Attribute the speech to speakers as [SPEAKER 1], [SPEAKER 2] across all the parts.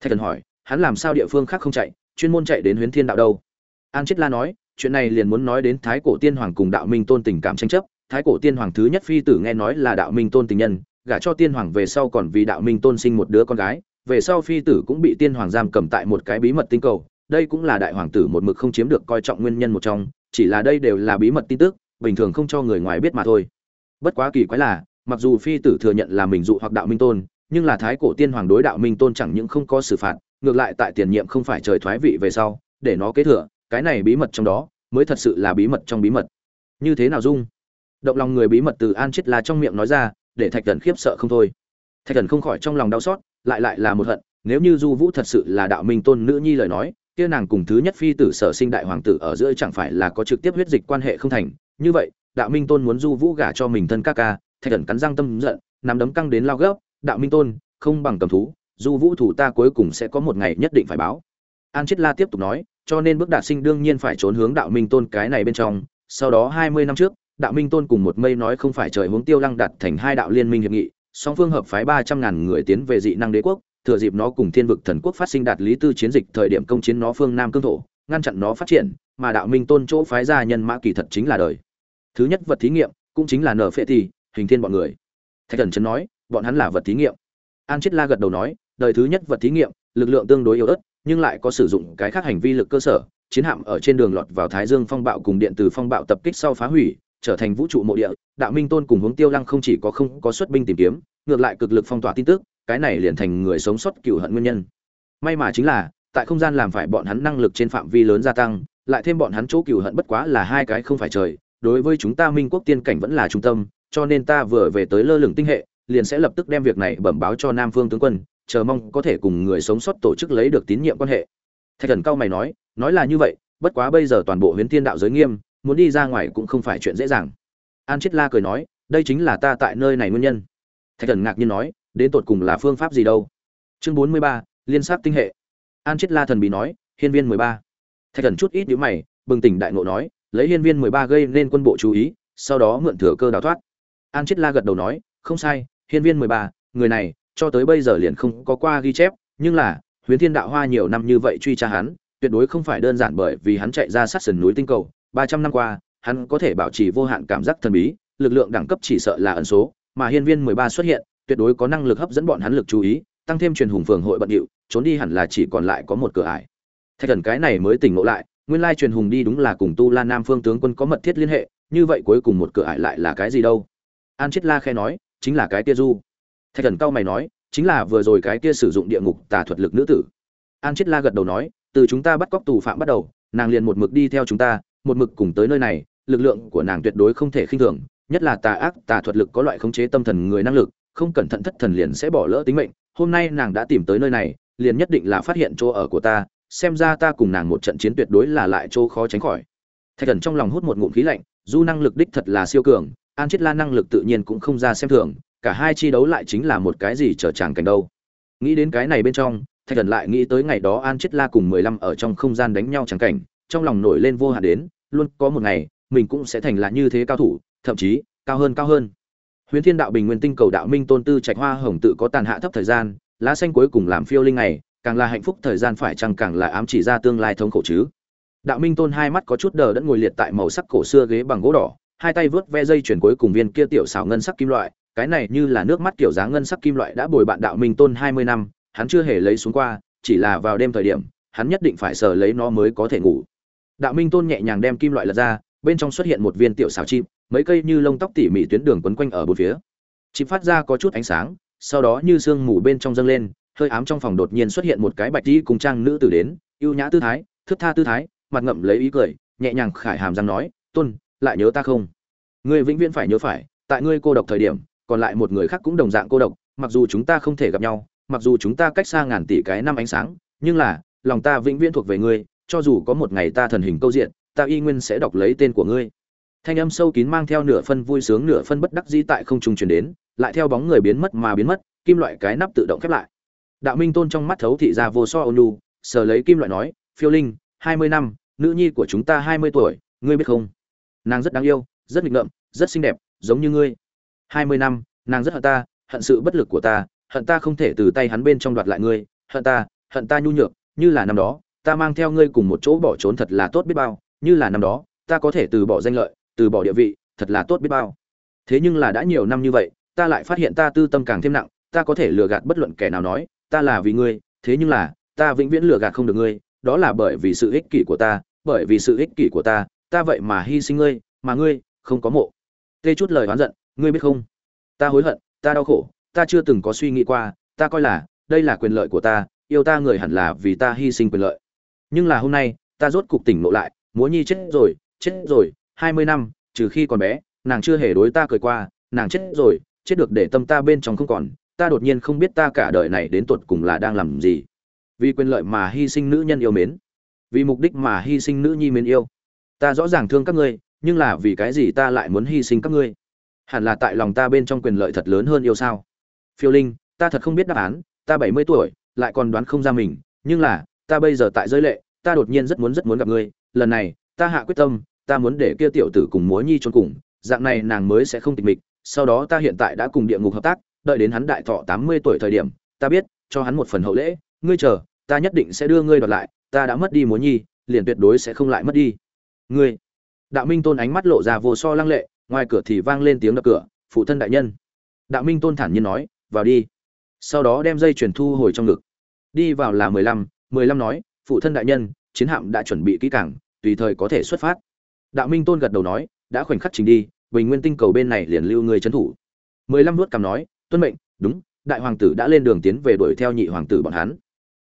[SPEAKER 1] thạch thần hỏi, hắn làm sao địa phương khác không chạy, chuyên môn chạy đến huyến thiên đạo đâu? An chết la nói, chuyện này liền muốn nói đến thái cổ tiên hoàng cùng đạo minh tôn tình cảm tranh chấp. Thái cổ tiên hoàng thứ nhất phi tử nghe nói là đạo minh tôn tình nhân, gả cho tiên hoàng về sau còn vì đạo minh tôn sinh một đứa con gái, về sau phi tử cũng bị tiên hoàng giam cầm tại một cái bí mật tinh cầu. Đây cũng là đại hoàng tử một mực không chiếm được coi trọng nguyên nhân một trong, chỉ là đây đều là bí mật tin tức, bình thường không cho người ngoài biết mà thôi. Bất quá kỳ quái là, mặc dù phi tử thừa nhận là mình dụ hoặc đạo minh tôn nhưng là thái cổ tiên hoàng đối đạo minh tôn chẳng những không có xử phạt, ngược lại tại tiền nhiệm không phải trời thoái vị về sau, để nó kế thừa, cái này bí mật trong đó, mới thật sự là bí mật trong bí mật. Như thế nào dung? Động lòng người bí mật từ an chết là trong miệng nói ra, để thạch thần khiếp sợ không thôi. Thạch thần không khỏi trong lòng đau xót, lại lại là một hận, nếu như du vũ thật sự là đạo minh tôn nữ nhi lời nói, kia nàng cùng thứ nhất phi tử sở sinh đại hoàng tử ở giữa chẳng phải là có trực tiếp huyết dịch quan hệ không thành. Như vậy, đạo minh tôn muốn du vũ gả cho mình thân ca ca, thạch thần cắn răng tâm giận, nắm đấm căng đến lao gấp đạo minh tôn, không bằng cầm thú, dù vũ thủ ta cuối cùng sẽ có một ngày nhất định phải báo. An chết la tiếp tục nói, cho nên bước đạt sinh đương nhiên phải trốn hướng đạo minh tôn cái này bên trong. Sau đó hai mươi năm trước, đạo minh tôn cùng một mây nói không phải trời hướng tiêu lăng đặt thành hai đạo liên minh hiệp nghị, song phương hợp phái ba trăm ngàn người tiến về dị năng đế quốc, thừa dịp nó cùng thiên vực thần quốc phát sinh đạt lý tư chiến dịch thời điểm công chiến nó phương nam cương thổ, ngăn chặn nó phát triển, mà đạo minh tôn chỗ phái ra nhân mã kỳ thật chính là đời. Thứ nhất vật thí nghiệm, cũng chính là nở phệ thì hình thiên bọn người. Thạch thần trấn nói bọn hắn là vật thí nghiệm. An chết la gật đầu nói, đời thứ nhất vật thí nghiệm, lực lượng tương đối yếu ớt, nhưng lại có sử dụng cái khác hành vi lực cơ sở, chiến hạm ở trên đường lọt vào thái dương phong bạo cùng điện từ phong bạo tập kích sau phá hủy, trở thành vũ trụ mộ địa, đạo minh tôn cùng hướng tiêu lăng không chỉ có không có xuất binh tìm kiếm, ngược lại cực lực phong tỏa tin tức, cái này liền thành người sống sót cựu hận nguyên nhân. May mà chính là, tại không gian làm phải bọn hắn năng lực trên phạm vi lớn gia tăng, lại thêm bọn hắn chỗ cựu hận bất quá là hai cái không phải trời, đối với chúng ta minh quốc tiên cảnh vẫn là trung tâm, cho nên ta vừa về tới lơ lửng tinh hệ liền sẽ lập tức đem việc này bẩm báo cho nam phương tướng quân, chờ mong có thể cùng người sống sót tổ chức lấy được tín nhiệm quan hệ. Thạch thần cao mày nói nói là như vậy, bất quá bây giờ toàn bộ Huyền thiên đạo giới nghiêm, muốn đi ra ngoài cũng không phải chuyện dễ dàng. An chết la cười nói, đây chính là ta tại nơi này nguyên nhân. Thạch thần ngạc nhiên nói, đến tột cùng là phương pháp gì đâu? Chương bốn mươi ba, liên sát tinh hệ. An chết la thần bí nói, hiên viên mười ba. Thạch thần chút ít nhíu mày, bừng tỉnh đại ngộ nói, lấy hiên viên mười ba gây nên quân bộ chú ý, sau đó mượn thừa cơ đào thoát. An chết la gật đầu nói, không sai hiên viên mười ba, người này, cho tới bây giờ liền không có qua ghi chép, nhưng là, huyền thiên đạo hoa nhiều năm như vậy truy tra hắn, tuyệt đối không phải đơn giản bởi vì hắn chạy ra sát sườn núi tinh cầu, ba trăm năm qua, hắn có thể bảo trì vô hạn cảm giác thần bí, lực lượng đẳng cấp chỉ sợ là ẩn số, mà hiên viên mười ba xuất hiện, tuyệt đối có năng lực hấp dẫn bọn hắn lực chú ý, tăng thêm truyền hùng phường hội bận điệu, trốn đi hẳn là chỉ còn lại có một cửa ải. Thạch thần cái này mới tỉnh ngộ lại, nguyên lai truyền hùng đi đúng là cùng tu la nam phương tướng quân có mật thiết liên hệ, như vậy cuối cùng một cửa ải lại là cái gì đâu? An chết la khe nói chính là cái kia du. Thạch thần cao mày nói, chính là vừa rồi cái kia sử dụng địa ngục tà thuật lực nữ tử. An chết la gật đầu nói, từ chúng ta bắt cóc tù phạm bắt đầu, nàng liền một mực đi theo chúng ta, một mực cùng tới nơi này, lực lượng của nàng tuyệt đối không thể khinh thường, nhất là tà ác, tà thuật lực có loại khống chế tâm thần người năng lực, không cẩn thận thất thần liền sẽ bỏ lỡ tính mệnh. Hôm nay nàng đã tìm tới nơi này, liền nhất định là phát hiện chỗ ở của ta, xem ra ta cùng nàng một trận chiến tuyệt đối là lại chỗ khó tránh khỏi. Thạch thần trong lòng hút một ngụm khí lạnh du năng lực đích thật là siêu cường, an chết la năng lực tự nhiên cũng không ra xem thường, cả hai chi đấu lại chính là một cái gì trở chàng cảnh đâu. Nghĩ đến cái này bên trong, thạch thần lại nghĩ tới ngày đó an chết la cùng mười lăm ở trong không gian đánh nhau chẳng cảnh, trong lòng nổi lên vô hạn đến, luôn có một ngày, mình cũng sẽ thành là như thế cao thủ, thậm chí, cao hơn cao hơn. Huyền thiên đạo bình nguyên tinh cầu đạo minh tôn tư trạch hoa hồng tự có tàn hạ thấp thời gian, lá xanh cuối cùng làm phiêu linh này càng là hạnh phúc thời gian phải chăng càng là ám chỉ ra tương lai thống khổ chứ? Đạo minh tôn hai mắt có chút đờ đẫn ngồi liệt tại màu sắc cổ xưa ghế bằng gỗ đỏ, hai tay vớt ve dây chuyển cuối cùng viên kia tiểu xảo ngân sắc kim loại, cái này như là nước mắt kiểu dáng ngân sắc kim loại đã bồi bạn đạo minh tôn hai mươi năm, hắn chưa hề lấy xuống qua, chỉ là vào đêm thời điểm, hắn nhất định phải sờ lấy nó mới có thể ngủ. Đạo minh tôn nhẹ nhàng đem kim loại lật ra, bên trong xuất hiện một viên tiểu xào chim, mấy cây như lông tóc tỉ mỉ tuyến đường quấn quanh ở bốn phía. Chim phát ra có chút ánh sáng, sau đó như sương mù bên trong dâng lên, hơi ám trong phòng đột nhiên xuất hiện một cái bạch đi cùng trang nữ tử đến, ưu nhã tư thái thức tha tư thái mặt ngậm lấy ý cười, nhẹ nhàng khải hàm răng nói, tôn, lại nhớ ta không? Ngươi vĩnh viễn phải nhớ phải, tại ngươi cô độc thời điểm, còn lại một người khác cũng đồng dạng cô độc, mặc dù chúng ta không thể gặp nhau, mặc dù chúng ta cách xa ngàn tỷ cái năm ánh sáng, nhưng là, lòng ta vĩnh viễn thuộc về ngươi, cho dù có một ngày ta thần hình câu diện, ta y nguyên sẽ đọc lấy tên của ngươi. Thanh âm sâu kín mang theo nửa phân vui sướng nửa phân bất đắc dĩ tại không trung truyền đến, lại theo bóng người biến mất mà biến mất, kim loại cái nắp tự động khép lại. Đạo minh tôn trong mắt thấu thị ra vô so ônu sờ lấy kim loại nói, phiêu linh hai mươi năm, nữ nhi của chúng ta hai mươi tuổi, ngươi biết không? Nàng rất đáng yêu, rất nghịch ngợm, rất xinh đẹp, giống như ngươi. hai mươi năm, nàng rất hận ta, hận sự bất lực của ta, hận ta không thể từ tay hắn bên trong đoạt lại ngươi, hận ta hận ta nhu nhược, như là năm đó, ta mang theo ngươi cùng một chỗ bỏ trốn thật là tốt biết bao, như là năm đó, ta có thể từ bỏ danh lợi, từ bỏ địa vị, thật là tốt biết bao. Thế nhưng là đã nhiều năm như vậy, ta lại phát hiện ta tư tâm càng thêm nặng, ta có thể lừa gạt bất luận kẻ nào nói, ta là vì ngươi, thế nhưng là, ta vĩnh viễn lừa gạt không được ngươi đó là bởi vì sự ích kỷ của ta, bởi vì sự ích kỷ của ta ta vậy mà hy sinh ngươi, mà ngươi không có mộ. Tê chút lời oán giận, ngươi biết không? Ta hối hận, ta đau khổ, ta chưa từng có suy nghĩ qua, ta coi là, đây là quyền lợi của ta, yêu ta người hẳn là vì ta hy sinh quyền lợi. Nhưng là hôm nay, ta rốt cục tỉnh ngộ lại, múa nhi chết rồi chết rồi, hai mươi năm, trừ khi còn bé, nàng chưa hề đối ta cười qua, nàng chết rồi, chết được để tâm ta bên trong không còn, ta đột nhiên không biết ta cả đời này đến tột cùng là đang làm gì vì quyền lợi mà hy sinh nữ nhân yêu mến, vì mục đích mà hy sinh nữ nhi mến yêu. Ta rõ ràng thương các ngươi, nhưng là vì cái gì ta lại muốn hy sinh các ngươi? Hẳn là tại lòng ta bên trong quyền lợi thật lớn hơn yêu sao? Phiêu linh, ta thật không biết đáp án, ta bảy mươi tuổi, lại còn đoán không ra mình, nhưng là, ta bây giờ tại giới lệ, ta đột nhiên rất muốn rất muốn gặp ngươi, lần này, ta hạ quyết tâm, ta muốn để kia tiểu tử cùng múa nhi trốn cùng, dạng này nàng mới sẽ không tịch mịch, sau đó ta hiện tại đã cùng địa ngục hợp tác, đợi đến hắn đại thọ tám mươi tuổi thời điểm, ta biết, cho hắn một phần hậu lễ, ngươi chờ ta nhất định sẽ đưa ngươi đoạt lại, ta đã mất đi múa nhi, liền tuyệt đối sẽ không lại mất đi. Ngươi. Đạo minh tôn ánh mắt lộ ra vô so lăng lệ, ngoài cửa thì vang lên tiếng đập cửa, phụ thân đại nhân. Đạo minh tôn thản nhiên nói, vào đi. Sau đó đem dây chuyển thu hồi trong ngực. Đi vào là mười lăm mười lăm nói, phụ thân đại nhân, chiến hạm đã chuẩn bị kỹ cảng tùy thời có thể xuất phát. Đạo minh tôn gật đầu nói, đã khoảnh khắc trình đi, bình nguyên tinh cầu bên này liền lưu người trấn thủ. Mười lăm nuốt cằm nói, tuân mệnh, đúng, đại hoàng tử đã lên đường tiến về đuổi theo nhị hoàng tử bọn hắn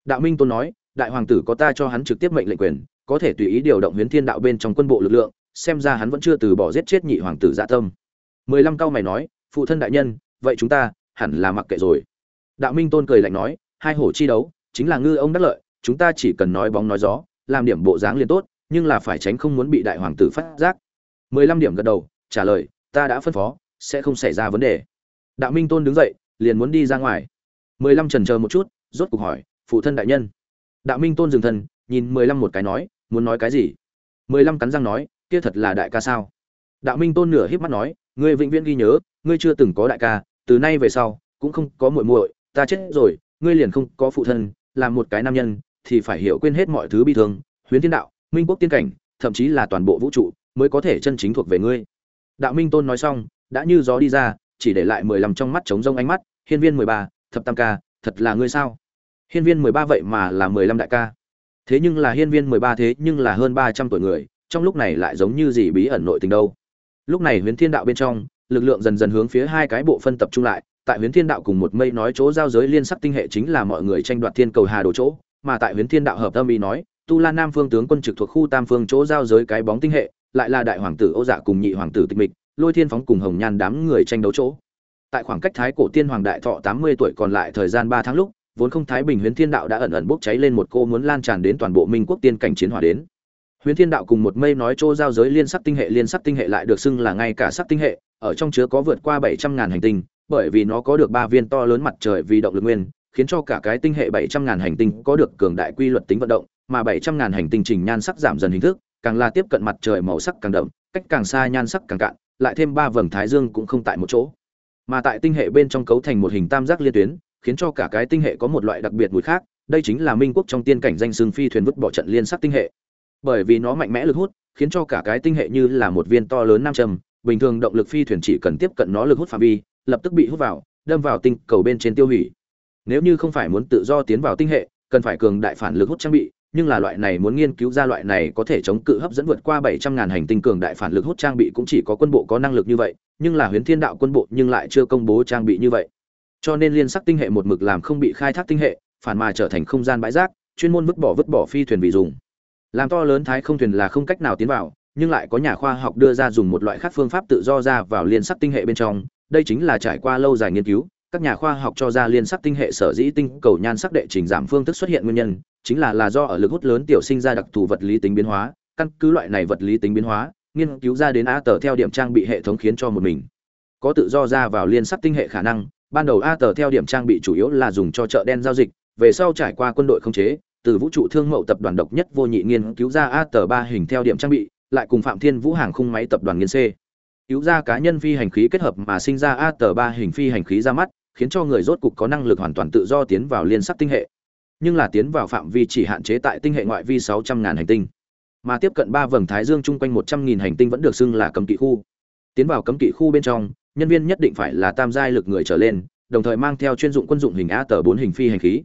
[SPEAKER 1] đạo minh tôn nói, đại hoàng tử có ta cho hắn trực tiếp mệnh lệnh quyền, có thể tùy ý điều động huyến thiên đạo bên trong quân bộ lực lượng, xem ra hắn vẫn chưa từ bỏ giết chết nhị hoàng tử dạ tâm. Mười lăm cao mày nói, phụ thân đại nhân, vậy chúng ta hẳn là mặc kệ rồi. Đạo minh tôn cười lạnh nói, hai hổ chi đấu, chính là ngư ông đắc lợi, chúng ta chỉ cần nói bóng nói gió, làm điểm bộ dáng liền tốt, nhưng là phải tránh không muốn bị đại hoàng tử phát giác. Mười lăm điểm gật đầu, trả lời, ta đã phân phó, sẽ không xảy ra vấn đề. Đạo minh tôn đứng dậy, liền muốn đi ra ngoài. Mười lăm trần chờ một chút, rốt cuộc hỏi phụ thân đại nhân. Đạo minh tôn dừng thân, nhìn mười lăm một cái nói, muốn nói cái gì? mười lăm cắn răng nói, kia thật là đại ca sao? Đạo minh tôn nửa híp mắt nói, ngươi vĩnh viễn ghi nhớ, ngươi chưa từng có đại ca, từ nay về sau, cũng không có muội muội, ta chết rồi, ngươi liền không có phụ thân làm một cái nam nhân, thì phải hiểu quên hết mọi thứ bi thương huyến thiên đạo, minh quốc tiên cảnh, thậm chí là toàn bộ vũ trụ, mới có thể chân chính thuộc về ngươi. Đạo minh tôn nói xong, đã như gió đi ra, chỉ để lại mười lăm trong mắt trống rông ánh mắt, hiên viên mười ba, thập tam ca, thật là ngươi sao? Hiên viên mười ba vậy mà là mười lăm đại ca. Thế nhưng là hiên viên mười ba thế nhưng là hơn ba trăm tuổi người, trong lúc này lại giống như gì bí ẩn nội tình đâu. Lúc này huyến thiên đạo bên trong, lực lượng dần dần hướng phía hai cái bộ phân tập trung lại, tại huyến thiên đạo cùng một mây nói chỗ giao giới liên sắc tinh hệ chính là mọi người tranh đoạt thiên cầu hà đồ chỗ, mà tại huyến thiên đạo hợp tâm ý nói, tu la nam phương tướng quân trực thuộc khu tam phương chỗ giao giới cái bóng tinh hệ, lại là đại hoàng tử ô dạ cùng nhị hoàng tử tịch mịch, lôi thiên phóng cùng hồng nhan đám người tranh đấu chỗ. Tại khoảng cách thái cổ tiên hoàng đại thọ tám mươi tuổi còn lại thời gian ba tháng lúc vốn không thái bình Huyền thiên đạo đã ẩn ẩn bốc cháy lên một cô muốn lan tràn đến toàn bộ minh quốc tiên cảnh chiến hỏa đến. Huyền thiên đạo cùng một mây nói chỗ giao giới liên sắc tinh hệ, liên sắc tinh hệ lại được xưng là ngay cả sắc tinh hệ, ở trong chứa có vượt qua bảy trăm ngàn hành tinh, bởi vì nó có được ba viên to lớn mặt trời vì động lực nguyên, khiến cho cả cái tinh hệ bảy trăm ngàn hành tinh có được cường đại quy luật tính vận động, mà bảy trăm ngàn hành tinh trình nhan sắc giảm dần hình thức, càng là tiếp cận mặt trời màu sắc càng đậm, cách càng xa nhan sắc càng cạn, lại thêm ba vầng thái dương cũng không tại một chỗ. Mà tại tinh hệ bên trong cấu thành một hình tam giác liên tuyến khiến cho cả cái tinh hệ có một loại đặc biệt mùi khác đây chính là minh quốc trong tiên cảnh danh xương phi thuyền vứt bỏ trận liên sắc tinh hệ bởi vì nó mạnh mẽ lực hút khiến cho cả cái tinh hệ như là một viên to lớn nam châm bình thường động lực phi thuyền chỉ cần tiếp cận nó lực hút phạm vi lập tức bị hút vào đâm vào tinh cầu bên trên tiêu hủy nếu như không phải muốn tự do tiến vào tinh hệ cần phải cường đại phản lực hút trang bị nhưng là loại này muốn nghiên cứu ra loại này có thể chống cự hấp dẫn vượt qua bảy trăm ngàn hành tinh cường đại phản lực hút trang bị cũng chỉ có quân bộ có năng lực như vậy, nhưng là Huyền Thiên Đạo quân bộ nhưng lại chưa công bố trang bị như vậy. Cho nên liên sắc tinh hệ một mực làm không bị khai thác tinh hệ, phản mà trở thành không gian bãi rác, chuyên môn vứt bỏ vứt bỏ phi thuyền vì dùng. Làm to lớn thái không thuyền là không cách nào tiến vào, nhưng lại có nhà khoa học đưa ra dùng một loại khác phương pháp tự do ra vào liên sắc tinh hệ bên trong, đây chính là trải qua lâu dài nghiên cứu, các nhà khoa học cho ra liên sắc tinh hệ sở dĩ tinh cầu nhan sắc đệ trình giảm phương thức xuất hiện nguyên nhân, chính là là do ở lực hút lớn tiểu sinh ra đặc thù vật lý tính biến hóa, căn cứ loại này vật lý tính biến hóa, nghiên cứu ra đến A tờ theo điểm trang bị hệ thống khiến cho một mình có tự do ra vào liên sắc tinh hệ khả năng. Ban đầu A tờ theo điểm trang bị chủ yếu là dùng cho chợ đen giao dịch, về sau trải qua quân đội không chế, từ vũ trụ thương mậu tập đoàn độc nhất vô nhị nghiên cứu ra A tờ ba hình theo điểm trang bị, lại cùng Phạm Thiên Vũ hàng khung máy tập đoàn nghiên C. Cứu ra cá nhân phi hành khí kết hợp mà sinh ra A tờ ba hình phi hành khí ra mắt, khiến cho người rốt cục có năng lực hoàn toàn tự do tiến vào liên sắc tinh hệ nhưng là tiến vào phạm vi chỉ hạn chế tại tinh hệ ngoại vi 600 ngàn hành tinh. Mà tiếp cận ba vầng thái dương chung quanh 100.000 hành tinh vẫn được xưng là cấm kỵ khu. Tiến vào cấm kỵ khu bên trong, nhân viên nhất định phải là tam giai lực người trở lên, đồng thời mang theo chuyên dụng quân dụng hình A tờ 4 hình phi hành khí.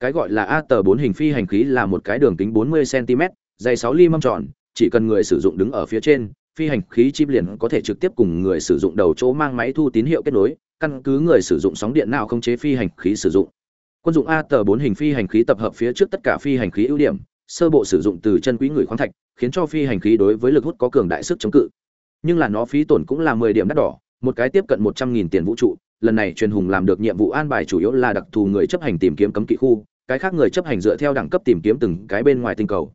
[SPEAKER 1] Cái gọi là A tờ 4 hình phi hành khí là một cái đường kính 40 cm, dày 6 ly mâm tròn, chỉ cần người sử dụng đứng ở phía trên, phi hành khí chip liền có thể trực tiếp cùng người sử dụng đầu chỗ mang máy thu tín hiệu kết nối, căn cứ người sử dụng sóng điện nào không chế phi hành khí sử dụng. Quân dụng A tờ 4 hình phi hành khí tập hợp phía trước tất cả phi hành khí ưu điểm, sơ bộ sử dụng từ chân quý người khoáng thạch, khiến cho phi hành khí đối với lực hút có cường đại sức chống cự. Nhưng là nó phí tổn cũng là 10 điểm đắt đỏ, một cái tiếp cận 100.000 tiền vũ trụ, lần này truyền hùng làm được nhiệm vụ an bài chủ yếu là đặc thù người chấp hành tìm kiếm cấm kỵ khu, cái khác người chấp hành dựa theo đẳng cấp tìm kiếm từng cái bên ngoài tinh cầu.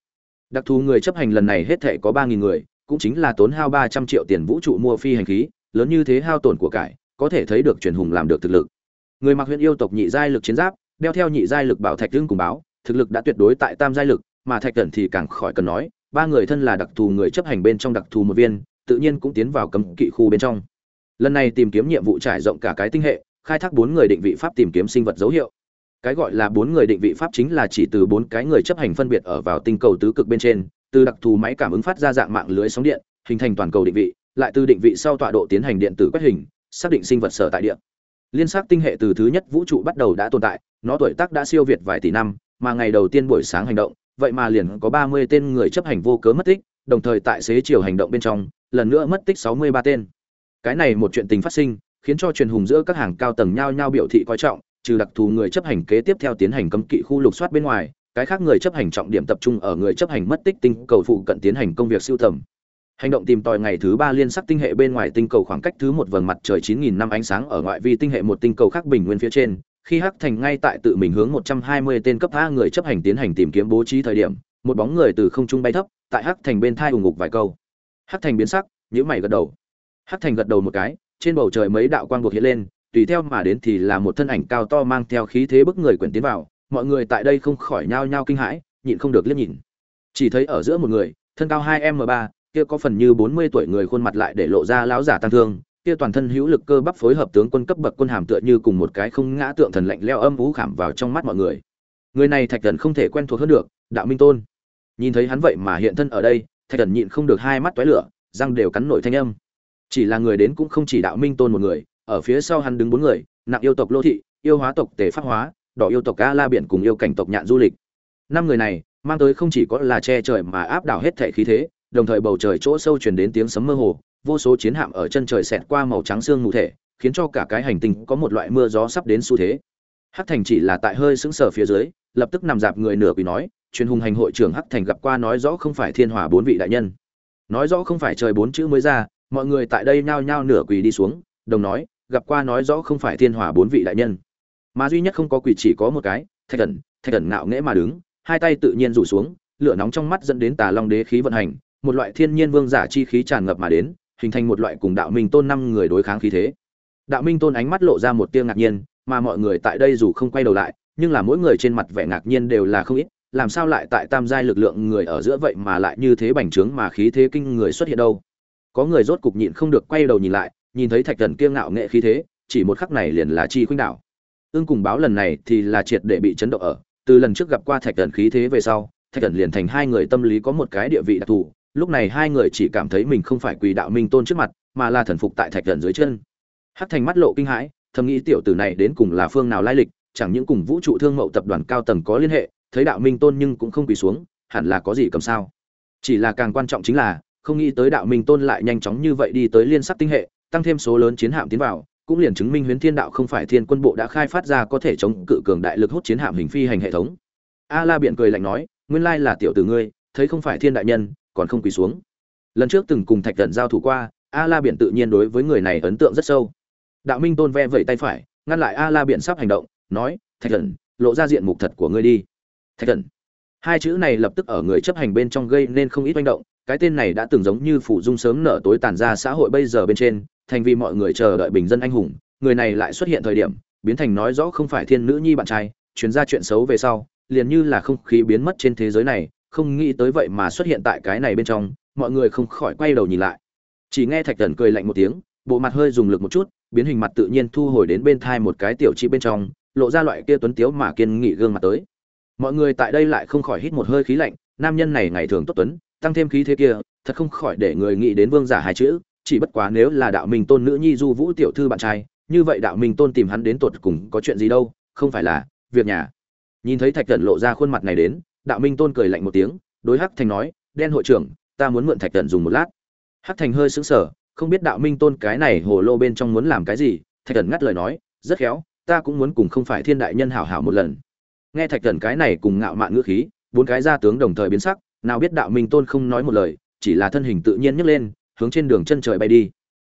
[SPEAKER 1] Đặc thù người chấp hành lần này hết thảy có ba nghìn người, cũng chính là tốn hao 300 triệu tiền vũ trụ mua phi hành khí, lớn như thế hao tổn của cải, có thể thấy được truyền hùng làm được thực lực. Người mặc huyện yêu tộc nhị giai lực chiến giáp, đeo theo nhị giai lực bảo thạch tương cùng báo, thực lực đã tuyệt đối tại tam giai lực, mà thạch cẩn thì càng khỏi cần nói, ba người thân là đặc thù người chấp hành bên trong đặc thù một viên, tự nhiên cũng tiến vào cấm kỵ khu bên trong. Lần này tìm kiếm nhiệm vụ trải rộng cả cái tinh hệ, khai thác bốn người định vị pháp tìm kiếm sinh vật dấu hiệu. Cái gọi là bốn người định vị pháp chính là chỉ từ bốn cái người chấp hành phân biệt ở vào tinh cầu tứ cực bên trên, từ đặc thù máy cảm ứng phát ra dạng mạng lưới sóng điện, hình thành toàn cầu định vị, lại từ định vị sau tọa độ tiến hành điện tử quét hình, xác định sinh vật sở tại địa. Liên xác tinh hệ từ thứ nhất vũ trụ bắt đầu đã tồn tại, nó tuổi tác đã siêu việt vài tỷ năm, mà ngày đầu tiên buổi sáng hành động, vậy mà liền có 30 tên người chấp hành vô cớ mất tích, đồng thời tại xế chiều hành động bên trong, lần nữa mất tích 63 tên. Cái này một chuyện tình phát sinh, khiến cho truyền hùng giữa các hàng cao tầng nhao nhao biểu thị coi trọng, trừ đặc thù người chấp hành kế tiếp theo tiến hành cấm kỵ khu lục soát bên ngoài, cái khác người chấp hành trọng điểm tập trung ở người chấp hành mất tích tinh cầu phụ cận tiến hành công việc siêu tầm. Hành động tìm tòi ngày thứ ba liên sắc tinh hệ bên ngoài tinh cầu khoảng cách thứ một vầng mặt trời 9000 năm ánh sáng ở ngoại vi tinh hệ một tinh cầu khác bình nguyên phía trên, khi Hắc Thành ngay tại tự mình hướng 120 tên cấp A người chấp hành tiến hành tìm kiếm bố trí thời điểm, một bóng người từ không trung bay thấp, tại Hắc Thành bên thai ủng ngục vài câu. Hắc Thành biến sắc, nhíu mày gật đầu. Hắc Thành gật đầu một cái, trên bầu trời mấy đạo quang buộc hiện lên, tùy theo mà đến thì là một thân ảnh cao to mang theo khí thế bức người quyển tiến vào, mọi người tại đây không khỏi nhao nhao kinh hãi, nhịn không được liếc nhìn. Chỉ thấy ở giữa một người, thân cao 2m3, kia có phần như 40 tuổi người khuôn mặt lại để lộ ra lão giả tăng thương, kia toàn thân hữu lực cơ bắp phối hợp tướng quân cấp bậc quân hàm tựa như cùng một cái không ngã tượng thần lạnh leo âm vũ khảm vào trong mắt mọi người. Người này Thạch Thần không thể quen thuộc hơn được, Đạo Minh Tôn. Nhìn thấy hắn vậy mà hiện thân ở đây, Thạch Thần nhịn không được hai mắt tóe lửa, răng đều cắn nổi thanh âm. Chỉ là người đến cũng không chỉ Đạo Minh Tôn một người, ở phía sau hắn đứng bốn người, nặng yêu tộc Lô thị, yêu hóa tộc Tề Pháp Hóa, đỏ yêu tộc A La Biển cùng yêu cảnh tộc Nhạn Du Lịch. Năm người này, mang tới không chỉ có là che trời mà áp đảo hết thể khí thế, đồng thời bầu trời chỗ sâu truyền đến tiếng sấm mơ hồ, vô số chiến hạm ở chân trời xẹt qua màu trắng xương mù thể, khiến cho cả cái hành tinh có một loại mưa gió sắp đến xu thế. Hắc Thành chỉ là tại hơi sững sờ phía dưới, lập tức nằm dạp người nửa quỳ nói, truyền hùng hành hội trưởng Hắc Thành gặp qua nói rõ không phải thiên hỏa bốn vị đại nhân. Nói rõ không phải trời bốn chữ mới ra, mọi người tại đây nhao nhao nửa quỳ đi xuống, đồng nói, gặp qua nói rõ không phải thiên hỏa bốn vị đại nhân. Mà duy nhất không có quỳ chỉ có một cái, Thạch thần Thạch thần ngạo nghễ mà đứng, hai tay tự nhiên rủ xuống, lửa nóng trong mắt dẫn đến Tà Long đế khí vận hành, một loại thiên nhiên vương giả chi khí tràn ngập mà đến, hình thành một loại cùng đạo minh tôn năm người đối kháng khí thế đạo minh tôn ánh mắt lộ ra một tia ngạc nhiên mà mọi người tại đây dù không quay đầu lại nhưng là mỗi người trên mặt vẻ ngạc nhiên đều là không ít làm sao lại tại tam giai lực lượng người ở giữa vậy mà lại như thế bành trướng mà khí thế kinh người xuất hiện đâu có người rốt cục nhịn không được quay đầu nhìn lại, nhìn thấy thạch thần kiêng ngạo nghệ khí thế, chỉ một khắc này liền là chi khuynh đảo. Ương cùng báo lần này thì là triệt để bị chấn động ở, từ lần trước gặp qua thạch thần khí thế về sau, thạch thần liền thành hai người tâm lý có một cái địa vị đặc thù, lúc này hai người chỉ cảm thấy mình không phải quỳ đạo minh tôn trước mặt, mà là thần phục tại thạch thần dưới chân. Hắc thành mắt lộ kinh hãi, thầm nghĩ tiểu tử này đến cùng là phương nào lai lịch, chẳng những cùng vũ trụ thương mậu tập đoàn cao tầng có liên hệ, thấy đạo minh tôn nhưng cũng không quỳ xuống, hẳn là có gì cầm sao. Chỉ là càng quan trọng chính là không nghĩ tới đạo minh tôn lại nhanh chóng như vậy đi tới liên sắc tinh hệ, tăng thêm số lớn chiến hạm tiến vào, cũng liền chứng minh huyến thiên đạo không phải thiên quân bộ đã khai phát ra có thể chống cự cường đại lực hút chiến hạm hình phi hành hệ thống. A la biện cười lạnh nói, nguyên lai là tiểu tử ngươi, thấy không phải thiên đại nhân, còn không quỳ xuống. Lần trước từng cùng thạch thần giao thủ qua, a la biển tự nhiên đối với người này ấn tượng rất sâu. Đạo minh tôn ve vẩy tay phải, ngăn lại a la biển sắp hành động, nói, thạch thần lộ ra diện mục thật của ngươi đi. Thạch thần hai chữ này lập tức ở người chấp hành bên trong gây nên không ít manh động cái tên này đã từng giống như phủ dung sớm nở tối tàn ra xã hội bây giờ bên trên, thành vì mọi người chờ đợi bình dân anh hùng, người này lại xuất hiện thời điểm, biến thành nói rõ không phải thiên nữ nhi bạn trai chuyến ra chuyện xấu về sau, liền như là không khí biến mất trên thế giới này, không nghĩ tới vậy mà xuất hiện tại cái này bên trong, mọi người không khỏi quay đầu nhìn lại. Chỉ nghe thạch thần cười lạnh một tiếng, bộ mặt hơi dùng lực một chút, biến hình mặt tự nhiên thu hồi đến bên thai một cái tiểu chi bên trong, lộ ra loại kia tuấn tiếu mà kiên nghị gương mặt tới. Mọi người tại đây lại không khỏi hít một hơi khí lạnh, nam nhân này ngày thường tốt tuấn tăng thêm khí thế kia, thật không khỏi để người nghĩ đến vương giả hai chữ, chỉ bất quá nếu là đạo minh tôn nữ nhi du vũ tiểu thư bạn trai, như vậy đạo minh tôn tìm hắn đến tột cùng có chuyện gì đâu, không phải là việc nhà. Nhìn thấy thạch thần lộ ra khuôn mặt này đến, đạo minh tôn cười lạnh một tiếng, đối hắc thành nói, đen hội trưởng, ta muốn mượn thạch thần dùng một lát. Hắc thành hơi sững sờ, không biết đạo minh tôn cái này hồ lô bên trong muốn làm cái gì, thạch thần ngắt lời nói, rất khéo, ta cũng muốn cùng không phải thiên đại nhân hảo hảo một lần. Nghe thạch thần cái này cùng ngạo mạn ngữ khí, bốn cái gia tướng đồng thời biến sắc nào biết đạo minh tôn không nói một lời, chỉ là thân hình tự nhiên nhấc lên, hướng trên đường chân trời bay đi.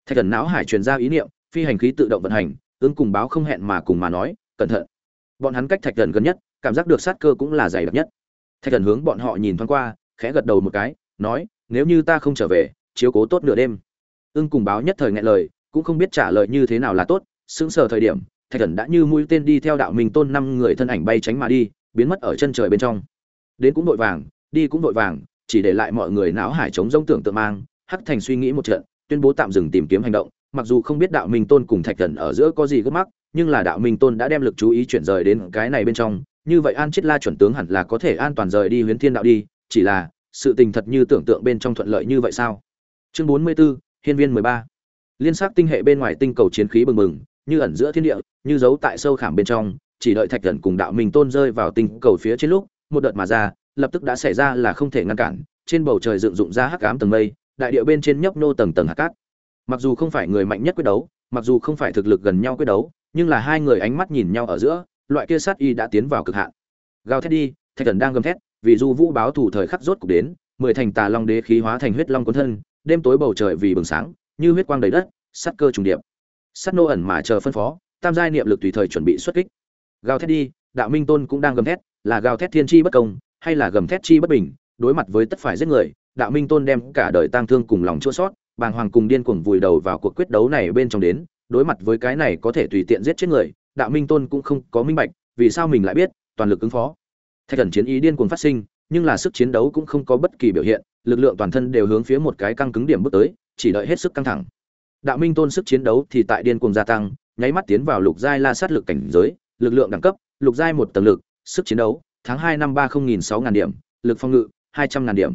[SPEAKER 1] Thạch thần não hải truyền ra ý niệm, phi hành khí tự động vận hành, ứng cùng báo không hẹn mà cùng mà nói, cẩn thận. Bọn hắn cách thạch thần gần nhất, cảm giác được sát cơ cũng là dày đặc nhất. Thạch thần hướng bọn họ nhìn thoáng qua, khẽ gật đầu một cái, nói, nếu như ta không trở về, chiếu cố tốt nửa đêm. Ưng cùng báo nhất thời ngại lời, cũng không biết trả lời như thế nào là tốt, sững sờ thời điểm, thạch thần đã như mũi tên đi theo đạo minh tôn năm người thân ảnh bay tránh mà đi, biến mất ở chân trời bên trong. Đến cũng vội vàng đi cũng vội vàng chỉ để lại mọi người não hải chống rông tưởng tượng mang hắc thành suy nghĩ một trận tuyên bố tạm dừng tìm kiếm hành động mặc dù không biết đạo minh tôn cùng thạch thần ở giữa có gì gấp mắc nhưng là đạo minh tôn đã đem lực chú ý chuyển rời đến cái này bên trong như vậy an chết la chuẩn tướng hẳn là có thể an toàn rời đi huyến thiên đạo đi chỉ là sự tình thật như tưởng tượng bên trong thuận lợi như vậy sao? Chương bốn mươi 44, hiên viên mười ba. Liên xác tinh hệ bên ngoài tinh cầu chiến khí bừng bừng như ẩn giữa thiên địa như giấu tại sâu khảm bên trong chỉ đợi thạch thần cùng đạo minh tôn rơi vào tinh cầu phía trên lúc một đợt mà ra lập tức đã xảy ra là không thể ngăn cản, trên bầu trời dựng dụng ra hắc ám tầng mây, đại địa bên trên nhấp nô tầng tầng hạt cát. Mặc dù không phải người mạnh nhất quyết đấu, mặc dù không phải thực lực gần nhau quyết đấu, nhưng là hai người ánh mắt nhìn nhau ở giữa, loại kia sát y đã tiến vào cực hạn. Gào thét đi, thạch thần đang gầm thét, vì du vũ báo thủ thời khắc rốt cục đến, mười thành tà long đế khí hóa thành huyết long cuốn thân, đêm tối bầu trời vì bừng sáng, như huyết quang đầy đất sắt cơ trùng điệp. Sắt nô ẩn mà chờ phân phó, tam giai niệm lực tùy thời chuẩn bị xuất kích. Gào thét đi, đạo minh tôn cũng đang gầm thét, là gào thét thiên chi bất công hay là gầm thét chi bất bình, đối mặt với tất phải giết người, đạo minh tôn đem cả đời tang thương cùng lòng chua sót, bàng hoàng cùng điên cuồng vùi đầu vào cuộc quyết đấu này bên trong đến, đối mặt với cái này có thể tùy tiện giết chết người, đạo minh tôn cũng không có minh bạch, vì sao mình lại biết, toàn lực ứng phó. Thạch thần chiến ý điên cuồng phát sinh, nhưng là sức chiến đấu cũng không có bất kỳ biểu hiện, lực lượng toàn thân đều hướng phía một cái căng cứng điểm bước tới, chỉ đợi hết sức căng thẳng. Đạo minh tôn sức chiến đấu thì tại điên cuồng gia tăng, nháy mắt tiến vào lục giai la sát lực cảnh giới, lực lượng đẳng cấp, lục giai một tầng lực, sức chiến đấu tháng hai năm ba không nghìn sáu ngàn điểm, lực phong ngự, hai trăm ngàn điểm.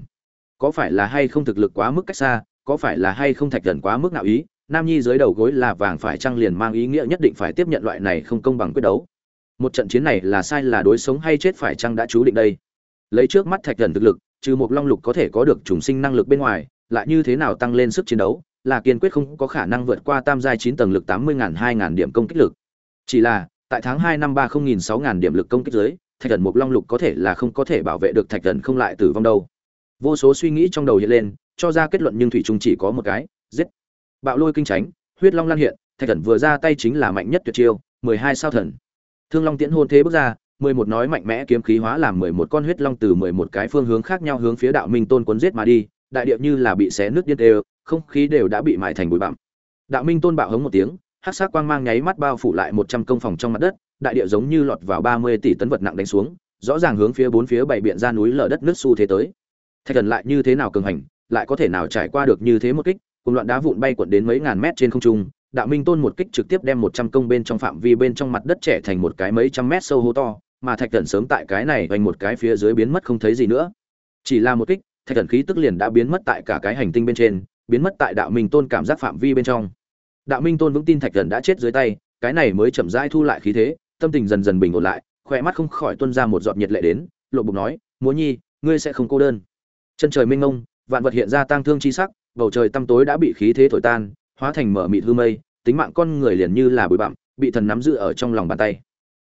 [SPEAKER 1] Có phải là hay không thực lực quá mức cách xa, có phải là hay không thạch thần quá mức nào ý, nam nhi dưới đầu gối là vàng phải trăng liền mang ý nghĩa nhất định phải tiếp nhận loại này không công bằng quyết đấu. Một trận chiến này là sai là đối sống hay chết phải chăng đã chú định đây. Lấy trước mắt thạch thần thực lực, trừ một long lục có thể có được trùng sinh năng lực bên ngoài, lại như thế nào tăng lên sức chiến đấu, là kiên quyết không có khả năng vượt qua tam giai chín tầng lực tám mươi ngàn hai ngàn điểm công kích lực. Chỉ là, tại tháng hai năm ba không nghìn sáu ngàn điểm lực công kích dưới thạch thần một long lục có thể là không có thể bảo vệ được thạch thần không lại tử vong đâu. Vô số suy nghĩ trong đầu hiện lên, cho ra kết luận nhưng thủy trung chỉ có một cái, giết. Bạo lôi kinh tránh huyết long lan hiện, thạch thần vừa ra tay chính là mạnh nhất tuyệt chiêu, mười hai sao thần. Thương long tiễn hôn thế bước ra, mười một nói mạnh mẽ kiếm khí hóa làm mười một con huyết long từ mười một cái phương hướng khác nhau hướng phía đạo minh tôn cuốn giết mà đi, đại điệu như là bị xé nước điên đều, không khí đều đã bị mại thành bụi bặm. Đạo minh tôn bạo hống một tiếng, hắc sắc quang mang nháy mắt bao phủ lại một trăm công phòng trong mặt đất đại địa giống như lọt vào ba mươi tỷ tấn vật nặng đánh xuống, rõ ràng hướng phía bốn phía bảy biện ra núi lở đất nước xu thế tới. Thạch thần lại như thế nào cường hành, lại có thể nào trải qua được như thế một kích, cùng loạn đá vụn bay cuộn đến mấy ngàn mét trên không trung, đạo minh tôn một kích trực tiếp đem một trăm công bên trong phạm vi bên trong mặt đất trẻ thành một cái mấy trăm mét sâu hố to, mà thạch thần sớm tại cái này vành một cái phía dưới biến mất không thấy gì nữa. Chỉ là một kích, thạch thần khí tức liền đã biến mất tại cả cái hành tinh bên trên, biến mất tại đạo minh tôn cảm giác phạm vi bên trong. Đạo minh tôn vững tin thạch thần đã chết dưới tay, cái này mới chậm rãi thu lại khí thế tâm tình dần dần bình ổn lại, khỏe mắt không khỏi tuân ra một giọt nhiệt lệ đến, lộ bục nói, múa nhi, ngươi sẽ không cô đơn. Chân trời mênh mông, vạn vật hiện ra tang thương chi sắc, bầu trời tăm tối đã bị khí thế thổi tan, hóa thành mở mịt hư mây, tính mạng con người liền như là bụi bặm, bị thần nắm giữ ở trong lòng bàn tay.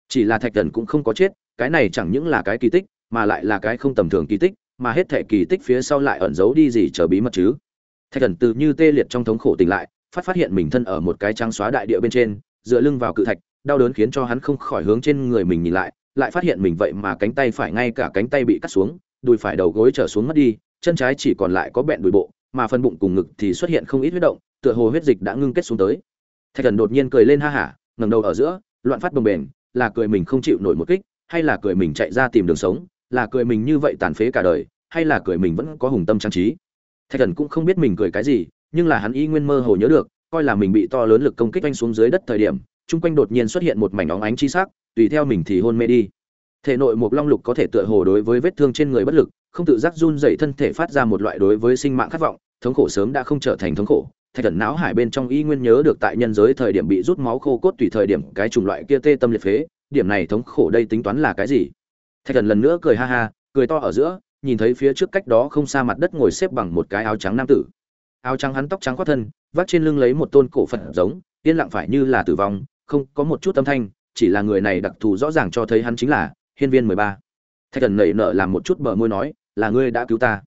[SPEAKER 1] Chỉ là thạch thần cũng không có chết, cái này chẳng những là cái kỳ tích, mà lại là cái không tầm thường kỳ tích, mà hết thể kỳ tích phía sau lại ẩn giấu đi gì chờ bí mật chứ? Thạch thần từ như tê liệt trong thống khổ tỉnh lại, phát phát hiện mình thân ở một cái trắng xóa đại địa bên trên, dựa lưng vào cự thạch đau đớn khiến cho hắn không khỏi hướng trên người mình nhìn lại lại phát hiện mình vậy mà cánh tay phải ngay cả cánh tay bị cắt xuống, đùi phải đầu gối trở xuống mất đi, chân trái chỉ còn lại có bẹn đùi bộ, mà phần bụng cùng ngực thì xuất hiện không ít huyết động, tựa hồ huyết dịch đã ngưng kết xuống tới. Thạch thần đột nhiên cười lên ha hả, ngẩng đầu ở giữa, loạn phát bồng bềnh, là cười mình không chịu nổi một kích, hay là cười mình chạy ra tìm đường sống, là cười mình như vậy tàn phế cả đời, hay là cười mình vẫn có hùng tâm trang trí. Thạch thần cũng không biết mình cười cái gì, nhưng là hắn y nguyên mơ hồ nhớ được, coi là mình bị to lớn lực công kích anh xuống dưới đất thời điểm chung quanh đột nhiên xuất hiện một mảnh óng ánh chi sắc, tùy theo mình thì hôn mê đi. Thể nội một long lục có thể tựa hồ đối với vết thương trên người bất lực, không tự giác run dậy thân thể phát ra một loại đối với sinh mạng khát vọng, thống khổ sớm đã không trở thành thống khổ. Thạch thần não hải bên trong y nguyên nhớ được tại nhân giới thời điểm bị rút máu khô cốt tùy thời điểm cái chủng loại kia tê tâm liệt phế, điểm này thống khổ đây tính toán là cái gì? Thạch thần lần nữa cười ha ha, cười to ở giữa, nhìn thấy phía trước cách đó không xa mặt đất ngồi xếp bằng một cái áo trắng nam tử. Áo trắng hắn tóc trắng khoác thân vắt trên lưng lấy một tôn cổ phật giống, yên lặng phải như là tử vong không có một chút âm thanh, chỉ là người này đặc thù rõ ràng cho thấy hắn chính là hiên viên mười ba. Thạch thần nảy nở làm một chút bờ môi nói, là ngươi đã cứu ta.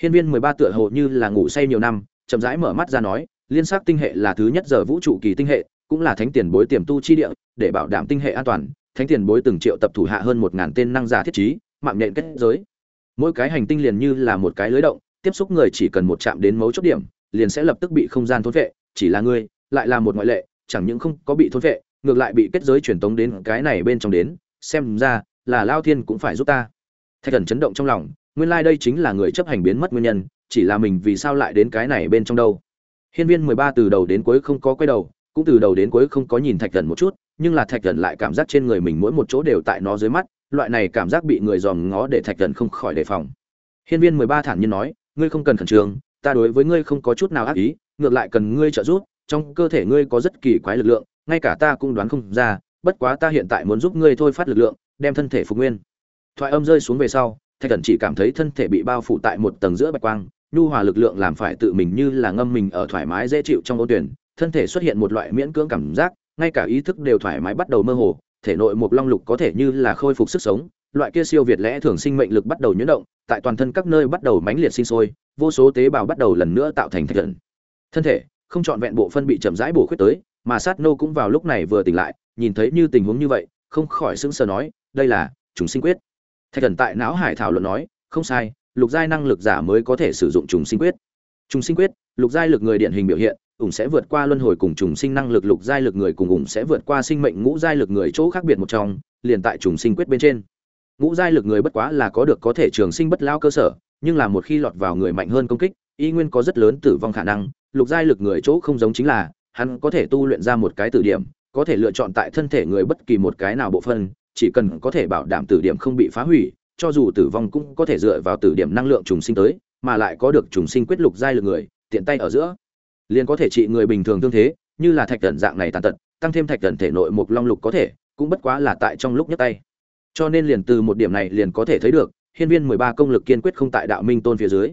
[SPEAKER 1] Hiên viên mười ba tựa hồ như là ngủ say nhiều năm, chậm rãi mở mắt ra nói, liên sắc tinh hệ là thứ nhất giờ vũ trụ kỳ tinh hệ, cũng là thánh tiền bối tiềm tu chi địa, để bảo đảm tinh hệ an toàn, thánh tiền bối từng triệu tập thủ hạ hơn một ngàn tên năng giả thiết trí, mạng nhện kết giới. Mỗi cái hành tinh liền như là một cái lưới động, tiếp xúc người chỉ cần một chạm đến mấu chốt điểm, liền sẽ lập tức bị không gian thôn vệ, chỉ là ngươi, lại là một ngoại lệ chẳng những không có bị thôn vệ ngược lại bị kết giới truyền tống đến cái này bên trong đến, xem ra là lao thiên cũng phải giúp ta. Thạch thần chấn động trong lòng, nguyên lai đây chính là người chấp hành biến mất nguyên nhân, chỉ là mình vì sao lại đến cái này bên trong đâu. Hiên viên mười ba từ đầu đến cuối không có quay đầu, cũng từ đầu đến cuối không có nhìn thạch thần một chút, nhưng là thạch thần lại cảm giác trên người mình mỗi một chỗ đều tại nó dưới mắt, loại này cảm giác bị người dòm ngó để thạch thần không khỏi đề phòng. Hiên viên mười ba thản nhiên nói, ngươi không cần khẩn trương, ta đối với ngươi không có chút nào ác ý, ngược lại cần ngươi trợ giúp trong cơ thể ngươi có rất kỳ quái lực lượng, ngay cả ta cũng đoán không ra, bất quá ta hiện tại muốn giúp ngươi thôi phát lực lượng, đem thân thể phục nguyên thoại âm rơi xuống về sau, thạch Cẩn chỉ cảm thấy thân thể bị bao phủ tại một tầng giữa bạch quang, nhu hòa lực lượng làm phải tự mình như là ngâm mình ở thoải mái dễ chịu trong ô tuyển, thân thể xuất hiện một loại miễn cưỡng cảm giác, ngay cả ý thức đều thoải mái bắt đầu mơ hồ, thể nội một long lục có thể như là khôi phục sức sống, loại kia siêu việt lẽ thường sinh mệnh lực bắt đầu nhuyễn động, tại toàn thân các nơi bắt đầu mãnh liệt sinh sôi, vô số tế bào bắt đầu lần nữa tạo thành thạch cẩn. thân thể không trọn vẹn bộ phân bị chậm rãi bổ khuyết tới, mà sát nô cũng vào lúc này vừa tỉnh lại, nhìn thấy như tình huống như vậy, không khỏi sững sờ nói, đây là trùng sinh quyết. Thạch thần tại não hải thảo luận nói, không sai, lục giai năng lực giả mới có thể sử dụng trùng sinh quyết. Trùng sinh quyết, lục giai lực người điển hình biểu hiện, ủng sẽ vượt qua luân hồi cùng trùng sinh năng lực, lục giai lực người cùng ủng sẽ vượt qua sinh mệnh ngũ giai lực người chỗ khác biệt một trong, liền tại trùng sinh quyết bên trên. Ngũ giai lực người bất quá là có được có thể trường sinh bất lao cơ sở, nhưng là một khi lọt vào người mạnh hơn công kích y nguyên có rất lớn tử vong khả năng, lục giai lực người chỗ không giống chính là, hắn có thể tu luyện ra một cái tử điểm, có thể lựa chọn tại thân thể người bất kỳ một cái nào bộ phận chỉ cần có thể bảo đảm tử điểm không bị phá hủy, cho dù tử vong cũng có thể dựa vào tử điểm năng lượng trùng sinh tới, mà lại có được trùng sinh quyết lục giai lực người, tiện tay ở giữa. Liền có thể trị người bình thường tương thế, như là thạch thần dạng này tàn tật, tăng thêm thạch thần thể nội một long lục có thể, cũng bất quá là tại trong lúc nhấc tay. Cho nên liền từ một điểm này liền có thể thấy được, hiên viên mười ba công lực kiên quyết không tại đạo minh tôn phía dưới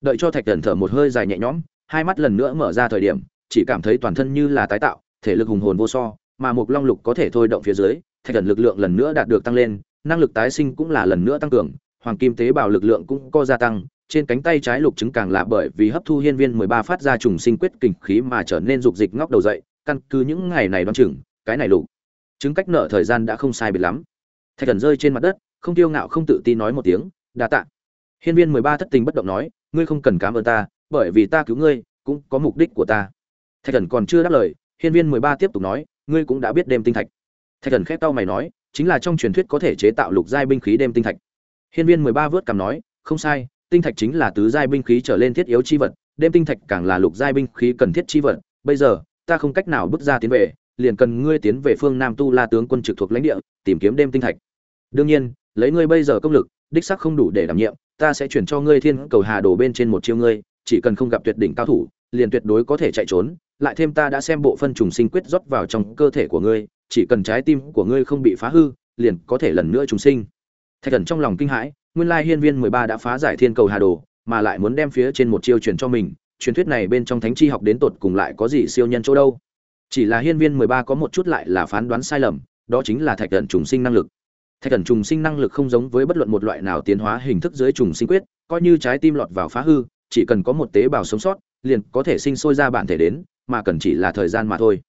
[SPEAKER 1] đợi cho thạch thần thở một hơi dài nhẹ nhõm, hai mắt lần nữa mở ra thời điểm, chỉ cảm thấy toàn thân như là tái tạo, thể lực hùng hồn vô so, mà một long lục có thể thôi động phía dưới, thạch thần lực lượng lần nữa đạt được tăng lên, năng lực tái sinh cũng là lần nữa tăng cường, hoàng kim tế bào lực lượng cũng có gia tăng, trên cánh tay trái lục chứng càng là bởi vì hấp thu hiên viên mười ba phát ra trùng sinh quyết kình khí mà trở nên dục dịch ngóc đầu dậy, căn cứ những ngày này đoán chừng, cái này lục chứng cách nợ thời gian đã không sai biệt lắm. Thạch thần rơi trên mặt đất, không tiêu ngạo không tự tin nói một tiếng, đa tạ. Hiên viên mười ba thất tình bất động nói ngươi không cần cảm ơn ta, bởi vì ta cứu ngươi, cũng có mục đích của ta. Thạch thần còn chưa đáp lời, hiên viên mười ba tiếp tục nói, ngươi cũng đã biết đêm tinh thạch. Thạch thần khép tao mày nói, chính là trong truyền thuyết có thể chế tạo lục giai binh khí đêm tinh thạch. Hiên viên mười ba vớt cằm nói, không sai, tinh thạch chính là tứ giai binh khí trở lên thiết yếu chi vật, đêm tinh thạch càng là lục giai binh khí cần thiết chi vật. Bây giờ, ta không cách nào bước ra tiến về, liền cần ngươi tiến về phương nam tu la tướng quân trực thuộc lãnh địa, tìm kiếm đêm tinh thạch. Đương nhiên, lấy ngươi bây giờ công lực, đích xác không đủ để đảm nhiệm ta sẽ chuyển cho ngươi thiên cầu hà đồ bên trên một chiêu ngươi, chỉ cần không gặp tuyệt đỉnh cao thủ, liền tuyệt đối có thể chạy trốn, lại thêm ta đã xem bộ phân trùng sinh quyết rót vào trong cơ thể của ngươi, chỉ cần trái tim của ngươi không bị phá hư, liền có thể lần nữa trùng sinh. Thạch thần trong lòng kinh hãi, nguyên lai hiên viên mười ba đã phá giải thiên cầu hà đồ, mà lại muốn đem phía trên một chiêu truyền cho mình, truyền thuyết này bên trong thánh chi học đến tột cùng lại có gì siêu nhân chỗ đâu. Chỉ là hiên viên mười ba có một chút lại là phán đoán sai lầm, đó chính là thạch thần trùng sinh năng lực thạch thần trùng sinh năng lực không giống với bất luận một loại nào tiến hóa hình thức dưới trùng sinh quyết, coi như trái tim lọt vào phá hư, chỉ cần có một tế bào sống sót, liền có thể sinh sôi ra bản thể đến, mà cần chỉ là thời gian mà thôi.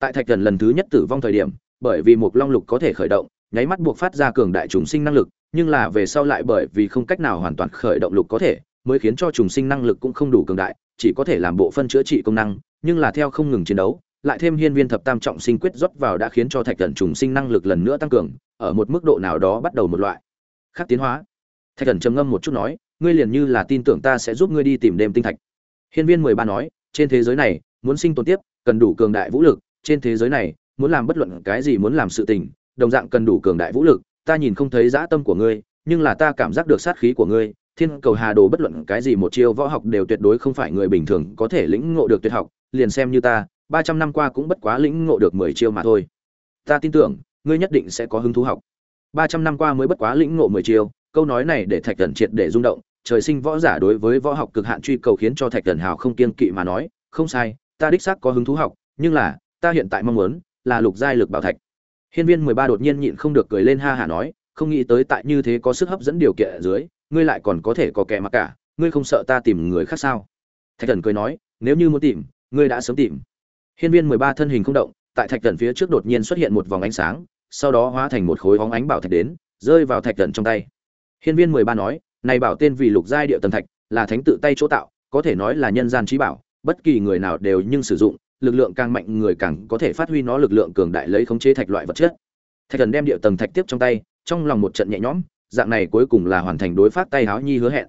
[SPEAKER 1] Tại thạch thần lần thứ nhất tử vong thời điểm, bởi vì một long lục có thể khởi động, nháy mắt buộc phát ra cường đại trùng sinh năng lực, nhưng là về sau lại bởi vì không cách nào hoàn toàn khởi động lục có thể, mới khiến cho trùng sinh năng lực cũng không đủ cường đại, chỉ có thể làm bộ phân chữa trị công năng, nhưng là theo không ngừng chiến đấu lại thêm hiên viên thập tam trọng sinh quyết rót vào đã khiến cho thạch thần trùng sinh năng lực lần nữa tăng cường, ở một mức độ nào đó bắt đầu một loại. Khác tiến hóa. Thạch thần trầm ngâm một chút nói, ngươi liền như là tin tưởng ta sẽ giúp ngươi đi tìm đêm tinh thạch. Hiên viên mười ba nói, trên thế giới này, muốn sinh tồn tiếp, cần đủ cường đại vũ lực. Trên thế giới này, muốn làm bất luận cái gì muốn làm sự tình, đồng dạng cần đủ cường đại vũ lực. Ta nhìn không thấy dã tâm của ngươi, nhưng là ta cảm giác được sát khí của ngươi. Thiên cầu hà đồ bất luận cái gì một chiêu võ học đều tuyệt đối không phải người bình thường có thể lĩnh ngộ được tuyệt học. Liền xem như ta ba trăm năm qua cũng bất quá lĩnh ngộ được mười chiêu mà thôi. Ta tin tưởng, ngươi nhất định sẽ có hứng thú học. Ba trăm năm qua mới bất quá lĩnh ngộ mười chiêu, câu nói này để thạch thần triệt để rung động. Trời sinh võ giả đối với võ học cực hạn truy cầu khiến cho thạch thần hào không kiên kỵ mà nói, không sai, ta đích xác có hứng thú học, nhưng là, ta hiện tại mong muốn là lục giai lực bảo thạch. Hiên viên mười ba đột nhiên nhịn không được cười lên ha hả nói, không nghĩ tới tại như thế có sức hấp dẫn điều kiện ở dưới, ngươi lại còn có thể có kẻ mặc cả, ngươi không sợ ta tìm người khác sao? Thạch thần cười nói, nếu như muốn tìm, ngươi đã sớm tìm hiên viên mười ba thân hình không động, tại thạch thần phía trước đột nhiên xuất hiện một vòng ánh sáng, sau đó hóa thành một khối hóng ánh bảo thạch đến, rơi vào thạch thần trong tay. Hiên viên mười ba nói, này bảo tên vì lục giai địa tầng thạch, là thánh tự tay chỗ tạo, có thể nói là nhân gian trí bảo, bất kỳ người nào đều nhưng sử dụng, lực lượng càng mạnh người càng có thể phát huy nó lực lượng cường đại lấy khống chế thạch loại vật chất. Thạch thần đem địa tầng thạch tiếp trong tay, trong lòng một trận nhẹ nhõm, dạng này cuối cùng là hoàn thành đối phát tay háo nhi hứa hẹn.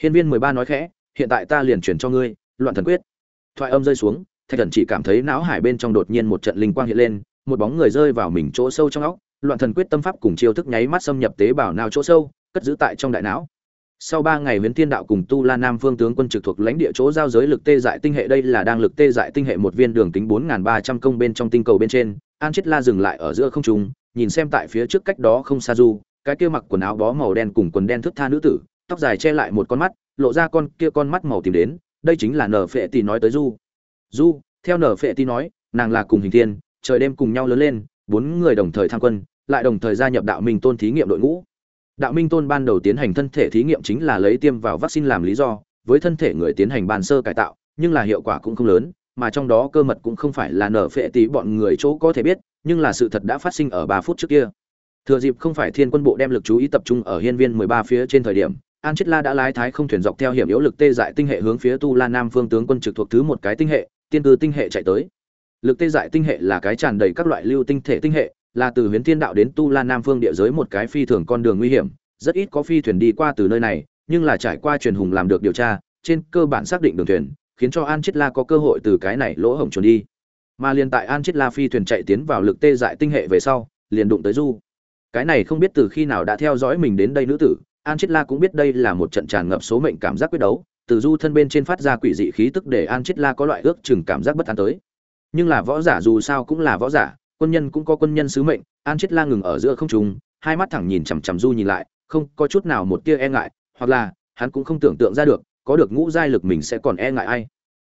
[SPEAKER 1] Hiên viên mười ba nói khẽ, hiện tại ta liền chuyển cho ngươi, loạn thần quyết. Thoại âm rơi xuống thạch thần chỉ cảm thấy não hải bên trong đột nhiên một trận linh quang hiện lên, một bóng người rơi vào mình chỗ sâu trong óc, loạn thần quyết tâm pháp cùng chiêu thức nháy mắt xâm nhập tế bào nào chỗ sâu, cất giữ tại trong đại não. Sau ba ngày huyễn thiên đạo cùng tu la nam phương tướng quân trực thuộc lãnh địa chỗ giao giới lực tê dại tinh hệ, đây là đang lực tê dại tinh hệ một viên đường kính bốn ba trăm công bên trong tinh cầu bên trên, an chết la dừng lại ở giữa không trung, nhìn xem tại phía trước cách đó không xa du, cái kia mặc quần áo bó màu đen cùng quần đen thức tha nữ tử, tóc dài che lại một con mắt, lộ ra con kia con mắt màu tìm đến, đây chính là nở phệ tì nói tới du du, theo nở phệ ti nói, nàng là cùng hình thiên, trời đêm cùng nhau lớn lên, bốn người đồng thời tham quân, lại đồng thời gia nhập đạo minh tôn thí nghiệm đội ngũ. Đạo minh tôn ban đầu tiến hành thân thể thí nghiệm chính là lấy tiêm vào vaccine làm lý do, với thân thể người tiến hành bàn sơ cải tạo, nhưng là hiệu quả cũng không lớn, mà trong đó cơ mật cũng không phải là nở phệ tí bọn người chỗ có thể biết, nhưng là sự thật đã phát sinh ở ba phút trước kia. Thừa dịp không phải thiên quân bộ đem lực chú ý tập trung ở hiên viên mười ba phía trên thời điểm, an chết la đã lái thái không thuyền dọc theo hiểm yếu lực tê dại tinh hệ hướng phía tu la nam phương tướng quân trực thuộc thứ một cái tinh hệ tiên cư tinh hệ chạy tới. Lực tê dại tinh hệ là cái tràn đầy các loại lưu tinh thể tinh hệ, là từ huyền thiên đạo đến tu la nam phương địa giới một cái phi thường con đường nguy hiểm, rất ít có phi thuyền đi qua từ nơi này, nhưng là trải qua truyền hùng làm được điều tra, trên cơ bản xác định đường thuyền, khiến cho an chết la có cơ hội từ cái này lỗ hổng trốn đi. Mà liền tại an chết la phi thuyền chạy tiến vào lực tê dại tinh hệ về sau, liền đụng tới du. Cái này không biết từ khi nào đã theo dõi mình đến đây nữ tử, an chết la cũng biết đây là một trận tràn ngập số mệnh cảm giác quyết đấu từ du thân bên trên phát ra quỷ dị khí tức để an chết la có loại ước chừng cảm giác bất an tới. Nhưng là võ giả dù sao cũng là võ giả, quân nhân cũng có quân nhân sứ mệnh an chết la ngừng ở giữa không trung, hai mắt thẳng nhìn chằm chằm du nhìn lại, không có chút nào một tia e ngại, hoặc là, hắn cũng không tưởng tượng ra được, có được ngũ giai lực mình sẽ còn e ngại ai.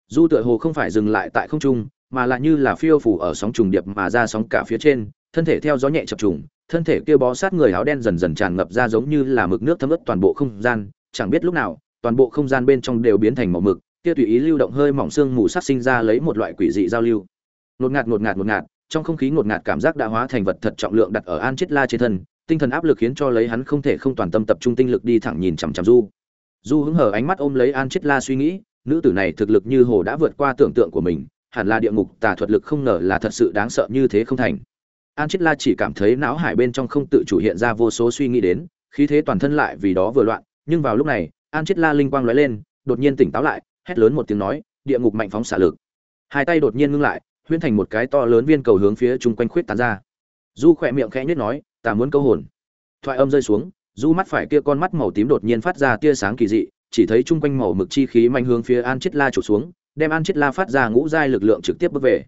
[SPEAKER 1] Du tựa hồ không phải dừng lại tại không trung, mà là như là phiêu phủ ở sóng trùng điệp mà ra sóng cả phía trên, thân thể theo gió nhẹ chập trùng, thân thể kia bó sát người áo đen dần dần tràn ngập ra giống như là mực nước thấm ướt toàn bộ không gian, chẳng biết lúc nào toàn bộ không gian bên trong đều biến thành màu mực, kia tùy ý lưu động hơi mỏng xương mù sắc sinh ra lấy một loại quỷ dị giao lưu. Ngột ngạt ngột ngạt ngột ngạt, trong không khí ngột ngạt cảm giác đã hóa thành vật thật trọng lượng đặt ở an chết la trên thân, tinh thần áp lực khiến cho lấy hắn không thể không toàn tâm tập trung tinh lực đi thẳng nhìn chằm chằm du. Du hứng hở ánh mắt ôm lấy an chết la suy nghĩ, nữ tử này thực lực như hồ đã vượt qua tưởng tượng của mình, hẳn là địa ngục tà thuật lực không ngờ là thật sự đáng sợ như thế không thành. An chết la chỉ cảm thấy não hải bên trong không tự chủ hiện ra vô số suy nghĩ đến, khí thế toàn thân lại vì đó vừa loạn, nhưng vào lúc này an chết la linh quang lóe lên, đột nhiên tỉnh táo lại, hét lớn một tiếng nói, địa ngục mạnh phóng xả lực. Hai tay đột nhiên ngưng lại, huyễn thành một cái to lớn viên cầu hướng phía chung quanh khuyết tán ra. Du khỏe miệng khẽ nhất nói, ta muốn câu hồn. Thoại âm rơi xuống, du mắt phải kia con mắt màu tím đột nhiên phát ra tia sáng kỳ dị, chỉ thấy chung quanh màu mực chi khí mạnh hướng phía an chết la trục xuống, đem an chết la phát ra ngũ giai lực lượng trực tiếp bước về.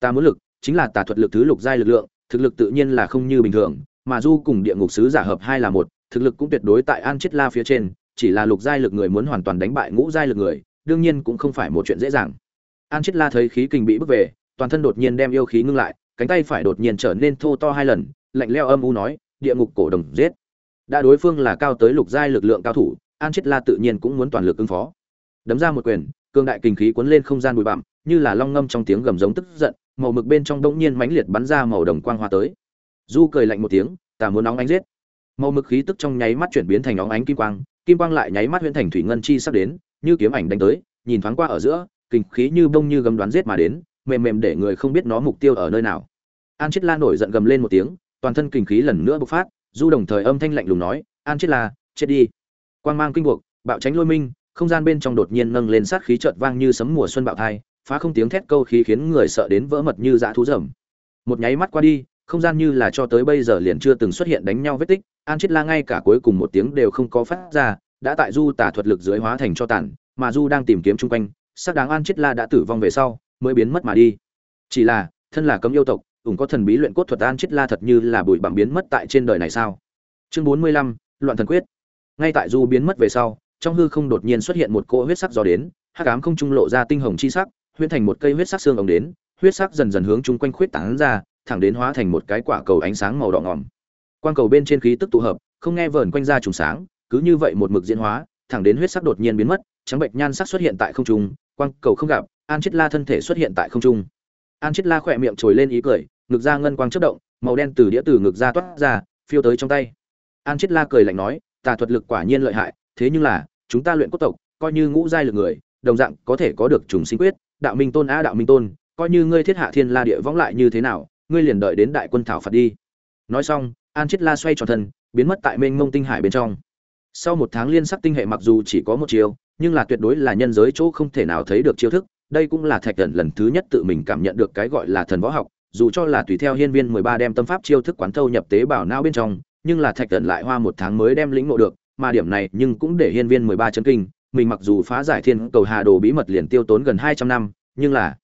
[SPEAKER 1] Ta muốn lực, chính là tà thuật lực thứ lục giai lực lượng, thực lực tự nhiên là không như bình thường, mà du cùng địa ngục sứ giả hợp hai là một, thực lực cũng tuyệt đối tại an chết la phía trên chỉ là lục giai lực người muốn hoàn toàn đánh bại ngũ giai lực người, đương nhiên cũng không phải một chuyện dễ dàng. An chết la thấy khí kình bị bước về, toàn thân đột nhiên đem yêu khí ngưng lại, cánh tay phải đột nhiên trở nên thô to hai lần, lạnh lẽo âm u nói, địa ngục cổ đồng giết. Đã đối phương là cao tới lục giai lực lượng cao thủ, an chết la tự nhiên cũng muốn toàn lực ứng phó. Đấm ra một quyền cương đại kinh khí cuốn lên không gian bụi bặm, như là long ngâm trong tiếng gầm giống tức giận, màu mực bên trong đống nhiên mãnh liệt bắn ra màu đồng quang hoa tới. Du cười lạnh một tiếng, ta muốn nóng ánh giết. Màu mực khí tức trong nháy mắt chuyển biến thành nóng ánh kim quang kim quang lại nháy mắt huyễn thành thủy ngân chi sắp đến, như kiếm ảnh đánh tới, nhìn thoáng qua ở giữa, kinh khí như bông như gầm đoán giết mà đến, mềm mềm để người không biết nó mục tiêu ở nơi nào. An chết la nổi giận gầm lên một tiếng, toàn thân kinh khí lần nữa bộc phát, du đồng thời âm thanh lạnh lùng nói, an chết la, chết đi. Quang mang kinh buộc, bạo tránh lôi minh, không gian bên trong đột nhiên nâng lên sát khí chợt vang như sấm mùa xuân bạo thai, phá không tiếng thét câu khí khiến người sợ đến vỡ mật như dã thú rầm. Một nháy mắt qua đi, không gian như là cho tới bây giờ liền chưa từng xuất hiện đánh nhau vết tích an chết la ngay cả cuối cùng một tiếng đều không có phát ra, đã tại du tả thuật lực dưới hóa thành cho tàn, mà du đang tìm kiếm chung quanh, xác đáng an chết la đã tử vong về sau, mới biến mất mà đi. Chỉ là, thân là cấm yêu tộc, ủng có thần bí luyện cốt thuật an chết la thật như là bụi bặm biến mất tại trên đời này sao? Chương bốn mươi lăm, loạn thần quyết. Ngay tại du biến mất về sau, trong hư không đột nhiên xuất hiện một cỗ huyết sắc gió đến, hắc ám không trung lộ ra tinh hồng chi sắc, huyễn thành một cây huyết sắc xương ống đến, huyết sắc dần dần hướng chung quanh khuyết tán ra, thẳng đến hóa thành một cái quả cầu ánh sáng màu đỏ ngỏm quang cầu bên trên khí tức tụ hợp, không nghe vờn quanh ra trùng sáng, cứ như vậy một mực diễn hóa, thẳng đến huyết sắc đột nhiên biến mất, trắng bệnh nhan sắc xuất hiện tại không trung, quang cầu không gặp, an chết la thân thể xuất hiện tại không trung. An chết la khỏe miệng trồi lên ý cười, ngực ra ngân quang chất động, màu đen từ đĩa từ ngực ra toát ra, phiêu tới trong tay. An chết la cười lạnh nói, tà thuật lực quả nhiên lợi hại, thế nhưng là, chúng ta luyện cốt tộc, coi như ngũ giai lực người, đồng dạng có thể có được trùng sinh quyết, đạo minh tôn a đạo minh tôn, coi như ngươi thiết hạ thiên la địa võng lại như thế nào, ngươi liền đợi đến đại quân thảo phạt đi. Nói xong an chết la xoay tròn thân, biến mất tại mênh mông tinh hải bên trong. Sau một tháng liên sắc tinh hệ mặc dù chỉ có một chiều nhưng là tuyệt đối là nhân giới chỗ không thể nào thấy được chiêu thức, đây cũng là thạch thần lần thứ nhất tự mình cảm nhận được cái gọi là thần võ học, dù cho là tùy theo hiên viên mười ba đem tâm pháp chiêu thức quán thâu nhập tế bào não bên trong, nhưng là thạch thần lại hoa một tháng mới đem lĩnh ngộ được, mà điểm này nhưng cũng để hiên viên mười ba chân kinh, mình mặc dù phá giải thiên cầu hà đồ bí mật liền tiêu tốn gần hai trăm năm, nhưng là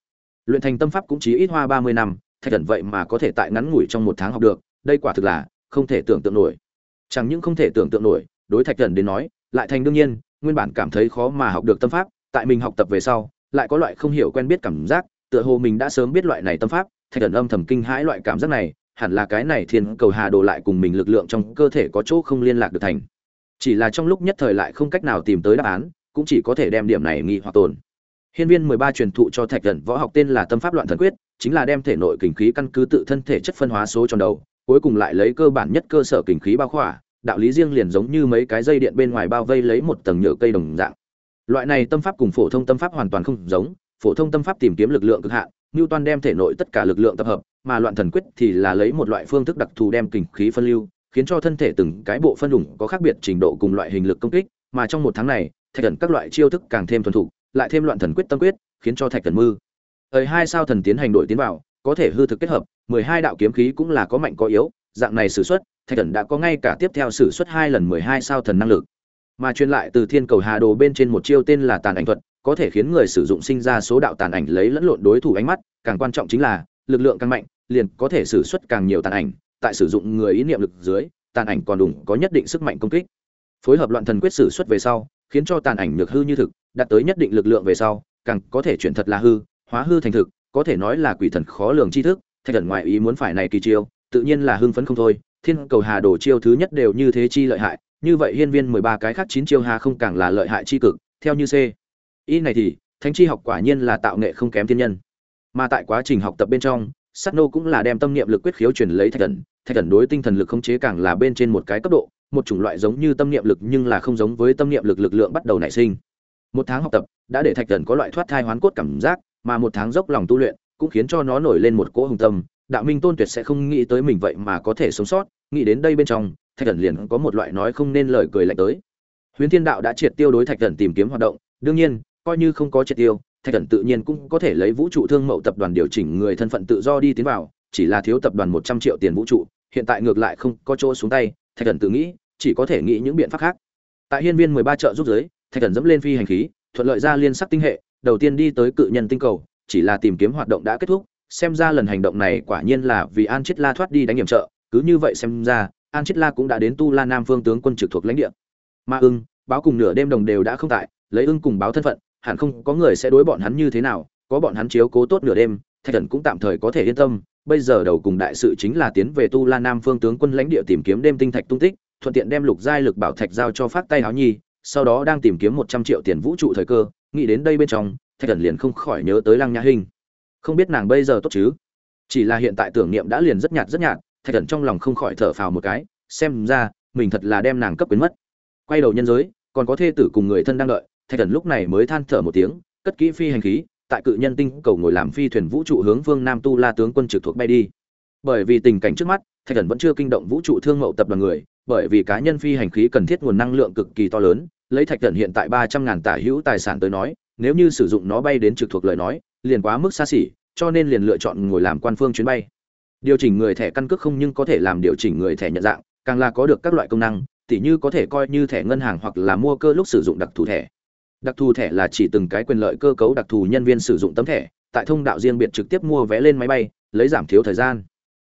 [SPEAKER 1] luyện thành tâm pháp cũng chỉ ít hoa ba mươi năm, thạch thần vậy mà có thể tại ngắn ngủi trong một tháng học được, đây quả thực là không thể tưởng tượng nổi. Chẳng những không thể tưởng tượng nổi đối thạch thần đến nói lại thành đương nhiên nguyên bản cảm thấy khó mà học được tâm pháp tại mình học tập về sau lại có loại không hiểu quen biết cảm giác tựa hồ mình đã sớm biết loại này tâm pháp thạch thần âm thầm kinh hãi loại cảm giác này hẳn là cái này thiên cầu hà đồ lại cùng mình lực lượng trong cơ thể có chỗ không liên lạc được thành. Chỉ là trong lúc nhất thời lại không cách nào tìm tới đáp án cũng chỉ có thể đem điểm này nghi hoặc tồn. Hiên viên 13 truyền thụ cho Thạch thần võ học tên là Tâm pháp loạn thần quyết, chính là đem thể nội kình khí căn cứ tự thân thể chất phân hóa số trong đầu, cuối cùng lại lấy cơ bản nhất cơ sở kình khí bao khỏa, đạo lý riêng liền giống như mấy cái dây điện bên ngoài bao vây lấy một tầng nhựa cây đồng dạng. Loại này tâm pháp cùng phổ thông tâm pháp hoàn toàn không giống, phổ thông tâm pháp tìm kiếm lực lượng cực hạn, Newton đem thể nội tất cả lực lượng tập hợp, mà loạn thần quyết thì là lấy một loại phương thức đặc thù đem kình khí phân lưu, khiến cho thân thể từng cái bộ phân đủng có khác biệt trình độ cùng loại hình lực công kích, mà trong một tháng này, thạch thần các loại chiêu thức càng thêm thuần thục, lại thêm loạn thần quyết tâm quyết, khiến cho thạch thần mư. Thời hai sao thần tiến hành đổi tiến vào, có thể hư thực kết hợp, mười hai đạo kiếm khí cũng là có mạnh có yếu, dạng này sử xuất, thạch thần đã có ngay cả tiếp theo sử xuất hai lần mười hai sao thần năng lực. Mà truyền lại từ Thiên Cầu Hà Đồ bên trên một chiêu tên là Tàn ảnh thuật, có thể khiến người sử dụng sinh ra số đạo tàn ảnh lấy lẫn lộn đối thủ ánh mắt, càng quan trọng chính là, lực lượng càng mạnh, liền có thể sử xuất càng nhiều tàn ảnh, tại sử dụng người ý niệm lực dưới, tàn ảnh còn đủ có nhất định sức mạnh công kích. Phối hợp loạn thần quyết sử xuất về sau, khiến cho tàn ảnh nhược hư như thực, đạt tới nhất định lực lượng về sau, càng có thể chuyển thật là hư, hóa hư thành thực, có thể nói là quỷ thần khó lường chi thức, Thạch Thần ngoại ý muốn phải này kỳ chiêu, tự nhiên là hưng phấn không thôi, Thiên Cầu Hà Đồ chiêu thứ nhất đều như thế chi lợi hại, như vậy hiên viên 13 cái khác chín chiêu hà không càng là lợi hại chi cực, theo như C. ý này thì, thánh chi học quả nhiên là tạo nghệ không kém thiên nhân. Mà tại quá trình học tập bên trong, Sát nô cũng là đem tâm niệm lực quyết khiếu truyền lấy Thạch Thần, Thạch Thần đối tinh thần lực khống chế càng là bên trên một cái cấp độ, một chủng loại giống như tâm niệm lực nhưng là không giống với tâm niệm lực lực lượng bắt đầu nảy sinh. Một tháng học tập đã để Thạch Thần có loại thoát thai hoán cốt cảm giác, mà một tháng dốc lòng tu luyện cũng khiến cho nó nổi lên một cỗ hùng tâm, Đạo Minh Tôn tuyệt sẽ không nghĩ tới mình vậy mà có thể sống sót, nghĩ đến đây bên trong, Thạch Thần liền có một loại nói không nên lời cười lạnh tới. huyễn Thiên Đạo đã triệt tiêu đối Thạch Thần tìm kiếm hoạt động, đương nhiên, coi như không có triệt tiêu, Thạch Thần tự nhiên cũng có thể lấy vũ trụ thương mậu tập đoàn điều chỉnh người thân phận tự do đi tiến vào, chỉ là thiếu tập đoàn một trăm triệu tiền vũ trụ, hiện tại ngược lại không có chỗ xuống tay, Thạch Thần tự nghĩ, chỉ có thể nghĩ những biện pháp khác. Tại hiên viên mười ba chợ giúp giới, Thạch Thần dẫm lên phi hành khí, thuận lợi ra liên sắc tinh hệ, đầu tiên đi tới cự nhân tinh cầu, chỉ là tìm kiếm hoạt động đã kết thúc, xem ra lần hành động này quả nhiên là vì An chết La thoát đi đánh nhiệm trợ, cứ như vậy xem ra, An chết La cũng đã đến Tu La Nam Phương tướng quân trực thuộc lãnh địa. Ma ưng, báo cùng nửa đêm đồng đều đã không tại, lấy ưng cùng báo thân phận, hẳn không có người sẽ đối bọn hắn như thế nào, có bọn hắn chiếu cố tốt nửa đêm, Thạch Thần cũng tạm thời có thể yên tâm, bây giờ đầu cùng đại sự chính là tiến về Tu La Nam Phương tướng quân lãnh địa tìm kiếm đêm tinh thạch tung tích, thuận tiện đem lục giai lực bảo thạch giao cho phát tay háo nhi, sau đó đang tìm kiếm một trăm triệu tiền vũ trụ thời cơ, nghĩ đến đây bên trong, Thạch Thần liền không khỏi nhớ tới Lăng Nhã Hinh. Không biết nàng bây giờ tốt chứ? Chỉ là hiện tại tưởng niệm đã liền rất nhạt rất nhạt, Thạch Thần trong lòng không khỏi thở phào một cái, xem ra mình thật là đem nàng cấp quyến mất. Quay đầu nhân giới, còn có thê tử cùng người thân đang đợi, Thạch Thần lúc này mới than thở một tiếng, cất kỹ phi hành khí, tại cự nhân tinh cầu ngồi làm phi thuyền vũ trụ hướng phương Nam Tu La tướng quân trực thuộc bay đi. Bởi vì tình cảnh trước mắt, Thạch Thần vẫn chưa kinh động vũ trụ thương mậu tập đoàn người, bởi vì cá nhân phi hành khí cần thiết nguồn năng lượng cực kỳ to lớn, lấy Thạch Thần hiện tại ba trăm ngàn tả hữu tài sản tới nói, nếu như sử dụng nó bay đến trực thuộc lời nói, liền quá mức xa xỉ, cho nên liền lựa chọn ngồi làm quan phương chuyến bay. điều chỉnh người thẻ căn cước không nhưng có thể làm điều chỉnh người thẻ nhận dạng càng là có được các loại công năng tỉ như có thể coi như thẻ ngân hàng hoặc là mua cơ lúc sử dụng đặc thù thẻ đặc thù thẻ là chỉ từng cái quyền lợi cơ cấu đặc thù nhân viên sử dụng tấm thẻ tại thông đạo riêng biệt trực tiếp mua vé lên máy bay lấy giảm thiếu thời gian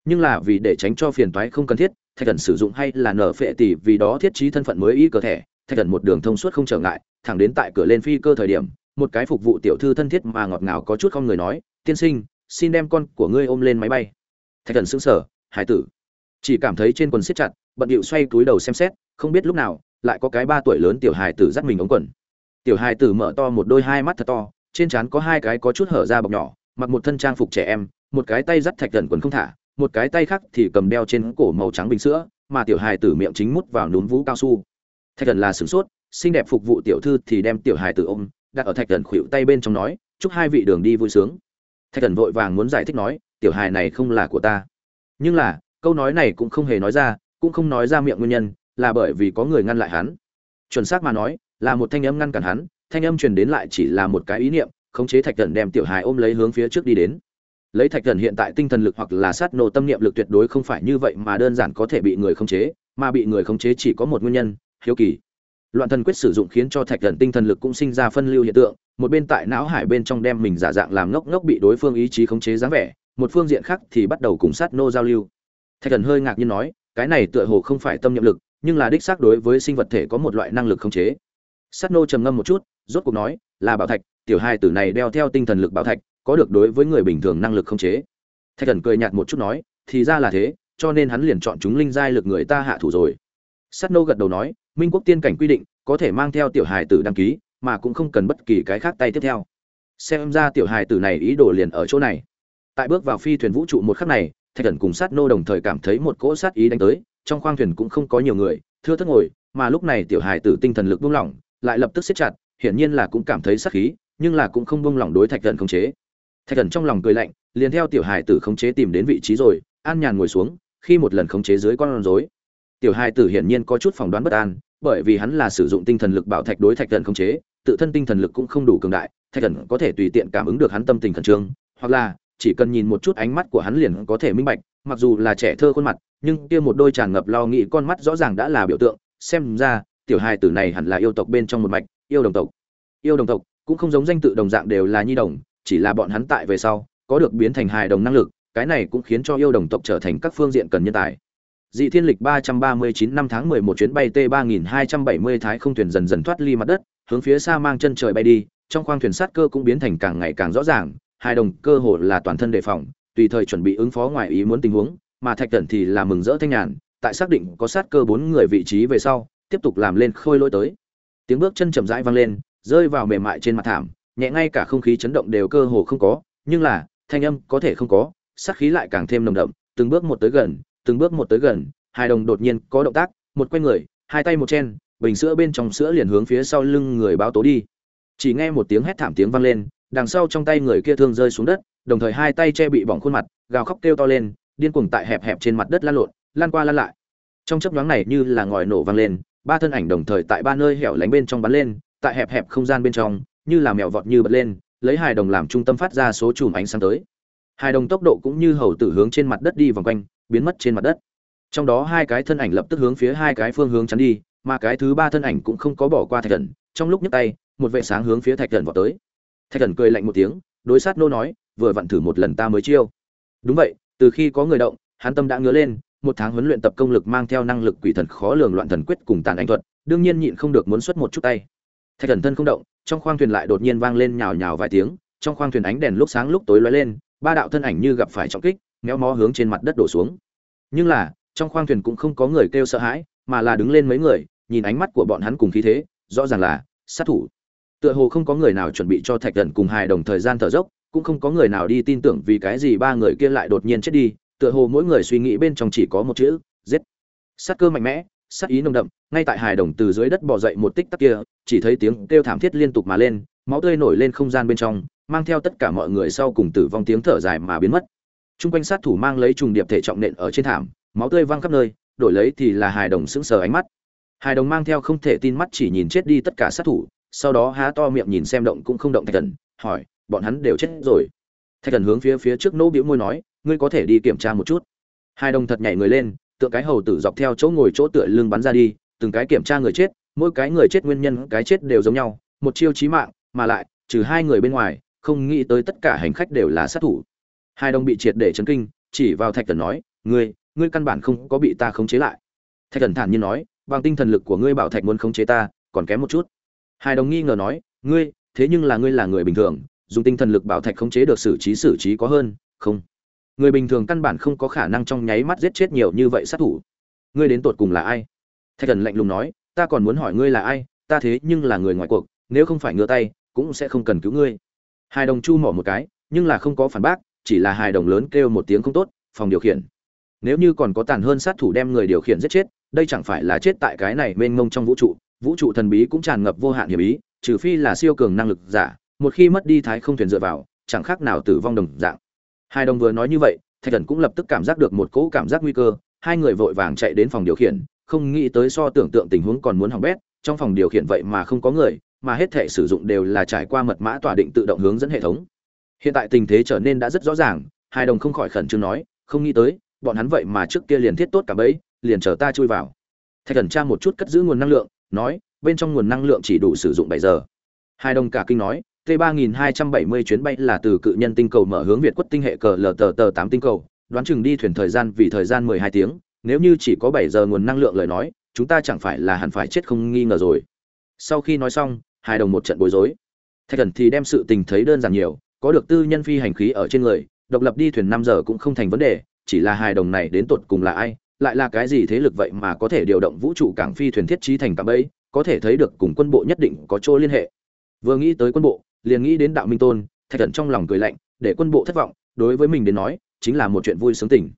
[SPEAKER 1] nhưng là vì để tránh cho phiền toái không cần thiết thạch thần sử dụng hay là nở phệ tỷ vì đó thiết trí thân phận mới ý cơ thẻ thạch thần một đường thông suốt không trở ngại, thẳng đến tại cửa lên phi cơ thời điểm, một cái phục vụ tiểu thư thân thiết mà ngọt ngào có chút không người nói, tiên sinh, xin đem con của ngươi ôm lên máy bay. Thạch thần sững sờ, hải tử. Chỉ cảm thấy trên quần siết chặt, bận điệu xoay túi đầu xem xét, không biết lúc nào, lại có cái ba tuổi lớn tiểu Hải tử dắt mình ống quần. Tiểu Hải tử mở to một đôi hai mắt thật to, trên trán có hai cái có chút hở ra bọc nhỏ, mặc một thân trang phục trẻ em, một cái tay dắt thạch thần quần không thả, một cái tay khác thì cầm đeo trên cổ màu trắng bình sữa, mà tiểu hài tử miệng chính mút vào núm vú cao su thạch thần là sửng sốt, xinh đẹp phục vụ tiểu thư thì đem tiểu hài tử ôm, đặt ở thạch thần khuỵu tay bên trong nói, chúc hai vị đường đi vui sướng. Thạch thần vội vàng muốn giải thích nói, tiểu hài này không là của ta. Nhưng là, câu nói này cũng không hề nói ra, cũng không nói ra miệng nguyên nhân, là bởi vì có người ngăn lại hắn. Chuẩn xác mà nói, là một thanh âm ngăn cản hắn, thanh âm truyền đến lại chỉ là một cái ý niệm, khống chế thạch thần đem tiểu hài ôm lấy hướng phía trước đi đến. Lấy thạch thần hiện tại tinh thần lực hoặc là sát nổ tâm niệm lực tuyệt đối không phải như vậy mà đơn giản có thể bị người khống chế, mà bị người khống chế chỉ có một nguyên nhân hiếu kỳ. Loạn thần quyết sử dụng khiến cho thạch thần tinh thần lực cũng sinh ra phân lưu hiện tượng, một bên tại não hải bên trong đem mình giả dạng làm ngốc ngốc bị đối phương ý chí khống chế dáng vẻ, một phương diện khác thì bắt đầu cùng sát nô giao lưu. Thạch thần hơi ngạc nhiên nói, cái này tựa hồ không phải tâm nhiệm lực, nhưng là đích xác đối với sinh vật thể có một loại năng lực khống chế. Sát nô trầm ngâm một chút, rốt cuộc nói, là bảo thạch, tiểu hai tử này đeo theo tinh thần lực bảo thạch, có được đối với người bình thường năng lực khống chế. Thạch thần cười nhạt một chút nói, thì ra là thế, cho nên hắn liền chọn chúng linh giai lực người ta hạ thủ rồi. Sát nô gật đầu nói minh quốc tiên cảnh quy định, có thể mang theo tiểu hài tử đăng ký, mà cũng không cần bất kỳ cái khác tay tiếp theo. Xem ra tiểu hài tử này ý đồ liền ở chỗ này. Tại bước vào phi thuyền vũ trụ một khắc này, thạch thần cùng sát nô đồng thời cảm thấy một cỗ sát ý đánh tới, trong khoang thuyền cũng không có nhiều người, thưa thất ngồi, mà lúc này tiểu hài tử tinh thần lực buông lỏng, lại lập tức siết chặt, hiển nhiên là cũng cảm thấy sát khí, nhưng là cũng không buông lỏng đối thạch thần khống chế. Thạch thần trong lòng cười lạnh, liền theo tiểu hài tử khống chế tìm đến vị trí rồi, an nhàn ngồi xuống, khi một lần khống chế dưới con rối tiểu Hai tử hiển nhiên có chút phỏng đoán bất an, bởi vì hắn là sử dụng tinh thần lực bảo thạch đối thạch thần không chế, tự thân tinh thần lực cũng không đủ cường đại, thạch thần có thể tùy tiện cảm ứng được hắn tâm tình khẩn trương, hoặc là chỉ cần nhìn một chút ánh mắt của hắn liền có thể minh bạch, mặc dù là trẻ thơ khuôn mặt, nhưng kia một đôi tràn ngập lo nghĩ con mắt rõ ràng đã là biểu tượng, xem ra, tiểu Hai tử này hẳn là yêu tộc bên trong một mạch, yêu đồng tộc. Yêu đồng tộc cũng không giống danh tự đồng dạng đều là nhi đồng, chỉ là bọn hắn tại về sau, có được biến thành hài đồng năng lực, cái này cũng khiến cho yêu đồng tộc trở thành các phương diện cần nhân tài dị thiên lịch ba trăm ba mươi chín năm tháng mười một chuyến bay t ba nghìn hai trăm bảy mươi thái không thuyền dần dần thoát ly mặt đất, hướng phía xa mang chân trời bay đi. Trong khoang thuyền sát cơ cũng biến thành càng ngày càng rõ ràng, hai đồng cơ hồ là toàn thân đề phòng, tùy thời chuẩn bị ứng phó ngoài ý muốn tình huống, mà thạch Tẩn thì là mừng rỡ thanh nhàn, tại xác định có sát cơ bốn người vị trí về sau, tiếp tục làm lên khôi lỗi tới. Tiếng bước chân chậm rãi vang lên, rơi vào mềm mại trên mặt thảm, nhẹ ngay cả không khí chấn động đều cơ hồ không có, nhưng là, thanh âm có thể không có, sát khí lại càng thêm nồng đậm, từng bước một tới gần từng bước một tới gần, hai đồng đột nhiên có động tác, một quay người, hai tay một chen, bình sữa bên trong sữa liền hướng phía sau lưng người báo tố đi. Chỉ nghe một tiếng hét thảm tiếng vang lên, đằng sau trong tay người kia thương rơi xuống đất, đồng thời hai tay che bị bỏng khuôn mặt, gào khóc kêu to lên, điên cuồng tại hẹp hẹp trên mặt đất lăn lộn, lan qua lăn lại. Trong chấp nhoáng này như là ngòi nổ vang lên, ba thân ảnh đồng thời tại ba nơi hẻo lánh bên trong bắn lên, tại hẹp hẹp không gian bên trong, như là mèo vọt như bật lên, lấy hài đồng làm trung tâm phát ra số chùm ánh sáng tới. Hài đồng tốc độ cũng như hầu tử hướng trên mặt đất đi vòng quanh biến mất trên mặt đất. Trong đó hai cái thân ảnh lập tức hướng phía hai cái phương hướng chắn đi, mà cái thứ ba thân ảnh cũng không có bỏ qua thạch thần. Trong lúc nhấc tay, một vệ sáng hướng phía thạch thần vào tới. Thạch thần cười lạnh một tiếng, đối sát nô nói, vừa vặn thử một lần ta mới chiêu. Đúng vậy, từ khi có người động, hắn tâm đã ngứa lên, một tháng huấn luyện tập công lực mang theo năng lực quỷ thần khó lường loạn thần quyết cùng tàn ảnh thuật, đương nhiên nhịn không được muốn xuất một chút tay. Thạch thần thân không động, trong khoang thuyền lại đột nhiên vang lên nhào nhào vài tiếng, trong khoang thuyền ánh đèn lúc sáng lúc tối lóe lên, ba đạo thân ảnh như gặp phải trọng kích méo mó hướng trên mặt đất đổ xuống. Nhưng là, trong khoang thuyền cũng không có người kêu sợ hãi, mà là đứng lên mấy người, nhìn ánh mắt của bọn hắn cùng khí thế, rõ ràng là sát thủ. Tựa hồ không có người nào chuẩn bị cho thạch thần cùng hài đồng thời gian thở dốc, cũng không có người nào đi tin tưởng vì cái gì ba người kia lại đột nhiên chết đi, tựa hồ mỗi người suy nghĩ bên trong chỉ có một chữ, giết. Sát cơ mạnh mẽ, sát ý nồng đậm, ngay tại hài đồng từ dưới đất bò dậy một tích tắc kia, chỉ thấy tiếng kêu thảm thiết liên tục mà lên, máu tươi nổi lên không gian bên trong, mang theo tất cả mọi người sau cùng tử vong tiếng thở dài mà biến mất chung quanh sát thủ mang lấy trùng điệp thể trọng nện ở trên thảm, máu tươi văng khắp nơi, đổi lấy thì là hài đồng sững sờ ánh mắt. Hài đồng mang theo không thể tin mắt chỉ nhìn chết đi tất cả sát thủ, sau đó há to miệng nhìn xem động cũng không động Thạch Thần, hỏi, bọn hắn đều chết rồi. Thạch Thần hướng phía phía trước nỗ biểu môi nói, ngươi có thể đi kiểm tra một chút hai đồng thật nhảy người lên tựa cái hầu tử dọc theo chỗ ngồi chỗ tựa lưng bắn ra đi từng cái kiểm tra người chết mỗi cái người chết nguyên nhân cái chết đều giống nhau một chiêu chí mạng mà lại trừ hai người bên ngoài không nghĩ tới tất cả hành khách đều là sát thủ hai đồng bị triệt để chấn kinh, chỉ vào thạch thần nói, ngươi ngươi căn bản không có bị ta khống chế lại. Thạch thần thản nhiên nói, bằng tinh thần lực của ngươi bảo thạch muốn khống chế ta, còn kém một chút. Hai đồng nghi ngờ nói, ngươi, thế nhưng là ngươi là người bình thường, dùng tinh thần lực bảo thạch khống chế được xử trí xử trí có hơn, không? Người bình thường căn bản không có khả năng trong nháy mắt giết chết nhiều như vậy sát thủ. Ngươi đến tột cùng là ai? Thạch thần lạnh lùng nói, ta còn muốn hỏi ngươi là ai, ta thế nhưng là người ngoài cuộc, nếu không phải ngửa tay, cũng sẽ không cần cứu ngươi. Hai đồng chu mỏ một cái, nhưng là không có phản bác chỉ là hài đồng lớn kêu một tiếng không tốt, phòng điều khiển. Nếu như còn có tàn hơn sát thủ đem người điều khiển giết chết, đây chẳng phải là chết tại cái này mênh mông trong vũ trụ. Vũ trụ thần bí cũng tràn ngập vô hạn hiểm ý, trừ phi là siêu cường năng lực giả, một khi mất đi thái không thuyền dựa vào, chẳng khác nào tử vong đồng dạng. Hai đồng vừa nói như vậy, thạch thần cũng lập tức cảm giác được một cỗ cảm giác nguy cơ, hai người vội vàng chạy đến phòng điều khiển, không nghĩ tới so tưởng tượng tình huống còn muốn hỏng bét, trong phòng điều khiển vậy mà không có người, mà hết thể sử dụng đều là trải qua mật mã tỏa định tự động hướng dẫn hệ thống hiện tại tình thế trở nên đã rất rõ ràng, hai đồng không khỏi khẩn trương nói, không nghĩ tới, bọn hắn vậy mà trước kia liền thiết tốt cả bấy liền chờ ta chui vào. Thạch thần tra một chút cất giữ nguồn năng lượng, nói, bên trong nguồn năng lượng chỉ đủ sử dụng bảy giờ. Hai đồng cả kinh nói, t ba nghìn hai trăm bảy mươi chuyến bay là từ cự nhân tinh cầu mở hướng việt quất tinh hệ cờ lờ tờ tờ tám tinh cầu, đoán chừng đi thuyền thời gian vì thời gian mười hai tiếng, nếu như chỉ có bảy giờ nguồn năng lượng lời nói, chúng ta chẳng phải là hẳn phải chết không nghi ngờ rồi. Sau khi nói xong, hai đồng một trận bối rối. Thạch thần thì đem sự tình thấy đơn giản nhiều có được tư nhân phi hành khí ở trên người, độc lập đi thuyền năm giờ cũng không thành vấn đề, chỉ là hài đồng này đến tột cùng là ai, lại là cái gì thế lực vậy mà có thể điều động vũ trụ cảng phi thuyền thiết trí thành cạm bẫy, có thể thấy được cùng quân bộ nhất định có chỗ liên hệ. Vừa nghĩ tới quân bộ, liền nghĩ đến đạo minh tôn, thạch thần trong lòng cười lạnh, để quân bộ thất vọng, đối với mình đến nói, chính là một chuyện vui sướng tình.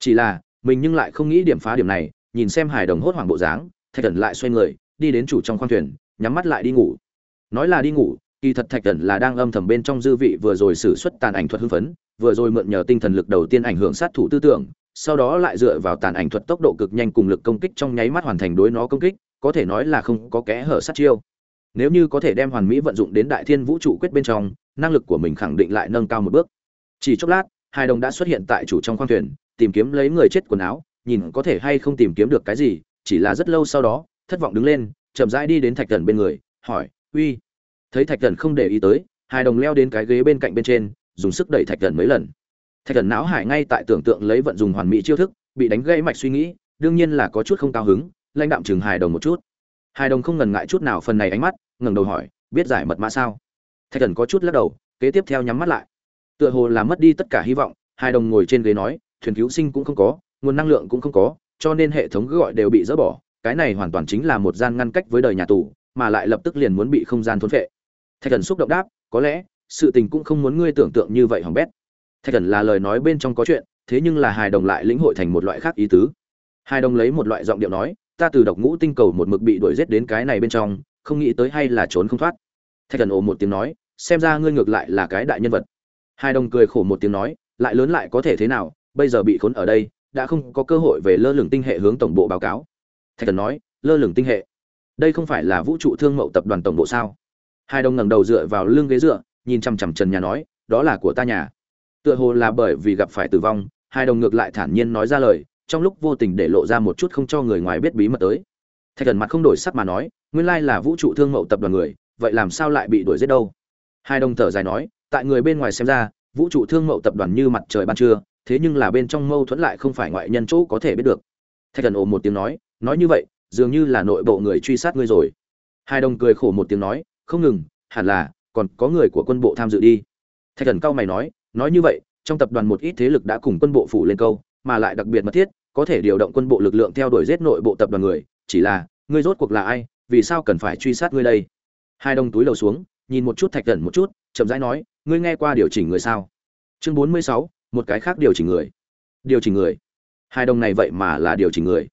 [SPEAKER 1] Chỉ là, mình nhưng lại không nghĩ điểm phá điểm này, nhìn xem hài đồng hốt hoảng bộ dáng, thạch thần lại xoay người, đi đến chủ trong khoang thuyền, nhắm mắt lại đi ngủ. Nói là đi ngủ kỳ thật thạch thần là đang âm thầm bên trong dư vị vừa rồi xử xuất tàn ảnh thuật hưng phấn, vừa rồi mượn nhờ tinh thần lực đầu tiên ảnh hưởng sát thủ tư tưởng, sau đó lại dựa vào tàn ảnh thuật tốc độ cực nhanh cùng lực công kích trong nháy mắt hoàn thành đối nó công kích, có thể nói là không có kẽ hở sát chiêu. Nếu như có thể đem hoàn mỹ vận dụng đến đại thiên vũ trụ quyết bên trong, năng lực của mình khẳng định lại nâng cao một bước. Chỉ chốc lát, hai đồng đã xuất hiện tại chủ trong khoang thuyền, tìm kiếm lấy người chết quần áo, nhìn có thể hay không tìm kiếm được cái gì, chỉ là rất lâu sau đó, thất vọng đứng lên, chậm rãi đi đến thạch thần bên người, hỏi, uy thấy thạch thần không để ý tới, hai đồng leo đến cái ghế bên cạnh bên trên, dùng sức đẩy thạch thần mấy lần. Thạch thần não hải ngay tại tưởng tượng lấy vận dùng hoàn mỹ chiêu thức, bị đánh gãy mạch suy nghĩ, đương nhiên là có chút không cao hứng, lãnh đạm chừng hài đồng một chút. Hài đồng không ngần ngại chút nào phần này ánh mắt, ngẩng đầu hỏi, biết giải mật mã sao? Thạch thần có chút lắc đầu, kế tiếp theo nhắm mắt lại. Tựa hồ là mất đi tất cả hy vọng hài đồng ngồi trên ghế nói, thuyền cứu sinh cũng không có, nguồn năng lượng cũng không có, cho nên hệ thống gọi đều bị dỡ bỏ, cái này hoàn toàn chính là một gian ngăn cách với đời nhà tù, mà lại lập tức liền muốn bị không gian thôn phệ thạch thần xúc động đáp, có lẽ, sự tình cũng không muốn ngươi tưởng tượng như vậy hỏng bét. Thạch thần là lời nói bên trong có chuyện, thế nhưng là hài đồng lại lĩnh hội thành một loại khác ý tứ. Hài đồng lấy một loại giọng điệu nói, ta từ độc ngũ tinh cầu một mực bị đuổi giết đến cái này bên trong, không nghĩ tới hay là trốn không thoát. Thạch thần ồ một tiếng nói, xem ra ngươi ngược lại là cái đại nhân vật. Hai đồng cười khổ một tiếng nói, lại lớn lại có thể thế nào, bây giờ bị khốn ở đây, đã không có cơ hội về lơ lửng tinh hệ hướng tổng bộ báo cáo. Thạch thần nói, lơ lửng tinh hệ? Đây không phải là vũ trụ thương mậu tập đoàn tổng bộ sao? Hai đồng ngẩng đầu dựa vào lưng ghế dựa, nhìn chằm chằm trần nhà nói, đó là của ta nhà. Tựa hồ là bởi vì gặp phải tử vong, hai đồng ngược lại thản nhiên nói ra lời, trong lúc vô tình để lộ ra một chút không cho người ngoài biết bí mật tới. Thạch thần mặt không đổi sắc mà nói, nguyên lai là vũ trụ thương mậu tập đoàn người, vậy làm sao lại bị đuổi giết đâu? Hai đồng thở dài nói, tại người bên ngoài xem ra, vũ trụ thương mậu tập đoàn như mặt trời ban trưa, thế nhưng là bên trong mâu thuẫn lại không phải ngoại nhân chỗ có thể biết được. Thạch thần ồ một tiếng nói nói như vậy, dường như là nội bộ người truy sát ngươi rồi. Hai đồng cười khổ một tiếng nói không ngừng, hẳn là, còn có người của quân bộ tham dự đi. Thạch thần cao mày nói nói như vậy, trong tập đoàn một ít thế lực đã cùng quân bộ phủ lên câu, mà lại đặc biệt mật thiết, có thể điều động quân bộ lực lượng theo đuổi giết nội bộ tập đoàn người, chỉ là, ngươi rốt cuộc là ai, vì sao cần phải truy sát ngươi đây? Hai đồng túi lầu xuống, nhìn một chút thạch thần một chút, chậm rãi nói, ngươi nghe qua điều chỉnh người sao? Chương bốn mươi sáu, một cái khác điều chỉnh người. Điều chỉnh người. Hai đồng này vậy mà là điều chỉnh người.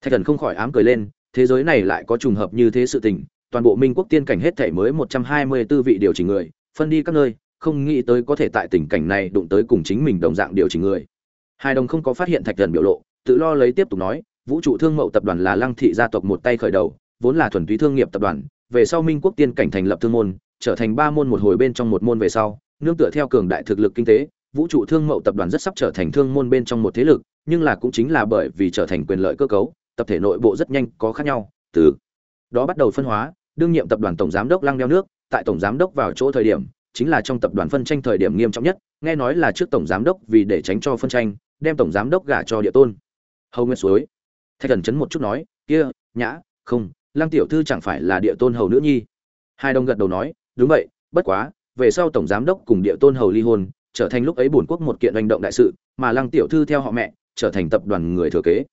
[SPEAKER 1] Thạch thần không khỏi ám cười lên, thế giới này lại có trùng hợp như thế sự tình toàn bộ minh quốc tiên cảnh hết thể mới một trăm hai mươi 124 vị điều chỉnh người, phân đi các nơi, không nghĩ tới có thể tại tình cảnh này đụng tới cùng chính mình đồng dạng điều chỉnh người. Hai đồng không có phát hiện thạch thần biểu lộ, tự lo lấy tiếp tục nói, vũ trụ thương mậu tập đoàn là lăng thị gia tộc một tay khởi đầu, vốn là thuần túy thương nghiệp tập đoàn, về sau minh quốc tiên cảnh thành lập thương môn, trở thành ba môn một hồi bên trong một môn về sau, nương tựa theo cường đại thực lực kinh tế, vũ trụ thương mậu tập đoàn rất sắp trở thành thương môn bên trong một thế lực, nhưng là cũng chính là bởi vì trở thành quyền lợi cơ cấu, tập thể nội bộ rất nhanh có khác nhau, từ đó bắt đầu phân hóa đương nhiệm tập đoàn tổng giám đốc lăng đeo nước, tại tổng giám đốc vào chỗ thời điểm, chính là trong tập đoàn phân tranh thời điểm nghiêm trọng nhất, nghe nói là trước tổng giám đốc vì để tránh cho phân tranh, đem tổng giám đốc gả cho địa tôn. Hầu nguyên suối, thạch thần chấn một chút nói, kia, nhã, không, lăng tiểu thư chẳng phải là địa tôn hầu nữ nhi? Hai đồng gật đầu nói, đúng vậy, bất quá, về sau tổng giám đốc cùng địa tôn hầu ly hôn, trở thành lúc ấy bổn quốc một kiện hành động đại sự, mà lăng tiểu thư theo họ mẹ, trở thành tập đoàn người thừa kế.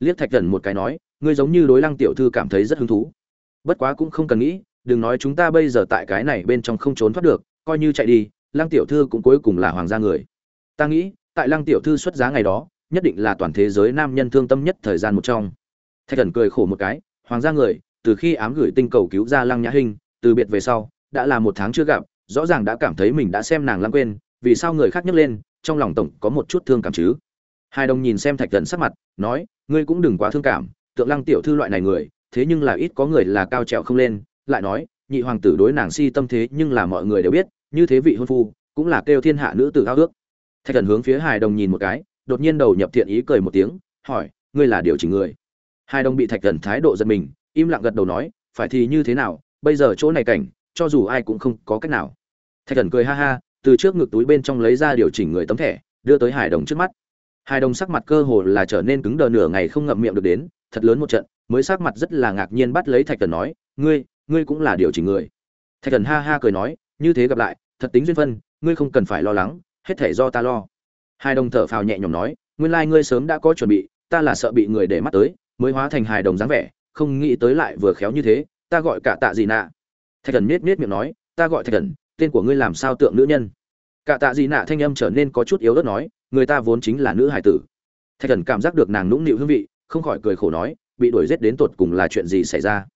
[SPEAKER 1] Liếc thạch thần một cái nói, ngươi giống như đối lăng tiểu thư cảm thấy rất hứng thú bất quá cũng không cần nghĩ, đừng nói chúng ta bây giờ tại cái này bên trong không trốn thoát được, coi như chạy đi, lăng tiểu thư cũng cuối cùng là hoàng gia người. Ta nghĩ, tại lăng tiểu thư xuất giá ngày đó, nhất định là toàn thế giới nam nhân thương tâm nhất thời gian một trong. Thạch thần cười khổ một cái, hoàng gia người, từ khi ám gửi tinh cầu cứu ra lăng nhã hinh, từ biệt về sau, đã là một tháng chưa gặp, rõ ràng đã cảm thấy mình đã xem nàng lãng quên, vì sao người khác nhấc lên, trong lòng tổng có một chút thương cảm chứ? Hai đồng nhìn xem thạch thần sắc mặt, nói, ngươi cũng đừng quá thương cảm, tượng lăng tiểu thư loại này người thế nhưng là ít có người là cao trèo không lên, lại nói, nhị hoàng tử đối nàng si tâm thế nhưng là mọi người đều biết, như thế vị hôn phu, cũng là kêu thiên hạ nữ tử ao ước. Thạch thần hướng phía hài đồng nhìn một cái, đột nhiên đầu nhập thiện ý cười một tiếng, hỏi, ngươi là điều chỉnh người? Hai đồng bị thạch thần thái độ giật mình, im lặng gật đầu nói, phải thì như thế nào, bây giờ chỗ này cảnh, cho dù ai cũng không có cách nào. Thạch thần cười ha ha, từ trước ngực túi bên trong lấy ra điều chỉnh người tấm thẻ, đưa tới hải đồng trước mắt. Hải đồng sắc mặt cơ hồ là trở nên cứng đờ nửa ngày không ngậm miệng được đến, thật lớn một trận mới sắc mặt rất là ngạc nhiên bắt lấy thạch thần nói, ngươi ngươi cũng là điều chỉnh người. Thạch thần ha ha cười nói, như thế gặp lại, thật tính duyên phân, ngươi không cần phải lo lắng, hết thể do ta lo. Hai đồng thở phào nhẹ nhõm nói, nguyên lai ngươi sớm đã có chuẩn bị, ta là sợ bị người để mắt tới, mới hóa thành hài đồng dáng vẻ, không nghĩ tới lại vừa khéo như thế, ta gọi cả tạ gì nạ. Thạch thần miết miết miệng nói, ta gọi thạch thần tên của ngươi làm sao tượng nữ nhân? Cả tạ gì nạ thanh âm trở nên có chút yếu ớt nói, người ta vốn chính là nữ hải tử. Thạch thần cảm giác được nàng nũng nịu hương vị, không khỏi cười khổ nói bị đuổi giết đến tột cùng là chuyện gì xảy ra.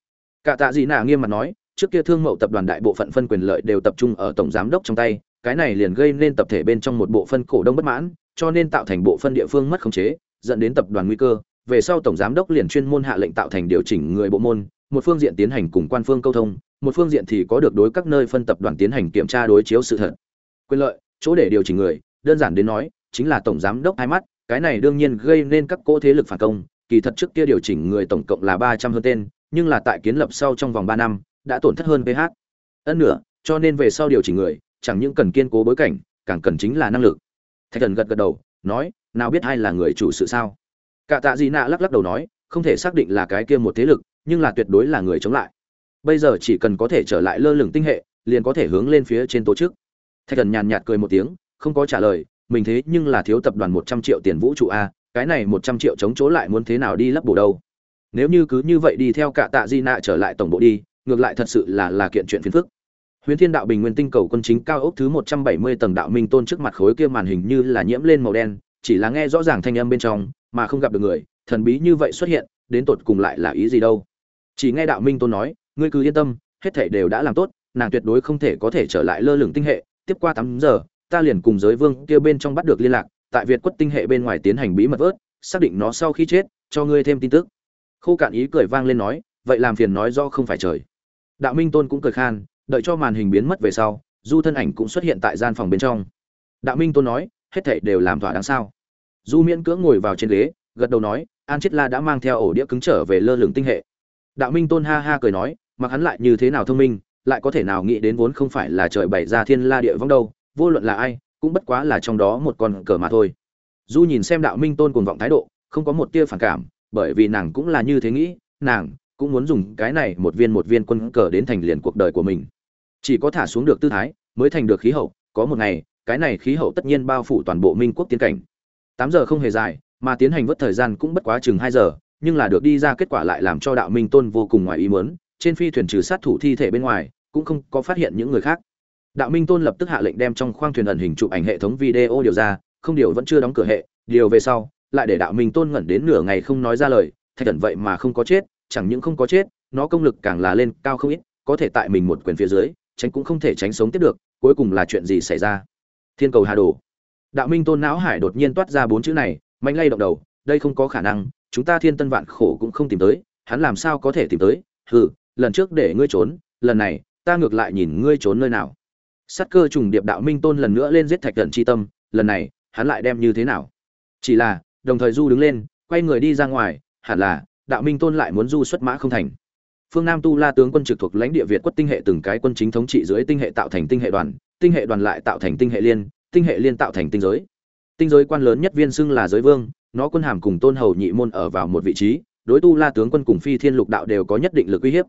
[SPEAKER 1] Cả tạ gì nạ nghiêm mặt nói, trước kia thương mậu tập đoàn đại bộ phận phân quyền lợi đều tập trung ở tổng giám đốc trong tay, cái này liền gây nên tập thể bên trong một bộ phân cổ đông bất mãn, cho nên tạo thành bộ phân địa phương mất khống chế, dẫn đến tập đoàn nguy cơ. Về sau tổng giám đốc liền chuyên môn hạ lệnh tạo thành điều chỉnh người bộ môn, một phương diện tiến hành cùng quan phương câu thông, một phương diện thì có được đối các nơi phân tập đoàn tiến hành kiểm tra đối chiếu sự thật. Quyền lợi, chỗ để điều chỉnh người, đơn giản đến nói, chính là tổng giám đốc hai mắt, cái này đương nhiên gây nên các cỗ thế lực phản công kỳ thật trước kia điều chỉnh người tổng cộng là ba trăm hơn tên, nhưng là tại kiến lập sau trong vòng ba năm, đã tổn thất hơn ph Ấn nữa cho nên về sau điều chỉnh người, chẳng những cần kiên cố bối cảnh, càng cần chính là năng lực. Thạch thần gật gật đầu, nói, nào biết ai là người chủ sự sao? Cả tạ dị nạ lắc lắc đầu nói, không thể xác định là cái kia một thế lực, nhưng là tuyệt đối là người chống lại. Bây giờ chỉ cần có thể trở lại lơ lửng tinh hệ, liền có thể hướng lên phía trên tổ chức. Thạch thần nhàn nhạt cười một tiếng, không có trả lời, mình thế nhưng là thiếu tập đoàn một trăm triệu tiền vũ trụ a cái này một trăm triệu chống chỗ lại muốn thế nào đi lấp bổ đâu. Nếu như cứ như vậy đi theo cả tạ di nạ trở lại tổng bộ đi, ngược lại thật sự là là kiện chuyện phiền phức. Huyền thiên đạo bình nguyên tinh cầu quân chính cao ốc thứ một trăm bảy mươi tầng đạo minh tôn trước mặt khối kia màn hình như là nhiễm lên màu đen, chỉ là nghe rõ ràng thanh âm bên trong, mà không gặp được người, thần bí như vậy xuất hiện, đến tột cùng lại là ý gì đâu. Chỉ nghe đạo minh tôn nói, ngươi cứ yên tâm, hết thảy đều đã làm tốt, nàng tuyệt đối không thể có thể trở lại lơ lửng tinh hệ, tiếp qua tám giờ, ta liền cùng giới vương kia bên trong bắt được liên lạc tại việt quất tinh hệ bên ngoài tiến hành bí mật vớt, xác định nó sau khi chết, cho ngươi thêm tin tức. Khô cạn ý cười vang lên nói, vậy làm phiền nói do không phải trời. Đạo minh tôn cũng cười khan, đợi cho màn hình biến mất về sau, du thân ảnh cũng xuất hiện tại gian phòng bên trong. Đạo minh tôn nói, hết thảy đều làm thỏa đáng sao? Du miễn cưỡng ngồi vào trên ghế, gật đầu nói, an chết la đã mang theo ổ đĩa cứng trở về lơ lửng tinh hệ. Đạo minh tôn ha ha cười nói, mặc hắn lại như thế nào thông minh, lại có thể nào nghĩ đến vốn không phải là trời bày ra thiên la địa vong đâu, vô luận là ai cũng bất quá là trong đó một con cờ mà thôi. Du nhìn xem đạo minh tôn cuồng vọng thái độ, không có một tia phản cảm, bởi vì nàng cũng là như thế nghĩ, nàng cũng muốn dùng cái này một viên một viên quân cờ đến thành liền cuộc đời của mình. Chỉ có thả xuống được tư thái, mới thành được khí hậu, có một ngày, cái này khí hậu tất nhiên bao phủ toàn bộ minh quốc tiến cảnh. Tám giờ không hề dài, mà tiến hành vớt thời gian cũng bất quá chừng hai giờ, nhưng là được đi ra kết quả lại làm cho đạo minh tôn vô cùng ngoài ý muốn, trên phi thuyền trừ sát thủ thi thể bên ngoài, cũng không có phát hiện những người khác đạo minh tôn lập tức hạ lệnh đem trong khoang thuyền ẩn hình chụp ảnh hệ thống video điều ra, không điều vẫn chưa đóng cửa hệ, điều về sau, lại để đạo minh tôn ngẩn đến nửa ngày không nói ra lời, thạch thần vậy mà không có chết, chẳng những không có chết, nó công lực càng là lên cao không ít, có thể tại mình một quyền phía dưới, tránh cũng không thể tránh sống tiếp được, cuối cùng là chuyện gì xảy ra? Thiên cầu hà đồ. Đạo minh tôn não hải đột nhiên toát ra bốn chữ này, mạnh lay động đầu, đây không có khả năng, chúng ta thiên tân vạn khổ cũng không tìm tới, hắn làm sao có thể tìm tới? Hừ, lần trước để ngươi trốn, lần này, ta ngược lại nhìn ngươi trốn nơi nào? Sát cơ trùng điệp đạo minh tôn lần nữa lên giết thạch thần chi tâm, lần này, hắn lại đem như thế nào? Chỉ là, đồng thời du đứng lên, quay người đi ra ngoài, hẳn là, đạo minh tôn lại muốn du xuất mã không thành. Phương nam tu la tướng quân trực thuộc lãnh địa việt quất tinh hệ từng cái quân chính thống trị dưới tinh hệ tạo thành tinh hệ đoàn, tinh hệ đoàn lại tạo thành tinh hệ liên, tinh hệ liên tạo thành tinh giới. Tinh giới quan lớn nhất viên xưng là giới vương, nó quân hàm cùng tôn hầu nhị môn ở vào một vị trí, đối tu la tướng quân cùng phi thiên lục đạo đều có nhất định lực uy hiếp.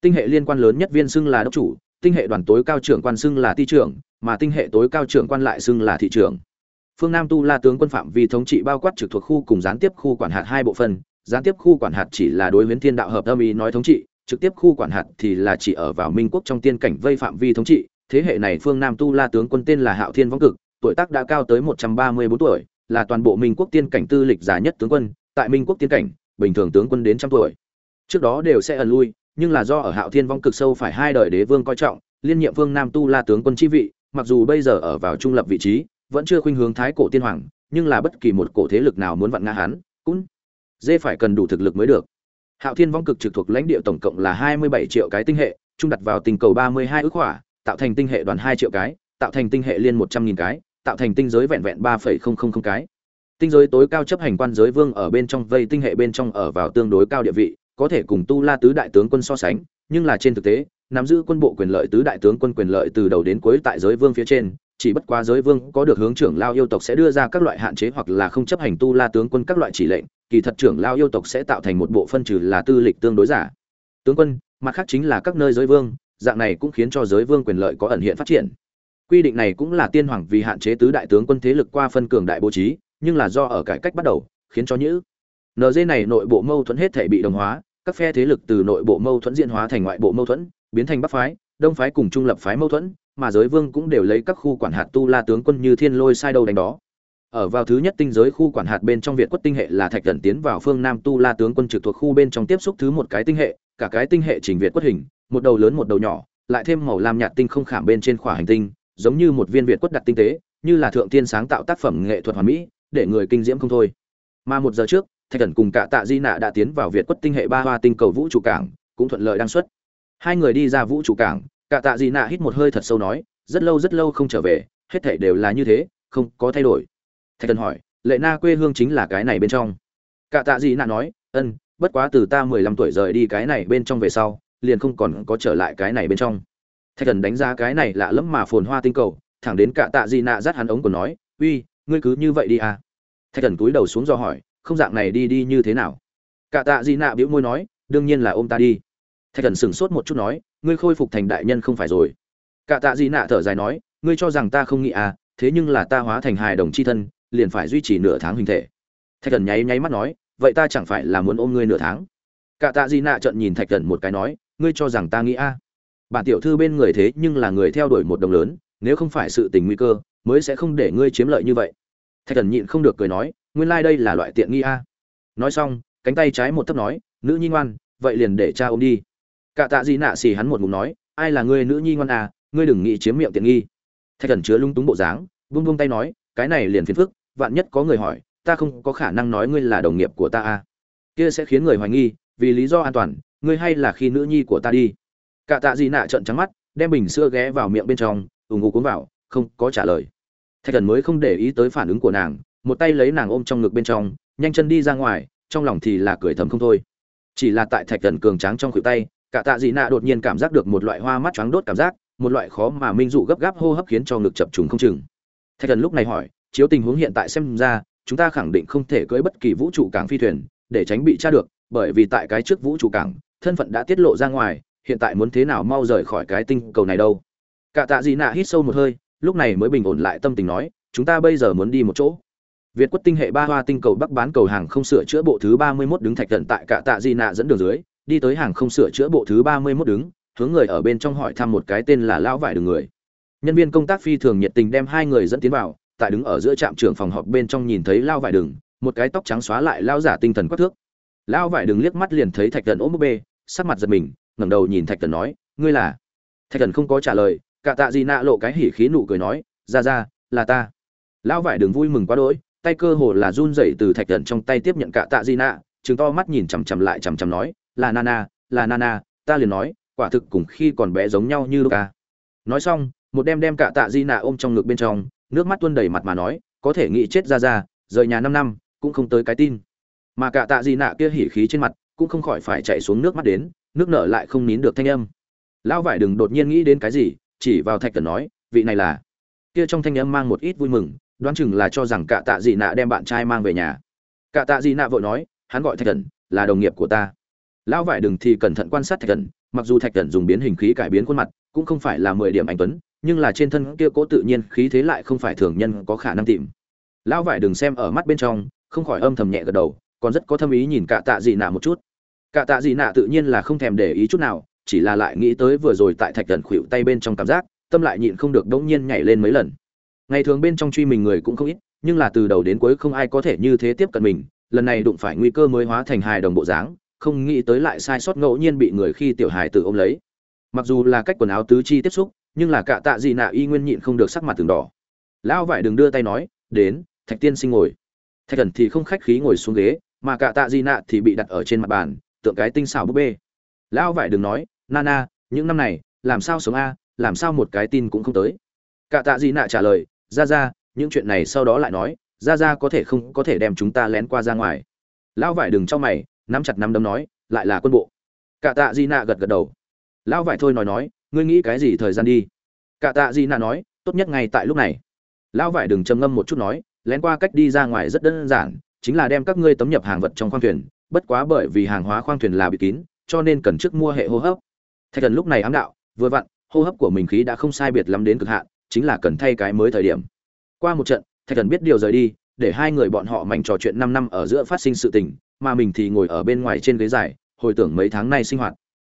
[SPEAKER 1] Tinh hệ liên quan lớn nhất viên xưng là đốc chủ tinh hệ đoàn tối cao trưởng quan xưng là ti trưởng, mà tinh hệ tối cao trưởng quan lại xưng là thị trưởng. Phương nam tu la tướng quân phạm vi thống trị bao quát trực thuộc khu cùng gián tiếp khu quản hạt hai bộ phận, gián tiếp khu quản hạt chỉ là đối huyến thiên đạo hợp âm ý nói thống trị, trực tiếp khu quản hạt thì là chỉ ở vào minh quốc trong tiên cảnh vây phạm vi thống trị. Thế hệ này phương nam tu la tướng quân tên là hạo thiên võng cực, tuổi tác đã cao tới một trăm ba mươi bốn tuổi, là toàn bộ minh quốc tiên cảnh tư lịch già nhất tướng quân, tại minh quốc tiên cảnh, bình thường tướng quân đến trăm tuổi. Trước đó đều sẽ ẩn lui nhưng là do ở hạo thiên vong cực sâu phải hai đời đế vương coi trọng, liên nhiệm vương nam tu la tướng quân chi vị, mặc dù bây giờ ở vào trung lập vị trí, vẫn chưa khuynh hướng thái cổ tiên hoàng, nhưng là bất kỳ một cổ thế lực nào muốn vặn ngã hắn, cũng dê phải cần đủ thực lực mới được. Hạo thiên vong cực trực thuộc lãnh địa tổng cộng là hai mươi bảy triệu cái tinh hệ, trung đặt vào tình cầu ba mươi hai ước hỏa, tạo thành tinh hệ đoàn hai triệu cái, tạo thành tinh hệ liên một trăm nghìn cái, tạo thành tinh giới vẹn vẹn ba phẩy không không không cái. Tinh giới tối cao chấp hành quan giới vương ở bên trong vây tinh hệ bên trong ở vào tương đối cao địa vị có thể cùng tu la tứ đại tướng quân so sánh, nhưng là trên thực tế, nắm giữ quân bộ quyền lợi tứ đại tướng quân quyền lợi từ đầu đến cuối tại giới vương phía trên, chỉ bất quá giới vương có được hướng trưởng lao yêu tộc sẽ đưa ra các loại hạn chế hoặc là không chấp hành tu la tướng quân các loại chỉ lệnh, kỳ thật trưởng lao yêu tộc sẽ tạo thành một bộ phân trừ là tư lịch tương đối giả. Tướng quân, mặt khác chính là các nơi giới vương, dạng này cũng khiến cho giới vương quyền lợi có ẩn hiện phát triển. Quy định này cũng là tiên hoàng vì hạn chế tứ đại tướng quân thế lực qua phân cường đại bố trí, nhưng là do ở cải cách bắt đầu, khiến cho nhữ. Nd này nội bộ mâu thuẫn hết thể bị đồng hóa các phe thế lực từ nội bộ mâu thuẫn diễn hóa thành ngoại bộ mâu thuẫn, biến thành bắc phái, đông phái cùng trung lập phái mâu thuẫn, mà giới vương cũng đều lấy các khu quản hạt tu la tướng quân như thiên lôi sai đầu đánh đó. Ở vào thứ nhất tinh giới khu quản hạt bên trong việt quất tinh hệ là thạch Cẩn tiến vào phương nam tu la tướng quân trực thuộc khu bên trong tiếp xúc thứ một cái tinh hệ, cả cái tinh hệ chỉnh việt quất hình, một đầu lớn một đầu nhỏ, lại thêm màu lam nhạt tinh không khảm bên trên khỏa hành tinh, giống như một viên việt quất đặt tinh tế, như là thượng tiên sáng tạo tác phẩm nghệ thuật hoàn mỹ, để người kinh diễm không thôi. Mà một giờ trước thạch thần cùng cả tạ di nạ đã tiến vào việt quất tinh hệ ba hoa tinh cầu vũ trụ cảng, cũng thuận lợi đăng xuất. Hai người đi ra vũ trụ cảng, cả tạ di nạ hít một hơi thật sâu nói, rất lâu rất lâu không trở về, hết thảy đều là như thế, không có thay đổi. Thạch thần hỏi, lệ na quê hương chính là cái này bên trong? Cả tạ di nạ nói, ân, bất quá từ ta mười lăm tuổi rời đi cái này bên trong về sau, liền không còn có trở lại cái này bên trong. Thạch thần đánh giá cái này lạ lẫm mà phồn hoa tinh cầu, thẳng đến cả tạ di nạ dắt hắn ống của nói, uy, ngươi cứ như vậy đi à. Thạch thần cúi đầu xuống do hỏi không dạng này đi đi như thế nào? Cả tạ di nạ bĩu môi nói, đương nhiên là ôm ta đi. Thạch thần sửng sốt một chút nói, ngươi khôi phục thành đại nhân không phải rồi. Cả tạ di nạ thở dài nói, ngươi cho rằng ta không nghĩ à thế nhưng là ta hóa thành hài đồng c h i thân, liền phải duy trì nửa tháng hình thể. Thạch thần nháy nháy mắt nói, vậy ta chẳng phải là muốn ôm ngươi nửa tháng? Cả tạ di nạ trận nhìn thạch thần một cái nói, ngươi cho rằng ta nghĩ à. bản tiểu thư bên người thế nhưng là người theo đuổi một đồng lớn, nếu không phải sự tình nguy cơ, mới sẽ không để ngươi chiếm lợi như vậy. Thạch thần nhịn không được cười nói nguyên lai đây là loại tiện nghi a. Nói xong, cánh tay trái một thấp nói, nữ nhi ngoan, vậy liền để cha ôm đi. Cả tạ gì nạ xì hắn một ngụm nói, ai là ngươi nữ nhi ngoan à ngươi đừng nghĩ chiếm miệng tiện nghi. Thạch thần chứa lung túng bộ dáng, vung vung tay nói, cái này liền phiền phức, vạn nhất có người hỏi, ta không có khả năng nói ngươi là đồng nghiệp của ta à. Kia sẽ khiến người hoài nghi, vì lý do an toàn, ngươi hay là khi nữ nhi của ta đi. Cả tạ gì nạ trợn trắng mắt, đem bình sữa ghé vào miệng bên trong ủng ngủ cuốn vào, không có trả lời. Thạch thần mới không để ý tới phản ứng của nàng một tay lấy nàng ôm trong ngực bên trong, nhanh chân đi ra ngoài, trong lòng thì là cười thầm không thôi. Chỉ là tại thạch thần cường tráng trong khuỷu tay, cả tạ dị nạ đột nhiên cảm giác được một loại hoa mắt choáng đốt cảm giác, một loại khó mà minh dụ gấp gáp hô hấp khiến cho ngực chập trùng không chừng. Thạch thần lúc này hỏi, chiếu tình huống hiện tại xem ra, chúng ta khẳng định không thể cưỡi bất kỳ vũ trụ cảng phi thuyền để tránh bị tra được, bởi vì tại cái trước vũ trụ cảng, thân phận đã tiết lộ ra ngoài, hiện tại muốn thế nào mau rời khỏi cái tinh cầu này đâu? Cả tạ dị nạ hít sâu một hơi, lúc này mới bình ổn lại tâm tình nói, chúng ta bây giờ muốn đi một chỗ việt quất tinh hệ ba hoa tinh cầu bắc bán cầu hàng không sửa chữa bộ thứ ba mươi 31 đứng thạch tận tại cả tạ Di nạ dẫn đường dưới, đi tới hàng không sửa chữa bộ thứ ba mươi 31 đứng, hướng người ở bên trong hỏi thăm một cái tên là lão vải đường người. Nhân viên công tác phi thường nhiệt tình đem hai người dẫn tiến vào, tại đứng ở giữa trạm trưởng phòng họp bên trong nhìn thấy Lão vải đường, một cái tóc trắng xóa lại lao giả tinh thần quắc thước. Lão vải đường liếc mắt liền thấy thạch tận ốm bê, sắc mặt giật mình, ngẩng đầu nhìn thạch tận nói, ngươi là? Thạch tận không có trả lời, cả tạ Di nạ lộ cái hỉ khí nụ cười nói, ra ra, là ta. Lão vải đường vui mừng quá đỗi tay cơ hồ là run rẩy từ thạch thần trong tay tiếp nhận cả tạ di nạ chứng to mắt nhìn chằm chằm lại chằm chằm nói, là nana là nana, ta liền nói, quả thực cùng khi còn bé giống nhau như lúc ca nói xong, một đem đem cả tạ di nạ ôm trong ngực bên trong, nước mắt tuôn đầy mặt mà nói, có thể nghĩ chết ra ra, rời nhà năm năm, cũng không tới cái tin. Mà cả tạ Di nạ kia hỉ khí trên mặt, cũng không khỏi phải chạy xuống nước mắt đến, nước nở lại không nín được thanh âm. Lão vải đừng đột nhiên nghĩ đến cái gì, chỉ vào thạch thần nói, vị này là. Kia trong thanh âm mang một ít vui mừng đoán chừng là cho rằng cả tạ dị nạ đem bạn trai mang về nhà. Cả tạ dị nạ vội nói, hắn gọi thạch thần, là đồng nghiệp của ta. Lão vải đừng thì cẩn thận quan sát thạch thần, mặc dù thạch thần dùng biến hình khí cải biến khuôn mặt, cũng không phải là mười điểm anh tuấn, nhưng là trên thân kia cố tự nhiên khí thế lại không phải thường nhân có khả năng tìm. Lão vải đừng xem ở mắt bên trong, không khỏi âm thầm nhẹ gật đầu, còn rất có thâm ý nhìn cả tạ dị nạ một chút. Cả tạ dị nạ tự nhiên là không thèm để ý chút nào, chỉ là lại nghĩ tới vừa rồi tại thạch thần khuỵu tay bên trong cảm giác, tâm lại nhịn không được đống nhiên nhảy lên mấy lần ngày thường bên trong truy mình người cũng không ít, nhưng là từ đầu đến cuối không ai có thể như thế tiếp cận mình. Lần này đụng phải nguy cơ mới hóa thành hài đồng bộ dáng, không nghĩ tới lại sai sót ngẫu nhiên bị người khi tiểu hài tử ôm lấy. Mặc dù là cách quần áo tứ chi tiếp xúc, nhưng là cả tạ dị nạ y nguyên nhịn không được sắc mặt từng đỏ. Lão vải đừng đưa tay nói, đến, thạch tiên sinh ngồi. Thạch thần thì không khách khí ngồi xuống ghế, mà cả tạ dị nạ thì bị đặt ở trên mặt bàn, tượng cái tinh xảo búp bê. Lão vải đừng nói nana những năm này, làm sao sống a, làm sao một cái tin cũng không tới. Cả tạ dị nạ trả lời ra ra, những chuyện này sau đó lại nói, ra ra có thể không có thể đem chúng ta lén qua ra ngoài. Lão vải đừng cho mày, nắm chặt nắm đấm nói, lại là quân bộ. Cả tạ di nạ gật gật đầu. Lão vải thôi nói nói, ngươi nghĩ cái gì thời gian đi. Cả tạ di nạ nói, tốt nhất ngay tại lúc này. Lão vải đừng trầm ngâm một chút nói, lén qua cách đi ra ngoài rất đơn giản, chính là đem các ngươi tấm nhập hàng vật trong khoang thuyền, bất quá bởi vì hàng hóa khoang thuyền là bị kín, cho nên cần trước mua hệ hô hấp. Thạch thần lúc này ám đạo, vừa vặn, hô hấp của mình khí đã không sai biệt lắm đến cực hạn chính là cần thay cái mới thời điểm. Qua một trận, thạch thần biết điều rời đi, để hai người bọn họ mảnh trò chuyện năm năm ở giữa phát sinh sự tình, mà mình thì ngồi ở bên ngoài trên ghế dài, hồi tưởng mấy tháng nay sinh hoạt.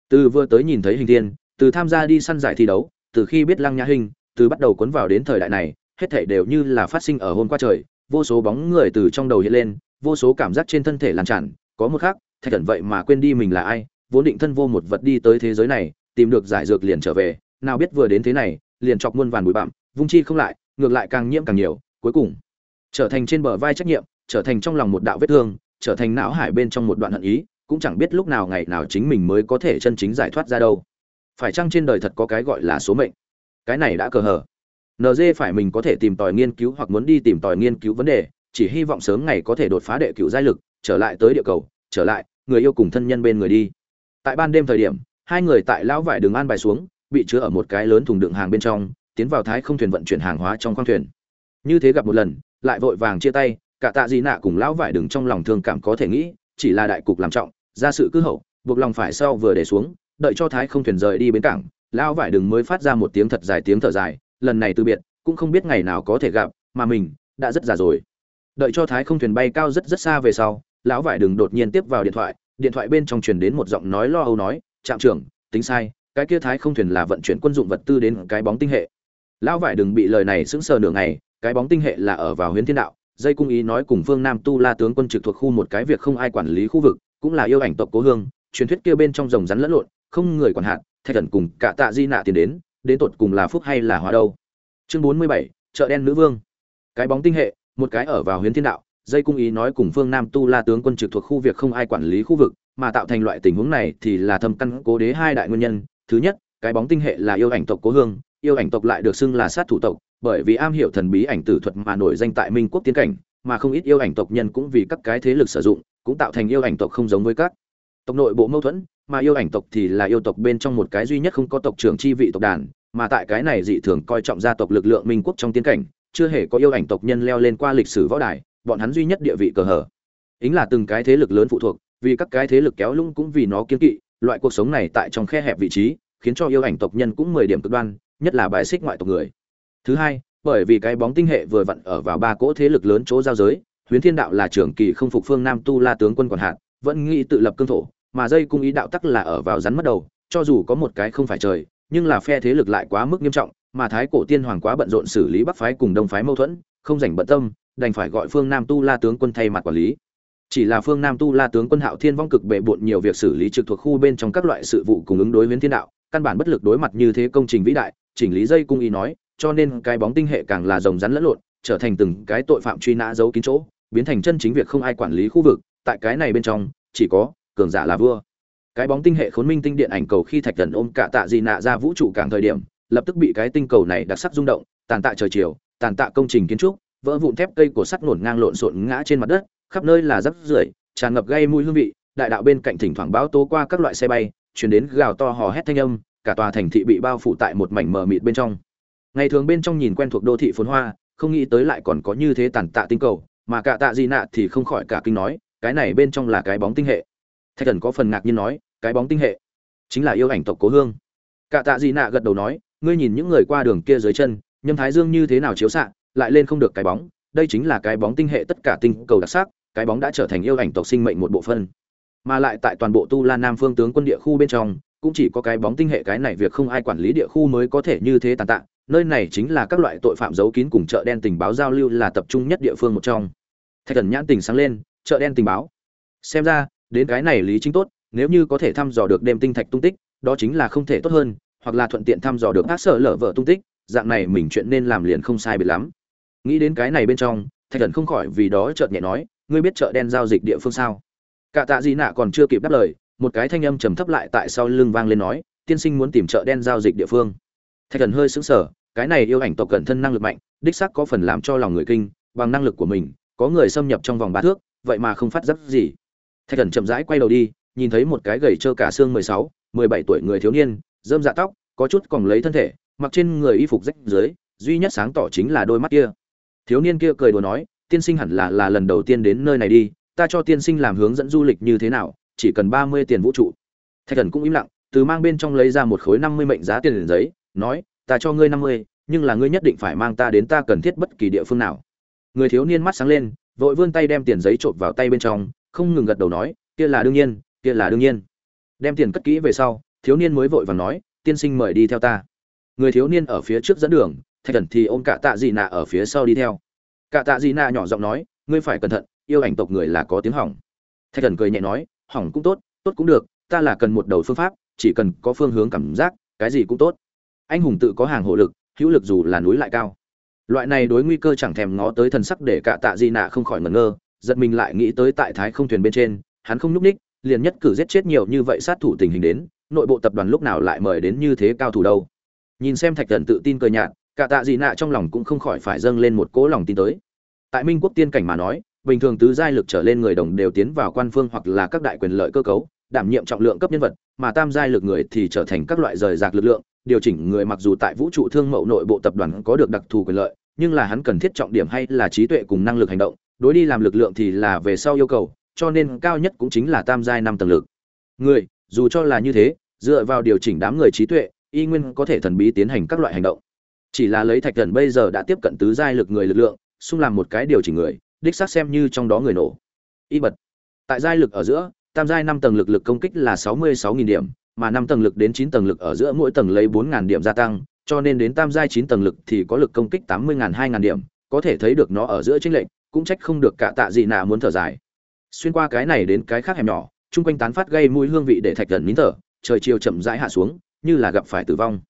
[SPEAKER 1] Từ vừa tới nhìn thấy hình thiên, từ tham gia đi săn giải thi đấu, từ khi biết lăng nhã hình, từ bắt đầu cuốn vào đến thời đại này, hết thảy đều như là phát sinh ở hôm qua trời, vô số bóng người từ trong đầu hiện lên, vô số cảm giác trên thân thể lan tràn. Có một khác thạch thần vậy mà quên đi mình là ai, vốn định thân vô một vật đi tới thế giới này, tìm được giải dược liền trở về, nào biết vừa đến thế này liền chọc muôn vàn bụi bặm, vung chi không lại, ngược lại càng nhiễm càng nhiều, cuối cùng, trở thành trên bờ vai trách nhiệm, trở thành trong lòng một đạo vết thương, trở thành não hải bên trong một đoạn hận ý, cũng chẳng biết lúc nào ngày nào chính mình mới có thể chân chính giải thoát ra đâu. Phải chăng trên đời thật có cái gọi là số mệnh? Cái này đã cờ hở nd phải mình có thể tìm tòi nghiên cứu hoặc muốn đi tìm tòi nghiên cứu vấn đề, chỉ hy vọng sớm ngày có thể đột phá đệ cựu giai lực, trở lại tới địa cầu, trở lại, người yêu cùng thân nhân bên người đi. Tại ban đêm thời điểm, hai người tại lão vải đường an bài xuống bị chứa ở một cái lớn thùng đựng hàng bên trong, tiến vào thái không thuyền vận chuyển hàng hóa trong khoang thuyền. Như thế gặp một lần, lại vội vàng chia tay, cả tạ gì nạ cùng lão vải đừng trong lòng thương cảm có thể nghĩ, chỉ là đại cục làm trọng, ra sự cứ hậu, buộc lòng phải sau vừa để xuống, đợi cho thái không thuyền rời đi bến cảng, lão vải đừng mới phát ra một tiếng thật dài tiếng thở dài, lần này từ biệt, cũng không biết ngày nào có thể gặp, mà mình đã rất già rồi. Đợi cho thái không thuyền bay cao rất rất xa về sau, lão vải đừng đột nhiên tiếp vào điện thoại điện thoại bên trong truyền đến một giọng nói lo âu nói, trạm trưởng, tính sai cái kia thái không thuyền là vận chuyển quân dụng vật tư đến cái bóng tinh hệ. Lão vải đừng bị lời này sững sờ nửa ngày, cái bóng tinh hệ là ở vào huyến thiên đạo, dây cung ý nói cùng phương nam tu la tướng quân trực thuộc khu một cái việc không ai quản lý khu vực, cũng là yêu ảnh tộc cố hương, truyền thuyết kia bên trong rồng rắn lẫn lộn, không người quản hạt, thạch thần cùng cả tạ di nạ tiền đến đến tột cùng là phúc hay là hóa đâu. Chương bốn mươi bảy, chợ đen nữ vương. Cái bóng tinh hệ, một cái ở vào huyến thiên đạo, dây cung ý nói cùng phương nam tu la tướng quân trực thuộc khu việc không ai quản lý khu vực, mà tạo thành loại tình huống này thì là thâm căn cố đế hai đại nguyên nhân thứ nhất, cái bóng tinh hệ là yêu ảnh tộc cố hương, yêu ảnh tộc lại được xưng là sát thủ tộc, bởi vì am hiểu thần bí ảnh tử thuật mà nổi danh tại minh quốc tiến cảnh, mà không ít yêu ảnh tộc nhân cũng vì các cái thế lực sử dụng, cũng tạo thành yêu ảnh tộc không giống với các tộc nội bộ mâu thuẫn, mà yêu ảnh tộc thì là yêu tộc bên trong một cái duy nhất không có tộc trưởng chi vị tộc đàn, mà tại cái này dị thường coi trọng gia tộc lực lượng minh quốc trong tiến cảnh, chưa hề có yêu ảnh tộc nhân leo lên qua lịch sử võ đài, bọn hắn duy nhất địa vị cờ hở ính là từng cái thế lực lớn phụ thuộc, vì các cái thế lực kéo lung cũng vì nó kiên kỵ, loại cuộc sống này tại trong khe hẹp vị trí khiến cho yêu ảnh tộc nhân cũng mười điểm cực đoan nhất là bài xích ngoại tộc người. Thứ hai bởi vì cái bóng tinh hệ vừa vặn ở vào ba cỗ thế lực lớn chỗ giao giới huyền thiên đạo là trưởng kỳ không phục phương nam tu la tướng quân còn hạt, vẫn nghĩ tự lập cương thổ mà dây cung ý đạo tắc là ở vào rắn mất đầu cho dù có một cái không phải trời nhưng là phe thế lực lại quá mức nghiêm trọng mà thái cổ tiên hoàng quá bận rộn xử lý bắc phái cùng đông phái mâu thuẫn không dành bận tâm đành phải gọi phương nam tu la tướng quân thay mặt quản lý. Chỉ là phương nam tu la tướng quân hạo thiên vong cực bệ bộn nhiều việc xử lý trực thuộc khu bên trong các loại sự vụ cùng ứng đối huyền thiên đạo căn bản bất lực đối mặt như thế công trình vĩ đại, chỉnh lý dây cung ý nói, cho nên cái bóng tinh hệ càng là rồng rắn lẫn lộn, trở thành từng cái tội phạm truy nã giấu kín chỗ, biến thành chân chính việc không ai quản lý khu vực, tại cái này bên trong, chỉ có, cường giả là vua. Cái bóng tinh hệ khốn minh tinh điện ảnh cầu khi thạch thần ôm cả tạ gì nạ ra vũ trụ càng thời điểm, lập tức bị cái tinh cầu này đặc sắc rung động, tàn tạ trời chiều, tàn tạ công trình kiến trúc, vỡ vụn thép cây của sắt nổn ngang lộn xộn ngã trên mặt đất, khắp nơi là rắp rưởi, tràn ngập gây mùi hương vị, đại đạo bên cạnh thỉnh thoảng báo tố qua các loại xe bay chuyển đến gào to hò hét thanh âm, cả tòa thành thị bị bao phủ tại một mảnh mờ mịt bên trong. Ngày thường bên trong nhìn quen thuộc đô thị phồn hoa, không nghĩ tới lại còn có như thế tàn tạ tinh cầu, mà cả tạ di nạ thì không khỏi cả kinh nói, cái này bên trong là cái bóng tinh hệ. Thạch thần có phần ngạc nhiên nói, cái bóng tinh hệ chính là yêu ảnh tộc cố hương. Cả tạ di nạ gật đầu nói, ngươi nhìn những người qua đường kia dưới chân, nhâm thái dương như thế nào chiếu xạ, lại lên không được cái bóng, đây chính là cái bóng tinh hệ tất cả tinh cầu đặc sắc, cái bóng đã trở thành yêu ảnh tộc sinh mệnh một bộ phân mà lại tại toàn bộ tu la nam phương tướng quân địa khu bên trong, cũng chỉ có cái bóng tinh hệ cái này việc không ai quản lý địa khu mới có thể như thế tàn tạ. Nơi này chính là các loại tội phạm giấu kín cùng chợ đen tình báo giao lưu là tập trung nhất địa phương một trong. Thạch thần nhãn tình sáng lên, chợ đen tình báo. Xem ra, đến cái này lý chính tốt, nếu như có thể thăm dò được đêm tinh thạch tung tích, đó chính là không thể tốt hơn, hoặc là thuận tiện thăm dò được ác sở lở vợ tung tích, dạng này mình chuyện nên làm liền không sai biệt lắm. Nghĩ đến cái này bên trong, thạch thần không khỏi vì đó chợt nhẹ nói, ngươi biết chợ đen giao dịch địa phương sao? Cả tạ gì nạ còn chưa kịp đáp lời, một cái thanh âm trầm thấp lại tại sau lưng vang lên nói, tiên sinh muốn tìm chợ đen giao dịch địa phương. Thạch thần hơi sững sờ, cái này yêu ảnh tộc cẩn thân năng lực mạnh, đích xác có phần làm cho lòng người kinh, bằng năng lực của mình, có người xâm nhập trong vòng ba thước, vậy mà không phát giác gì. Thạch thần chậm rãi quay đầu đi, nhìn thấy một cái gầy trơ cả xương mười sáu, mười bảy tuổi người thiếu niên dơm dạ tóc, có chút còn lấy thân thể, mặc trên người y phục rách dưới, duy nhất sáng tỏ chính là đôi mắt kia. Thiếu niên kia cười đùa nói, tiên sinh hẳn là là lần đầu tiên đến nơi này đi ta cho tiên sinh làm hướng dẫn du lịch như thế nào, chỉ cần ba mươi tiền vũ trụ. Thạch thần cũng im lặng, từ mang bên trong lấy ra một khối năm mươi mệnh giá tiền giấy, nói, ta cho ngươi năm mươi, nhưng là ngươi nhất định phải mang ta đến ta cần thiết bất kỳ địa phương nào. Người thiếu niên mắt sáng lên, vội vươn tay đem tiền giấy trộn vào tay bên trong, không ngừng gật đầu nói, kia là đương nhiên, kia là đương nhiên. Đem tiền cất kỹ về sau, thiếu niên mới vội vàng nói, tiên sinh mời đi theo ta. Người thiếu niên ở phía trước dẫn đường, thạch thần thì ôm cả tạ dị nạ ở phía sau đi theo. Cả tạ dị nạ nhỏ giọng nói, ngươi phải cẩn thận yêu ảnh tộc người là có tiếng hỏng. Thạch thần cười nhẹ nói, hỏng cũng tốt tốt cũng được, ta là cần một đầu phương pháp, chỉ cần có phương hướng cảm giác, cái gì cũng tốt. Anh hùng tự có hàng hộ lực, hữu lực dù là núi lại cao. Loại này đối nguy cơ chẳng thèm ngó tới thần sắc để cả tạ di nạ không khỏi ngẩn ngơ, giật mình lại nghĩ tới tại thái không thuyền bên trên, hắn không nhúc ních liền nhất cử giết chết nhiều như vậy sát thủ tình hình đến, nội bộ tập đoàn lúc nào lại mời đến như thế cao thủ đâu. Nhìn xem thạch thần tự tin cười nhạt, cả tạ dị nạ trong lòng cũng không khỏi phải dâng lên một cỗ lòng tin tới. Tại minh quốc tiên cảnh mà nói bình thường tứ giai lực trở lên người đồng đều tiến vào quan phương hoặc là các đại quyền lợi cơ cấu, đảm nhiệm trọng lượng cấp nhân vật, mà tam giai lực người thì trở thành các loại rời rạc lực lượng, điều chỉnh người mặc dù tại vũ trụ thương mậu nội bộ tập đoàn có được đặc thù quyền lợi, nhưng là hắn cần thiết trọng điểm hay là trí tuệ cùng năng lực hành động, đối đi làm lực lượng thì là về sau yêu cầu, cho nên cao nhất cũng chính là tam giai năm tầng lực. Người, dù cho là như thế, dựa vào điều chỉnh đám người trí tuệ, y nguyên có thể thần bí tiến hành các loại hành động. Chỉ là lấy thạch thần bây giờ đã tiếp cận tứ giai lực người lực lượng, xung làm một cái điều chỉnh người đích xác xem như trong đó người nổ. Y bật. Tại giai lực ở giữa, tam giai năm tầng lực lực công kích là sáu mươi sáu nghìn điểm, mà năm tầng lực đến chín tầng lực ở giữa mỗi tầng lấy bốn ngàn điểm gia tăng, cho nên đến tam giai chín tầng lực thì có lực công kích tám mươi ngàn hai ngàn điểm. Có thể thấy được nó ở giữa chênh lệnh cũng trách không được cả tạ gì nà muốn thở dài. Xuyên qua cái này đến cái khác hẻm nhỏ, chung quanh tán phát gây mùi hương vị để thạch gần nín thở, trời chiều chậm rãi hạ xuống, như là gặp phải tử vong.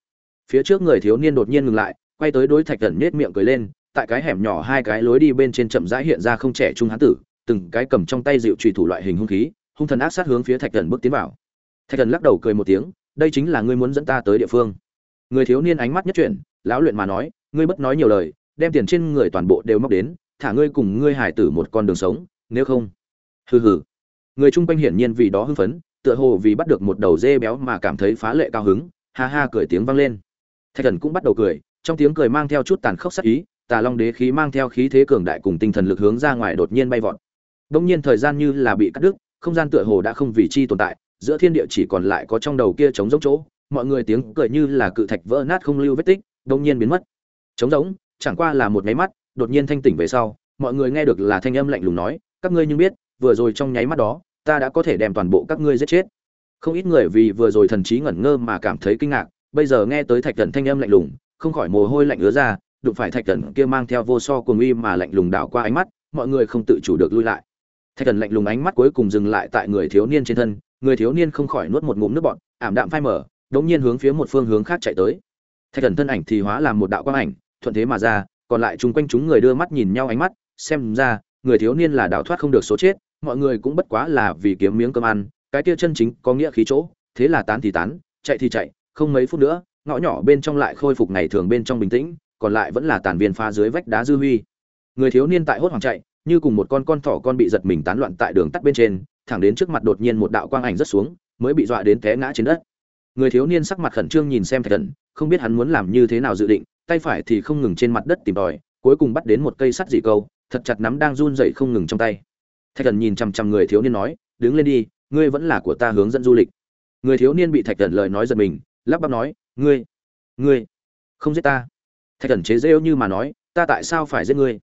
[SPEAKER 1] Phía trước người thiếu niên đột nhiên ngừng lại, quay tới đối thạch thần nết miệng cười lên tại cái hẻm nhỏ hai cái lối đi bên trên chậm rãi hiện ra không trẻ trung hán tử, từng cái cầm trong tay dịu trùy thủ loại hình hung khí, hung thần ác sát hướng phía thạch thần bước tiến vào. Thạch thần lắc đầu cười một tiếng, đây chính là ngươi muốn dẫn ta tới địa phương. Người thiếu niên ánh mắt nhất chuyển, lão luyện mà nói, ngươi bất nói nhiều lời, đem tiền trên người toàn bộ đều móc đến, thả ngươi cùng ngươi hải tử một con đường sống, nếu không hừ hừ. Người trung quanh hiển nhiên vì đó hưng phấn, tựa hồ vì bắt được một đầu dê béo mà cảm thấy phá lệ cao hứng, ha ha cười tiếng vang lên. Thạch thần cũng bắt đầu cười, trong tiếng cười mang theo chút tàn khốc sắc ý tà long đế khí mang theo khí thế cường đại cùng tinh thần lực hướng ra ngoài đột nhiên bay vọt. Đông nhiên thời gian như là bị cắt đứt, không gian tựa hồ đã không vì chi tồn tại, giữa thiên địa chỉ còn lại có trong đầu kia trống rỗng chỗ, mọi người tiếng cười như là cự thạch vỡ nát không lưu vết tích, đông nhiên biến mất. Trống rỗng, chẳng qua là một máy mắt, đột nhiên thanh tỉnh về sau, mọi người nghe được là thanh âm lạnh lùng nói, các ngươi nhưng biết, vừa rồi trong nháy mắt đó, ta đã có thể đem toàn bộ các ngươi giết chết. Không ít người vì vừa rồi thần trí ngẩn ngơ mà cảm thấy kinh ngạc, bây giờ nghe tới thạch thần thanh âm lạnh lùng, không khỏi mồ hôi lạnh ứa ra đụng phải thạch thần kia mang theo vô so cuồng uy mà lạnh lùng đảo qua ánh mắt, mọi người không tự chủ được lui lại. Thạch thần lạnh lùng ánh mắt cuối cùng dừng lại tại người thiếu niên trên thân, người thiếu niên không khỏi nuốt một ngụm nước bọt, ảm đạm phai mở đống nhiên hướng phía một phương hướng khác chạy tới. Thạch thần thân ảnh thì hóa làm một đạo quang ảnh, thuận thế mà ra, còn lại chung quanh chúng người đưa mắt nhìn nhau ánh mắt, xem ra, người thiếu niên là đào thoát không được số chết, mọi người cũng bất quá là vì kiếm miếng cơm ăn, cái kia chân chính có nghĩa khí chỗ, thế là tán thì tán, chạy thì chạy, không mấy phút nữa, ngõ nhỏ bên trong lại khôi phục ngày thường bên trong bình tĩnh còn lại vẫn là tàn viên phá dưới vách đá dư huy. Người thiếu niên tại hốt hoảng chạy, như cùng một con con thỏ con bị giật mình tán loạn tại đường tắt bên trên, thẳng đến trước mặt đột nhiên một đạo quang ảnh rất xuống, mới bị dọa đến té ngã trên đất. Người thiếu niên sắc mặt khẩn trương nhìn xem thạch thần, không biết hắn muốn làm như thế nào dự định, tay phải thì không ngừng trên mặt đất tìm tòi, cuối cùng bắt đến một cây sắt dị câu, thật chặt nắm đang run dậy không ngừng trong tay. Thạch thần nhìn chằm chằm người thiếu niên nói, đứng lên đi, ngươi vẫn là của ta hướng dẫn du lịch. Người thiếu niên bị thạch thần lời nói giật mình, lắp bắp nói, ngươi ngươi, không giết ta thạch thần chế rêu như mà nói, ta tại sao phải giết ngươi?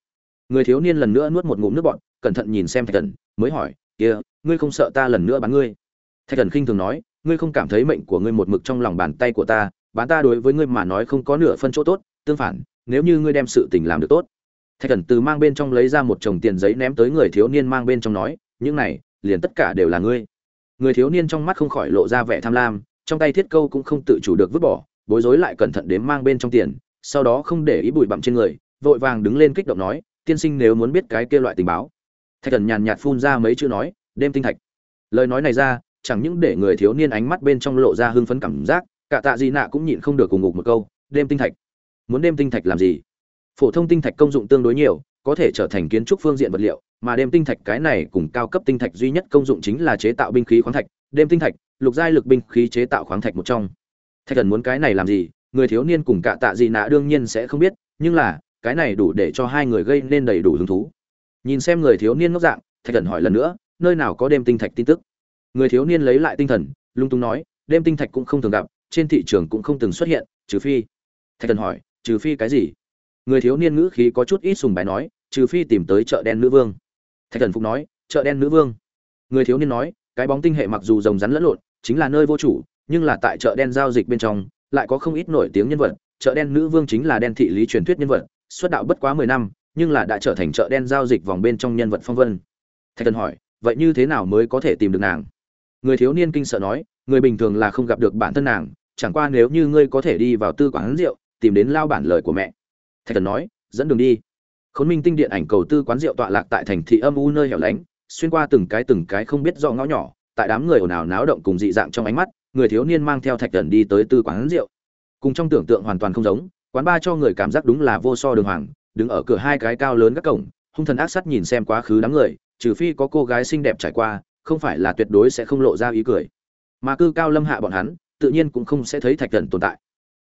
[SPEAKER 1] Người thiếu niên lần nữa nuốt một ngụm nước bọt, cẩn thận nhìn xem thạch thần, mới hỏi, kia, ngươi không sợ ta lần nữa bắn ngươi? Thạch thần khinh thường nói, ngươi không cảm thấy mệnh của ngươi một mực trong lòng bàn tay của ta bán ta đối với ngươi mà nói không có nửa phân chỗ tốt, tương phản, nếu như ngươi đem sự tình làm được tốt. Thạch thần từ mang bên trong lấy ra một chồng tiền giấy ném tới người thiếu niên mang bên trong nói, những này, liền tất cả đều là ngươi. Người thiếu niên trong mắt không khỏi lộ ra vẻ tham lam, trong tay thiết câu cũng không tự chủ được vứt bỏ, bối rối lại cẩn thận đếm mang bên trong tiền sau đó không để ý bụi bặm trên người, vội vàng đứng lên kích động nói, tiên sinh nếu muốn biết cái kia loại tình báo. Thạch thần nhàn nhạt phun ra mấy chữ nói, đêm tinh thạch. Lời nói này ra, chẳng những để người thiếu niên ánh mắt bên trong lộ ra hưng phấn cảm giác, cả tạ di nạ cũng nhịn không được cùng ngục một câu, đêm tinh thạch? Muốn đêm tinh thạch làm gì? Phổ thông tinh thạch công dụng tương đối nhiều, có thể trở thành kiến trúc phương diện vật liệu, mà đêm tinh thạch cái này cùng cao cấp tinh thạch duy nhất công dụng chính là chế tạo binh khí khoáng thạch. Đêm tinh thạch, lục giai lực binh khí chế tạo khoáng thạch một trong. Thạch thần muốn cái này làm gì? Người thiếu niên cùng cả tạ gì nạ đương nhiên sẽ không biết, nhưng là, cái này đủ để cho hai người gây nên đầy đủ hứng thú. Nhìn xem người thiếu niên ngốc dạng, thạch thần hỏi lần nữa, nơi nào có đêm tinh thạch tin tức? Người thiếu niên lấy lại tinh thần, lung tung nói, đêm tinh thạch cũng không thường gặp, trên thị trường cũng không từng xuất hiện, trừ phi. Thạch thần hỏi, trừ phi cái gì? Người thiếu niên ngữ khí có chút ít sùng bài nói, trừ phi tìm tới chợ đen nữ vương. Thạch thần phục nói, chợ đen nữ vương. Người thiếu niên nói, cái bóng tinh hệ mặc dù rồng rắn lẫn lộn, chính là nơi vô chủ, nhưng là tại chợ đen giao dịch bên trong lại có không ít nổi tiếng nhân vật, chợ đen nữ vương chính là đen thị lý truyền thuyết nhân vật, xuất đạo bất quá mười năm, nhưng là đã trở thành chợ đen giao dịch vòng bên trong nhân vật phong vân. Thạch thần hỏi, vậy như thế nào mới có thể tìm được nàng? Người thiếu niên kinh sợ nói, người bình thường là không gặp được bản thân nàng, chẳng qua nếu như ngươi có thể đi vào tư quán rượu, tìm đến lao bản lời của mẹ. Thạch thần nói, dẫn đường đi. Khốn minh tinh điện ảnh cầu tư quán rượu tọa lạc tại thành thị âm u nơi hẻo lánh, xuyên qua từng cái từng cái không biết do ngõ nhỏ, tại đám người ồn ào náo động cùng dị dạng trong ánh mắt người thiếu niên mang theo thạch thần đi tới tư quán rượu. Cùng trong tưởng tượng hoàn toàn không giống, quán ba cho người cảm giác đúng là vô so đường hoàng, đứng ở cửa hai cái cao lớn các cổng, hung thần ác sắt nhìn xem quá khứ đám người, trừ phi có cô gái xinh đẹp trải qua, không phải là tuyệt đối sẽ không lộ ra ý cười. Mà cư cao lâm hạ bọn hắn, tự nhiên cũng không sẽ thấy thạch thần tồn tại.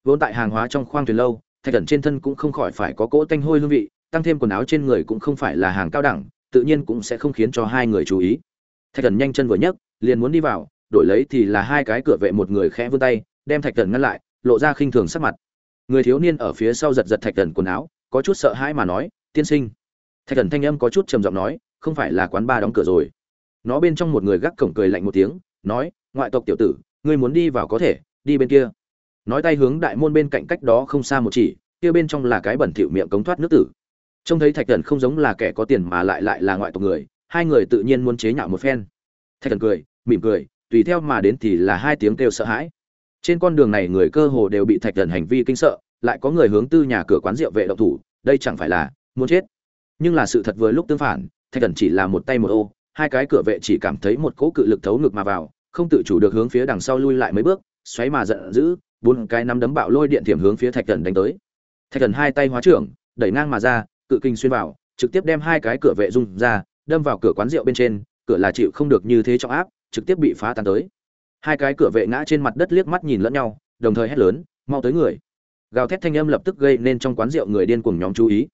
[SPEAKER 1] Vốn tại hàng hóa trong khoang thuyền lâu, thạch thần trên thân cũng không khỏi phải có cỗ tanh hôi hương vị, tăng thêm quần áo trên người cũng không phải là hàng cao đẳng, tự nhiên cũng sẽ không khiến cho hai người chú ý. Thạch thần nhanh chân vừa nhấc, liền muốn đi vào đổi lấy thì là hai cái cửa vệ một người khẽ vươn tay, đem thạch thần ngăn lại, lộ ra khinh thường sắc mặt. Người thiếu niên ở phía sau giật giật thạch thần quần áo, có chút sợ hãi mà nói, tiên sinh. Thạch thần thanh âm có chút trầm giọng nói, không phải là quán ba đóng cửa rồi. Nó bên trong một người gác cổng cười lạnh một tiếng, nói, ngoại tộc tiểu tử, ngươi muốn đi vào có thể, đi bên kia. Nói tay hướng đại môn bên cạnh cách đó không xa một chỉ, kia bên trong là cái bẩn thỉu miệng cống thoát nước tử. Trông thấy thạch thần không giống là kẻ có tiền mà lại lại là ngoại tộc người, hai người tự nhiên muốn chế nhạo một phen. Thạch thần cười, mỉm cười tùy theo mà đến thì là hai tiếng kêu sợ hãi. Trên con đường này người cơ hồ đều bị thạch thần hành vi kinh sợ, lại có người hướng tư nhà cửa quán rượu vệ động thủ, đây chẳng phải là muốn chết. Nhưng là sự thật vừa lúc tương phản, thạch thần chỉ là một tay một ô, hai cái cửa vệ chỉ cảm thấy một cỗ cự lực thấu ngực mà vào, không tự chủ được hướng phía đằng sau lui lại mấy bước, xoáy mà giận dữ, bốn cái nắm đấm bạo lôi điện thiểm hướng phía thạch thần đánh tới. Thạch thần hai tay hóa trưởng, đẩy ngang mà ra, cự kinh xuyên vào, trực tiếp đem hai cái cửa vệ rung ra, đâm vào cửa quán rượu bên trên, cửa là chịu không được như thế trọng áp trực tiếp bị phá tan tới. Hai cái cửa vệ ngã trên mặt đất liếc mắt nhìn lẫn nhau, đồng thời hét lớn, mau tới người. Gào thét thanh âm lập tức gây nên trong quán rượu người điên cuồng nhóm chú ý.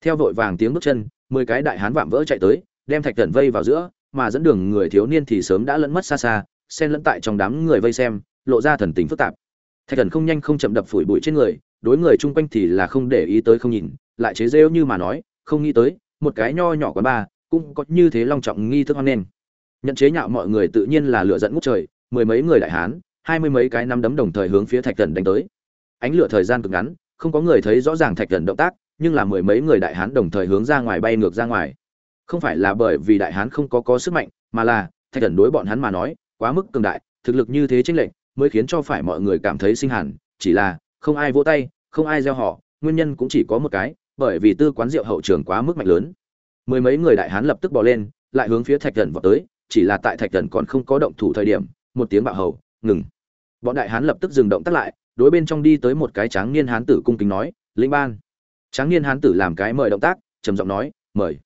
[SPEAKER 1] Theo vội vàng tiếng bước chân, mười cái đại hán vạm vỡ chạy tới, đem thạch thần vây vào giữa, mà dẫn đường người thiếu niên thì sớm đã lẫn mất xa xa, xen lẫn tại trong đám người vây xem, lộ ra thần tình phức tạp. Thạch thần không nhanh không chậm đập phủi bụi trên người, đối người chung quanh thì là không để ý tới không nhìn, lại chế rêu như mà nói, không nghĩ tới, một cái nho nhỏ quán ba cũng có như thế long trọng nghi thức hoan nghênh nhận chế nhạo mọi người tự nhiên là lửa dẫn ngút trời, mười mấy người đại hán, hai mươi mấy cái năm đấm đồng thời hướng phía thạch thần đánh tới. Ánh lửa thời gian cực ngắn, không có người thấy rõ ràng thạch thần động tác, nhưng là mười mấy người đại hán đồng thời hướng ra ngoài bay ngược ra ngoài. Không phải là bởi vì đại hán không có có sức mạnh, mà là thạch thần đối bọn hắn mà nói, quá mức cường đại, thực lực như thế chênh lệch, mới khiến cho phải mọi người cảm thấy sinh hẳn, chỉ là không ai vỗ tay, không ai gieo họ, nguyên nhân cũng chỉ có một cái, bởi vì tư quán rượu hậu trường quá mức mạnh lớn. Mười mấy người đại hán lập tức bỏ lên, lại hướng phía thạch thần vào tới chỉ là tại thạch thần còn không có động thủ thời điểm, một tiếng bạo hầu, ngừng. Bọn đại hán lập tức dừng động tác lại, đối bên trong đi tới một cái tráng niên hán tử cung kính nói, lĩnh ban. Tráng niên hán tử làm cái mời động tác, trầm giọng nói, mời.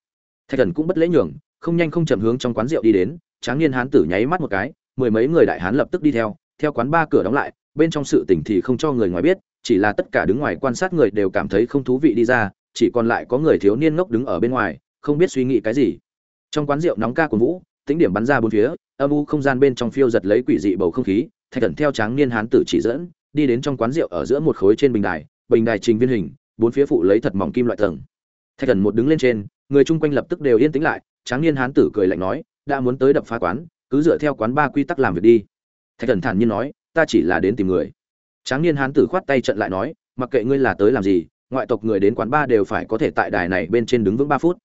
[SPEAKER 1] Thạch thần cũng bất lễ nhường, không nhanh không chậm hướng trong quán rượu đi đến, tráng niên hán tử nháy mắt một cái, mười mấy người đại hán lập tức đi theo theo quán ba cửa đóng lại, bên trong sự tình thì không cho người ngoài biết, chỉ là tất cả đứng ngoài quan sát người đều cảm thấy không thú vị đi ra, chỉ còn lại có người thiếu niên ngốc đứng ở bên ngoài, không biết suy nghĩ cái gì. Trong quán rượu nóng ca của vũ tính điểm bắn ra bốn phía, âm u không gian bên trong phiêu giật lấy quỷ dị bầu không khí, thạch thần theo tráng niên hán tử chỉ dẫn, đi đến trong quán rượu ở giữa một khối trên bình đài bình đài trình viên hình, bốn phía phụ lấy thật mỏng kim loại tầng. Thạch thần một đứng lên trên, người chung quanh lập tức đều yên tĩnh lại, tráng niên hán tử cười lạnh nói, đã muốn tới đập phá quán, cứ dựa theo quán ba quy tắc làm việc đi. Thạch thần thản nhiên nói, ta chỉ là đến tìm người. Tráng niên hán tử khoát tay trận lại nói, mặc kệ ngươi là tới làm gì, ngoại tộc người đến quán ba đều phải có thể tại đài này bên trên đứng vững ba phút.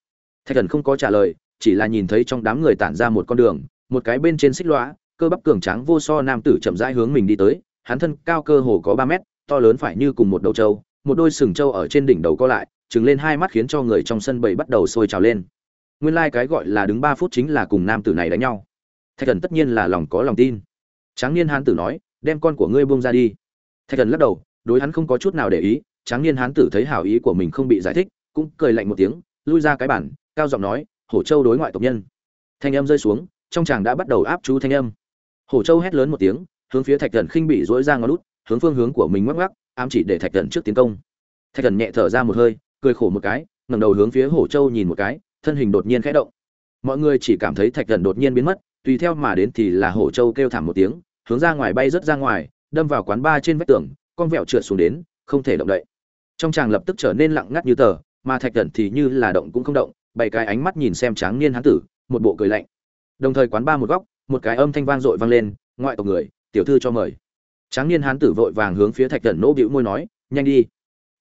[SPEAKER 1] Thạch thần không có trả lời chỉ là nhìn thấy trong đám người tản ra một con đường, một cái bên trên xích lõa cơ bắp cường tráng vô so nam tử chậm rãi hướng mình đi tới, hắn thân cao cơ hồ có ba mét, to lớn phải như cùng một đầu trâu, một đôi sừng trâu ở trên đỉnh đầu co lại, trừng lên hai mắt khiến cho người trong sân bầy bắt đầu sôi trào lên. Nguyên lai、like、cái gọi là đứng ba phút chính là cùng nam tử này đánh nhau. Thạch thần tất nhiên là lòng có lòng tin. Tráng niên hán tử nói, đem con của ngươi buông ra đi. Thạch thần lắc đầu, đối hắn không có chút nào để ý, tráng niên hán tử thấy hảo ý của mình không bị giải thích, cũng cười lạnh một tiếng, lui ra cái bản cao giọng nói hổ châu đối ngoại tộc nhân. Thanh âm rơi xuống, trong chàng đã bắt đầu áp chú thanh âm. Hổ châu hét lớn một tiếng, hướng phía thạch thần khinh bị dỗi ra ngón lút hướng phương hướng của mình ngoắc ngoắc, ám chỉ để thạch thần trước tiến công. Thạch thần nhẹ thở ra một hơi, cười khổ một cái, ngẩng đầu hướng phía hổ châu nhìn một cái, thân hình đột nhiên khẽ động. Mọi người chỉ cảm thấy thạch thần đột nhiên biến mất, tùy theo mà đến thì là hổ châu kêu thảm một tiếng, hướng ra ngoài bay rớt ra ngoài, đâm vào quán ba trên vách tường, con vẹo trượt xuống đến, không thể động đậy. Trong chàng lập tức trở nên lặng ngắt như tờ, mà thạch thần thì như là động cũng không động bảy cái ánh mắt nhìn xem tráng niên hán tử, một bộ cười lạnh. Đồng thời quán ba một góc, một cái âm thanh vang dội vang lên, ngoại tộc người, tiểu thư cho mời. Tráng niên hán tử vội vàng hướng phía thạch Cẩn nỗ bĩu môi nói, nhanh đi.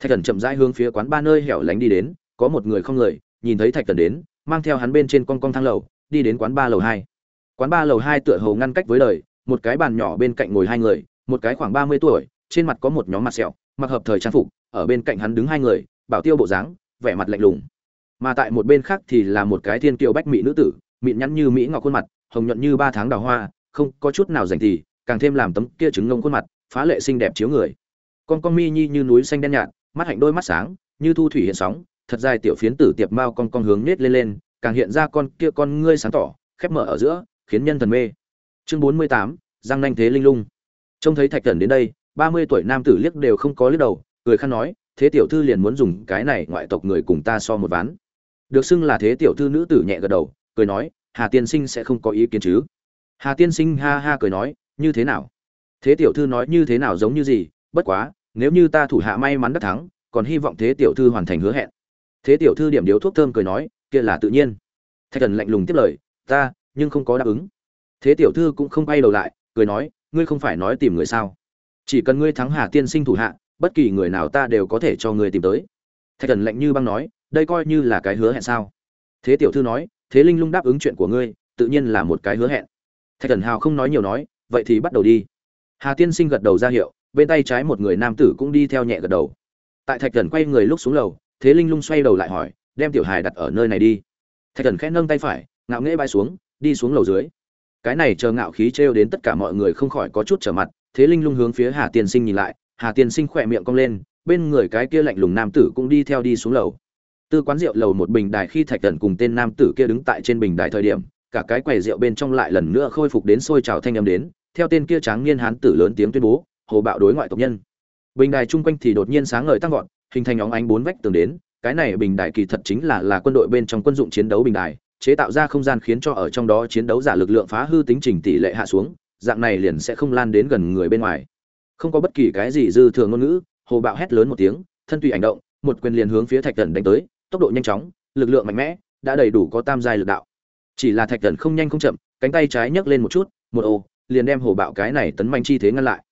[SPEAKER 1] Thạch Cẩn chậm rãi hướng phía quán ba nơi hẻo lánh đi đến, có một người không người, nhìn thấy thạch Cẩn đến, mang theo hắn bên trên con con thang lầu, đi đến quán ba lầu hai. Quán ba lầu hai tựa hồ ngăn cách với đời, một cái bàn nhỏ bên cạnh ngồi hai người, một cái khoảng ba mươi tuổi, trên mặt có một nhóm mặt sẹo, mặc hợp thời trang phục, ở bên cạnh hắn đứng hai người, bảo tiêu bộ dáng, vẻ mặt lạnh lùng mà tại một bên khác thì là một cái thiên kiều bách mỹ nữ tử, mịn nhắn như mỹ ngọc khuôn mặt, hồng nhuận như ba tháng đào hoa, không có chút nào rảnh thì, càng thêm làm tấm kia trứng ngông khuôn mặt, phá lệ xinh đẹp chiếu người. Con con mi nhi như núi xanh đen nhạt, mắt hạnh đôi mắt sáng, như thu thủy hiện sóng, thật dài tiểu phiến tử tiệp mao con con hướng nết lên lên, càng hiện ra con kia con ngươi sáng tỏ, khép mở ở giữa, khiến nhân thần mê. Chương bốn mươi tám, giang nanh thế linh lung. Trông thấy thạch thần đến đây, ba mươi tuổi nam tử liếc đều không có liếc đầu, cười khăn nói, thế tiểu thư liền muốn dùng cái này ngoại tộc người cùng ta so một ván được xưng là thế tiểu thư nữ tử nhẹ gật đầu, cười nói, hà tiên sinh sẽ không có ý kiến chứ? Hà tiên sinh ha ha cười nói, như thế nào? Thế tiểu thư nói như thế nào giống như gì, bất quá, nếu như ta thủ hạ may mắn đắc thắng, còn hy vọng thế tiểu thư hoàn thành hứa hẹn. Thế tiểu thư điểm điếu thuốc thơm cười nói, kia là tự nhiên. Thạch thần lạnh lùng tiếp lời, ta, nhưng không có đáp ứng. Thế tiểu thư cũng không bay đầu lại, cười nói, ngươi không phải nói tìm người sao? Chỉ cần ngươi thắng hà tiên sinh thủ hạ, bất kỳ người nào ta đều có thể cho ngươi tìm tới. Thạch thần lạnh như băng nói đây coi như là cái hứa hẹn sao? Thế tiểu thư nói, thế linh lung đáp ứng chuyện của ngươi, tự nhiên là một cái hứa hẹn. Thạch thần hào không nói nhiều nói, vậy thì bắt đầu đi. Hà tiên sinh gật đầu ra hiệu, bên tay trái một người nam tử cũng đi theo nhẹ gật đầu. Tại thạch thần quay người lúc xuống lầu, thế linh lung xoay đầu lại hỏi, đem tiểu hài đặt ở nơi này đi. Thạch thần khẽ nâng tay phải, ngạo nghễ bay xuống, đi xuống lầu dưới. Cái này chờ ngạo khí trêu đến tất cả mọi người không khỏi có chút trở mặt, thế linh lung hướng phía hà tiên sinh nhìn lại, hà tiên sinh khỏe miệng cong lên, bên người cái kia lạnh lùng nam tử cũng đi theo đi xuống lầu tư quán rượu lầu một bình đài khi thạch Cẩn cùng tên nam tử kia đứng tại trên bình đài thời điểm, cả cái quầy rượu bên trong lại lần nữa khôi phục đến sôi trào thanh âm đến, theo tên kia tráng niên hán tử lớn tiếng tuyên bố, hồ bạo đối ngoại tộc nhân. Bình đài chung quanh thì đột nhiên sáng ngời tăng vọt, hình thành óng ánh bốn vách tường đến, cái này bình đài kỳ thật chính là là quân đội bên trong quân dụng chiến đấu bình đài, chế tạo ra không gian khiến cho ở trong đó chiến đấu giả lực lượng phá hư tính trình tỷ lệ hạ xuống, dạng này liền sẽ không lan đến gần người bên ngoài. Không có bất kỳ cái gì dư thừa ngôn ngữ, hồ bạo hét lớn một tiếng, thân tùy hành động, một quyền liền hướng phía thạch Cẩn đánh tới tốc độ nhanh chóng, lực lượng mạnh mẽ, đã đầy đủ có tam giai lực đạo. Chỉ là thạch thần không nhanh không chậm, cánh tay trái nhấc lên một chút, một ô, liền đem hồ bạo cái này tấn manh chi thế ngăn lại.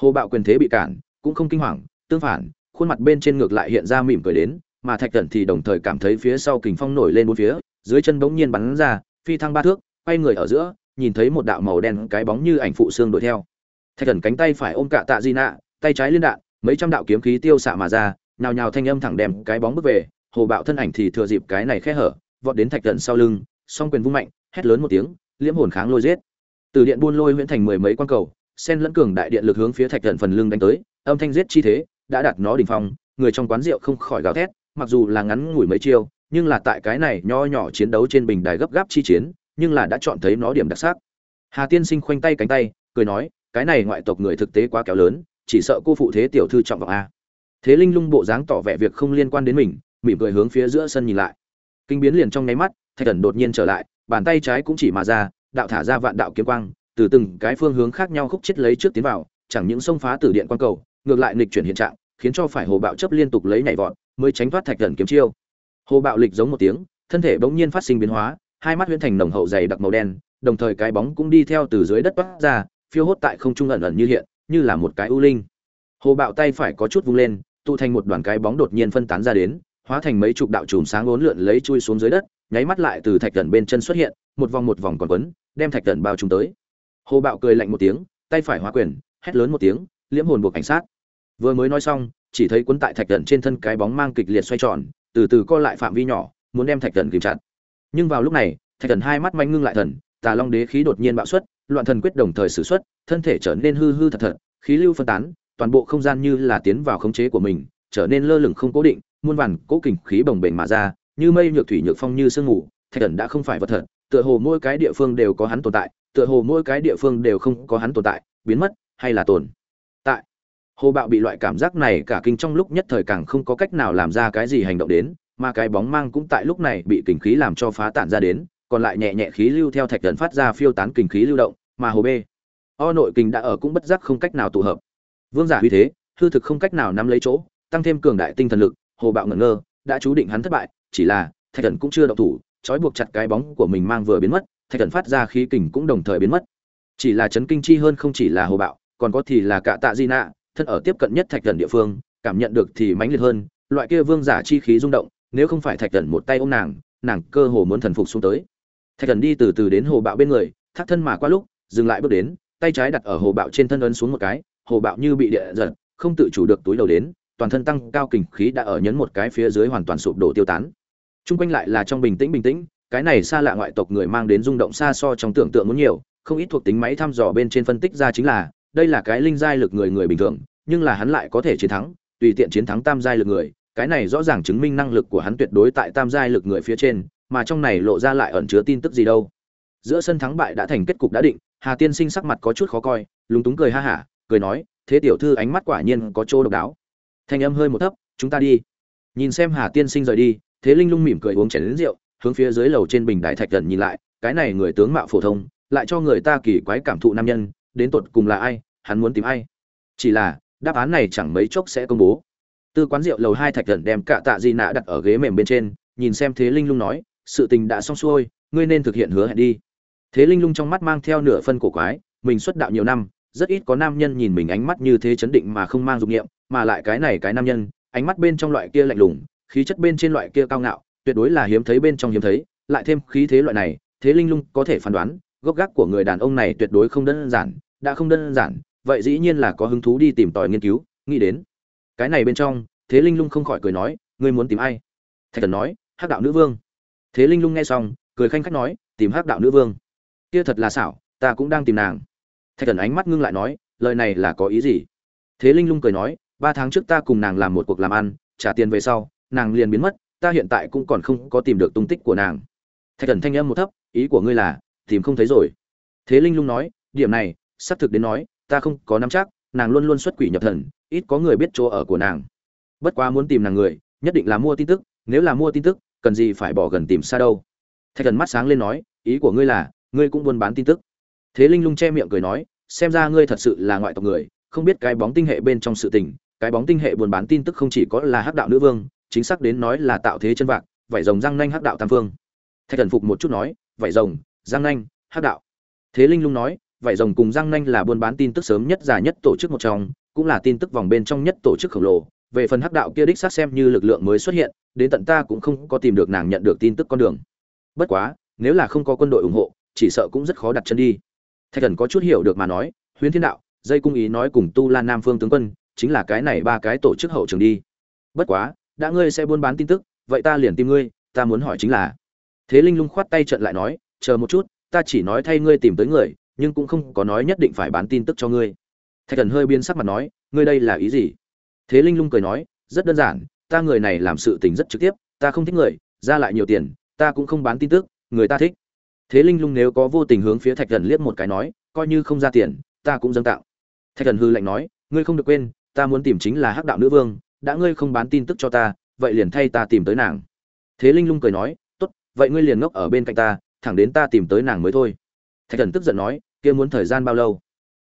[SPEAKER 1] Hồ bạo quyền thế bị cản, cũng không kinh hoàng, tương phản, khuôn mặt bên trên ngược lại hiện ra mỉm cười đến, mà thạch thần thì đồng thời cảm thấy phía sau kình phong nổi lên bốn phía, dưới chân bỗng nhiên bắn ra, phi thăng ba thước, quay người ở giữa, nhìn thấy một đạo màu đen cái bóng như ảnh phụ xương đuổi theo. Thạch thần cánh tay phải ôm cạ tạ di nạ, tay trái liên đạn, mấy trăm đạo kiếm khí tiêu xạ mà ra, nhào nhào thanh âm thẳng đem cái bóng bước về hồ bạo thân ảnh thì thừa dịp cái này khe hở, vọt đến thạch thần sau lưng, song quyền vung mạnh, hét lớn một tiếng, liễm hồn kháng lôi giết. Từ điện buôn lôi huyễn thành mười mấy quan cầu, sen lẫn cường đại điện lực hướng phía thạch thần phần lưng đánh tới, âm thanh giết chi thế, đã đặt nó đỉnh phong, người trong quán rượu không khỏi gào thét, mặc dù là ngắn ngủi mấy chiêu, nhưng là tại cái này nho nhỏ chiến đấu trên bình đài gấp gáp chi chiến, nhưng là đã chọn thấy nó điểm đặc sắc. Hà tiên sinh khoanh tay cánh tay, cười nói, cái này ngoại tộc người thực tế quá kéo lớn, chỉ sợ cô phụ thế tiểu thư trọng vọng a. Thế linh lung bộ dáng tỏ vẻ việc không liên quan đến mình mỉm cười hướng phía giữa sân nhìn lại. Kinh biến liền trong nháy mắt, thạch thần đột nhiên trở lại, bàn tay trái cũng chỉ mà ra, đạo thả ra vạn đạo kiếm quang, từ từng cái phương hướng khác nhau khúc chết lấy trước tiến vào, chẳng những xông phá tử điện quang cầu, ngược lại nghịch chuyển hiện trạng, khiến cho phải hồ bạo chấp liên tục lấy nhảy vọt, mới tránh thoát thạch thần kiếm chiêu. Hồ bạo lịch giống một tiếng, thân thể bỗng nhiên phát sinh biến hóa, hai mắt huyễn thành nồng hậu dày đặc màu đen, đồng thời cái bóng cũng đi theo từ dưới đất toát ra, phiêu hốt tại không trung ẩn ẩn như hiện, như là một cái u linh. Hồ bạo tay phải có chút vung lên, tụ thành một đoàn cái bóng đột nhiên phân tán ra đến hóa thành mấy chục đạo chùm sáng uốn lượn lấy chui xuống dưới đất, nháy mắt lại từ thạch gần bên chân xuất hiện, một vòng một vòng còn quấn, đem thạch gần bao trùm tới. Hồ bạo cười lạnh một tiếng, tay phải hóa quyền, hét lớn một tiếng, liễm hồn buộc cảnh sát. Vừa mới nói xong, chỉ thấy cuốn tại thạch gần trên thân cái bóng mang kịch liệt xoay tròn, từ từ co lại phạm vi nhỏ, muốn đem thạch gần kìm chặt. Nhưng vào lúc này, thạch gần hai mắt manh ngưng lại thần, tà long đế khí đột nhiên bạo xuất, loạn thần quyết đồng thời sử xuất, thân thể trở nên hư hư thật thật, khí lưu phân tán, toàn bộ không gian như là tiến vào khống chế của mình, trở nên lơ lửng không cố định muôn vàn cố kình khí bồng bềnh mà ra, như mây nhược thủy nhược phong như sương ngủ thạch thần đã không phải vật thật, tựa hồ mỗi cái địa phương đều có hắn tồn tại, tựa hồ mỗi cái địa phương đều không có hắn tồn tại, biến mất hay là tồn tại. Hồ bạo bị loại cảm giác này cả kinh trong lúc nhất thời càng không có cách nào làm ra cái gì hành động đến, mà cái bóng mang cũng tại lúc này bị kình khí làm cho phá tản ra đến, còn lại nhẹ nhẹ khí lưu theo thạch thần phát ra phiêu tán kình khí lưu động, mà hồ b o nội kình đã ở cũng bất giác không cách nào tụ hợp. Vương giả uy thế, hư thực không cách nào nắm lấy chỗ, tăng thêm cường đại tinh thần lực hồ bạo ngẩn ngơ, đã chú định hắn thất bại, chỉ là, thạch thần cũng chưa động thủ, trói buộc chặt cái bóng của mình mang vừa biến mất, thạch thần phát ra khí kình cũng đồng thời biến mất. Chỉ là chấn kinh chi hơn không chỉ là hồ bạo, còn có thì là cả tạ di nạ thân ở tiếp cận nhất thạch thần địa phương, cảm nhận được thì mãnh liệt hơn, loại kia vương giả chi khí rung động, nếu không phải thạch thần một tay ôm nàng nàng cơ hồ muốn thần phục xuống tới. Thạch thần đi từ từ đến hồ bạo bên người thác thân mà qua lúc, dừng lại bước đến, tay trái đặt ở hồ bạo trên thân ấn xuống một cái, hồ bạo như bị địa giật, không tự chủ được túi đầu đến toàn thân tăng cao kình khí đã ở nhấn một cái phía dưới hoàn toàn sụp đổ tiêu tán Trung quanh lại là trong bình tĩnh bình tĩnh, cái này xa lạ ngoại tộc người mang đến rung động xa so trong tưởng tượng muốn nhiều, không ít thuộc tính máy thăm dò bên trên phân tích ra chính là, đây là cái linh giai lực người người bình thường, nhưng là hắn lại có thể chiến thắng, tùy tiện chiến thắng tam giai lực người, cái này rõ ràng chứng minh năng lực của hắn tuyệt đối tại tam giai lực người phía trên, mà trong này lộ ra lại ẩn chứa tin tức gì đâu. Giữa sân thắng bại đã thành kết cục đã định, Hà Tiên Sinh sắc mặt có chút khó coi, lúng túng cười ha hả, cười nói, thế tiểu thư ánh mắt quả nhiên có chỗ độc đáo. Thanh âm hơi một thấp, chúng ta đi. Nhìn xem Hà Tiên Sinh rời đi, thế linh lung mỉm cười uống chén rượu hướng phía dưới lầu trên bình đại thạch gần nhìn lại cái này người tướng mạo phổ thông lại cho người ta kỳ quái cảm thụ nam nhân đến tột cùng là ai hắn muốn tìm ai? Chỉ là đáp án này chẳng mấy chốc sẽ công bố. Tư quán rượu lầu hai thạch gần đem cả tạ di nạ đặt ở ghế mềm bên trên nhìn xem thế linh lung nói sự tình đã xong xuôi ngươi nên thực hiện hứa hẹn đi. Thế linh lung trong mắt mang theo nửa phân cổ quái mình xuất đạo nhiều năm rất ít có nam nhân nhìn mình ánh mắt như thế chấn định mà không mang dục nghiệm mà lại cái này cái nam nhân, ánh mắt bên trong loại kia lạnh lùng, khí chất bên trên loại kia cao ngạo, tuyệt đối là hiếm thấy bên trong hiếm thấy, lại thêm khí thế loại này, thế linh lung có thể phán đoán, gốc gác của người đàn ông này tuyệt đối không đơn giản, đã không đơn giản, vậy dĩ nhiên là có hứng thú đi tìm tòi nghiên cứu, nghĩ đến. Cái này bên trong, thế linh lung không khỏi cười nói, ngươi muốn tìm ai? Thạch thần nói, hắc đạo nữ vương. Thế linh lung nghe xong, cười khanh khách nói, tìm hắc đạo nữ vương. Kia thật là xảo, ta cũng đang tìm nàng thạch thần ánh mắt ngưng lại nói, lời này là có ý gì? Thế linh lung cười nói, ba tháng trước ta cùng nàng làm một cuộc làm ăn, trả tiền về sau, nàng liền biến mất, ta hiện tại cũng còn không có tìm được tung tích của nàng. Thạch thần thanh âm một thấp, ý của ngươi là, tìm không thấy rồi. Thế linh lung nói, điểm này, xác thực đến nói, ta không có nắm chắc, nàng luôn luôn xuất quỷ nhập thần, ít có người biết chỗ ở của nàng. Bất quá muốn tìm nàng người, nhất định là mua tin tức, nếu là mua tin tức, cần gì phải bỏ gần tìm xa đâu. Thạch thần mắt sáng lên nói, ý của ngươi là, ngươi cũng buôn bán tin tức. Thế linh lung che miệng cười nói xem ra ngươi thật sự là ngoại tộc người, không biết cái bóng tinh hệ bên trong sự tình, cái bóng tinh hệ buôn bán tin tức không chỉ có là hắc đạo nữ vương, chính xác đến nói là tạo thế chân vạc, vảy rồng răng nanh hắc đạo tam phương thạch thần phục một chút nói, vảy rồng, răng nanh, hắc đạo. Thế linh lung nói, vảy rồng cùng răng nanh là buôn bán tin tức sớm nhất dài nhất tổ chức một trong, cũng là tin tức vòng bên trong nhất tổ chức khổng lồ. Về phần hắc đạo kia đích xác xem như lực lượng mới xuất hiện, đến tận ta cũng không có tìm được nàng nhận được tin tức con đường. Bất quá, nếu là không có quân đội ủng hộ, chỉ sợ cũng rất khó đặt chân đi thạch thần có chút hiểu được mà nói huyễn thiên đạo, dây cung ý nói cùng tu lan nam phương tướng quân, chính là cái này ba cái tổ chức hậu trường đi. Bất quá, đã ngươi sẽ buôn bán tin tức, vậy ta liền tìm ngươi, ta muốn hỏi chính là. Thế linh lung khoát tay trận lại nói, chờ một chút, ta chỉ nói thay ngươi tìm tới người, nhưng cũng không có nói nhất định phải bán tin tức cho ngươi. Thạch thần hơi biến sắc mặt nói, ngươi đây là ý gì? Thế linh lung cười nói, rất đơn giản, ta người này làm sự tình rất trực tiếp, ta không thích người, ra lại nhiều tiền, ta cũng không bán tin tức, người ta thích thế linh lung nếu có vô tình hướng phía thạch thần liếc một cái nói, coi như không ra tiền, ta cũng dâng tạo thạch thần hư lạnh nói, ngươi không được quên, ta muốn tìm chính là hắc đạo nữ vương, đã ngươi không bán tin tức cho ta, vậy liền thay ta tìm tới nàng. Thế linh lung cười nói, tốt, vậy ngươi liền ngốc ở bên cạnh ta, thẳng đến ta tìm tới nàng mới thôi. Thạch thần tức giận nói, kia muốn thời gian bao lâu?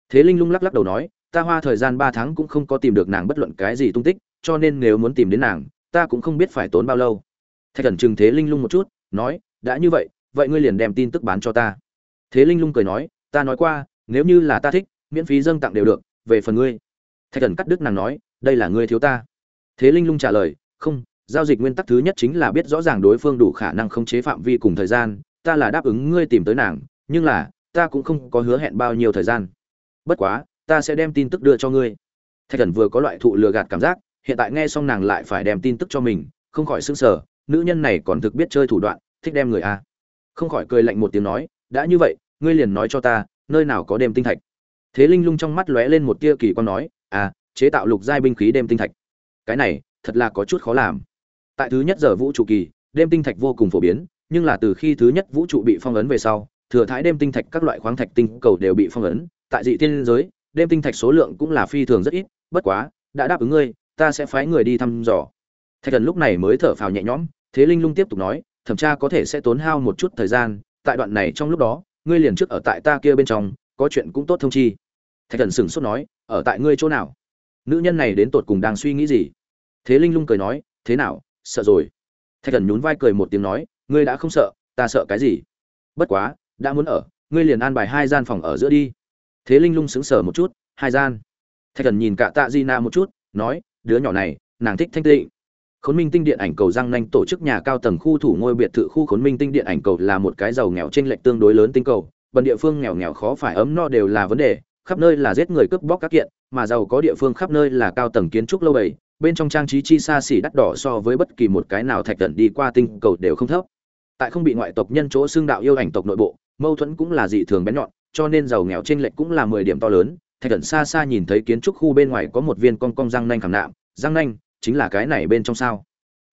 [SPEAKER 1] Thế linh lung lắc lắc đầu nói, ta hoa thời gian ba tháng cũng không có tìm được nàng bất luận cái gì tung tích, cho nên nếu muốn tìm đến nàng, ta cũng không biết phải tốn bao lâu. Thạch thần chừng thế linh lung một chút, nói, đã như vậy vậy ngươi liền đem tin tức bán cho ta. Thế linh lung cười nói, ta nói qua, nếu như là ta thích, miễn phí dâng tặng đều được, về phần ngươi. Thạch thần cắt đứt nàng nói, đây là ngươi thiếu ta. Thế linh lung trả lời, không, giao dịch nguyên tắc thứ nhất chính là biết rõ ràng đối phương đủ khả năng khống chế phạm vi cùng thời gian, ta là đáp ứng ngươi tìm tới nàng, nhưng là, ta cũng không có hứa hẹn bao nhiêu thời gian. Bất quá, ta sẽ đem tin tức đưa cho ngươi. Thạch thần vừa có loại thụ lừa gạt cảm giác, hiện tại nghe xong nàng lại phải đem tin tức cho mình, không khỏi sững sờ, nữ nhân này còn thực biết chơi thủ đoạn, thích đem người a không khỏi cười lạnh một tiếng nói, đã như vậy, ngươi liền nói cho ta, nơi nào có đêm tinh thạch? Thế linh lung trong mắt lóe lên một tia kỳ quan nói à chế tạo lục giai binh khí đêm tinh thạch. Cái này, thật là có chút khó làm. Tại thứ nhất giờ vũ trụ kỳ, đêm tinh thạch vô cùng phổ biến, nhưng là từ khi thứ nhất vũ trụ bị phong ấn về sau, thừa thái đêm tinh thạch các loại khoáng thạch tinh cầu đều bị phong ấn. Tại dị tiên giới, đêm tinh thạch số lượng cũng là phi thường rất ít, bất quá, đã đáp ứng ngươi, ta sẽ phái người đi thăm dò. Thạch thần lúc này mới thở phào nhẹ nhõm, thế linh lung tiếp tục nói thẩm tra có thể sẽ tốn hao một chút thời gian, tại đoạn này trong lúc đó, ngươi liền trước ở tại ta kia bên trong, có chuyện cũng tốt thông chi. Thạch thần sửng sốt nói, ở tại ngươi chỗ nào? Nữ nhân này đến tột cùng đang suy nghĩ gì? Thế linh lung cười nói, thế nào, sợ rồi. Thạch thần nhún vai cười một tiếng nói, ngươi đã không sợ, ta sợ cái gì? Bất quá, đã muốn ở, ngươi liền an bài hai gian phòng ở giữa đi. Thế linh lung sững sờ một chút, hai gian? Thạch thần nhìn cả tạ di na một chút, nói, đứa nhỏ này, nàng thích thanh tịnh khốn minh tinh điện ảnh cầu răng nanh tổ chức nhà cao tầng khu thủ ngôi biệt thự khu khốn minh tinh điện ảnh cầu là một cái giàu nghèo trên lệch tương đối lớn tinh cầu, bần địa phương nghèo nghèo khó phải ấm no đều là vấn đề, khắp nơi là giết người cướp bóc các kiện, mà giàu có địa phương khắp nơi là cao tầng kiến trúc lâu bầy, bên trong trang trí chi xa xỉ đắt đỏ so với bất kỳ một cái nào thạch tận đi qua tinh cầu đều không thấp. Tại không bị ngoại tộc nhân chỗ xương đạo yêu ảnh tộc nội bộ, mâu thuẫn cũng là dị thường bén nhọn, cho nên giàu nghèo trên lệch cũng là mười điểm to lớn, thạch Cẩn xa xa nhìn thấy kiến trúc khu bên ngoài có một viên con cong răng nanh khảm nạm, răng nanh chính là cái này bên trong sao?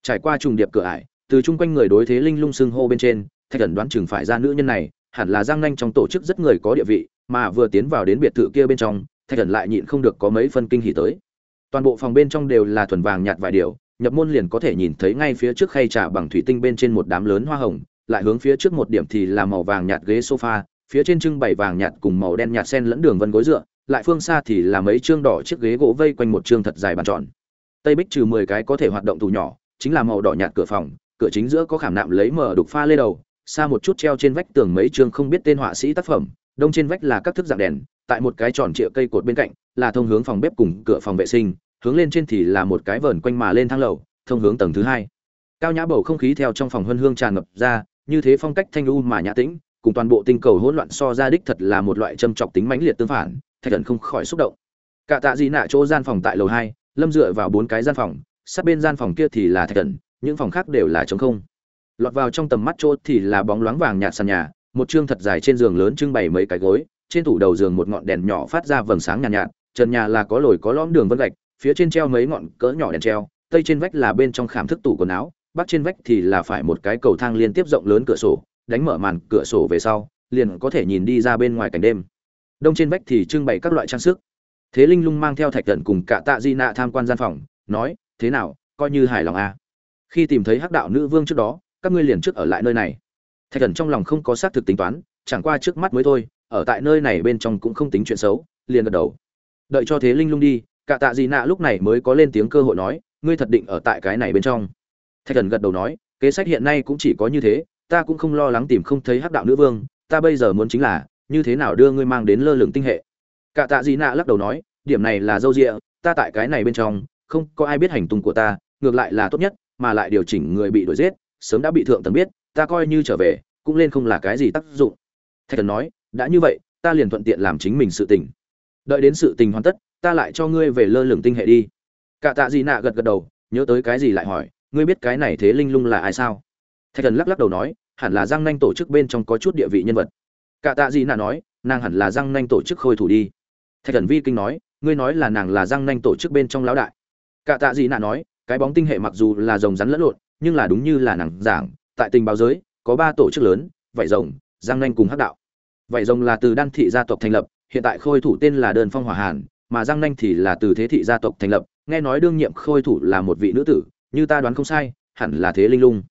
[SPEAKER 1] Trải qua trùng điệp cửa ải, từ chung quanh người đối thế linh lung xưng hô bên trên, thạch thần đoán chừng phải ra nữ nhân này, hẳn là giang nanh trong tổ chức rất người có địa vị, mà vừa tiến vào đến biệt thự kia bên trong, thạch thần lại nhịn không được có mấy phân kinh hỉ tới. Toàn bộ phòng bên trong đều là thuần vàng nhạt vài điều nhập môn liền có thể nhìn thấy ngay phía trước khay trà bằng thủy tinh bên trên một đám lớn hoa hồng, lại hướng phía trước một điểm thì là màu vàng nhạt ghế sofa, phía trên trưng bày vàng nhạt cùng màu đen nhạt sen lẫn đường vân gối dựa, lại phương xa thì là mấy chương đỏ chiếc ghế gỗ vây quanh một chương thật dài bàn tròn tây bích trừ mười cái có thể hoạt động tủ nhỏ, chính là màu đỏ nhạt cửa phòng, cửa chính giữa có khảm nạm lấy mở đục pha lê đầu, xa một chút treo trên vách tường mấy chương không biết tên họa sĩ tác phẩm, đông trên vách là các thức dạng đèn, tại một cái tròn trịa cây cột bên cạnh, là thông hướng phòng bếp cùng cửa phòng vệ sinh, hướng lên trên thì là một cái vờn quanh mà lên thang lầu, thông hướng tầng thứ hai. Cao nhã bầu không khí theo trong phòng huân hương tràn ngập ra, như thế phong cách thanh u mà nhã tĩnh, cùng toàn bộ tinh cầu hỗn loạn so ra đích thật là một loại châm chọc tính mãnh liệt tương phản, thạch thần không khỏi xúc động. Cả tạ gì nạ chỗ gian phòng tại lầu hai lâm dựa vào bốn cái gian phòng sát bên gian phòng kia thì là thạch cẩn những phòng khác đều là trống không. Lọt vào trong tầm mắt chỗ thì là bóng loáng vàng nhạt sàn nhà một chương thật dài trên giường lớn trưng bày mấy cái gối trên tủ đầu giường một ngọn đèn nhỏ phát ra vầng sáng nhàn nhạt, nhạt trần nhà là có lồi có lõm đường vân gạch phía trên treo mấy ngọn cỡ nhỏ đèn treo tây trên vách là bên trong khảm thức tủ quần áo bắc trên vách thì là phải một cái cầu thang liên tiếp rộng lớn cửa sổ đánh mở màn cửa sổ về sau liền có thể nhìn đi ra bên ngoài cảnh đêm. Đông trên vách thì trưng bày các loại trang sức thế linh lung mang theo thạch thần cùng cả tạ di nạ tham quan gian phòng, nói, thế nào, coi như hài lòng à. khi tìm thấy hắc đạo nữ vương trước đó, các ngươi liền trước ở lại nơi này. Thạch thần trong lòng không có xác thực tính toán, chẳng qua trước mắt mới thôi, ở tại nơi này bên trong cũng không tính chuyện xấu, liền gật đầu. Đợi cho thế linh lung đi, cả tạ Di nạ lúc này mới có lên tiếng cơ hội nói, ngươi thật định ở tại cái này bên trong? Thạch thần gật đầu nói, kế sách hiện nay cũng chỉ có như thế, ta cũng không lo lắng tìm không thấy hắc đạo nữ vương, ta bây giờ muốn chính là, như thế nào đưa ngươi mang đến lơ lửng tinh hệ? Cả tạ Dị nạ lắc đầu nói, điểm này là dâu rịa ta tại cái này bên trong, không có ai biết hành tung của ta, ngược lại là tốt nhất, mà lại điều chỉnh người bị đuổi giết, sớm đã bị thượng tầng biết, ta coi như trở về, cũng lên không là cái gì tác dụng. Thạch thần nói, đã như vậy, ta liền thuận tiện làm chính mình sự tình. Đợi đến sự tình hoàn tất, ta lại cho ngươi về lơ lửng tinh hệ đi. Cả tạ Dị nạ gật gật đầu, nhớ tới cái gì lại hỏi, ngươi biết cái này thế linh lung là ai sao? Thạch thần lắc lắc đầu nói, hẳn là giang nanh tổ chức bên trong có chút địa vị nhân vật. Cả tạ Dị nạ nói, nàng hẳn là giang nanh tổ chức khôi thủ đi thạch thần vi kinh nói, ngươi nói là nàng là giang nanh tổ chức bên trong lão đại. Cả tạ Dị nạ nói, cái bóng tinh hệ mặc dù là rồng rắn lẫn lộn, nhưng là đúng như là nàng giảng, tại tình báo giới, có ba tổ chức lớn, vảy rồng, giang nanh cùng hắc đạo. Vảy rồng là từ đan thị gia tộc thành lập, hiện tại khôi thủ tên là đơn phong hỏa hàn, mà giang nanh thì là từ thế thị gia tộc thành lập, nghe nói đương nhiệm khôi thủ là một vị nữ tử, như ta đoán không sai, hẳn là thế linh lung.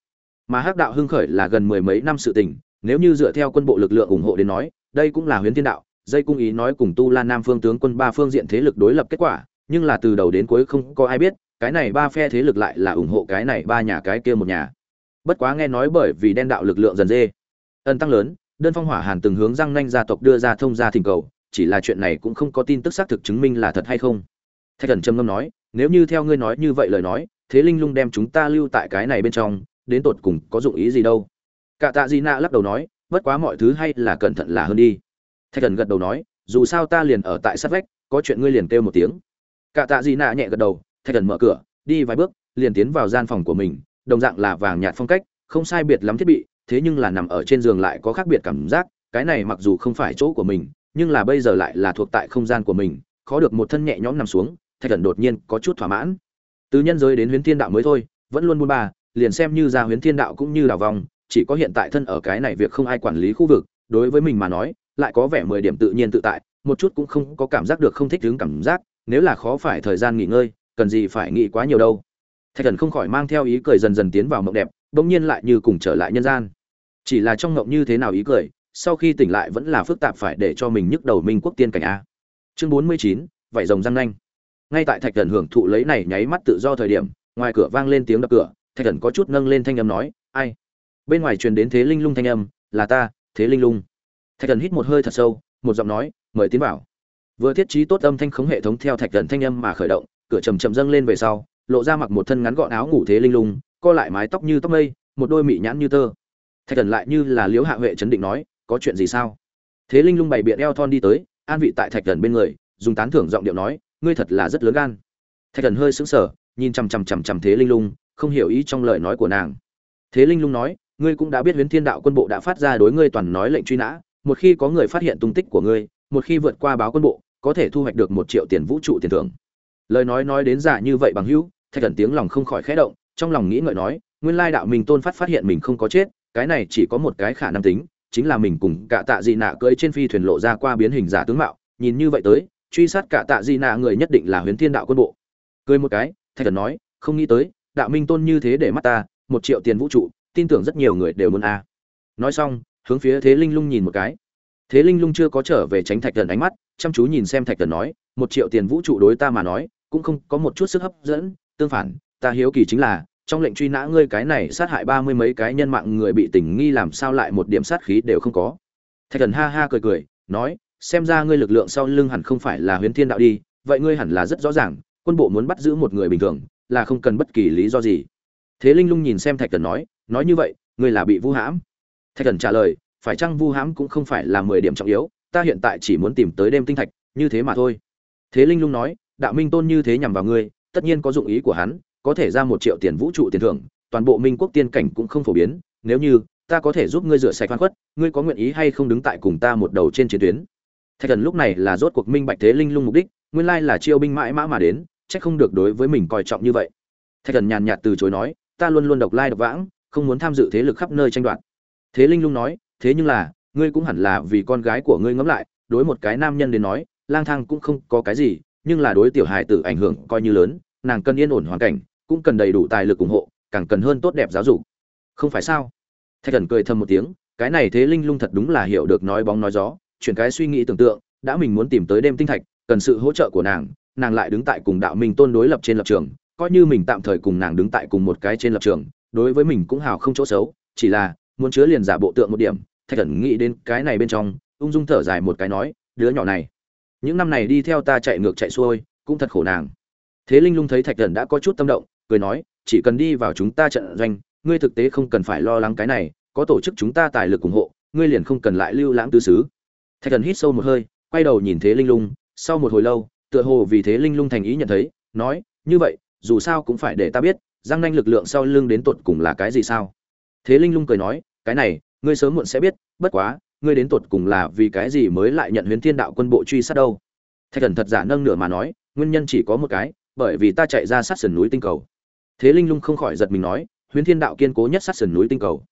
[SPEAKER 1] Mà hắc đạo hưng khởi là gần mười mấy năm sự tình, nếu như dựa theo quân bộ lực lượng ủng hộ đến nói, đây cũng là huyến thiên đạo dây cung ý nói cùng tu la nam phương tướng quân ba phương diện thế lực đối lập kết quả, nhưng là từ đầu đến cuối không có ai biết, cái này ba phe thế lực lại là ủng hộ cái này ba nhà cái kia một nhà. Bất quá nghe nói bởi vì đen đạo lực lượng dần dê, ân tăng lớn, đơn phong hỏa hàn từng hướng răng nanh gia tộc đưa ra thông gia thỉnh cầu, chỉ là chuyện này cũng không có tin tức xác thực chứng minh là thật hay không. Thạch thần trầm ngâm nói, nếu như theo ngươi nói như vậy lời nói, thế linh lung đem chúng ta lưu tại cái này bên trong, đến tột cùng có dụng ý gì đâu? Cả tạ di nạ lắc đầu nói, bất quá mọi thứ hay là cẩn thận là hơn đi thạch thần gật đầu nói, dù sao ta liền ở tại sát vách, có chuyện ngươi liền kêu một tiếng. Cả tạ di nạ nhẹ gật đầu, thạch thần mở cửa, đi vài bước, liền tiến vào gian phòng của mình, đồng dạng là vàng nhạt phong cách, không sai biệt lắm thiết bị, thế nhưng là nằm ở trên giường lại có khác biệt cảm giác, cái này mặc dù không phải chỗ của mình, nhưng là bây giờ lại là thuộc tại không gian của mình, khó được một thân nhẹ nhõm nằm xuống, thạch thần đột nhiên có chút thỏa mãn. Từ nhân giới đến huyến thiên đạo mới thôi, vẫn luôn buôn ba, liền xem như ra huyến thiên đạo cũng như đào vòng, chỉ có hiện tại thân ở cái này việc không ai quản lý khu vực, đối với mình mà nói lại có vẻ mười điểm tự nhiên tự tại, một chút cũng không có cảm giác được không thích đứng cảm giác, nếu là khó phải thời gian nghỉ ngơi, cần gì phải nghĩ quá nhiều đâu. Thạch thần không khỏi mang theo ý cười dần dần tiến vào mộng đẹp, bỗng nhiên lại như cùng trở lại nhân gian. Chỉ là trong mộng như thế nào ý cười, sau khi tỉnh lại vẫn là phức tạp phải để cho mình nhức đầu minh quốc tiên cảnh a. Chương bốn mươi chín, vảy rồng răng nanh. Ngay tại thạch thần hưởng thụ lấy này nháy mắt tự do thời điểm, ngoài cửa vang lên tiếng đập cửa, thạch thần có chút nâng lên thanh âm nói, ai? Bên ngoài truyền đến thế linh lung thanh âm, là ta, thế linh lung thạch thần hít một hơi thật sâu, một giọng nói, mời tiến vào. Vừa thiết trí tốt âm thanh khống hệ thống theo thạch thần thanh âm mà khởi động, cửa chầm chậm dâng lên về sau, lộ ra mặc một thân ngắn gọn áo ngủ thế linh lung, co lại mái tóc như tóc mây, một đôi mị nhãn như tơ. Thạch thần lại như là liếu hạ huệ chấn định nói, có chuyện gì sao? Thế linh lung bày biện eo thon đi tới, an vị tại thạch thần bên người, dùng tán thưởng giọng điệu nói, ngươi thật là rất lớn gan. Thạch thần hơi sững sờ, nhìn chằm chằm chằm chằm thế linh lung, không hiểu ý trong lời nói của nàng. Thế linh lung nói, ngươi cũng đã biết huyến thiên đạo quân bộ đã phát ra đối ngươi toàn nói lệnh truy nã một khi có người phát hiện tung tích của ngươi, một khi vượt qua báo quân bộ, có thể thu hoạch được một triệu tiền vũ trụ tiền thưởng. Lời nói nói đến giả như vậy bằng hữu, thạch thần tiếng lòng không khỏi khẽ động, trong lòng nghĩ ngợi nói, nguyên lai đạo mình tôn phát phát hiện mình không có chết, cái này chỉ có một cái khả năng tính, chính là mình cùng cả tạ dị nạ cưỡi trên phi thuyền lộ ra qua biến hình giả tướng mạo, nhìn như vậy tới, truy sát cả tạ dị nạ người nhất định là huyền thiên đạo quân bộ. Cười một cái, thạch thần nói, không nghĩ tới, đạo minh tôn như thế để mắt ta, một triệu tiền vũ trụ, tin tưởng rất nhiều người đều muốn a. Nói xong hướng phía thế linh lung nhìn một cái. Thế linh lung chưa có trở về tránh thạch thần ánh mắt, chăm chú nhìn xem thạch thần nói, một triệu tiền vũ trụ đối ta mà nói, cũng không có một chút sức hấp dẫn, tương phản, ta hiếu kỳ chính là, trong lệnh truy nã ngươi cái này sát hại ba mươi mấy cái nhân mạng người bị tình nghi làm sao lại một điểm sát khí đều không có. Thạch thần ha ha cười cười, nói, xem ra ngươi lực lượng sau lưng hẳn không phải là huyền thiên đạo đi, vậy ngươi hẳn là rất rõ ràng, quân bộ muốn bắt giữ một người bình thường, là không cần bất kỳ lý do gì. Thế linh lung nhìn xem thạch thần nói nói như vậy, ngươi là bị vu hãm thạch thần trả lời, phải chăng vu hãm cũng không phải là mười điểm trọng yếu, ta hiện tại chỉ muốn tìm tới đêm tinh thạch, như thế mà thôi. Thế linh lung nói, đạo minh tôn như thế nhằm vào ngươi, tất nhiên có dụng ý của hắn, có thể ra một triệu tiền vũ trụ tiền thưởng, toàn bộ minh quốc tiên cảnh cũng không phổ biến, nếu như, ta có thể giúp ngươi rửa sạch oan khuất, ngươi có nguyện ý hay không đứng tại cùng ta một đầu trên chiến tuyến? Thạch thần lúc này là rốt cuộc minh bạch thế linh lung mục đích, nguyên lai là chiêu binh mãi mã mà đến trách không được đối với mình coi trọng như vậy. Thạch thần nhàn nhạt từ chối nói, ta luôn luôn độc lai độc vãng, không muốn tham dự thế lực khắp nơi tranh đoạt thế linh lung nói, thế nhưng là, ngươi cũng hẳn là vì con gái của ngươi ngẫm lại, đối một cái nam nhân đến nói, lang thang cũng không có cái gì, nhưng là đối tiểu hài tử ảnh hưởng coi như lớn, nàng cần yên ổn hoàn cảnh, cũng cần đầy đủ tài lực ủng hộ, càng cần hơn tốt đẹp giáo dục. Không phải sao? Thạch thần cười thầm một tiếng, cái này thế linh lung thật đúng là hiểu được nói bóng nói gió, chuyển cái suy nghĩ tưởng tượng, đã mình muốn tìm tới đêm tinh thạch, cần sự hỗ trợ của nàng nàng lại đứng tại cùng đạo minh tôn đối lập trên lập trường, coi như mình tạm thời cùng nàng đứng tại cùng một cái trên lập trường, đối với mình cũng hào không chỗ xấu, chỉ là muốn chứa liền giả bộ tượng một điểm, thạch thần nghĩ đến cái này bên trong, ung dung thở dài một cái nói, đứa nhỏ này, những năm này đi theo ta chạy ngược chạy xuôi, cũng thật khổ nàng. Thế linh lung thấy thạch thần đã có chút tâm động, cười nói, chỉ cần đi vào chúng ta trận doanh, ngươi thực tế không cần phải lo lắng cái này, có tổ chức chúng ta tài lực ủng hộ, ngươi liền không cần lại lưu lãng tư xứ. Thạch thần hít sâu một hơi, quay đầu nhìn thế linh lung, sau một hồi lâu, tựa hồ vì thế linh lung thành ý nhận thấy, nói, như vậy, dù sao cũng phải để ta biết giang nanh lực lượng sau lưng đến tột cùng là cái gì sao? Thế linh lung cười nói, cái này, ngươi sớm muộn sẽ biết, bất quá, ngươi đến tột cùng là vì cái gì mới lại nhận huyền thiên đạo quân bộ truy sát đâu? Thạch thần thật giả nâng nửa mà nói, nguyên nhân chỉ có một cái, bởi vì ta chạy ra sát sườn núi tinh cầu. Thế linh lung không khỏi giật mình nói, huyền thiên đạo kiên cố nhất sát sườn núi tinh cầu.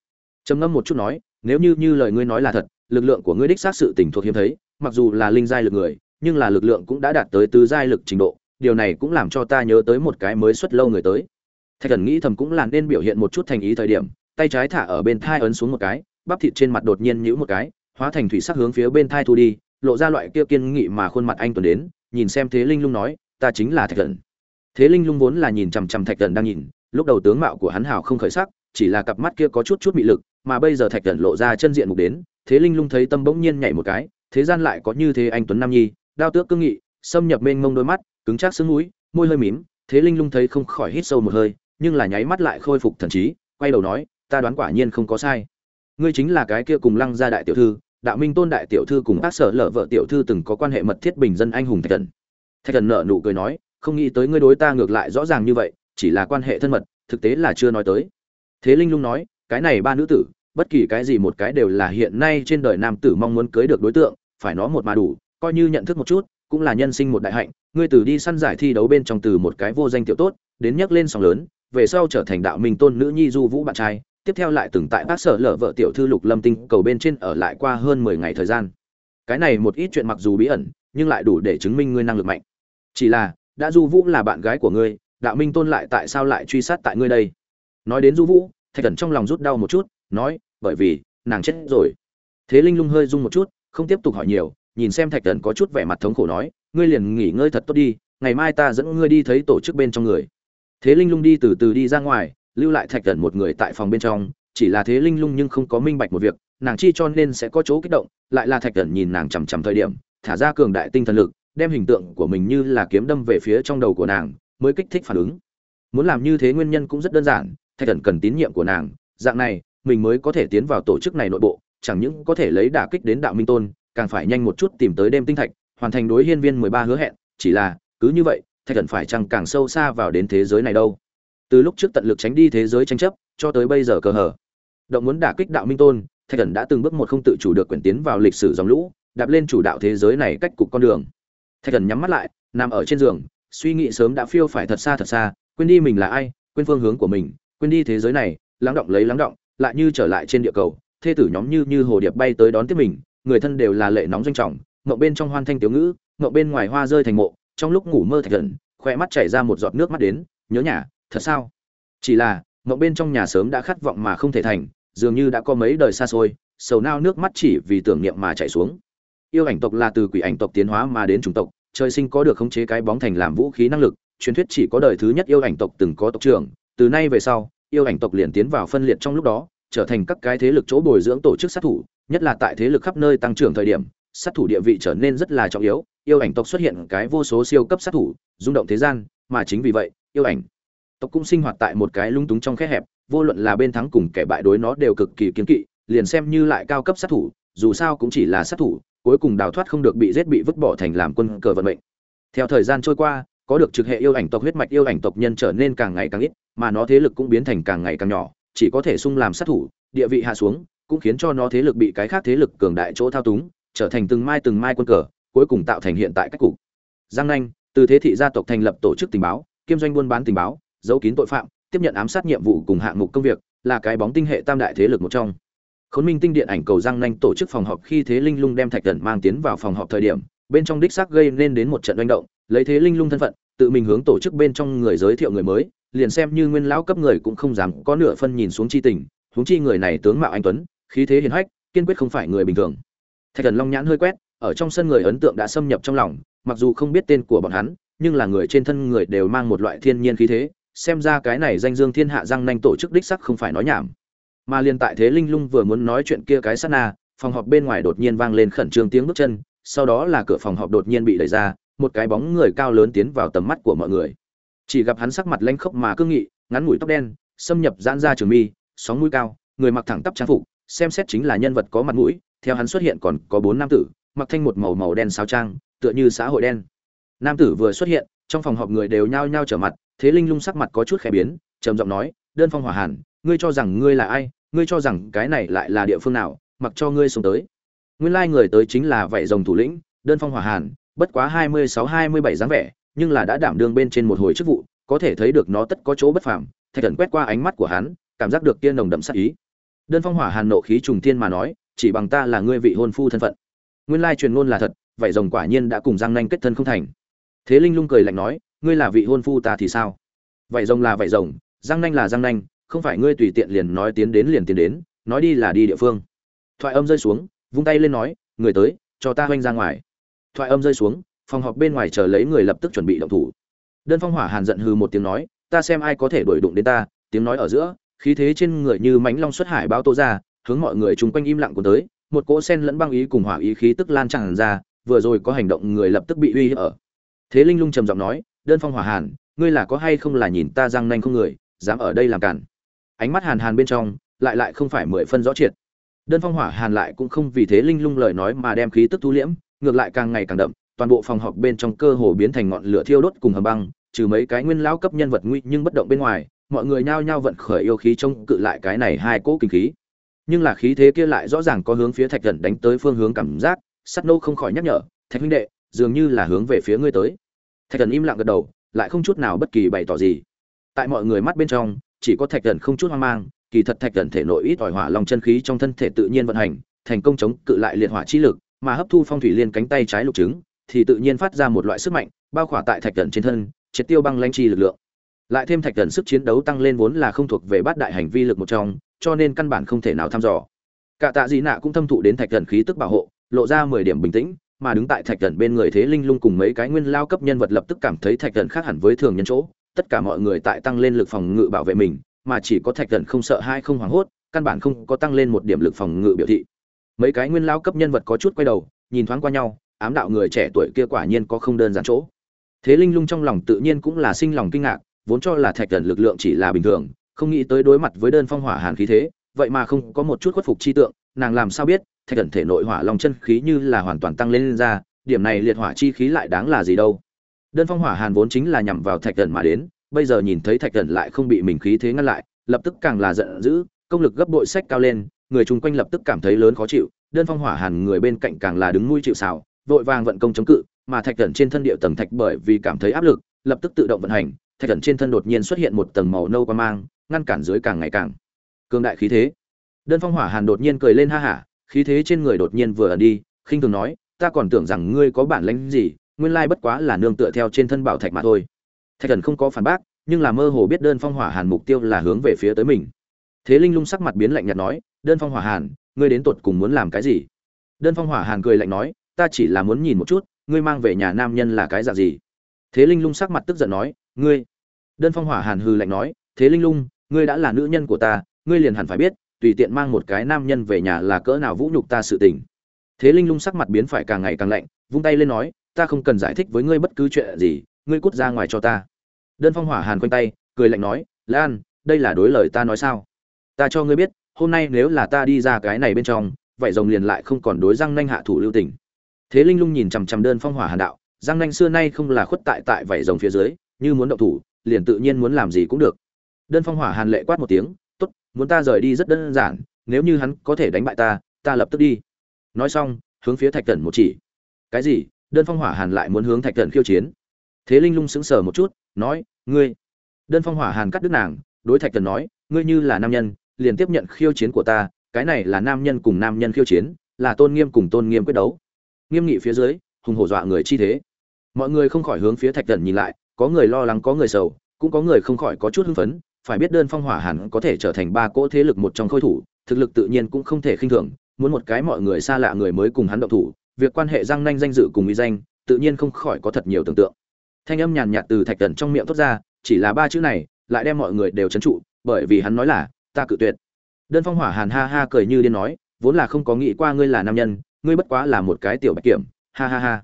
[SPEAKER 1] Trầm ngâm một chút nói, nếu như như lời ngươi nói là thật, lực lượng của ngươi đích xác sự tỉnh thuộc hiếm thấy, mặc dù là linh giai lực người, nhưng là lực lượng cũng đã đạt tới tứ giai lực trình độ, điều này cũng làm cho ta nhớ tới một cái mới xuất lâu người tới. Thạch thần nghĩ thầm cũng là nên biểu hiện một chút thành ý thời điểm tay trái thả ở bên thai ấn xuống một cái, bắp thịt trên mặt đột nhiên nhũ một cái, hóa thành thủy sắc hướng phía bên thai thu đi, lộ ra loại kia kiên nghị mà khuôn mặt anh tuần đến, nhìn xem thế linh lung nói, ta chính là thạch thần. Thế linh lung vốn là nhìn chằm chằm thạch thần đang nhìn, lúc đầu tướng mạo của hắn hào không khởi sắc, chỉ là cặp mắt kia có chút chút bị lực, mà bây giờ thạch thần lộ ra chân diện mục đến, thế linh lung thấy tâm bỗng nhiên nhảy một cái, thế gian lại có như thế anh tuấn nam nhi, đao tước cương nghị, xâm nhập mênh mông đôi mắt, cứng chắc xương mũi môi hơi mím, thế linh lung thấy không khỏi hít sâu một hơi, nhưng là nháy mắt lại khôi phục thần trí, quay đầu nói ta đoán quả nhiên không có sai. Ngươi chính là cái kia cùng lăng gia đại tiểu thư, đạo minh tôn đại tiểu thư cùng bác sở lợ vợ tiểu thư từng có quan hệ mật thiết bình dân anh hùng thạch thần. Thạch thần nợ nụ cười nói, không nghĩ tới ngươi đối ta ngược lại rõ ràng như vậy, chỉ là quan hệ thân mật, thực tế là chưa nói tới. Thế linh lung nói, cái này ba nữ tử, bất kỳ cái gì một cái đều là hiện nay trên đời nam tử mong muốn cưới được đối tượng, phải nó một mà đủ, coi như nhận thức một chút, cũng là nhân sinh một đại hạnh, ngươi từ đi săn giải thi đấu bên trong từ một cái vô danh tiểu tốt, đến nhắc lên sóng lớn, về sau trở thành đạo minh tôn nữ nhi du vũ bạn trai tiếp theo lại từng tại bác sở lở vợ tiểu thư lục lâm tinh cầu bên trên ở lại qua hơn mười ngày thời gian. Cái này một ít chuyện mặc dù bí ẩn, nhưng lại đủ để chứng minh ngươi năng lực mạnh. Chỉ là, đã du vũ là bạn gái của ngươi, đạo minh tôn lại tại sao lại truy sát tại ngươi đây? Nói đến du vũ, thạch thần trong lòng rút đau một chút, nói, bởi vì, nàng chết rồi. Thế linh lung hơi rung một chút, không tiếp tục hỏi nhiều, nhìn xem thạch thần có chút vẻ mặt thống khổ nói, ngươi liền nghỉ ngơi thật tốt đi, ngày mai ta dẫn ngươi đi thấy tổ chức bên trong người. Thế linh lung đi từ từ đi ra ngoài lưu lại thạch thần một người tại phòng bên trong, chỉ là thế linh lung nhưng không có minh bạch một việc, nàng chi cho nên sẽ có chỗ kích động, lại là thạch thần nhìn nàng chằm chằm thời điểm, thả ra cường đại tinh thần lực, đem hình tượng của mình như là kiếm đâm về phía trong đầu của nàng, mới kích thích phản ứng. Muốn làm như thế nguyên nhân cũng rất đơn giản, thạch thần cần tín nhiệm của nàng, dạng này, mình mới có thể tiến vào tổ chức này nội bộ, chẳng những có thể lấy đả kích đến đạo minh tôn, càng phải nhanh một chút tìm tới đêm tinh thạch, hoàn thành đối hiên viên mười ba hứa hẹn, chỉ là, cứ như vậy, thạch thần phải chăng càng sâu xa vào đến thế giới này đâu? Từ lúc trước tận lực tránh đi thế giới tranh chấp, cho tới bây giờ cờ hở động muốn đả kích đạo minh tôn, thạch thần đã từng bước một không tự chủ được quyển tiến vào lịch sử dòng lũ, đạp lên chủ đạo thế giới này cách cục con đường. Thạch thần nhắm mắt lại, nằm ở trên giường, suy nghĩ sớm đã phiêu phải thật xa thật xa, quên đi mình là ai, quên phương hướng của mình, quên đi thế giới này, lắng động lấy lắng động, lại như trở lại trên địa cầu, thê tử nhóm như như hồ điệp bay tới đón tiếp mình, người thân đều là lệ nóng doanh trọng ngậu bên trong hoan thanh tiểu ngữ ngậu bên ngoài hoa rơi thành mộ, trong lúc ngủ mơ thạch thần khoe mắt chảy ra một giọt nước mắt đến, nhớ nhà thật sao? Chỉ là, mộng bên trong nhà sớm đã khát vọng mà không thể thành, dường như đã có mấy đời xa xôi, sầu nao nước mắt chỉ vì tưởng niệm mà chảy xuống. Yêu ảnh tộc là từ quỷ ảnh tộc tiến hóa mà đến chủng tộc, trời sinh có được khống chế cái bóng thành làm vũ khí năng lực, truyền thuyết chỉ có đời thứ nhất yêu ảnh tộc từng có tộc trưởng, từ nay về sau, yêu ảnh tộc liền tiến vào phân liệt trong lúc đó, trở thành các cái thế lực chỗ bồi dưỡng tổ chức sát thủ, nhất là tại thế lực khắp nơi tăng trưởng thời điểm, sát thủ địa vị trở nên rất là trọng yếu, yêu ảnh tộc xuất hiện cái vô số siêu cấp sát thủ, rung động thế gian, mà chính vì vậy, yêu ảnh tộc cũng sinh hoạt tại một cái lung túng trong khe hẹp, vô luận là bên thắng cùng kẻ bại đối nó đều cực kỳ kiến kỵ, liền xem như lại cao cấp sát thủ, dù sao cũng chỉ là sát thủ, cuối cùng đào thoát không được bị giết bị vứt bỏ thành làm quân cờ vận mệnh. Theo thời gian trôi qua, có được trực hệ yêu ảnh tộc, huyết mạch yêu ảnh tộc nhân trở nên càng ngày càng ít, mà nó thế lực cũng biến thành càng ngày càng nhỏ, chỉ có thể sung làm sát thủ, địa vị hạ xuống, cũng khiến cho nó thế lực bị cái khác thế lực cường đại chỗ thao túng, trở thành từng mai từng mai quân cờ, cuối cùng tạo thành hiện tại cách cục. Giang nanh, từ thế thị gia tộc thành lập tổ chức tình báo, kiêm doanh buôn bán tình báo giấu kín tội phạm, tiếp nhận ám sát nhiệm vụ cùng hạng mục công việc, là cái bóng tinh hệ tam đại thế lực một trong. Khốn minh tinh điện ảnh cầu giang nanh tổ chức phòng họp khi thế linh lung đem thạch thần mang tiến vào phòng họp thời điểm, bên trong đích xác gây nên đến một trận manh động, lấy thế linh lung thân phận, tự mình hướng tổ chức bên trong người giới thiệu người mới, liền xem như nguyên lão cấp người cũng không dám có nửa phân nhìn xuống chi tình, huống chi người này tướng mạo anh tuấn, khí thế hiền hách, kiên quyết không phải người bình thường. Thạch thần long nhãn hơi quét, ở trong sân người ấn tượng đã xâm nhập trong lòng, mặc dù không biết tên của bọn hắn, nhưng là người trên thân người đều mang một loại thiên nhiên khí thế xem ra cái này danh dương thiên hạ răng nanh tổ chức đích sắc không phải nói nhảm. Mà liên tại thế linh lung vừa muốn nói chuyện kia cái sát na, phòng họp bên ngoài đột nhiên vang lên khẩn trương tiếng bước chân, sau đó là cửa phòng họp đột nhiên bị đẩy ra, một cái bóng người cao lớn tiến vào tầm mắt của mọi người. Chỉ gặp hắn sắc mặt lanh khốc mà cương nghị, ngắn mũi tóc đen, xâm nhập giãn ra trường mi, sóng mũi cao, người mặc thẳng tắp trang phục, xem xét chính là nhân vật có mặt mũi, theo hắn xuất hiện còn có bốn nam tử, mặc thanh một màu màu đen sao trang, tựa như xã hội đen. Nam tử vừa xuất hiện, trong phòng họp người đều nhao nhao trở mặt thế linh lung sắc mặt có chút khẽ biến, trầm giọng nói, đơn phong hỏa hàn, ngươi cho rằng ngươi là ai? Ngươi cho rằng cái này lại là địa phương nào? Mặc cho ngươi xuống tới. Nguyên lai người tới chính là vảy rồng thủ lĩnh, đơn phong hỏa hàn, bất quá hai mươi sáu hai mươi bảy dáng vẻ, nhưng là đã đảm đương bên trên một hồi chức vụ, có thể thấy được nó tất có chỗ bất phàm. Thạch thần quét qua ánh mắt của hắn, cảm giác được kia nồng đậm sát ý. Đơn phong hỏa hàn nộ khí trùng thiên mà nói, chỉ bằng ta là ngươi vị hôn phu thân phận. Nguyên lai truyền ngôn là thật vậy rồng quả nhiên đã cùng giang nanh kết thân không thành. Thế linh lung cười lạnh nói ngươi là vị hôn phu ta thì sao? Vậy rồng là vậy rồng giang nanh là giang nanh, không phải ngươi tùy tiện liền nói tiến đến liền tiến đến, nói đi là đi địa phương. Thoại âm rơi xuống, vung tay lên nói, người tới, cho ta hoanh ra ngoài. Thoại âm rơi xuống, phòng họp bên ngoài chờ lấy người lập tức chuẩn bị động thủ. Đơn phong hỏa hàn giận hừ một tiếng nói, ta xem ai có thể đuổi đụng đến ta. Tiếng nói ở giữa, khí thế trên người như mánh long xuất hải báo tô ra, hướng mọi người chung quanh im lặng của tới, một cỗ sen lẫn băng ý cùng hỏa ý khí tức lan tràn ra, vừa rồi có hành động người lập tức bị uy hiếp ở. Thế linh lung trầm giọng nói đơn phong hỏa hàn, ngươi là có hay không là nhìn ta răng nanh không người, dám ở đây làm cản? Ánh mắt hàn hàn bên trong, lại lại không phải mười phân rõ triệt. Đơn phong hỏa hàn lại cũng không vì thế linh lung lời nói mà đem khí tức thu liễm, ngược lại càng ngày càng đậm, toàn bộ phòng họp bên trong cơ hồ biến thành ngọn lửa thiêu đốt cùng hầm băng, trừ mấy cái nguyên lão cấp nhân vật nguy nhưng bất động bên ngoài, mọi người nhao nhao vận khởi yêu khí trông cự lại cái này hai cỗ kinh khí. Nhưng là khí thế kia lại rõ ràng có hướng phía thạch thần đánh tới phương hướng cảm giác, sắt nô không khỏi nhắc nhở, thạch huynh đệ, dường như là hướng về phía ngươi tới thạch thần im lặng gật đầu, lại không chút nào bất kỳ bày tỏ gì. Tại mọi người mắt bên trong, chỉ có thạch thần không chút hoang mang, kỳ thật thạch thần thể nội ít ỏi hỏa lòng chân khí trong thân thể tự nhiên vận hành, thành công chống cự lại liệt hỏa chi lực, mà hấp thu phong thủy liên cánh tay trái lục trứng thì tự nhiên phát ra một loại sức mạnh, bao khỏa tại thạch thần trên thân, triệt tiêu băng lanh chi lực lượng. Lại thêm thạch thần sức chiến đấu tăng lên vốn là không thuộc về bát đại hành vi lực một trong, cho nên căn bản không thể nào thăm dò. Cả tạ dị nạ cũng thâm thụ đến thạch thần khí tức bảo hộ, lộ ra mười điểm bình tĩnh mà đứng tại thạch thần bên người thế linh lung cùng mấy cái nguyên lao cấp nhân vật lập tức cảm thấy thạch thần khác hẳn với thường nhân chỗ. Tất cả mọi người tại tăng lên lực phòng ngự bảo vệ mình, mà chỉ có thạch thần không sợ hai không hoảng hốt, căn bản không có tăng lên một điểm lực phòng ngự biểu thị. Mấy cái nguyên lao cấp nhân vật có chút quay đầu, nhìn thoáng qua nhau, ám đạo người trẻ tuổi kia quả nhiên có không đơn giản chỗ. Thế linh lung trong lòng tự nhiên cũng là sinh lòng kinh ngạc, vốn cho là thạch thần lực lượng chỉ là bình thường, không nghĩ tới đối mặt với đơn phong hỏa hàn khí thế, vậy mà không có một chút khuất phục chi tượng, nàng làm sao biết thạch thần thể nội hỏa long chân khí như là hoàn toàn tăng lên, lên ra điểm này liệt hỏa chi khí lại đáng là gì đâu? Đơn phong hỏa hàn vốn chính là nhằm vào thạch thần mà đến bây giờ nhìn thấy thạch thần lại không bị mình khí thế ngăn lại lập tức càng là giận dữ công lực gấp bội sách cao lên người chung quanh lập tức cảm thấy lớn khó chịu đơn phong hỏa hàn người bên cạnh càng là đứng nuôi chịu xào vội vàng vận công chống cự mà thạch thần trên thân địa tầng thạch bởi vì cảm thấy áp lực lập tức tự động vận hành thạch thần trên thân đột nhiên xuất hiện một tầng màu nâu qua mang ngăn cản dưới càng ngày càng cường đại khí thế. Đơn phong hỏa hàn đột nhiên cười lên ha hả khí thế trên người đột nhiên vừa ẩn đi, khinh thường nói, ta còn tưởng rằng ngươi có bản lĩnh gì, nguyên lai bất quá là nương tựa theo trên thân bảo thạch mà thôi. Thạch thần không có phản bác, nhưng là mơ hồ biết đơn phong hỏa hàn mục tiêu là hướng về phía tới mình. Thế linh lung sắc mặt biến lạnh nhạt nói, đơn phong hỏa hàn, ngươi đến tột cùng muốn làm cái gì? Đơn phong hỏa hàn cười lạnh nói, ta chỉ là muốn nhìn một chút, ngươi mang về nhà nam nhân là cái dạng gì? Thế linh lung sắc mặt tức giận nói, ngươi. Đơn phong hỏa hàn hừ lạnh nói, thế linh lung, ngươi đã là nữ nhân của ta, ngươi liền hẳn phải biết tùy tiện mang một cái nam nhân về nhà là cỡ nào vũ nhục ta sự tình. Thế linh lung sắc mặt biến phải càng ngày càng lạnh, vung tay lên nói, ta không cần giải thích với ngươi bất cứ chuyện gì, ngươi cút ra ngoài cho ta. Đơn phong hỏa hàn quanh tay, cười lạnh nói, lan, đây là đối lời ta nói sao? Ta cho ngươi biết, hôm nay nếu là ta đi ra cái này bên trong vậy rồng liền lại không còn đối răng nanh hạ thủ lưu tình. Thế linh lung nhìn chằm chằm đơn phong hỏa hàn đạo giang nanh xưa nay không là khuất tại tại vảy rồng phía dưới, như muốn động thủ, liền tự nhiên muốn làm gì cũng được. Đơn phong hỏa hàn lệ quát một tiếng muốn ta rời đi rất đơn giản, nếu như hắn có thể đánh bại ta ta lập tức đi. Nói xong, hướng phía thạch thần một chỉ. Cái gì? Đơn phong hỏa hàn lại muốn hướng thạch thần khiêu chiến. Thế linh lung sững sờ một chút, nói, ngươi. Đơn phong hỏa hàn cắt đứt nàng, đối thạch thần nói, ngươi như là nam nhân, liền tiếp nhận khiêu chiến của ta, cái này là nam nhân cùng nam nhân khiêu chiến, là tôn nghiêm cùng tôn nghiêm quyết đấu. Nghiêm nghị phía dưới, hùng hổ dọa người chi thế. Mọi người không khỏi hướng phía thạch thần nhìn lại, có người lo lắng, có người sầu, cũng có người không khỏi có chút hưng phấn phải biết đơn phong hỏa hẳn có thể trở thành ba cỗ thế lực một trong khôi thủ, thực lực tự nhiên cũng không thể khinh thường, muốn một cái mọi người xa lạ người mới cùng hắn động thủ, việc quan hệ răng nanh danh dự cùng uy danh, tự nhiên không khỏi có thật nhiều tưởng tượng. Thanh âm nhàn nhạt từ thạch thần trong miệng thốt ra, chỉ là ba chữ này, lại đem mọi người đều trấn trụ, bởi vì hắn nói là, ta cự tuyệt. Đơn phong hỏa hàn ha ha cười như điên nói, vốn là không có nghĩ qua ngươi là nam nhân, ngươi bất quá là một cái tiểu bạch kiểm, ha ha ha.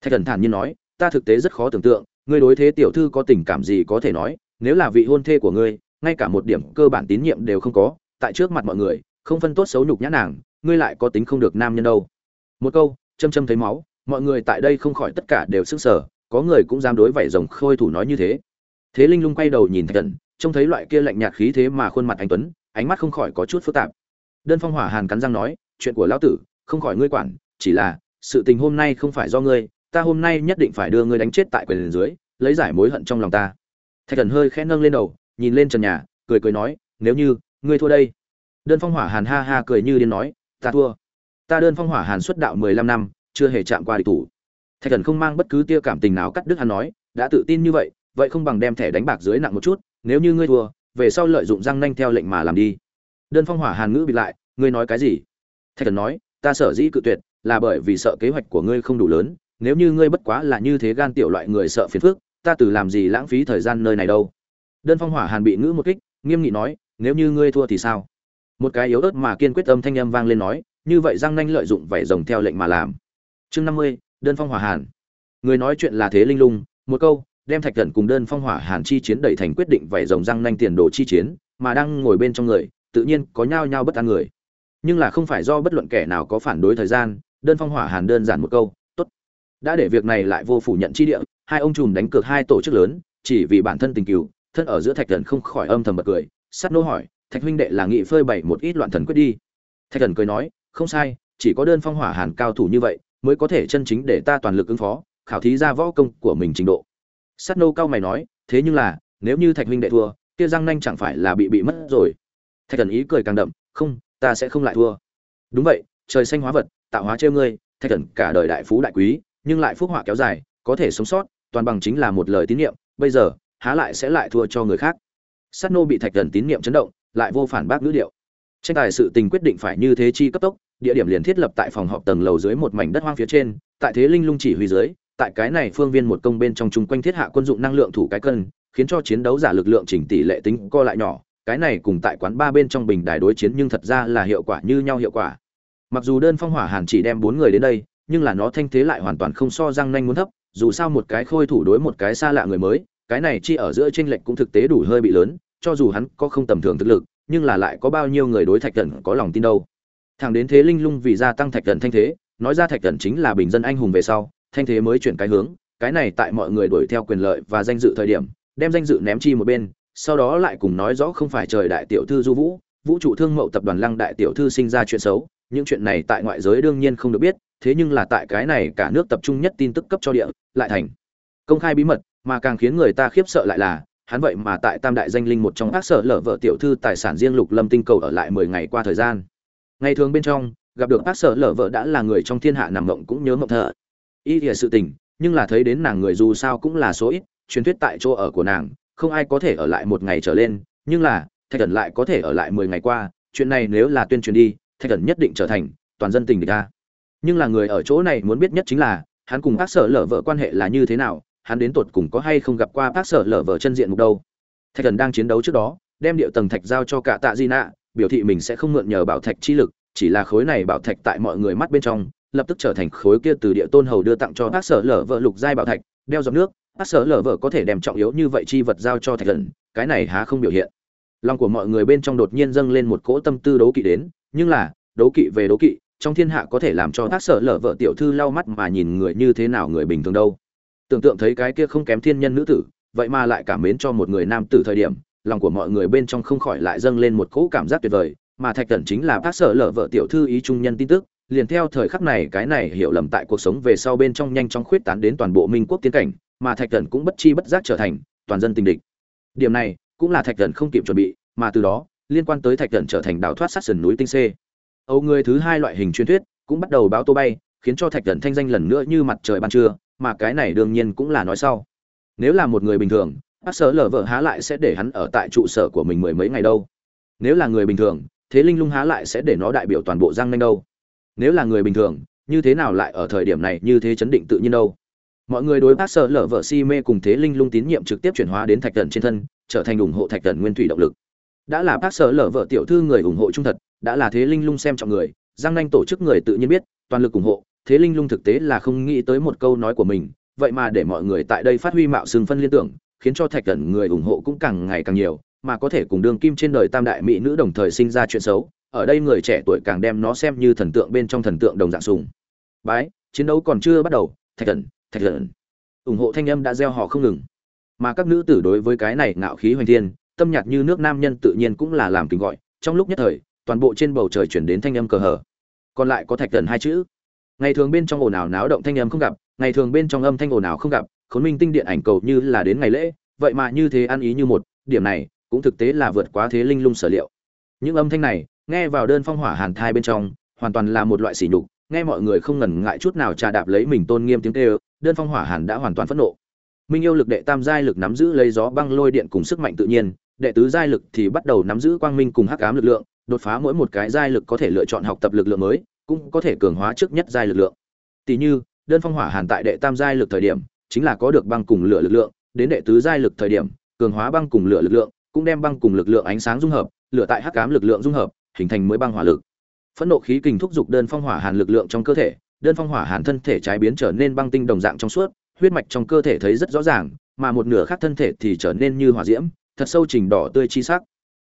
[SPEAKER 1] Thạch thần thản nhiên nói, ta thực tế rất khó tưởng tượng, ngươi đối thế tiểu thư có tình cảm gì có thể nói nếu là vị hôn thê của ngươi, ngay cả một điểm cơ bản tín nhiệm đều không có, tại trước mặt mọi người, không phân tốt xấu nhục nhã nàng, ngươi lại có tính không được nam nhân đâu. Một câu, châm châm thấy máu, mọi người tại đây không khỏi tất cả đều sức sở có người cũng dám đối vảy rồng khôi thủ nói như thế. Thế linh lung quay đầu nhìn thạch thần, trông thấy loại kia lạnh nhạt khí thế mà khuôn mặt anh tuấn, ánh mắt không khỏi có chút phức tạp. Đơn phong hỏa hàn cắn răng nói, chuyện của lão tử, không khỏi ngươi quản, chỉ là, sự tình hôm nay không phải do ngươi, ta hôm nay nhất định phải đưa ngươi đánh chết tại quyền dưới, lấy giải mối hận trong lòng ta thạch thần hơi khẽ nâng lên đầu, nhìn lên trần nhà, cười cười nói, nếu như ngươi thua đây. Đơn phong hỏa hàn ha ha cười như điên nói, ta thua. Ta đơn phong hỏa hàn xuất đạo mười lăm năm, chưa hề chạm qua địch thủ. Thạch thần không mang bất cứ tia cảm tình nào cắt đứt hắn nói, đã tự tin như vậy vậy không bằng đem thẻ đánh bạc dưới nặng một chút, nếu như ngươi thua, về sau lợi dụng răng nanh theo lệnh mà làm đi. Đơn phong hỏa hàn ngữ bị lại, ngươi nói cái gì? Thạch thần nói, ta sở dĩ cự tuyệt, là bởi vì sợ kế hoạch của ngươi không đủ lớn, nếu như ngươi bất quá là như thế gan tiểu loại người sợ phiền phức ta từ làm gì lãng phí thời gian nơi này đâu? Đơn phong hỏa hàn bị ngữ một kích, nghiêm nghị nói, nếu như ngươi thua thì sao? Một cái yếu ớt mà kiên quyết âm thanh âm vang lên nói, như vậy Giang nanh lợi dụng vảy rồng theo lệnh mà làm. Chương năm mươi, đơn phong hỏa hàn. Người nói chuyện là thế linh lung, một câu, đem thạch thần cùng đơn phong hỏa hàn chi chiến đẩy thành quyết định vảy rồng Giang nanh tiền đồ chi chiến, mà đang ngồi bên trong người, tự nhiên có nhao nhao bất an người. Nhưng là không phải do bất luận kẻ nào có phản đối thời gian, đơn phong hỏa hàn đơn giản một câu, tốt. Đã để việc này lại vô phủ nhận chi địa hai ông trùm đánh cược hai tổ chức lớn, chỉ vì bản thân tình cừu thân ở giữa thạch thần không khỏi âm thầm bật cười, sắt nô hỏi, thạch huynh đệ là nghị phơi bày một ít loạn thần quyết đi. Thạch thần cười nói, không sai, chỉ có đơn phong hỏa hàn cao thủ như vậy mới có thể chân chính để ta toàn lực ứng phó, khảo thí ra võ công của mình trình độ. Sắt nô cao mày nói, thế nhưng là, nếu như thạch huynh đệ thua, kia răng nanh chẳng phải là bị bị mất rồi. Thạch thần ý cười càng đậm, không, ta sẽ không lại thua. Đúng vậy, trời xanh hóa vật, tạo hóa trêu ngươi. Thạch thần cả đời đại phú đại quý, nhưng lại phúc họa kéo dài, có thể sống sót toàn bằng chính là một lời tín nhiệm bây giờ, há lại sẽ lại thua cho người khác. Sát nô bị thạch thần tín nhiệm chấn động, lại vô phản bác ngữ điệu. Tranh tài sự tình quyết định phải như thế chi cấp tốc, địa điểm liền thiết lập tại phòng họp tầng lầu dưới một mảnh đất hoang phía trên, tại thế linh lung chỉ huy dưới, tại cái này phương viên một công bên trong chung quanh thiết hạ quân dụng năng lượng thủ cái cân, khiến cho chiến đấu giả lực lượng chỉnh tỷ lệ tính co lại nhỏ, cái này cùng tại quán ba bên trong bình đài đối chiến nhưng thật ra là hiệu quả như nhau hiệu quả. Mặc dù đơn phong hỏa hàn chỉ đem bốn người đến đây, nhưng là nó thanh thế lại hoàn toàn không so răng nanh muốn thấp dù sao một cái khôi thủ đối một cái xa lạ người mới, cái này chi ở giữa trên lệch cũng thực tế đủ hơi bị lớn, cho dù hắn có không tầm thường thực lực, nhưng là lại có bao nhiêu người đối thạch Cẩn có lòng tin đâu. Thẳng đến thế linh lung vì gia tăng thạch Cẩn thanh thế, nói ra thạch Cẩn chính là bình dân anh hùng về sau, thanh thế mới chuyển cái hướng, cái này tại mọi người đuổi theo quyền lợi và danh dự thời điểm, đem danh dự ném chi một bên, sau đó lại cùng nói rõ không phải trời đại tiểu thư du vũ vũ trụ thương mậu tập đoàn lăng đại tiểu thư sinh ra chuyện xấu, những chuyện này tại ngoại giới đương nhiên không được biết thế nhưng là tại cái này cả nước tập trung nhất tin tức cấp cho địa, lại thành công khai bí mật, mà càng khiến người ta khiếp sợ lại là, hắn vậy mà tại tam đại danh linh một trong các sở lở vợ tiểu thư tài sản riêng lục lâm tinh cầu ở lại mười ngày qua thời gian. Ngày thường bên trong, gặp được bác sở lở vợ đã là người trong thiên hạ nằm mộng cũng nhớ mộng thợ ý nghĩa sự tình, nhưng là thấy đến nàng người dù sao cũng là số ít, truyền thuyết tại chỗ ở của nàng, không ai có thể ở lại một ngày trở lên, nhưng là, thạch thần lại có thể ở lại mười ngày qua, chuyện này nếu là tuyên truyền đi, thạch thần nhất định trở thành toàn dân tình địch ta nhưng là người ở chỗ này muốn biết nhất chính là, hắn cùng bác sở lở vợ quan hệ là như thế nào, hắn đến tột cùng có hay không gặp qua bác sở lở vợ chân diện mục đâu. Thạch thần đang chiến đấu trước đó, đem điệu tầng thạch giao cho cả tạ di nạ biểu thị mình sẽ không mượn nhờ bảo thạch chi lực, chỉ là khối này bảo thạch tại mọi người mắt bên trong, lập tức trở thành khối kia từ địa tôn hầu đưa tặng cho bác sở lở vợ lục giai bảo thạch, đeo dọc nước, bác sở lở vợ có thể đem trọng yếu như vậy chi vật giao cho thạch thần, cái này há không biểu hiện. Lòng của mọi người bên trong đột nhiên dâng lên một cỗ tâm tư đấu kỵ đến, nhưng là, đấu kỵ về đấu kỵ trong thiên hạ có thể làm cho tác sở lở vợ tiểu thư lau mắt mà nhìn người như thế nào người bình thường đâu. Tưởng tượng thấy cái kia không kém thiên nhân nữ tử, vậy mà lại cảm mến cho một người nam tử thời điểm, lòng của mọi người bên trong không khỏi lại dâng lên một cỗ cảm giác tuyệt vời, mà thạch cẩn chính là tác sở lở vợ tiểu thư ý trung nhân tin tức, liền theo thời khắc này cái này hiểu lầm tại cuộc sống về sau bên trong nhanh chóng khuyết tán đến toàn bộ minh quốc tiến cảnh, mà thạch cẩn cũng bất chi bất giác trở thành toàn dân tình địch. Điểm này, cũng là thạch cẩn không kịp chuẩn bị, mà từ đó, liên quan tới thạch cẩn trở thành đảo thoát sát sườn núi tinh xê âu người thứ hai loại hình truyền thuyết cũng bắt đầu báo tô bay, khiến cho thạch thần thanh danh lần nữa như mặt trời ban trưa, mà cái này đương nhiên cũng là nói sau. Nếu là một người bình thường, bác sở lở vợ há lại sẽ để hắn ở tại trụ sở của mình mười mấy ngày đâu. Nếu là người bình thường, thế linh lung há lại sẽ để nó đại biểu toàn bộ giang nanh đâu. Nếu là người bình thường, như thế nào lại ở thời điểm này như thế chấn định tự nhiên đâu. Mọi người đối bác sở lở vợ si mê cùng thế linh lung tín nhiệm trực tiếp chuyển hóa đến thạch thần trên thân, trở thành ủng hộ thạch thần nguyên thủy động lực đã là bác sở lở vợ tiểu thư người ủng hộ trung thật, đã là thế linh lung xem trọng người, giang nanh tổ chức người tự nhiên biết, toàn lực ủng hộ, thế linh lung thực tế là không nghĩ tới một câu nói của mình, vậy mà để mọi người tại đây phát huy mạo xương phân liên tưởng, khiến cho thạch thần người ủng hộ cũng càng ngày càng nhiều, mà có thể cùng đường kim trên đời tam đại mỹ nữ đồng thời sinh ra chuyện xấu, ở đây người trẻ tuổi càng đem nó xem như thần tượng bên trong thần tượng đồng dạng sùng. Bái, chiến đấu còn chưa bắt đầu, thạch thần thạch thần ủng hộ thanh âm đã gieo họ không ngừng. Mà các nữ tử đối với cái này ngạo khí hoành thiên tâm nhạt như nước nam nhân tự nhiên cũng là làm kính gọi, trong lúc nhất thời, toàn bộ trên bầu trời chuyển đến thanh âm cờ hở còn lại có thạch thần hai chữ. Ngày thường bên trong ồn ào náo động thanh âm không gặp, ngày thường bên trong âm thanh ồn ào không gặp, khốn minh tinh điện ảnh cầu như là đến ngày lễ, vậy mà như thế ăn ý như một, điểm này, cũng thực tế là vượt quá thế linh lung sở liệu. Những âm thanh này, nghe vào đơn phong hỏa hàn thai bên trong, hoàn toàn là một loại sỉ nhục, nghe mọi người không ngần ngại chút nào trà đạp lấy mình tôn nghiêm tiếng kêu, đơn phong hỏa hàn đã hoàn toàn phẫn nộ. Minh yêu lực đệ tam giai lực nắm giữ lấy gió băng lôi điện cùng sức mạnh tự nhiên đệ tứ giai lực thì bắt đầu nắm giữ quang minh cùng hắc ám lực lượng, đột phá mỗi một cái giai lực có thể lựa chọn học tập lực lượng mới, cũng có thể cường hóa trước nhất giai lực lượng. Tỷ như, đơn phong hỏa hàn tại đệ tam giai lực thời điểm, chính là có được băng cùng lửa lực lượng, đến đệ tứ giai lực thời điểm, cường hóa băng cùng lửa lực lượng, cũng đem băng cùng lực lượng ánh sáng dung hợp, lửa tại hắc ám lực lượng dung hợp, hình thành mới băng hỏa lực. Phẫn nộ khí kình thúc dục đơn phong hỏa hàn lực lượng trong cơ thể, đơn phong hỏa hàn thân thể trái biến trở nên băng tinh đồng dạng trong suốt, huyết mạch trong cơ thể thấy rất rõ ràng, mà một nửa khác thân thể thì trở nên như hỏa diễm thật sâu trình đỏ tươi chi sắc.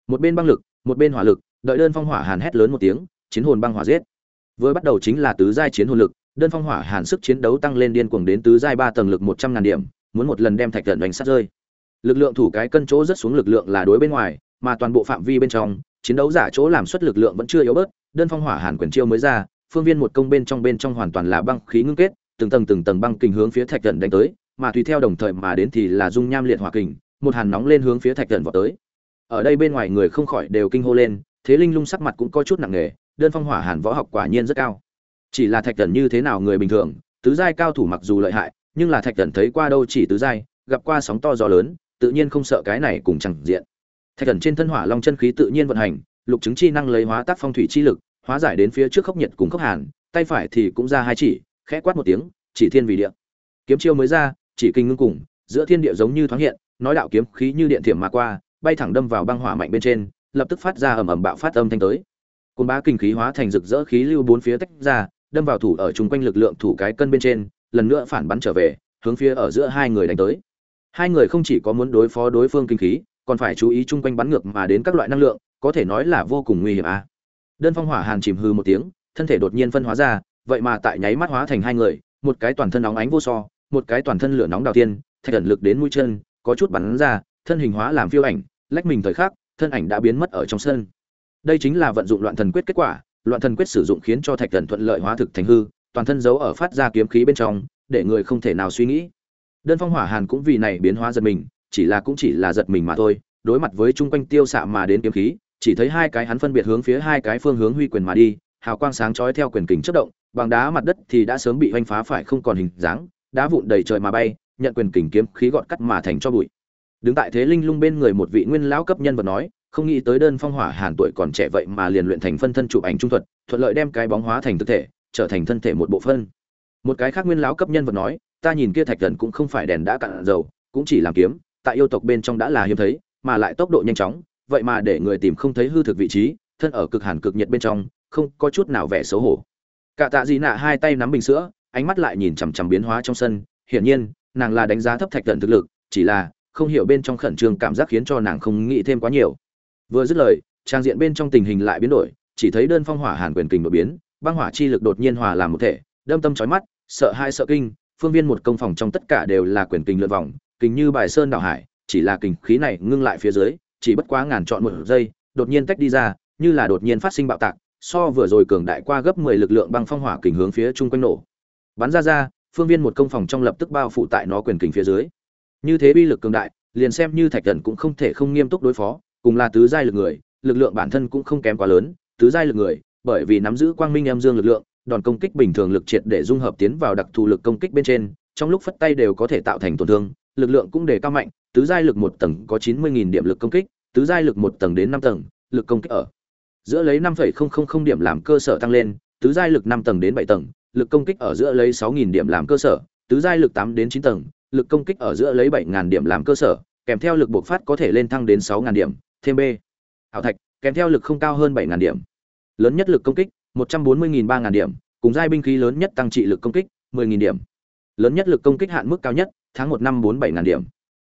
[SPEAKER 1] Một bên băng lực, một bên hỏa lực, đợi đơn phong hỏa hàn hét lớn một tiếng, chiến hồn băng hỏa giết. Vừa bắt đầu chính là tứ giai chiến hồn lực, đơn phong hỏa hàn sức chiến đấu tăng lên điên cuồng đến tứ giai ba tầng lực một trăm ngàn điểm, muốn một lần đem thạch trận đánh sát rơi. Lực lượng thủ cái cân chỗ rất xuống lực lượng là đối bên ngoài, mà toàn bộ phạm vi bên trong, chiến đấu giả chỗ làm suất lực lượng vẫn chưa yếu bớt, đơn phong hỏa hàn quyền chiêu mới ra, phương viên một công bên trong bên trong hoàn toàn là băng khí ngưng kết, từng tầng từng tầng băng kình hướng phía thạch trận đánh tới, mà tùy theo đồng thời mà đến thì là dung nham liệt hỏa kình một hàn nóng lên hướng phía thạch thần vọt tới. Ở đây bên ngoài người không khỏi đều kinh hô lên, thế linh lung sắc mặt cũng có chút nặng nề, đơn phong hỏa hàn võ học quả nhiên rất cao. Chỉ là thạch thần như thế nào người bình thường, tứ giai cao thủ mặc dù lợi hại, nhưng là thạch thần thấy qua đâu chỉ tứ giai, gặp qua sóng to gió lớn, tự nhiên không sợ cái này cùng chẳng diện. Thạch thần trên thân hỏa long chân khí tự nhiên vận hành, lục chứng chi năng lấy hóa tác phong thủy chi lực, hóa giải đến phía trước khốc nhiệt cùng khốc hàn, tay phải thì cũng ra hai chỉ, khẽ quát một tiếng, chỉ thiên vì địa. Kiếm chiêu mới ra, chỉ kinh ngưng cùng, giữa thiên địa giống như thoáng hiện nói đạo kiếm khí như điện thiểm mà qua, bay thẳng đâm vào băng hỏa mạnh bên trên, lập tức phát ra ầm ầm bạo phát âm thanh tới côn bá kinh khí hóa thành rực rỡ khí lưu bốn phía tách ra, đâm vào thủ ở chung quanh lực lượng thủ cái cân bên trên, lần nữa phản bắn trở về, hướng phía ở giữa hai người đánh tới hai người không chỉ có muốn đối phó đối phương kinh khí, còn phải chú ý chung quanh bắn ngược mà đến các loại năng lượng, có thể nói là vô cùng nguy hiểm à. đơn phong hỏa hàn chìm hư một tiếng, thân thể đột nhiên phân hóa ra, vậy mà tại nháy mắt hóa thành hai người, một cái toàn thân nóng ánh vô so, một cái toàn thân lửa nóng đào tiên, thạch ẩn lực đến mũi chân có chút bắn ra, thân hình hóa làm phiêu ảnh, lách mình thời khắc, thân ảnh đã biến mất ở trong sân. Đây chính là vận dụng loạn thần quyết kết quả, loạn thần quyết sử dụng khiến cho thạch thần thuận lợi hóa thực thành hư, toàn thân giấu ở phát ra kiếm khí bên trong, để người không thể nào suy nghĩ. Đơn phong hỏa hàn cũng vì này biến hóa giật mình, chỉ là cũng chỉ là giật mình mà thôi, đối mặt với chung quanh tiêu xạ mà đến kiếm khí, chỉ thấy hai cái hắn phân biệt hướng phía hai cái phương hướng huy quyền mà đi, hào quang sáng chói theo quyền kình chất động, bằng đá mặt đất thì đã sớm bị hoành phá phải không còn hình dáng, đá vụn đầy trời mà bay nhận quyền kình kiếm khí gọn cắt mà thành cho bụi. Đứng tại thế linh lung bên người một vị nguyên lão cấp nhân vật nói, không nghĩ tới đơn phong hỏa hàn tuổi còn trẻ vậy mà liền luyện thành phân thân chụp ảnh trung thuật, thuận lợi đem cái bóng hóa thành thực thể, trở thành thân thể một bộ phân. Một cái khác nguyên lão cấp nhân vật nói, ta nhìn kia thạch thần cũng không phải đèn đã cạn dầu, cũng chỉ làm kiếm, tại yêu tộc bên trong đã là hiếm thấy, mà lại tốc độ nhanh chóng, vậy mà để người tìm không thấy hư thực vị trí, thân ở cực hàn cực nhiệt bên trong, không có chút nào vẻ xấu hổ. Cả tạ dị nạ hai tay nắm bình sữa, ánh mắt lại nhìn chằm chằm biến hóa trong sân, hiển nhiên nàng là đánh giá thấp thạch thần thực lực, chỉ là, không hiểu bên trong khẩn trương cảm giác khiến cho nàng không nghĩ thêm quá nhiều. Vừa dứt lời, trang diện bên trong tình hình lại biến đổi, chỉ thấy đơn phong hỏa hàn quyền kình đột biến, băng hỏa chi lực đột nhiên hòa làm một thể, đâm tâm chói mắt, sợ hai sợ kinh, phương viên một công phòng trong tất cả đều là quyền kình lượn vòng, kình như bài sơn đảo hải, chỉ là kình khí này ngưng lại phía dưới, chỉ bất quá ngàn chọn một giây, đột nhiên tách đi ra, như là đột nhiên phát sinh bạo tạc, so vừa rồi cường đại qua gấp 10 lực lượng băng phong hỏa kình hướng phía trung quanh nổ. Bắn ra ra phương viên một công phòng trong lập tức bao phủ tại nó quyền kình phía dưới. Như thế uy lực cường đại, liền xem như thạch thần cũng không thể không nghiêm túc đối phó, cùng là tứ giai lực người, lực lượng bản thân cũng không kém quá lớn, tứ giai lực người, bởi vì nắm giữ quang minh em dương lực lượng, đòn công kích bình thường lực triệt để dung hợp tiến vào đặc thù lực công kích bên trên, trong lúc phất tay đều có thể tạo thành tổn thương, lực lượng cũng đề cao mạnh, tứ giai lực một tầng có chín mươi điểm lực công kích, tứ giai lực một tầng đến năm tầng, lực công kích ở giữa lấy năm điểm làm cơ sở tăng lên, tứ giai lực năm tầng đến bảy tầng lực công kích ở giữa lấy 6000 điểm làm cơ sở, tứ giai lực tám đến chín tầng, lực công kích ở giữa lấy bảy điểm làm cơ sở, kèm theo lực bộc phát có thể lên thăng đến sáu điểm, thêm b. Hảo thạch, kèm theo lực không cao hơn bảy điểm. Lớn nhất lực công kích, một trăm bốn mươi ba điểm, cùng giai binh khí lớn nhất tăng trị lực công kích 10.000 điểm. Lớn nhất lực công kích hạn mức cao nhất, tháng một năm bốn bảy ngàn điểm.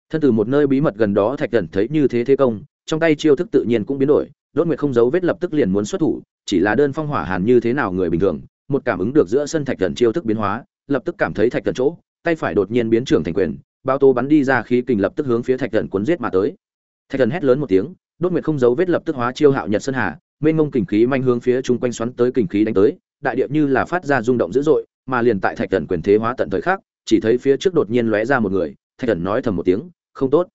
[SPEAKER 1] Thân từ một nơi bí mật gần đó, thạch Cẩn thấy như thế thế công, trong tay chiêu thức tự nhiên cũng biến đổi, đốt nguyệt không giấu vết lập tức liền muốn xuất thủ, chỉ là đơn phong hỏa hàn như thế nào người bình thường một cảm ứng được giữa sân thạch thần chiêu thức biến hóa, lập tức cảm thấy thạch thần chỗ, tay phải đột nhiên biến trưởng thành quyền, bao tô bắn đi ra khí kình lập tức hướng phía thạch thần cuốn giết mà tới. Thạch thần hét lớn một tiếng, đốt nguyệt không giấu vết lập tức hóa chiêu hạo nhật sơn hà, mênh mông kình khí manh hướng phía chung quanh xoắn tới kình khí đánh tới, đại địa như là phát ra rung động dữ dội, mà liền tại thạch thần quyền thế hóa tận thời khắc, chỉ thấy phía trước đột nhiên lóe ra một người, thạch thần nói thầm một tiếng, không tốt.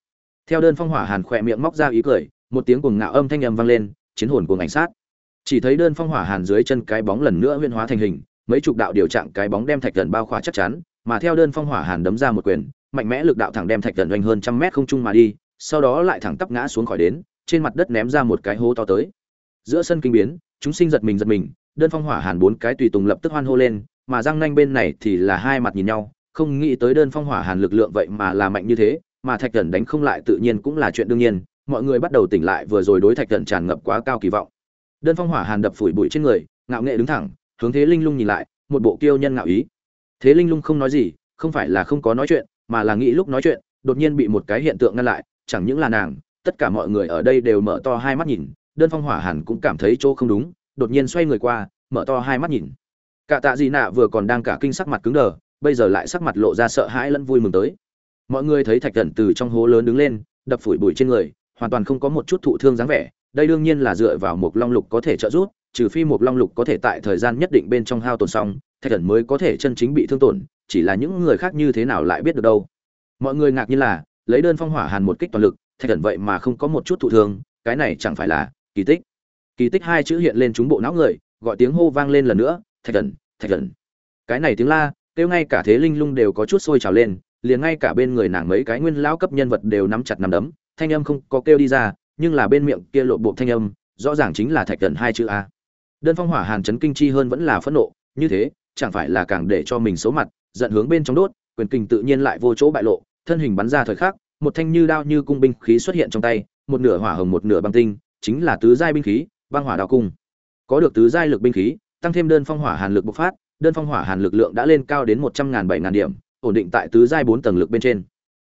[SPEAKER 1] Theo đơn phong hỏa hàn khỏe miệng móc ra ý cười, một tiếng cuồng ngạo âm thanh âm vang lên, chiến hồn cuồng ảnh sát chỉ thấy đơn phong hỏa hàn dưới chân cái bóng lần nữa huyên hóa thành hình, mấy chục đạo điều trạng cái bóng đem thạch thần bao khỏa chắc chắn, mà theo đơn phong hỏa hàn đấm ra một quyền, mạnh mẽ lực đạo thẳng đem thạch thần oanh hơn trăm mét không trung mà đi, sau đó lại thẳng tắp ngã xuống khỏi đến, trên mặt đất ném ra một cái hố to tới. Giữa sân kinh biến, chúng sinh giật mình giật mình, đơn phong hỏa hàn bốn cái tùy tùng lập tức hoan hô lên, mà răng nanh bên này thì là hai mặt nhìn nhau, không nghĩ tới đơn phong hỏa hàn lực lượng vậy mà là mạnh như thế, mà thạch thần đánh không lại tự nhiên cũng là chuyện đương nhiên, mọi người bắt đầu tỉnh lại vừa rồi đối thạch thần tràn ngập quá cao kỳ vọng đơn phong hỏa hàn đập phủi bụi trên người, ngạo nghệ đứng thẳng, hướng thế linh lung nhìn lại, một bộ kiêu nhân ngạo ý. Thế linh lung không nói gì, không phải là không có nói chuyện, mà là nghĩ lúc nói chuyện, đột nhiên bị một cái hiện tượng ngăn lại, chẳng những là nàng, tất cả mọi người ở đây đều mở to hai mắt nhìn, đơn phong hỏa hàn cũng cảm thấy chỗ không đúng, đột nhiên xoay người qua, mở to hai mắt nhìn. Cả tạ dị nạ vừa còn đang cả kinh sắc mặt cứng đờ, bây giờ lại sắc mặt lộ ra sợ hãi lẫn vui mừng tới. Mọi người thấy thạch thần từ trong hố lớn đứng lên, đập phủi bụi trên người, hoàn toàn không có một chút thụ thương dáng vẻ đây đương nhiên là dựa vào một long lục có thể trợ giúp, trừ phi một long lục có thể tại thời gian nhất định bên trong hao tổn xong, thạch thần mới có thể chân chính bị thương tổn, chỉ là những người khác như thế nào lại biết được đâu. Mọi người ngạc nhiên là, lấy đơn phong hỏa hàn một kích toàn lực, thạch thần vậy mà không có một chút thụ thương, cái này chẳng phải là kỳ tích. Kỳ tích hai chữ hiện lên trúng bộ não người, gọi tiếng hô vang lên lần nữa, thạch thần thạch thần cái này tiếng la, kêu ngay cả thế linh lung đều có chút sôi trào lên, liền ngay cả bên người nàng mấy cái nguyên lão cấp nhân vật đều nắm chặt nắm đấm, thanh âm không có kêu đi ra nhưng là bên miệng kia lộ bộ thanh âm, rõ ràng chính là thạch thần hai chữ a. Đơn phong hỏa hàn chấn kinh chi hơn vẫn là phẫn nộ, như thế, chẳng phải là càng để cho mình xấu mặt, giận hướng bên trong đốt, quyền kinh tự nhiên lại vô chỗ bại lộ, thân hình bắn ra thời khắc, một thanh như đao như cung binh khí xuất hiện trong tay, một nửa hỏa hồng một nửa băng tinh, chính là tứ giai binh khí, băng hỏa đao cung. Có được tứ giai lực binh khí, tăng thêm đơn phong hỏa hàn lực bộc phát, đơn phong hỏa hàn lực lượng đã lên cao đến một trăm ngàn bảy ngàn điểm, ổn định tại tứ giai bốn tầng lực bên trên.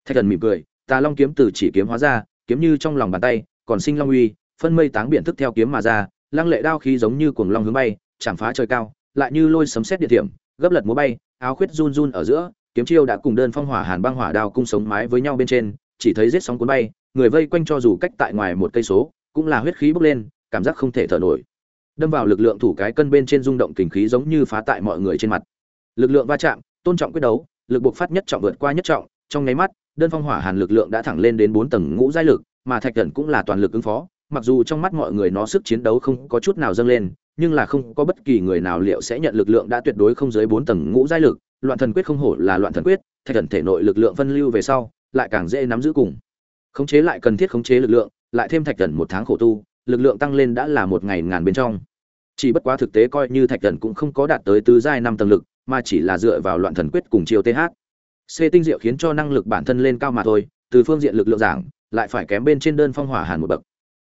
[SPEAKER 1] Thạch thần mỉm cười, tà long kiếm từ chỉ kiếm hóa ra, kiếm như trong lòng bàn tay còn sinh long uy phân mây táng biển thức theo kiếm mà ra lăng lệ đao khí giống như cuồng long hướng bay chạm phá trời cao lại như lôi sấm sét địa thiểm, gấp lật múa bay áo khuyết run run ở giữa kiếm chiêu đã cùng đơn phong hỏa hàn băng hỏa đao cung sống mái với nhau bên trên chỉ thấy giết sóng cuốn bay người vây quanh cho dù cách tại ngoài một cây số cũng là huyết khí bốc lên cảm giác không thể thở nổi. Đâm vào lực lượng thủ cái cân bên trên rung động kình khí giống như phá tại mọi người trên mặt. Lực lượng va chạm tôn trọng quyết đấu lực buộc phát nhất trọng vượt qua nhất trọng trong nháy mắt đơn phong hỏa hàn lực lượng đã thẳng lên đến bốn tầng ngũ giai lực mà thạch thần cũng là toàn lực ứng phó, mặc dù trong mắt mọi người nó sức chiến đấu không có chút nào dâng lên, nhưng là không có bất kỳ người nào liệu sẽ nhận lực lượng đã tuyệt đối không dưới bốn tầng ngũ giai lực, loạn thần quyết không hổ là loạn thần quyết, thạch thần thể nội lực lượng phân lưu về sau, lại càng dễ nắm giữ cùng. Khống chế lại cần thiết khống chế lực lượng, lại thêm thạch thần một tháng khổ tu, lực lượng tăng lên đã là một ngày ngàn bên trong. Chỉ bất quá thực tế coi như thạch thần cũng không có đạt tới tứ giai năm tầng lực, mà chỉ là dựa vào loạn thần quyết cùng chiều th c tinh diệu khiến cho năng lực bản thân lên cao mà thôi, từ phương diện lực lượng giảng lại phải kém bên trên đơn phong hỏa hàn một bậc.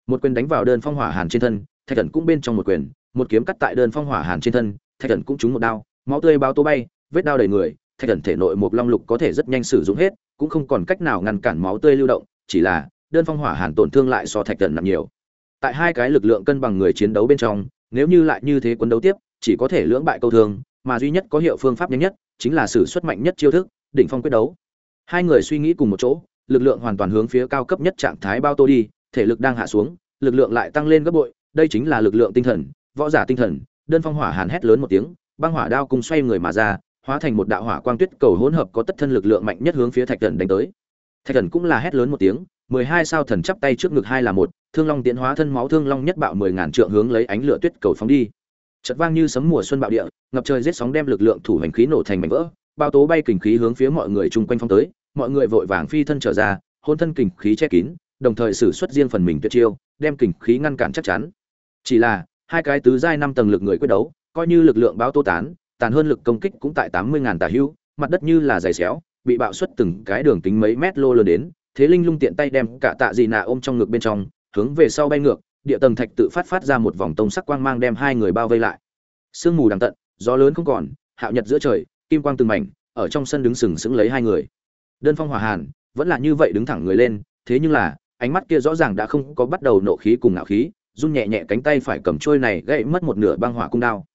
[SPEAKER 1] Một quyền đánh vào đơn phong hỏa hàn trên thân, thạch thần cũng bên trong một quyền, một kiếm cắt tại đơn phong hỏa hàn trên thân, thạch thần cũng trúng một đao, máu tươi bao tô bay, vết đao đầy người, thạch thần thể nội một long lục có thể rất nhanh sử dụng hết, cũng không còn cách nào ngăn cản máu tươi lưu động, chỉ là đơn phong hỏa hàn tổn thương lại so thạch thần nặng nhiều. Tại hai cái lực lượng cân bằng người chiến đấu bên trong, nếu như lại như thế quân đấu tiếp, chỉ có thể lưỡng bại câu thương, mà duy nhất có hiệu phương pháp nhanh nhất chính là sử xuất mạnh nhất chiêu thức, đỉnh phong quyết đấu. Hai người suy nghĩ cùng một chỗ lực lượng hoàn toàn hướng phía cao cấp nhất trạng thái bao tô đi, thể lực đang hạ xuống, lực lượng lại tăng lên gấp bội, đây chính là lực lượng tinh thần, võ giả tinh thần, đơn phong hỏa hàn hét lớn một tiếng, băng hỏa đao cùng xoay người mà ra, hóa thành một đạo hỏa quang tuyết cầu hỗn hợp có tất thân lực lượng mạnh nhất hướng phía thạch thần đánh tới. Thạch thần cũng là hét lớn một tiếng, mười hai sao thần chắp tay trước ngực hai là một, thương long tiến hóa thân máu thương long nhất bạo mười ngàn trượng hướng lấy ánh lửa tuyết cầu phóng đi. Chật vang như sấm mùa xuân bạo địa, ngập trời giết sóng đem lực lượng thủ hành khí nổ thành mảnh vỡ, bao tố bay kình khí hướng phía mọi người chung quanh phong tới mọi người vội vàng phi thân trở ra, hôn thân kình khí che kín, đồng thời sử xuất riêng phần mình tuyệt chiêu, đem kình khí ngăn cản chắc chắn. Chỉ là, hai cái tứ giai năm tầng lực người quyết đấu, coi như lực lượng bão tô tán, tàn hơn lực công kích cũng tại tám mươi ngàn tà hưu, mặt đất như là dày xéo, bị bạo xuất từng cái đường kính mấy mét lô lớn đến, thế linh lung tiện tay đem cả tạ dị nạ ôm trong ngực bên trong, hướng về sau bay ngược, địa tầng thạch tự phát phát ra một vòng tông sắc quang mang đem hai người bao vây lại. Sương mù đằng tận, gió lớn không còn, hạo nhật giữa trời, kim quang từng mảnh, ở trong sân đứng sừng sững lấy hai người đơn phong hòa hàn vẫn là như vậy đứng thẳng người lên, thế nhưng là, ánh mắt kia rõ ràng đã không có bắt đầu nộ khí cùng ngạo khí, run nhẹ nhẹ cánh tay phải cầm trôi này gãy mất một nửa băng hỏa cung đao.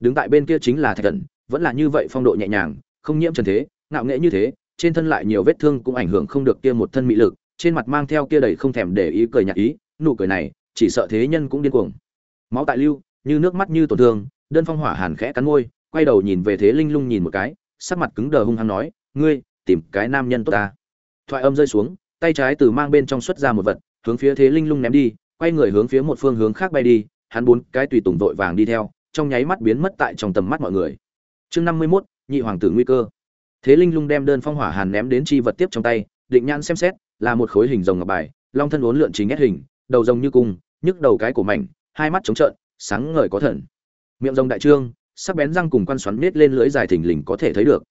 [SPEAKER 1] Đứng tại bên kia chính là thạch thần, vẫn là như vậy phong độ nhẹ nhàng, không nhiễm trần thế, ngạo nghệ như thế, trên thân lại nhiều vết thương cũng ảnh hưởng không được kia một thân mỹ lực, trên mặt mang theo kia đầy không thèm để ý cười nhạt ý, nụ cười này, chỉ sợ thế nhân cũng điên cuồng. Máu tại lưu, như nước mắt như tổn thương, đơn phong hỏa hàn khẽ cắn môi, quay đầu nhìn về thế linh lung nhìn một cái, sắc mặt cứng đờ hung hăng nói, ngươi tìm cái nam nhân tốt ta. Thoại âm rơi xuống, tay trái từ mang bên trong xuất ra một vật, hướng phía thế linh lung ném đi, quay người hướng phía một phương hướng khác bay đi, hắn bốn cái tùy tùng vội vàng đi theo, trong nháy mắt biến mất tại trong tầm mắt mọi người. Chương năm mươi mốt, nhị hoàng tử nguy cơ. Thế linh lung đem đơn phong hỏa hàn ném đến chi vật tiếp trong tay, định nhãn xem xét, là một khối hình rồng ngọc bài, long thân uốn lượn chính ép hình, đầu rồng như cung, nhức đầu cái của mảnh, hai mắt trống trợn, sáng ngời có thần. Miệng rồng đại trương, sắc bén răng cùng quan xoắn nết lên lưỡi dài thình lình có thể thấy được.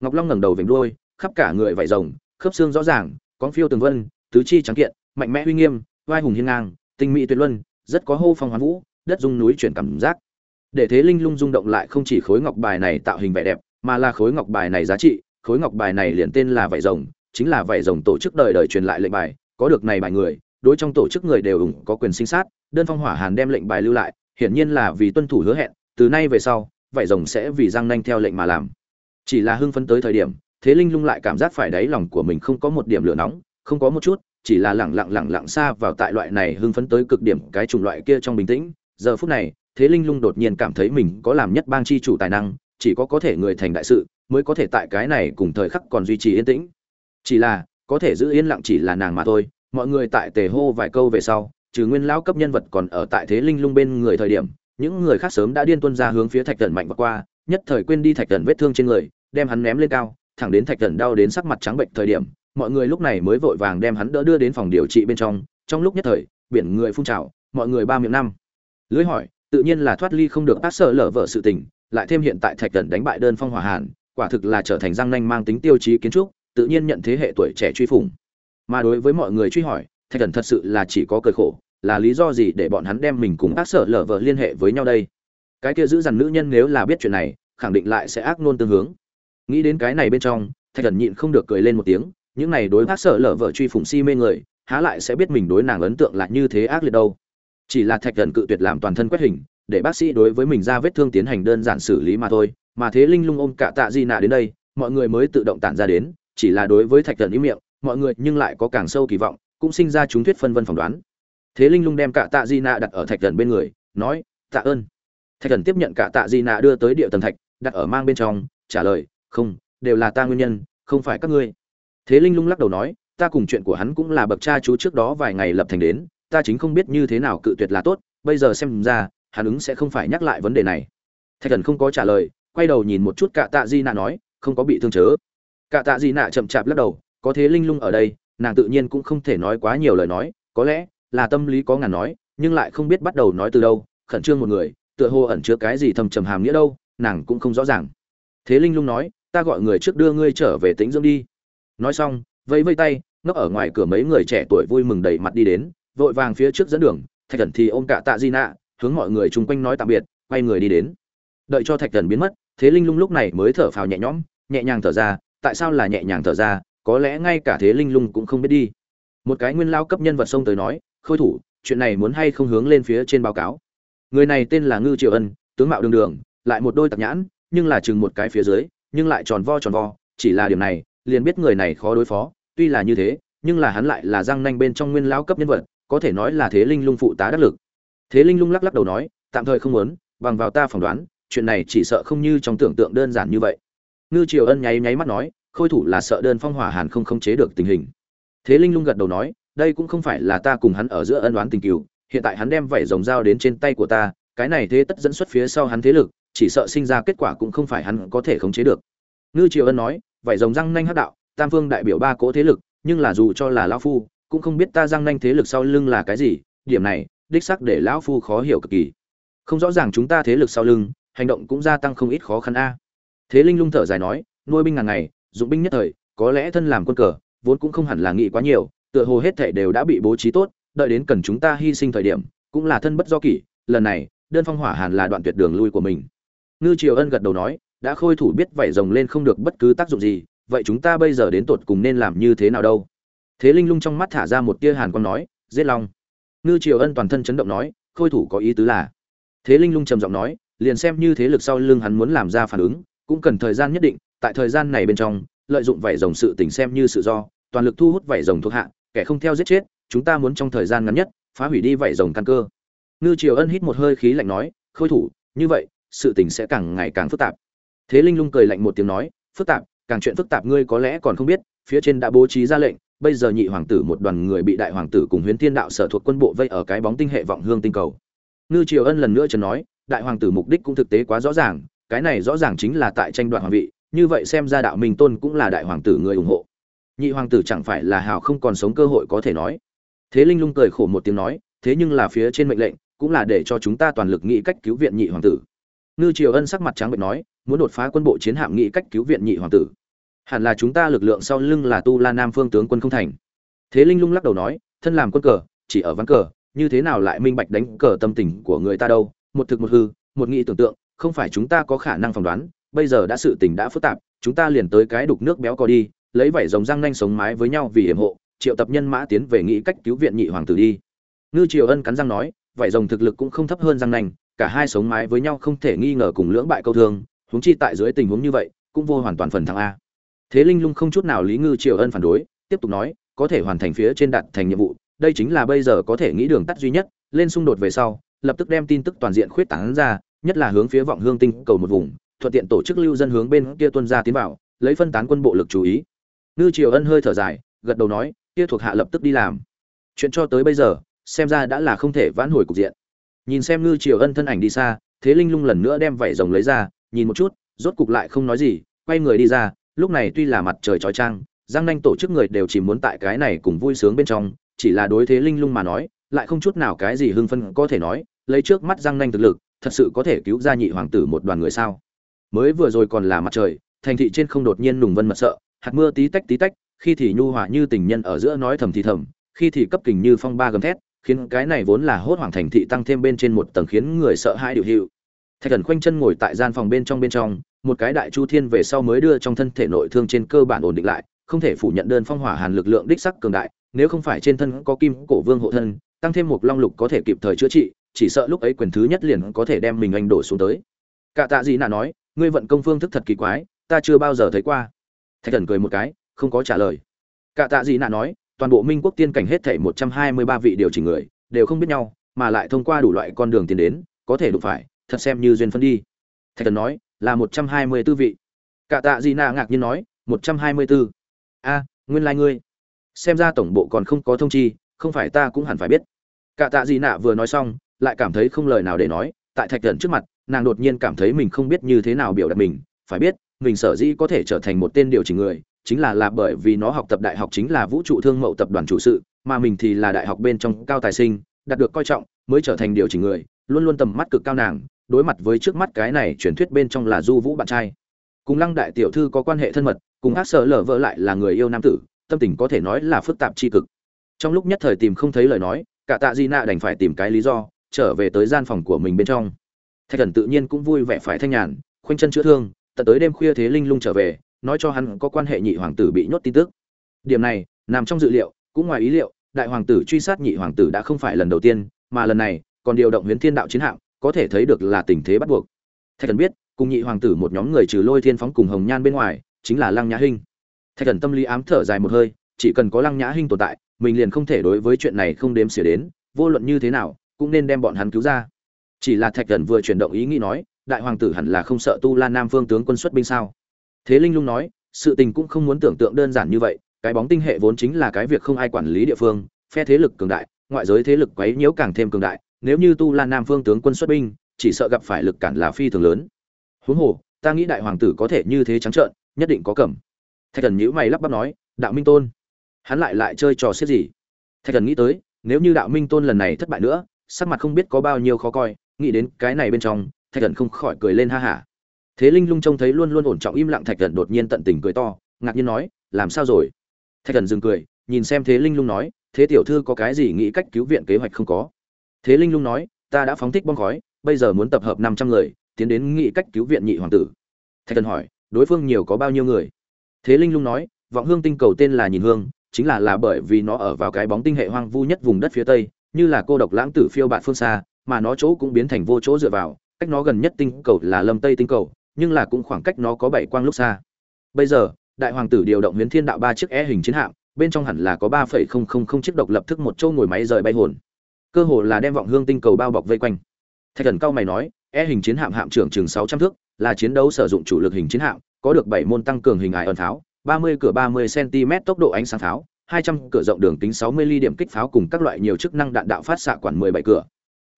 [SPEAKER 1] Ngọc long ngẩng đầu vểnh đuôi khắp cả người vảy rồng, khớp xương rõ ràng con phiêu tường vân, tứ chi trắng kiện, mạnh mẽ uy nghiêm, vai hùng hiên ngang, tinh mỹ tuyệt luân, rất có hô phong hoán vũ, đất dung núi chuyển cảm giác. Để thế linh lung rung động lại không chỉ khối ngọc bài này tạo hình vẻ đẹp, mà là khối ngọc bài này giá trị, khối ngọc bài này liền tên là vảy rồng, chính là vảy rồng tổ chức đời đời truyền lại lệnh bài, có được này bài người, đối trong tổ chức người đều ủng có quyền sinh sát, đơn phong hỏa hàn đem lệnh bài lưu lại, hiển nhiên là vì tuân thủ hứa hẹn, từ nay về sau vảy rồng sẽ vì giang nanh theo lệnh mà làm. Chỉ là hưng phấn tới thời điểm thế linh lung lại cảm giác phải đáy lòng của mình không có một điểm lửa nóng, không có một chút, chỉ là lẳng lặng lẳng lặng xa vào tại loại này hưng phấn tới cực điểm cái chủng loại kia trong bình tĩnh. Giờ phút này, thế linh lung đột nhiên cảm thấy mình có làm nhất bang chi chủ tài năng, chỉ có có thể người thành đại sự, mới có thể tại cái này cùng thời khắc còn duy trì yên tĩnh. Chỉ là, có thể giữ yên lặng chỉ là nàng mà thôi, mọi người tại tề hô vài câu về sau, trừ nguyên lão cấp nhân vật còn ở tại thế linh lung bên người thời điểm, những người khác sớm đã điên tuân ra hướng phía thạch thần mạnh vượt qua, nhất thời quên đi thạch thần vết thương trên người, đem hắn ném lên cao thẳng đến thạch thần đau đến sắc mặt trắng bệnh thời điểm, mọi người lúc này mới vội vàng đem hắn đỡ đưa đến phòng điều trị bên trong. Trong lúc nhất thời, biển người phun trào, mọi người ba miệng năm. Lưới hỏi, tự nhiên là thoát ly không được tác sợ lở vợ sự tình, lại thêm hiện tại thạch thần đánh bại đơn phong hỏa hàn, quả thực là trở thành răng nanh mang tính tiêu chí kiến trúc, tự nhiên nhận thế hệ tuổi trẻ truy phủng. Mà đối với mọi người truy hỏi, thạch thần thật sự là chỉ có cười khổ, là lý do gì để bọn hắn đem mình cùng ác sở lở vợ liên hệ với nhau đây? Cái kia giữ dằn nữ nhân nếu là biết chuyện này, khẳng định lại sẽ ác nôn tương hướng nghĩ đến cái này bên trong, thạch thần nhịn không được cười lên một tiếng, những này đối ác sợ lở vợ truy phủng si mê người, há lại sẽ biết mình đối nàng ấn tượng là như thế ác liệt đâu. Chỉ là thạch thần cự tuyệt làm toàn thân quét hình, để bác sĩ đối với mình ra vết thương tiến hành đơn giản xử lý mà thôi, mà thế linh lung ôm cả tạ di nạ đến đây, mọi người mới tự động tản ra đến, chỉ là đối với thạch thần ý miệng, mọi người nhưng lại có càng sâu kỳ vọng, cũng sinh ra chúng thuyết phân vân phỏng đoán. Thế linh lung đem cả tạ di nạ đặt ở thạch thần bên người, nói, tạ ơn. Thạch thần tiếp nhận cả tạ di nạ đưa tới địa tầng thạch, đặt ở mang bên trong, trả lời không, đều là ta nguyên nhân, không phải các ngươi. Thế linh lung lắc đầu nói, ta cùng chuyện của hắn cũng là bậc cha chú trước đó vài ngày lập thành đến, ta chính không biết như thế nào cự tuyệt là tốt, bây giờ xem ra, hắn ứng sẽ không phải nhắc lại vấn đề này. Thạch thần không có trả lời, quay đầu nhìn một chút cạ tạ di nạ nói, không có bị thương chớ. Cạ tạ di nạ chậm chạp lắc đầu, có thế linh lung ở đây, nàng tự nhiên cũng không thể nói quá nhiều lời nói, có lẽ là tâm lý có ngàn nói, nhưng lại không biết bắt đầu nói từ đâu, khẩn trương một người, tựa hồ ẩn chứa cái gì thầm trầm hàm nghĩa đâu, nàng cũng không rõ ràng. Thế linh lung nói ta gọi người trước đưa ngươi trở về tĩnh dưỡng đi. Nói xong, vẫy vây tay nó ở ngoài cửa mấy người trẻ tuổi vui mừng đầy mặt đi đến, vội vàng phía trước dẫn đường, thạch thần thì ôm cả tạ di nạ hướng mọi người chung quanh nói tạm biệt, quay người đi đến. Đợi cho thạch thần biến mất, thế linh lung lúc này mới thở phào nhẹ nhõm, nhẹ nhàng thở ra, tại sao là nhẹ nhàng thở ra, có lẽ ngay cả thế linh lung cũng không biết đi. Một cái nguyên lao cấp nhân vật sông tới nói, khôi thủ, chuyện này muốn hay không hướng lên phía trên báo cáo? Người này tên là ngư triều ân, tướng mạo đường đường, lại một đôi tặc nhãn, nhưng là chừng một cái phía dưới nhưng lại tròn vo tròn vo, chỉ là điểm này, liền biết người này khó đối phó, tuy là như thế, nhưng là hắn lại là răng nanh bên trong nguyên lao cấp nhân vật, có thể nói là thế linh lung phụ tá đắc lực. Thế linh lung lắc lắc đầu nói, tạm thời không muốn, bằng vào ta phỏng đoán, chuyện này chỉ sợ không như trong tưởng tượng đơn giản như vậy. Ngư triều ân nháy nháy mắt nói, khôi thủ là sợ đơn phong hỏa hàn không khống chế được tình hình. Thế linh lung gật đầu nói, đây cũng không phải là ta cùng hắn ở giữa ân oán tình cừu, hiện tại hắn đem vảy rồng dao đến trên tay của ta, cái này thế tất dẫn xuất phía sau hắn thế lực chỉ sợ sinh ra kết quả cũng không phải hắn có thể khống chế được. Ngư triều ân nói vậy rồng răng nanh hắc đạo, tam phương đại biểu ba cỗ thế lực, nhưng là dù cho là lão phu, cũng không biết ta răng nanh thế lực sau lưng là cái gì, điểm này, đích xác để lão phu khó hiểu cực kỳ. Không rõ ràng chúng ta thế lực sau lưng, hành động cũng gia tăng không ít khó khăn a. Thế linh lung thở dài nói, nuôi binh ngàn ngày, dụng binh nhất thời, có lẽ thân làm quân cờ, vốn cũng không hẳn là nghĩ quá nhiều, tựa hồ hết thảy đều đã bị bố trí tốt, đợi đến cần chúng ta hy sinh thời điểm, cũng là thân bất do kỷ, lần này, đơn phong hỏa hàn là đoạn tuyệt đường lui của mình ngư triều ân gật đầu nói, đã khôi thủ biết vảy rồng lên không được bất cứ tác dụng gì, vậy chúng ta bây giờ đến tột cùng nên làm như thế nào đâu? Thế linh lung trong mắt thả ra một tia hàn quang nói, giết long. Ngư triều ân toàn thân chấn động nói, khôi thủ có ý tứ là? Thế linh lung trầm giọng nói, liền xem như thế lực sau lưng hắn muốn làm ra phản ứng, cũng cần thời gian nhất định, tại thời gian này bên trong, lợi dụng vảy rồng sự tình xem như sự do, toàn lực thu hút vảy rồng thuộc hạ, kẻ không theo giết chết, chúng ta muốn trong thời gian ngắn nhất, phá hủy đi vảy rồng căn cơ. Ngư triều ân hít một hơi khí lạnh nói, khôi thủ, như vậy sự tình sẽ càng ngày càng phức tạp. Thế linh lung cười lạnh một tiếng nói, phức tạp, càng chuyện phức tạp ngươi có lẽ còn không biết, phía trên đã bố trí ra lệnh, bây giờ nhị hoàng tử một đoàn người bị đại hoàng tử cùng huyến thiên đạo sở thuộc quân bộ vây ở cái bóng tinh hệ vọng hương tinh cầu. Ngư triều ân lần nữa chợt nói, đại hoàng tử mục đích cũng thực tế quá rõ ràng, cái này rõ ràng chính là tại tranh đoạt hoàng vị, như vậy xem ra đạo minh tôn cũng là đại hoàng tử người ủng hộ. Nhị hoàng tử chẳng phải là hào không còn sống cơ hội có thể nói. Thế linh lung cười khổ một tiếng nói, thế nhưng là phía trên mệnh lệnh, cũng là để cho chúng ta toàn lực nghĩ cách cứu viện nhị hoàng tử ngư triều ân sắc mặt trắng bệnh nói, muốn đột phá quân bộ chiến hạm nghĩ cách cứu viện nhị hoàng tử. Hẳn là chúng ta lực lượng sau lưng là tu la nam phương tướng quân không thành. Thế linh lung lắc đầu nói, thân làm quân cờ, chỉ ở ván cờ, như thế nào lại minh bạch đánh cờ tâm tình của người ta đâu? Một thực một hư, một nghĩ tưởng tượng, không phải chúng ta có khả năng phỏng đoán, bây giờ đã sự tình đã phức tạp, chúng ta liền tới cái đục nước béo cò đi, lấy vảy rồng răng nanh sống mái với nhau vì hiểm hộ, triệu tập nhân mã tiến về nghĩ cách cứu viện nhị hoàng tử đi. Ngư triều ân cắn răng nói, vảy rồng thực lực cũng không thấp hơn răng nanh cả hai sống mái với nhau không thể nghi ngờ cùng lưỡng bại câu thương, huống chi tại dưới tình huống như vậy, cũng vô hoàn toàn phần thắng a. Thế linh lung không chút nào lý ngư triều ân phản đối, tiếp tục nói, có thể hoàn thành phía trên đạt thành nhiệm vụ, đây chính là bây giờ có thể nghĩ đường tắt duy nhất, lên xung đột về sau, lập tức đem tin tức toàn diện khuyết tảng ra, nhất là hướng phía vọng hương tinh cầu một vùng, thuận tiện tổ chức lưu dân hướng bên kia tuân ra tiến vào, lấy phân tán quân bộ lực chú ý. Ngư triều ân hơi thở dài, gật đầu nói, kia thuộc hạ lập tức đi làm. Chuyện cho tới bây giờ, xem ra đã là không thể vãn hồi cục diện nhìn xem ngư triều ân thân ảnh đi xa thế linh lung lần nữa đem vảy rồng lấy ra nhìn một chút rốt cục lại không nói gì quay người đi ra lúc này tuy là mặt trời trói trang, giang nanh tổ chức người đều chỉ muốn tại cái này cùng vui sướng bên trong chỉ là đối thế linh lung mà nói lại không chút nào cái gì hưng phân có thể nói lấy trước mắt giang nanh thực lực thật sự có thể cứu ra nhị hoàng tử một đoàn người sao? Mới vừa rồi còn là mặt trời thành thị trên không đột nhiên nùng vân mật sợ hạt mưa tí tách tí tách khi thì nhu hòa như tình nhân ở giữa nói thầm thì thầm khi thì cấp kình như phong ba gầm thét khiến cái này vốn là hốt hoảng thành thị tăng thêm bên trên một tầng khiến người sợ hãi điều hiệu thạch thần khoanh chân ngồi tại gian phòng bên trong bên trong, một cái đại chu thiên về sau mới đưa trong thân thể nội thương trên cơ bản ổn định lại, không thể phủ nhận đơn phong hỏa hàn lực lượng đích sắc cường đại, nếu không phải trên thân có kim cổ vương hộ thân, tăng thêm một long lục có thể kịp thời chữa trị, chỉ sợ lúc ấy quyền thứ nhất liền có thể đem mình anh đổ xuống tới. Cả tạ gì nà nói, ngươi vận công phương thức thật kỳ quái, ta chưa bao giờ thấy qua. Thạch thần cười một cái, không có trả lời. Cả tạ gì nà nói toàn bộ minh quốc tiên cảnh hết thảy một trăm hai mươi ba vị điều chỉnh người, đều không biết nhau, mà lại thông qua đủ loại con đường tiến đến, có thể đụng phải, thật xem như duyên phân đi. Thạch thần nói, là một trăm hai mươi 124 vị. Cả tạ Di Na ngạc nhiên nói, một trăm hai mươi 124. a, nguyên lai ngươi, xem ra tổng bộ còn không có thông chi, không phải ta cũng hẳn phải biết. Cả tạ Di nạ vừa nói xong, lại cảm thấy không lời nào để nói, tại thạch thần trước mặt, nàng đột nhiên cảm thấy mình không biết như thế nào biểu đạt mình, phải biết, mình sở dĩ có thể trở thành một tên điều chỉnh người chính là là bởi vì nó học tập đại học chính là vũ trụ thương mậu tập đoàn chủ sự, mà mình thì là đại học bên trong cao tài sinh, đạt được coi trọng, mới trở thành điều chỉnh người, luôn luôn tầm mắt cực cao nàng, đối mặt với trước mắt cái này truyền thuyết bên trong là du vũ bạn trai. Cùng lăng đại tiểu thư có quan hệ thân mật, cùng ác sợ lở vợ lại là người yêu nam tử, tâm tình có thể nói là phức tạp tri cực. Trong lúc nhất thời tìm không thấy lời nói, cả tạ di nạ đành phải tìm cái lý do, trở về tới gian phòng của mình bên trong. Thạch thần tự nhiên cũng vui vẻ phải thanh nhàn, khoanh chân chữa thương, tận tới đêm khuya thế linh lung trở về nói cho hắn có quan hệ nhị hoàng tử bị nhốt tin tức. Điểm này, nằm trong dự liệu, cũng ngoài ý liệu, đại hoàng tử truy sát nhị hoàng tử đã không phải lần đầu tiên, mà lần này, còn điều động huyền thiên đạo chiến hạm, có thể thấy được là tình thế bắt buộc. Thạch thần biết, cùng nhị hoàng tử một nhóm người trừ lôi thiên phóng cùng hồng nhan bên ngoài, chính là lăng nhã hinh. Thạch thần tâm lý ám thở dài một hơi, chỉ cần có lăng nhã hinh tồn tại, mình liền không thể đối với chuyện này không đếm xỉa đến, vô luận như thế nào, cũng nên đem bọn hắn cứu ra. Chỉ là thạch thần vừa chuyển động ý nghĩ nói, đại hoàng tử hẳn là không sợ tu la nam Vương tướng quân xuất binh sao? Thế linh lung nói, sự tình cũng không muốn tưởng tượng đơn giản như vậy, cái bóng tinh hệ vốn chính là cái việc không ai quản lý địa phương, phe thế lực cường đại, ngoại giới thế lực quấy nhiễu càng thêm cường đại, nếu như tu la nam phương tướng quân xuất binh, chỉ sợ gặp phải lực cản là phi thường lớn. Huống hồ, ta nghĩ đại hoàng tử có thể như thế trắng trợn, nhất định có cẩm thạch thần nhữ mày lắp bắp nói, đạo minh tôn, hắn lại lại chơi trò xiết gì? Thạch thần nghĩ tới, nếu như đạo minh tôn lần này thất bại nữa, sắc mặt không biết có bao nhiêu khó coi, nghĩ đến cái này bên trong, thạch thần không khỏi cười lên ha hả thế linh lung trông thấy luôn luôn ổn trọng im lặng thạch thần đột nhiên tận tình cười to, ngạc nhiên nói, làm sao rồi? Thạch thần dừng cười, nhìn xem thế linh lung nói, thế tiểu thư có cái gì nghĩ cách cứu viện kế hoạch không có? Thế linh lung nói, ta đã phóng thích bom khói, bây giờ muốn tập hợp năm trăm người, tiến đến nghĩ cách cứu viện nhị hoàng tử. Thạch thần hỏi, đối phương nhiều có bao nhiêu người? Thế linh lung nói, vọng hương tinh cầu tên là nhìn hương, chính là là bởi vì nó ở vào cái bóng tinh hệ hoang vu nhất vùng đất phía tây, như là cô độc lãng tử phiêu bạt phương xa, mà nó chỗ cũng biến thành vô chỗ dựa vào, cách nó gần nhất tinh cầu là lâm tây tinh cầu nhưng là cũng khoảng cách nó có bảy quang lúc xa. Bây giờ, đại hoàng tử điều động huyến thiên đạo ba chiếc e hình chiến hạm, bên trong hẳn là có ba phẩy không không không chiếc độc lập thức một châu ngồi máy rời bay hồn. Cơ hồ là đem vọng hương tinh cầu bao bọc vây quanh. Thạch thần cao mày nói e hình chiến hạm hạm trưởng chừng sáu trăm thước, là chiến đấu sử dụng chủ lực hình chiến hạm, có được bảy môn tăng cường hình ải ẩn tháo ba mươi cửa ba mươi cm tốc độ ánh sáng tháo hai trăm cửa rộng đường kính sáu mươi ly điểm kích pháo cùng các loại nhiều chức năng đạn đạo phát xạ quản mười bảy cửa.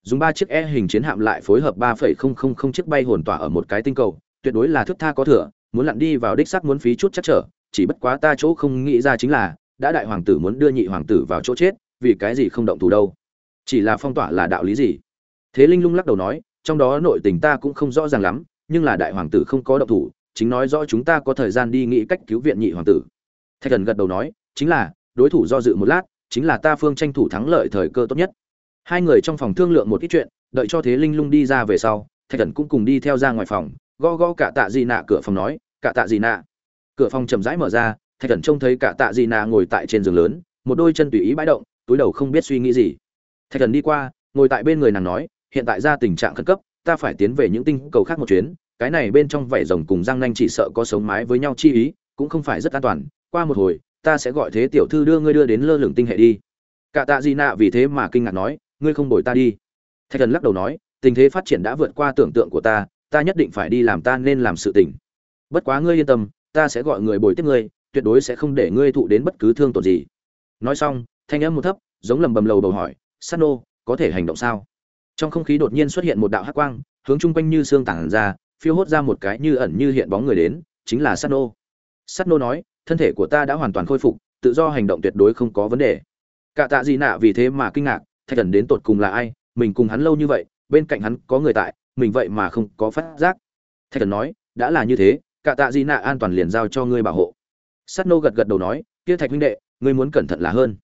[SPEAKER 1] Dùng ba chiếc e hình chiến hạm lại phối hợp ba phẩy không không không chiếc bay hồn tỏa ở một cái tinh cầu tuyệt đối là thước tha có thừa, muốn lặn đi vào đích xác muốn phí chút chắc trở, chỉ bất quá ta chỗ không nghĩ ra chính là, đã đại hoàng tử muốn đưa nhị hoàng tử vào chỗ chết, vì cái gì không động thủ đâu? Chỉ là phong tỏa là đạo lý gì? Thế linh lung lắc đầu nói, trong đó nội tình ta cũng không rõ ràng lắm, nhưng là đại hoàng tử không có động thủ, chính nói rõ chúng ta có thời gian đi nghĩ cách cứu viện nhị hoàng tử. Thạch thần gật đầu nói, chính là, đối thủ do dự một lát, chính là ta phương tranh thủ thắng lợi thời cơ tốt nhất. Hai người trong phòng thương lượng một ít chuyện, đợi cho thế linh lung đi ra về sau, thạch thần cũng cùng đi theo ra ngoài phòng gõ gõ cả tạ Di nạ cửa phòng nói, cả tạ Di nạ. Cửa phòng chậm rãi mở ra, thạch thần trông thấy cả tạ Di nạ ngồi tại trên giường lớn, một đôi chân tùy ý bãi động, túi đầu không biết suy nghĩ gì. Thạch thần đi qua, ngồi tại bên người nàng nói, hiện tại ra tình trạng khẩn cấp, ta phải tiến về những tinh cầu khác một chuyến, cái này bên trong vảy rồng cùng răng nanh chỉ sợ có sống mái với nhau chi ý, cũng không phải rất an toàn, qua một hồi, ta sẽ gọi thế tiểu thư đưa ngươi đưa đến lơ lửng tinh hệ đi. Cả tạ Di nạ vì thế mà kinh ngạc nói, ngươi không đổi ta đi. Thạch thần lắc đầu nói, tình thế phát triển đã vượt qua tưởng tượng của ta ta nhất định phải đi làm ta nên làm sự tình. Bất quá ngươi yên tâm, ta sẽ gọi người bồi tiếp ngươi, tuyệt đối sẽ không để ngươi thụ đến bất cứ thương tổn gì. Nói xong, thanh âm một thấp, giống lầm bầm lầu đầu hỏi, sano, có thể hành động sao? Trong không khí đột nhiên xuất hiện một đạo hắc quang, hướng chung quanh như xương tảng ra, phiêu hốt ra một cái như ẩn như hiện bóng người đến, chính là sano. Sano nói, thân thể của ta đã hoàn toàn khôi phục, tự do hành động tuyệt đối không có vấn đề. Cả tạ gì nạ vì thế mà kinh ngạc, thạch thần đến tột cùng là ai? Mình cùng hắn lâu như vậy, bên cạnh hắn có người tại mình vậy mà không có phát giác. Thạch thần nói, đã là như thế, cả tạ Di nạ an toàn liền giao cho ngươi bảo hộ. Sắt nô gật gật đầu nói, kia thạch huynh đệ, ngươi muốn cẩn thận là hơn.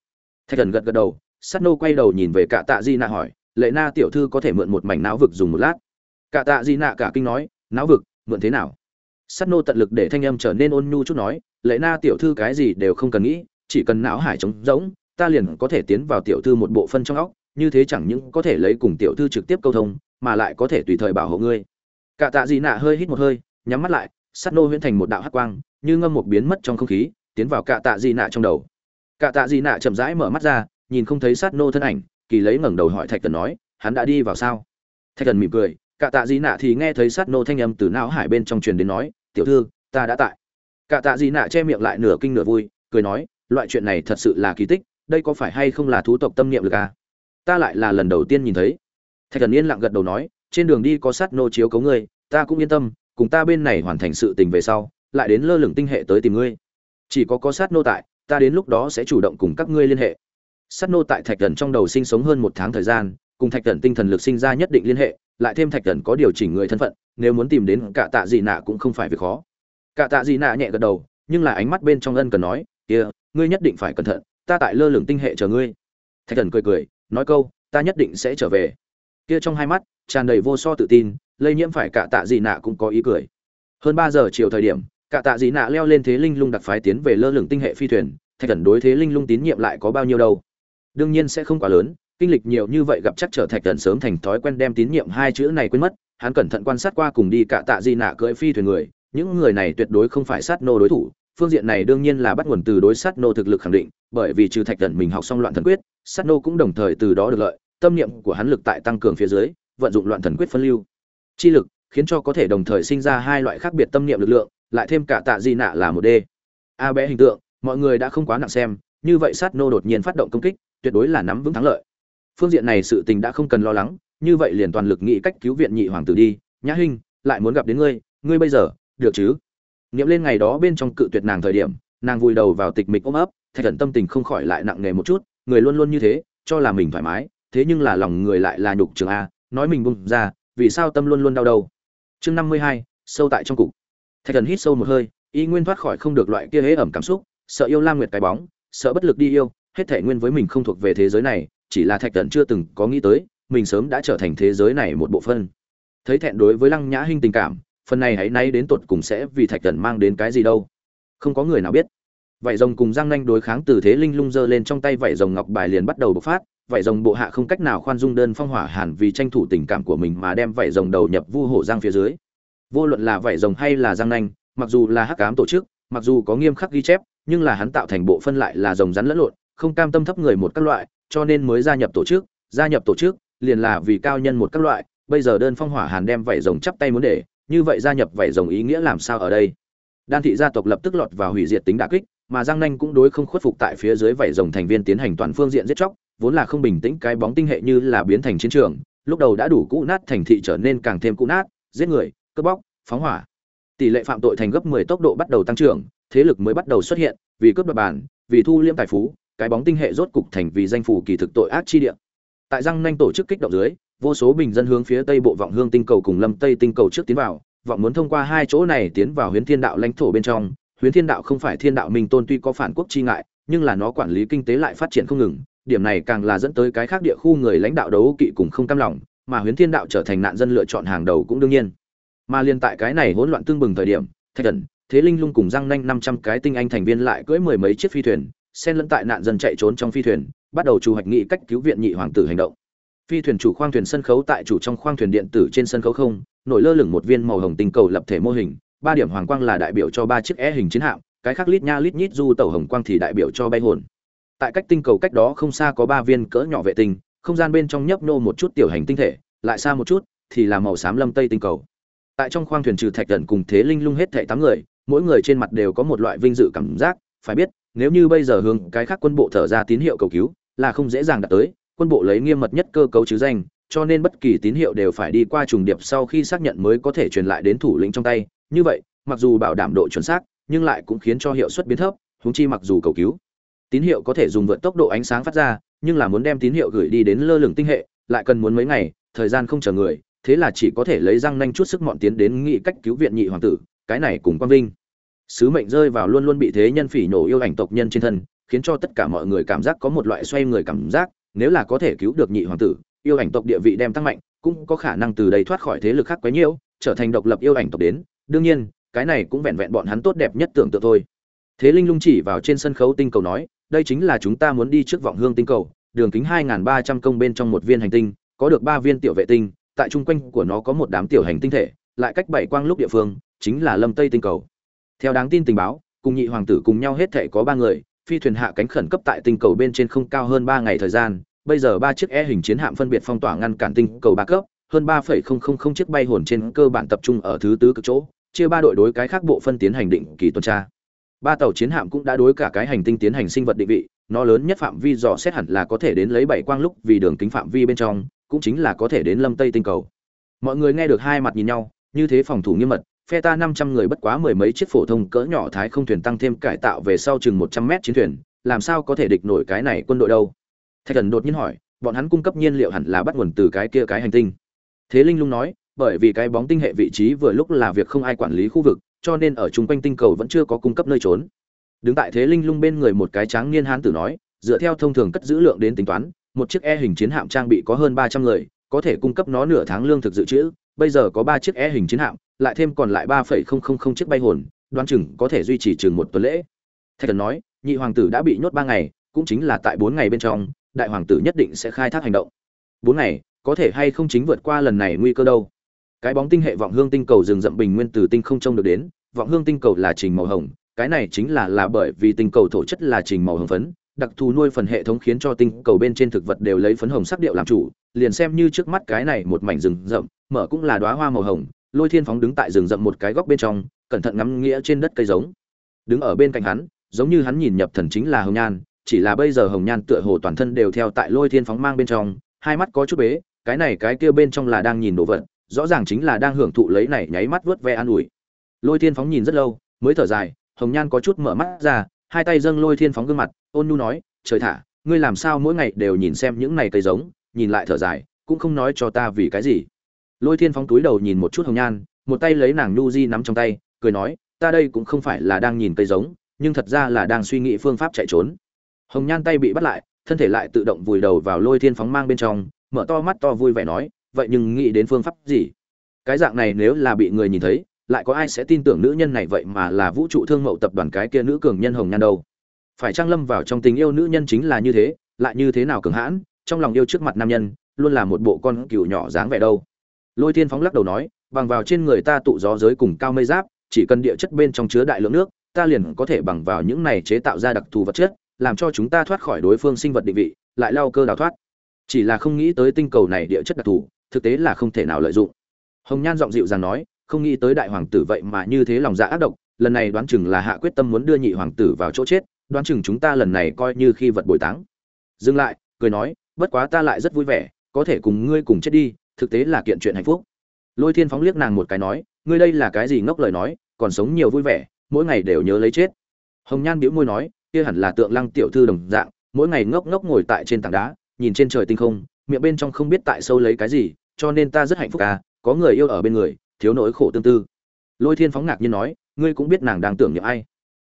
[SPEAKER 1] Thạch thần gật gật đầu sắt nô quay đầu nhìn về cả tạ di nạ hỏi, lệ na tiểu thư có thể mượn một mảnh não vực dùng một lát? Cả tạ di nạ cả kinh nói não vực, mượn thế nào? Sắt nô tận lực để thanh âm trở nên ôn nhu chút nói, lệ na tiểu thư cái gì đều không cần nghĩ, chỉ cần não hải trống rỗng, ta liền có thể tiến vào tiểu thư một bộ phân trong óc, như thế chẳng những có thể lấy cùng tiểu thư trực tiếp câu thông mà lại có thể tùy thời bảo hộ ngươi. Cả tạ dị nạ hơi hít một hơi, nhắm mắt lại sắt nô huyễn thành một đạo hắc quang, như ngâm một biến mất trong không khí, tiến vào cả tạ dị nạ trong đầu. Cả tạ dị nạ chậm rãi mở mắt ra, nhìn không thấy sát nô thân ảnh, kỳ lấy ngẩng đầu hỏi thạch cần nói, hắn đã đi vào sao? Thạch cần mỉm cười, cả tạ dị nạ thì nghe thấy sát nô thanh âm từ não hải bên trong truyền đến nói, tiểu thư, ta đã tại. Cả tạ dị nạ che miệng lại nửa kinh nửa vui, cười nói, loại chuyện này thật sự là kỳ tích, đây có phải hay không là thú tộc tâm niệm lực à? ta lại là lần đầu tiên nhìn thấy thạch thần yên lặng gật đầu nói trên đường đi có sát nô chiếu cấu ngươi ta cũng yên tâm cùng ta bên này hoàn thành sự tình về sau lại đến lơ lửng tinh hệ tới tìm ngươi. Chỉ có có sát nô tại ta đến lúc đó sẽ chủ động cùng các ngươi liên hệ. Sát nô tại thạch thần trong đầu sinh sống hơn một tháng thời gian cùng thạch thần tinh thần lực sinh ra nhất định liên hệ lại thêm thạch thần có điều chỉnh người thân phận nếu muốn tìm đến cả tạ dị nạ cũng không phải việc khó. Cả tạ dị nạ nhẹ gật đầu nhưng là ánh mắt bên trong ân cần nói kia、yeah, ngươi nhất định phải cẩn thận ta tại lơ lửng tinh hệ chờ ngươi. Thạch thần cười cười nói câu ta nhất định sẽ trở về kia trong hai mắt, tràn đầy vô so tự tin, lây nhiễm phải cả tạ dị nạ cũng có ý cười. Hơn ba giờ chiều thời điểm, cả tạ dị nạ leo lên thế linh lung đặc phái tiến về lơ lửng tinh hệ phi thuyền, thạch thần đối thế linh lung tín nhiệm lại có bao nhiêu đâu. Đương nhiên sẽ không quá lớn, kinh lịch nhiều như vậy gặp chắc trở thạch thần sớm thành thói quen đem tín nhiệm hai chữ này quên mất, hắn cẩn thận quan sát qua cùng đi cả tạ dị nạ cưỡi phi thuyền người, những người này tuyệt đối không phải sát nô đối thủ, phương diện này đương nhiên là bắt nguồn từ đối sát nô thực lực khẳng định, bởi vì trừ thạch thần mình học xong loạn thần quyết, sát nô cũng đồng thời từ đó được lợi tâm niệm của hắn lực tại tăng cường phía dưới, vận dụng loạn thần quyết phân lưu. Chi lực khiến cho có thể đồng thời sinh ra hai loại khác biệt tâm niệm lực lượng, lại thêm cả tạ di nạ là một d a bé hình tượng, mọi người đã không quá nặng xem, như vậy sát nô đột nhiên phát động công kích, tuyệt đối là nắm vững thắng lợi. Phương diện này sự tình đã không cần lo lắng, như vậy liền toàn lực nghĩ cách cứu viện nhị hoàng tử đi. Nhã hinh, lại muốn gặp đến ngươi ngươi bây giờ, được chứ? Niệm lên ngày đó bên trong cự tuyệt nàng thời điểm, nàng vùi đầu vào tịch mịch ôm ấp, thạch thần tâm tình không khỏi lại nặng nề một chút, người luôn luôn như thế, cho là mình thoải mái thế nhưng là lòng người lại là nhục trường a, nói mình bung ra, vì sao tâm luôn luôn đau đầu? Chương năm mươi hai, sâu tại trong cục. Thạch thần hít sâu một hơi, y nguyên thoát khỏi không được loại kia hế ẩm cảm xúc, sợ yêu lam nguyệt cái bóng, sợ bất lực đi yêu, hết thể nguyên với mình không thuộc về thế giới này, chỉ là thạch thần chưa từng có nghĩ tới, mình sớm đã trở thành thế giới này một bộ phân thấy thẹn đối với lăng nhã hinh tình cảm, phần này hãy nay đến tột cùng sẽ vì thạch thần mang đến cái gì đâu. Không có người nào biết. Vảy rồng cùng giang nanh đối kháng từ thế linh lung giơ lên trong tay vảy rồng ngọc bài liền bắt đầu bộc phát vảy rồng bộ hạ không cách nào khoan dung đơn phong hỏa hàn vì tranh thủ tình cảm của mình mà đem vảy rồng đầu nhập vu hổ giang phía dưới. Vô luận là vảy rồng hay là giang nanh, mặc dù là hắc cám tổ chức, mặc dù có nghiêm khắc ghi chép, nhưng là hắn tạo thành bộ phân lại là rồng rắn lẫn lộn, không cam tâm thấp người một các loại, cho nên mới gia nhập tổ chức, gia nhập tổ chức, liền là vì cao nhân một các loại, bây giờ đơn phong hỏa hàn đem vảy rồng chắp tay muốn để, như vậy gia nhập vảy rồng ý nghĩa làm sao ở đây? Đan thị gia tộc lập tức lọt vào hủy diệt tính đả kích, mà giang nanh cũng đối không khuất phục tại phía dưới vảy rồng thành viên tiến hành toàn phương diện giết chóc vốn là không bình tĩnh cái bóng tinh hệ như là biến thành chiến trường, lúc đầu đã đủ cũ nát thành thị trở nên càng thêm cũ nát, giết người, cướp bóc, phóng hỏa. Tỷ lệ phạm tội thành gấp 10 tốc độ bắt đầu tăng trưởng, thế lực mới bắt đầu xuất hiện, vì cướp đoạt bản, vì thu liêm tài phú, cái bóng tinh hệ rốt cục thành vì danh phủ kỳ thực tội ác chi địa. Tại răng nanh tổ chức kích động dưới, vô số bình dân hướng phía tây bộ vọng hương tinh cầu cùng lâm tây tinh cầu trước tiến vào, vọng muốn thông qua hai chỗ này tiến vào huyến thiên đạo lãnh thổ bên trong. Huyến thiên đạo không phải thiên đạo minh tôn tuy có phản quốc chi ngại, nhưng là nó quản lý kinh tế lại phát triển không ngừng điểm này càng là dẫn tới cái khác địa khu người lãnh đạo đấu kỵ cùng không cam lòng, mà Huyền thiên đạo trở thành nạn dân lựa chọn hàng đầu cũng đương nhiên. Mà liên tại cái này hỗn loạn tương bừng thời điểm, thạch thần, thế linh lung cùng răng nanh năm trăm cái tinh anh thành viên lại cưỡi mười mấy chiếc phi thuyền, xen lẫn tại nạn dân chạy trốn trong phi thuyền, bắt đầu chủ hoạch nghị cách cứu viện nhị hoàng tử hành động. Phi thuyền chủ khoang thuyền sân khấu tại chủ trong khoang thuyền điện tử trên sân khấu không, nổi lơ lửng một viên màu hồng tinh cầu lập thể mô hình, ba điểm hoàng quang là đại biểu cho ba chiếc e hình chiến hạm, cái khác lít nha lít nhít du tàu hồng quang thì đại biểu cho bay hồn tại cách tinh cầu cách đó không xa có ba viên cỡ nhỏ vệ tinh, không gian bên trong nhấp nô một chút tiểu hành tinh thể, lại xa một chút thì là màu xám lâm tây tinh cầu. Tại trong khoang thuyền trừ thạch thần cùng thế linh lung hết thảy tám người, mỗi người trên mặt đều có một loại vinh dự cảm giác, phải biết, nếu như bây giờ hướng cái khác quân bộ thở ra tín hiệu cầu cứu, là không dễ dàng đạt tới, quân bộ lấy nghiêm mật nhất cơ cấu chứ danh, cho nên bất kỳ tín hiệu đều phải đi qua trùng điệp sau khi xác nhận mới có thể truyền lại đến thủ lĩnh trong tay. Như vậy, mặc dù bảo đảm độ chuẩn xác, nhưng lại cũng khiến cho hiệu suất biến thấp húng chi mặc dù cầu cứu tín hiệu có thể dùng vượt tốc độ ánh sáng phát ra, nhưng là muốn đem tín hiệu gửi đi đến lơ lửng tinh hệ, lại cần muốn mấy ngày, thời gian không chờ người, thế là chỉ có thể lấy răng nanh chút sức mọn tiến đến nghị cách cứu viện nhị hoàng tử, cái này cùng quang vinh. Sứ mệnh rơi vào luôn luôn bị thế nhân phỉ nổ yêu ảnh tộc nhân trên thân, khiến cho tất cả mọi người cảm giác có một loại xoay người cảm giác, nếu là có thể cứu được nhị hoàng tử, yêu ảnh tộc địa vị đem tăng mạnh, cũng có khả năng từ đây thoát khỏi thế lực khác quấy nhiễu, trở thành độc lập yêu ảnh tộc đến. Đương nhiên, cái này cũng vẹn vẹn bọn hắn tốt đẹp nhất tưởng tượng thôi thế linh lung chỉ vào trên sân khấu tinh cầu nói, đây chính là chúng ta muốn đi trước vọng hương tinh cầu, đường kính 2.300 công bên trong một viên hành tinh, có được ba viên tiểu vệ tinh, tại trung quanh của nó có một đám tiểu hành tinh thể, lại cách bảy quang lúc địa phương, chính là lâm tây tinh cầu. Theo đáng tin tình báo, cùng nhị hoàng tử cùng nhau hết thể có ba người, phi thuyền hạ cánh khẩn cấp tại tinh cầu bên trên không cao hơn ba ngày thời gian, bây giờ ba chiếc e hình chiến hạm phân biệt phong tỏa ngăn cản tinh cầu ba cấp, hơn ba phẩy không không không chiếc bay hồn trên cơ bản tập trung ở thứ tứ cực chỗ, chia ba đội đối cái khác bộ phân tiến hành định kỳ tuần tra ba tàu chiến hạm cũng đã đối cả cái hành tinh tiến hành sinh vật định vị, nó lớn nhất phạm vi dò xét hẳn là có thể đến lấy bảy quang lúc vì đường kính phạm vi bên trong, cũng chính là có thể đến lâm tây tinh cầu. Mọi người nghe được hai mặt nhìn nhau, như thế phòng thủ nghiêm mật, phe ta năm trăm người bất quá mười mấy chiếc phổ thông cỡ nhỏ thái không thuyền tăng thêm cải tạo về sau chừng một trăm mét chiến thuyền, làm sao có thể địch nổi cái này quân đội đâu? Thạch thần đột nhiên hỏi, bọn hắn cung cấp nhiên liệu hẳn là bắt nguồn từ cái kia cái hành tinh? Thế linh lung nói, bởi vì cái bóng tinh hệ vị trí vừa lúc là việc không ai quản lý khu vực cho nên ở chung quanh tinh cầu vẫn chưa có cung cấp nơi trốn. Đứng tại thế linh lung bên người một cái tráng niên hán tử nói, dựa theo thông thường cất giữ lượng đến tính toán, một chiếc e hình chiến hạm trang bị có hơn ba trăm người, có thể cung cấp nó nửa tháng lương thực dự trữ, bây giờ có ba chiếc e hình chiến hạm, lại thêm còn lại ba phẩy không không không chiếc bay hồn đoan chừng có thể duy trì chừng một tuần lễ. Thạch thần nói, nhị hoàng tử đã bị nhốt ba ngày, cũng chính là tại bốn ngày bên trong, đại hoàng tử nhất định sẽ khai thác hành động. Bốn ngày, có thể hay không chính vượt qua lần này nguy cơ đâu? Cái bóng tinh hệ vọng hương tinh cầu rừng rậm bình nguyên từ tinh không trông được đến, vọng hương tinh cầu là trình màu hồng, cái này chính là là bởi vì tinh cầu thổ chất là trình màu hồng phấn, đặc thù nuôi phần hệ thống khiến cho tinh cầu bên trên thực vật đều lấy phấn hồng sắc điệu làm chủ, liền xem như trước mắt cái này một mảnh rừng rậm, mở cũng là đóa hoa màu hồng, lôi thiên phóng đứng tại rừng rậm một cái góc bên trong, cẩn thận ngắm nghĩa trên đất cây giống. Đứng ở bên cạnh hắn, giống như hắn nhìn nhập thần chính là hồng nhan, chỉ là bây giờ hồng nhan tựa hồ toàn thân đều theo tại lôi thiên phóng mang bên trong, hai mắt có chút bế, cái này cái kia bên trong là đang nhìn đồ vật rõ ràng chính là đang hưởng thụ lấy này nháy mắt vớt ve an ủi. Lôi thiên phóng nhìn rất lâu, mới thở dài, hồng nhan có chút mở mắt ra, hai tay dâng lôi thiên phóng gương mặt, ôn nhu nói, trời thả, ngươi làm sao mỗi ngày đều nhìn xem những này cây giống, nhìn lại thở dài, cũng không nói cho ta vì cái gì. Lôi thiên phóng túi đầu nhìn một chút hồng nhan, một tay lấy nàng nu di nắm trong tay, cười nói, ta đây cũng không phải là đang nhìn cây giống, nhưng thật ra là đang suy nghĩ phương pháp chạy trốn. Hồng nhan tay bị bắt lại, thân thể lại tự động vùi đầu vào lôi thiên phóng mang bên trong, mở to mắt to vui vẻ nói vậy nhưng nghĩ đến phương pháp gì? Cái dạng này nếu là bị người nhìn thấy, lại có ai sẽ tin tưởng nữ nhân này vậy mà là vũ trụ thương mậu tập đoàn cái kia nữ cường nhân hồng nhan đâu? Phải trang lâm vào trong tình yêu nữ nhân chính là như thế, lại như thế nào cường hãn, trong lòng yêu trước mặt nam nhân, luôn là một bộ con cừu nhỏ dáng vẻ đâu? Lôi thiên phóng lắc đầu nói, bằng vào trên người ta tụ gió giới cùng cao mây giáp, chỉ cần địa chất bên trong chứa đại lượng nước, ta liền có thể bằng vào những này chế tạo ra đặc thù vật chất, làm cho chúng ta thoát khỏi đối phương sinh vật định vị, lại lao cơ đào thoát. Chỉ là không nghĩ tới tinh cầu này địa chất đặc thù thực tế là không thể nào lợi dụng. Hồng nhan giọng dịu dàng nói, không nghĩ tới đại hoàng tử vậy mà như thế lòng dạ ác độc, lần này đoán chừng là hạ quyết tâm muốn đưa nhị hoàng tử vào chỗ chết, đoán chừng chúng ta lần này coi như khi vật bồi táng. Dừng lại, cười nói, bất quá ta lại rất vui vẻ, có thể cùng ngươi cùng chết đi, thực tế là kiện chuyện hạnh phúc. Lôi thiên phóng liếc nàng một cái nói, ngươi đây là cái gì ngốc lời nói, còn sống nhiều vui vẻ, mỗi ngày đều nhớ lấy chết. Hồng nhan bĩu môi nói, kia hẳn là tượng lăng tiểu thư đồng dạng, mỗi ngày ngốc ngốc ngồi tại trên tảng đá, nhìn trên trời tinh không, miệng bên trong không biết tại sâu lấy cái gì cho nên ta rất hạnh phúc à có người yêu ở bên người, thiếu nỗi khổ tương tư. Lôi thiên phóng ngạc nhiên nói, ngươi cũng biết nàng đang tưởng nhậm ai.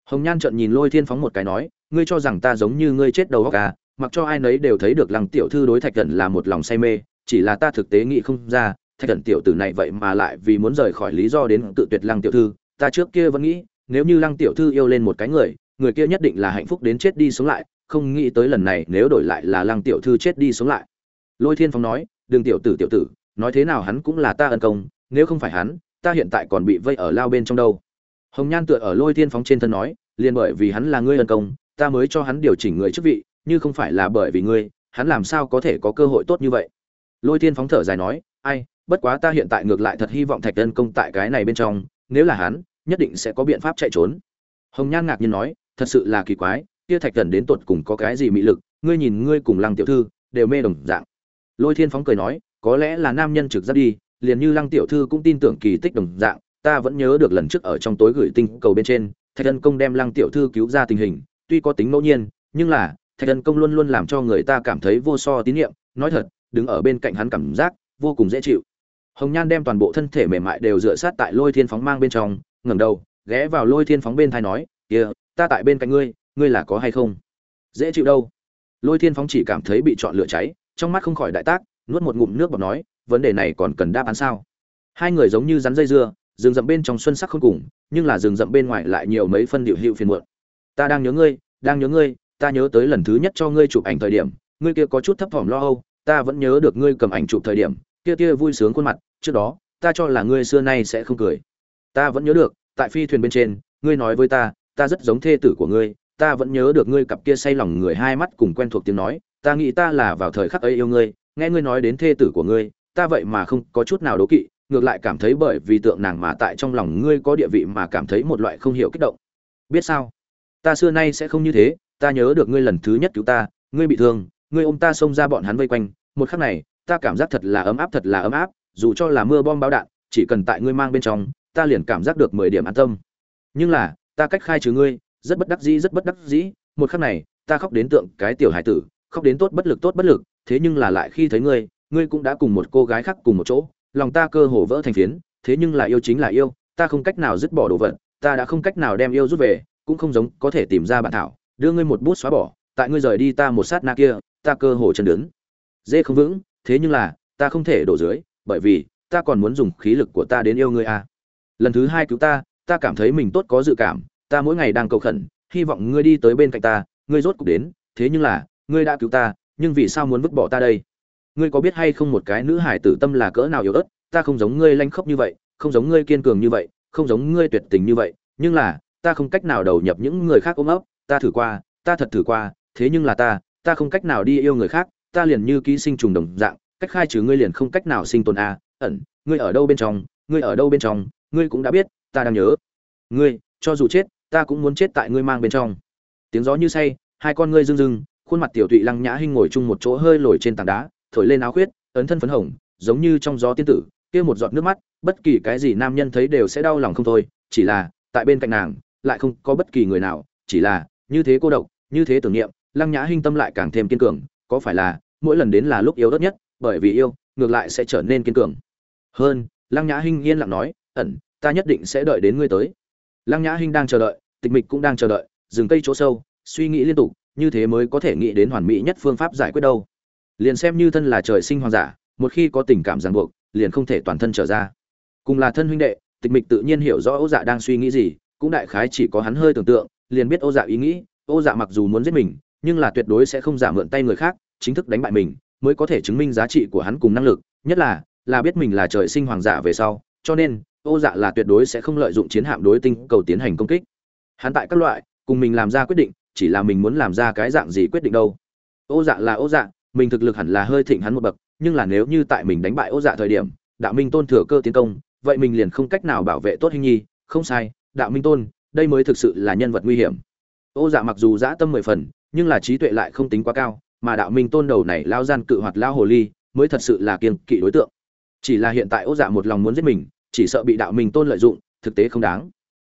[SPEAKER 1] Hồng nhan trợn nhìn lôi thiên phóng một cái nói, ngươi cho rằng ta giống như ngươi chết đầu óc à mặc cho ai nấy đều thấy được lăng tiểu thư đối thạch Cẩn là một lòng say mê, chỉ là ta thực tế nghĩ không ra, thạch Cẩn tiểu tử này vậy mà lại vì muốn rời khỏi lý do đến tự tuyệt lăng tiểu thư, ta trước kia vẫn nghĩ, nếu như lăng tiểu thư yêu lên một cái người người kia nhất định là hạnh phúc đến chết đi sống lại, không nghĩ tới lần này nếu đổi lại là lăng tiểu thư chết đi sống lại. Lôi thiên phong nói đừng tiểu tử tiểu tử, nói thế nào hắn cũng là ta ân công, nếu không phải hắn, ta hiện tại còn bị vây ở lao bên trong đâu. Hồng nhan tựa ở lôi thiên phóng trên thân nói, liền bởi vì hắn là ngươi ân công, ta mới cho hắn điều chỉnh người chức vị, như không phải là bởi vì ngươi, hắn làm sao có thể có cơ hội tốt như vậy? Lôi thiên phóng thở dài nói, ai, bất quá ta hiện tại ngược lại thật hy vọng thạch ân công tại cái này bên trong, nếu là hắn, nhất định sẽ có biện pháp chạy trốn. Hồng nhan ngạc nhiên nói, thật sự là kỳ quái, kia thạch thần đến tột cùng có cái gì mị lực, ngươi nhìn ngươi cùng lăng tiểu thư, đều mê đồng dạng lôi thiên phóng cười nói, có lẽ là nam nhân trực giác đi, liền như lăng tiểu thư cũng tin tưởng kỳ tích đồng dạng, ta vẫn nhớ được lần trước ở trong tối gửi tinh cầu bên trên, thạch thân công đem lăng tiểu thư cứu ra tình hình, tuy có tính ngẫu nhiên, nhưng là, thạch thân công luôn luôn làm cho người ta cảm thấy vô so tín nhiệm, nói thật, đứng ở bên cạnh hắn cảm giác vô cùng dễ chịu. Hồng nhan đem toàn bộ thân thể mềm mại đều dựa sát tại lôi thiên phóng mang bên trong, ngẩng đầu, ghé vào lôi thiên phóng bên thai nói kia ta tại bên cạnh ngươi ngươi là có hay không? Dễ chịu đâu. Lôi thiên phóng chỉ cảm thấy bị chọn lựa cháy trong mắt không khỏi đại tác, nuốt một ngụm nước bọt nói, vấn đề này còn cần đáp án sao? Hai người giống như rắn dây dưa, rừng rậm bên trong xuân sắc không cùng, nhưng là rừng rậm bên ngoài lại nhiều mấy phân điệu hữu phiền muộn. Ta đang nhớ ngươi, đang nhớ ngươi, ta nhớ tới lần thứ nhất cho ngươi chụp ảnh thời điểm, ngươi kia có chút thấp thỏm lo âu, ta vẫn nhớ được ngươi cầm ảnh chụp thời điểm, kia kia vui sướng khuôn mặt, trước đó, ta cho là ngươi xưa nay sẽ không cười. Ta vẫn nhớ được, tại phi thuyền bên trên, ngươi nói với ta ta rất giống thê tử của ngươi, ta vẫn nhớ được ngươi cặp kia say lòng người hai mắt cùng quen thuộc tiếng nói ta nghĩ ta là vào thời khắc ấy yêu ngươi, nghe ngươi nói đến thê tử của ngươi, ta vậy mà không có chút nào đố kỵ, ngược lại cảm thấy bởi vì tượng nàng mà tại trong lòng ngươi có địa vị mà cảm thấy một loại không hiểu kích động. Biết sao? Ta xưa nay sẽ không như thế, ta nhớ được ngươi lần thứ nhất cứu ta, ngươi bị thương, ngươi ôm ta xông ra bọn hắn vây quanh. Một khắc này, ta cảm giác thật là ấm áp, thật là ấm áp, dù cho là mưa bom báo đạn, chỉ cần tại ngươi mang bên trong, ta liền cảm giác được mười điểm an tâm. Nhưng là, ta cách khai trừ ngươi, rất bất đắc dĩ, rất bất đắc dĩ. Một khắc này, ta khóc đến tượng cái tiểu hải tử khóc đến tốt bất lực tốt bất lực, thế nhưng là lại khi thấy ngươi ngươi cũng đã cùng một cô gái khác cùng một chỗ, lòng ta cơ hồ vỡ thành phiến, thế nhưng là yêu chính là yêu, ta không cách nào dứt bỏ đồ vật, ta đã không cách nào đem yêu rút về, cũng không giống có thể tìm ra bản thảo, đưa ngươi một bút xóa bỏ, tại ngươi rời đi ta một sát na kia, ta cơ hồ chân đứng dê không vững, thế nhưng là, ta không thể đổ dưới, bởi vì, ta còn muốn dùng khí lực của ta đến yêu ngươi à. lần thứ hai cứu ta ta cảm thấy mình tốt có dự cảm, ta mỗi ngày đang cầu khẩn, hy vọng ngươi đi tới bên cạnh ta, ngươi rốt cục đến, thế nhưng là ngươi đã cứu ta nhưng vì sao muốn vứt bỏ ta đây? Ngươi có biết hay không một cái nữ hải tử tâm là cỡ nào yếu ớt? Ta không giống ngươi lanh khốc như vậy không giống ngươi kiên cường như vậy không giống ngươi tuyệt tình như vậy nhưng là ta không cách nào đầu nhập những người khác ôm ấp ta thử qua ta thật thử qua thế nhưng là ta ta không cách nào đi yêu người khác ta liền như ký sinh trùng đồng dạng cách khai trừ ngươi liền không cách nào sinh tồn a à, ẩn ngươi ở đâu bên trong ngươi ở đâu bên trong ngươi cũng đã biết ta đang nhớ. Ngươi cho dù chết ta cũng muốn chết tại ngươi mang bên trong. Tiếng gió như say hai con ngươi rưng rưng khuôn mặt tiểu tụy lăng nhã hinh ngồi chung một chỗ hơi lồi trên tảng đá, thổi lên áo khuyết, ấn thân phấn hồng, giống như trong gió tiên tử, kia một giọt nước mắt, bất kỳ cái gì nam nhân thấy đều sẽ đau lòng không thôi, chỉ là, tại bên cạnh nàng, lại không có bất kỳ người nào, chỉ là, như thế cô độc, như thế tưởng niệm, lăng nhã hinh tâm lại càng thêm kiên cường, có phải là, mỗi lần đến là lúc yếu đất nhất, bởi vì yêu, ngược lại sẽ trở nên kiên cường. Hơn, lăng nhã hinh yên lặng nói, ẩn, ta nhất định sẽ đợi đến ngươi tới. Lăng nhã hinh đang chờ đợi, tịch mịch cũng đang chờ đợi, dừng cây chỗ sâu, suy nghĩ liên tục như thế mới có thể nghĩ đến hoàn mỹ nhất phương pháp giải quyết đâu. Liền xem như thân là trời sinh hoàng giả, một khi có tình cảm ràng buộc, liền không thể toàn thân trở ra. Cùng là thân huynh đệ, tịch mịch tự nhiên hiểu rõ ô dạ đang suy nghĩ gì, cũng đại khái chỉ có hắn hơi tưởng tượng, liền biết ô dạ ý nghĩ ô dạ mặc dù muốn giết mình, nhưng là tuyệt đối sẽ không giả mượn tay người khác, chính thức đánh bại mình, mới có thể chứng minh giá trị của hắn cùng năng lực, nhất là là biết mình là trời sinh hoàng giả về sau, cho nên ô dạ là tuyệt đối sẽ không lợi dụng chiến hạm đối tinh cầu tiến hành công kích. Hắn tại các loại, cùng mình làm ra quyết định chỉ là mình muốn làm ra cái dạng gì quyết định đâu. Ô dạ là ô dạ mình thực lực hẳn là hơi thịnh hắn một bậc, nhưng là nếu như tại mình đánh bại ô dạ thời điểm, đạo minh tôn thừa cơ tiến công, vậy mình liền không cách nào bảo vệ tốt hình nhi, không sai, đạo minh tôn, đây mới thực sự là nhân vật nguy hiểm. Ô dạ mặc dù dã tâm mười phần, nhưng là trí tuệ lại không tính quá cao, mà đạo minh tôn đầu này lao gian cự hoạt lao hồ ly, mới thật sự là kiên kỵ đối tượng. Chỉ là hiện tại ô dạ một lòng muốn giết mình, chỉ sợ bị đạo minh tôn lợi dụng, thực tế không đáng.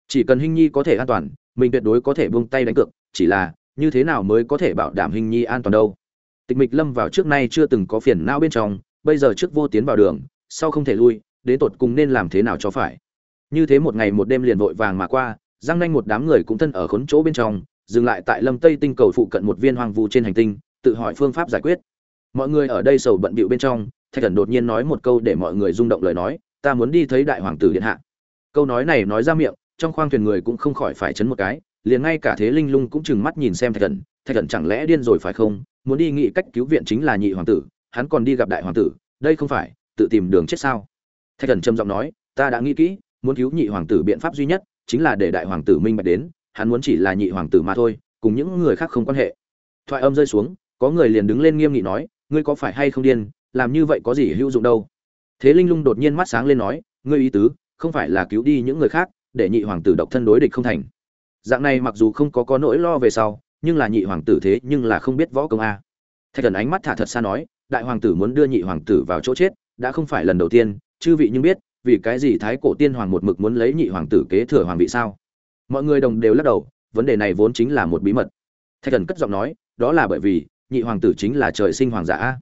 [SPEAKER 1] Chỉ cần hình nhi có thể an toàn, mình tuyệt đối có thể buông tay đánh cược chỉ là, như thế nào mới có thể bảo đảm hình nhi an toàn đâu? Tịch mịch lâm vào trước nay chưa từng có phiền não bên trong, bây giờ trước vô tiến vào đường, sau không thể lui, đến tột cùng nên làm thế nào cho phải? Như thế một ngày một đêm liền vội vàng mà qua, giang nanh một đám người cũng thân ở khốn chỗ bên trong, dừng lại tại lâm tây tinh cầu phụ cận một viên hoang vu trên hành tinh, tự hỏi phương pháp giải quyết. Mọi người ở đây sầu bận bịu bên trong, thạch thần đột nhiên nói một câu để mọi người rung động lời nói, ta muốn đi thấy đại hoàng tử điện hạ. Câu nói này nói ra miệng, trong khoang thuyền người cũng không khỏi phải chấn một cái liền ngay cả thế linh lung cũng chừng mắt nhìn xem thạch thần thạch thần chẳng lẽ điên rồi phải không? Muốn đi nghĩ cách cứu viện chính là nhị hoàng tử, hắn còn đi gặp đại hoàng tử, đây không phải, tự tìm đường chết sao? Thạch thần trầm giọng nói, ta đã nghĩ kỹ, muốn cứu nhị hoàng tử biện pháp duy nhất chính là để đại hoàng tử minh bạch đến, hắn muốn chỉ là nhị hoàng tử mà thôi, cùng những người khác không quan hệ. Thoại âm rơi xuống, có người liền đứng lên nghiêm nghị nói, ngươi có phải hay không điên, làm như vậy có gì hữu dụng đâu? Thế linh lung đột nhiên mắt sáng lên nói, ngươi ý tứ, không phải là cứu đi những người khác, để nhị hoàng tử độc thân đối địch không thành dạng này mặc dù không có có nỗi lo về sau, nhưng là nhị hoàng tử thế nhưng là không biết võ công a. Thạch thần ánh mắt thả thật xa nói, đại hoàng tử muốn đưa nhị hoàng tử vào chỗ chết, đã không phải lần đầu tiên, chư vị nhưng biết, vì cái gì thái cổ tiên hoàng một mực muốn lấy nhị hoàng tử kế thừa hoàng vị sao? Mọi người đồng đều lắc đầu, vấn đề này vốn chính là một bí mật. Thạch thần cất giọng nói, đó là bởi vì, nhị hoàng tử chính là trời sinh hoàng giả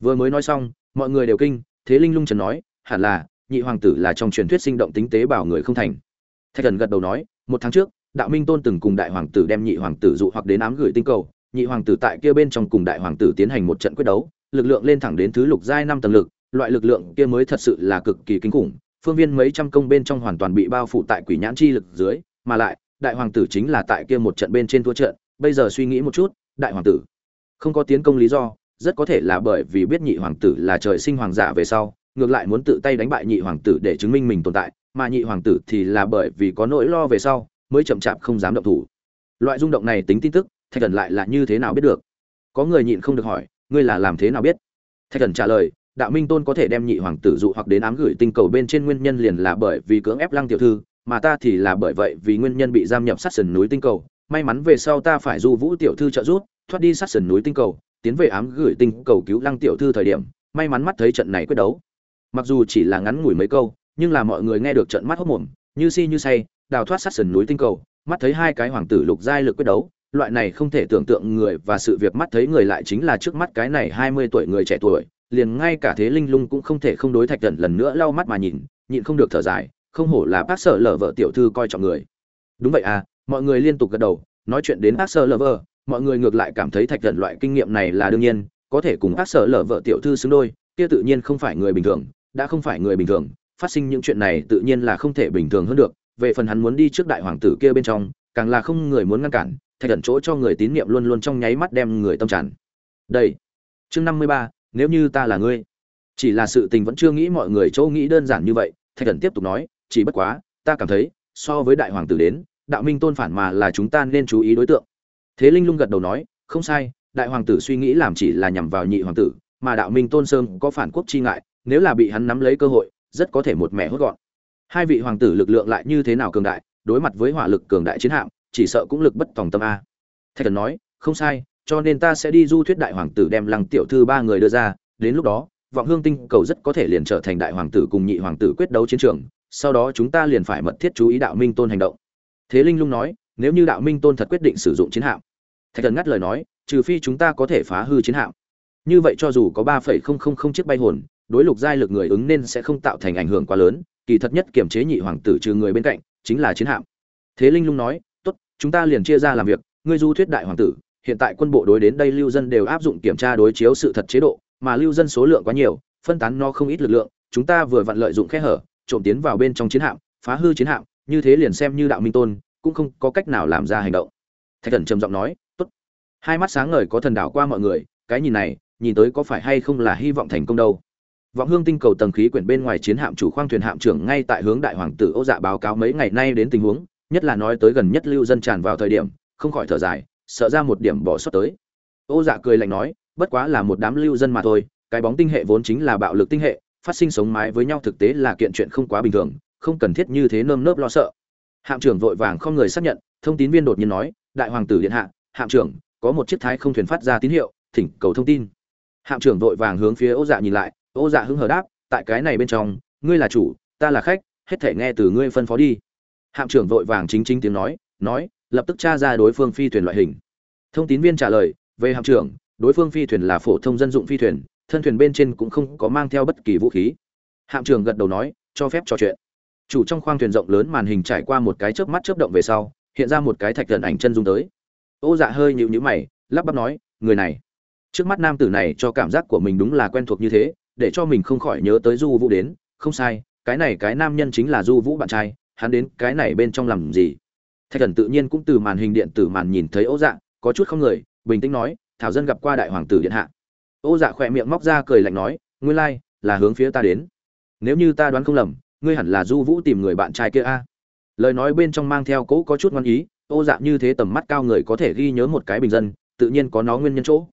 [SPEAKER 1] vừa mới nói xong, mọi người đều kinh, thế linh lung trần nói, hẳn là, nhị hoàng tử là trong truyền thuyết sinh động tính tế bảo người không thành. Thạch thần gật đầu nói, một tháng trước đạo minh tôn từng cùng đại hoàng tử đem nhị hoàng tử dụ hoặc đến ám gửi tinh cầu, nhị hoàng tử tại kia bên trong cùng đại hoàng tử tiến hành một trận quyết đấu, lực lượng lên thẳng đến thứ lục giai năm tầng lực, loại lực lượng kia mới thật sự là cực kỳ kinh khủng, phương viên mấy trăm công bên trong hoàn toàn bị bao phủ tại quỷ nhãn chi lực dưới, mà lại, đại hoàng tử chính là tại kia một trận bên trên thua trận, bây giờ suy nghĩ một chút, đại hoàng tử, không có tiến công lý do, rất có thể là bởi vì biết nhị hoàng tử là trời sinh hoàng giả về sau, ngược lại muốn tự tay đánh bại nhị hoàng tử để chứng minh mình tồn tại, mà nhị hoàng tử thì là bởi vì có nỗi lo về sau mới chậm chạp không dám động thủ. Loại rung động này tính tin tức, thạch thần lại là như thế nào biết được? Có người nhịn không được hỏi, ngươi là làm thế nào biết? Thạch thần trả lời, đạo minh tôn có thể đem nhị hoàng tử dụ hoặc đến ám gửi tinh cầu bên trên nguyên nhân liền là bởi vì cưỡng ép lăng tiểu thư, mà ta thì là bởi vậy vì nguyên nhân bị giam nhập sát sườn núi tinh cầu. May mắn về sau ta phải du vũ tiểu thư trợ giúp, thoát đi sát sườn núi tinh cầu, tiến về ám gửi tinh cầu cứu lăng tiểu thư thời điểm, may mắn mắt thấy trận này quyết đấu. Mặc dù chỉ là ngắn ngủi mấy câu, nhưng là mọi người nghe được trận mắt hốc mồm như si như say, đào thoát sát sườn núi tinh cầu, mắt thấy hai cái hoàng tử lục giai lực quyết đấu, loại này không thể tưởng tượng người và sự việc mắt thấy người lại chính là trước mắt cái này hai mươi tuổi người trẻ tuổi, liền ngay cả thế linh lung cũng không thể không đối thạch thần lần nữa lau mắt mà nhìn, nhịn không được thở dài, không hổ là bác sở lở vợ tiểu thư coi trọng người. Đúng vậy à mọi người liên tục gật đầu, nói chuyện đến bác sở lở vợ, mọi người ngược lại cảm thấy thạch thần loại kinh nghiệm này là đương nhiên, có thể cùng bác sở lở vợ tiểu thư xứng đôi, kia tự nhiên không phải người bình thường, đã không phải người bình thường phát sinh những chuyện này tự nhiên là không thể bình thường hơn được, về phần hắn muốn đi trước đại hoàng tử kia bên trong, càng là không người muốn ngăn cản, thạch thần chỗ cho người tín nhiệm luôn luôn trong nháy mắt đem người tâm tràn. Đây, chương năm mươi ba, nếu như ta là ngươi. Chỉ là sự tình vẫn chưa nghĩ mọi người chỗ nghĩ đơn giản như vậy, thạch thần tiếp tục nói, chỉ bất quá, ta cảm thấy, so với đại hoàng tử đến, đạo minh tôn phản mà là chúng ta nên chú ý đối tượng. Thế linh lung gật đầu nói, không sai, đại hoàng tử suy nghĩ làm chỉ là nhằm vào nhị hoàng tử, mà đạo minh tôn sơn có phản quốc chi ngại, nếu là bị hắn nắm lấy cơ hội rất có thể một mẹ hốt gọn. Hai vị hoàng tử lực lượng lại như thế nào cường đại, đối mặt với hỏa lực cường đại chiến hạm, chỉ sợ cũng lực bất tòng tâm a. Thạch thần nói, không sai, cho nên ta sẽ đi du thuyết đại hoàng tử đem lăng tiểu thư ba người đưa ra, đến lúc đó, vọng hương tinh cầu rất có thể liền trở thành đại hoàng tử cùng nhị hoàng tử quyết đấu chiến trường, sau đó chúng ta liền phải mật thiết chú ý đạo minh tôn hành động. Thế linh lung nói, nếu như đạo minh tôn thật quyết định sử dụng chiến hạm. Thạch thần ngắt lời nói, trừ phi chúng ta có thể phá hư chiến hạm. Như vậy cho dù có ba phẩy không không không chiếc bay hồn đối lục giai lực người ứng nên sẽ không tạo thành ảnh hưởng quá lớn, kỳ thật nhất kiểm chế nhị hoàng tử trừ người bên cạnh, chính là chiến hạm. Thế linh lung nói, tốt, chúng ta liền chia ra làm việc, ngươi du thuyết đại hoàng tử, hiện tại quân bộ đối đến đây lưu dân đều áp dụng kiểm tra đối chiếu sự thật chế độ, mà lưu dân số lượng quá nhiều, phân tán no không ít lực lượng, chúng ta vừa vặn lợi dụng khe hở, trộm tiến vào bên trong chiến hạm, phá hư chiến hạm, như thế liền xem như đạo minh tôn, cũng không có cách nào làm ra hành động. Thạch thần trầm giọng nói, tốt. Hai mắt sáng ngời có thần đảo qua mọi người, cái nhìn này, nhìn tới có phải hay không là hy vọng thành công đâu vọng hương tinh cầu tầng khí quyển bên ngoài chiến hạm chủ khoang thuyền hạm trưởng ngay tại hướng đại hoàng tử ô dạ báo cáo mấy ngày nay đến tình huống, nhất là nói tới gần nhất lưu dân tràn vào thời điểm, không khỏi thở dài, sợ ra một điểm bỏ sót tới. Ô dạ cười lạnh nói, bất quá là một đám lưu dân mà thôi, cái bóng tinh hệ vốn chính là bạo lực tinh hệ, phát sinh sống mái với nhau thực tế là kiện chuyện không quá bình thường, không cần thiết như thế nơm nớp lo sợ. Hạm trưởng vội vàng không người xác nhận, thông tín viên đột nhiên nói, đại hoàng tử điện hạ, hạm trưởng, có một chiếc thái không thuyền phát ra tín hiệu, thỉnh cầu thông tin. Hạm trưởng vội vàng hướng phía ô dạ nhìn lại ô dạ hứng hờ đáp, tại cái này bên trong, ngươi là chủ, ta là khách, hết thể nghe từ ngươi phân phó đi. Hạm trưởng vội vàng chính chính tiếng nói nói, lập tức tra ra đối phương phi thuyền loại hình. Thông tín viên trả lời, về hạm trưởng, đối phương phi thuyền là phổ thông dân dụng phi thuyền, thân thuyền bên trên cũng không có mang theo bất kỳ vũ khí. Hạm trưởng gật đầu nói, cho phép trò chuyện. Chủ trong khoang thuyền rộng lớn màn hình trải qua một cái chớp mắt chớp động về sau, hiện ra một cái thạch thần ảnh chân dung tới. Ô dạ hơi nhịu nhữ mày, lắp bắp nói, người này. Trước mắt nam tử này cho cảm giác của mình đúng là quen thuộc như thế để cho mình không khỏi nhớ tới du vũ đến. Không sai, cái này cái nam nhân chính là du vũ bạn trai, hắn đến cái này bên trong làm gì? Thạch thần tự nhiên cũng từ màn hình điện tử màn nhìn thấy ô dạ có chút không người, bình tĩnh nói, thảo dân gặp qua đại hoàng tử điện hạ. Ô dạ khỏe miệng móc ra cười lạnh nói, nguyên lai, là hướng phía ta đến. Nếu như ta đoán không lầm, ngươi hẳn là du vũ tìm người bạn trai kia a. Lời nói bên trong mang theo cỗ có chút ngoan ý, ô dạ như thế tầm mắt cao người có thể ghi nhớ một cái bình dân, tự nhiên có nó nguyên nhân chỗ.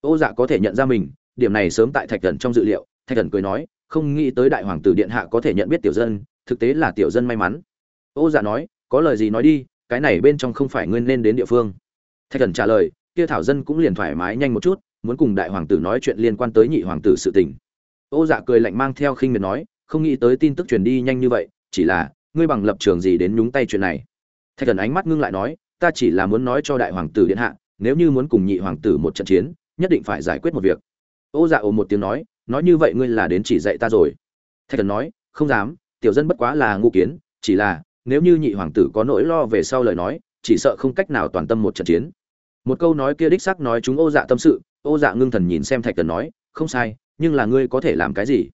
[SPEAKER 1] Ô dạ có thể nhận ra mình điểm này sớm tại thạch thần trong dự liệu, thạch thần cười nói, không nghĩ tới đại hoàng tử điện hạ có thể nhận biết tiểu dân, thực tế là tiểu dân may mắn. Ô dạ nói, có lời gì nói đi, cái này bên trong không phải ngươi nên đến địa phương. Thạch thần trả lời, kia thảo dân cũng liền thoải mái nhanh một chút, muốn cùng đại hoàng tử nói chuyện liên quan tới nhị hoàng tử sự tình. Ô dạ cười lạnh mang theo khinh miệt nói, không nghĩ tới tin tức truyền đi nhanh như vậy, chỉ là, ngươi bằng lập trường gì đến nhúng tay chuyện này. Thạch thần ánh mắt ngưng lại nói, ta chỉ là muốn nói cho đại hoàng tử điện hạ, nếu như muốn cùng nhị hoàng tử một trận chiến, nhất định phải giải quyết một việc ô dạ ồ một tiếng nói nói như vậy ngươi là đến chỉ dạy ta rồi. Thạch thần nói, không dám, tiểu dân bất quá là ngu kiến, chỉ là, nếu như nhị hoàng tử có nỗi lo về sau lời nói, chỉ sợ không cách nào toàn tâm một trận chiến. Một câu nói kia đích xác nói chúng ô dạ tâm sự, ô dạ ngưng thần nhìn xem thạch thần nói, không sai, nhưng là ngươi có thể làm cái gì?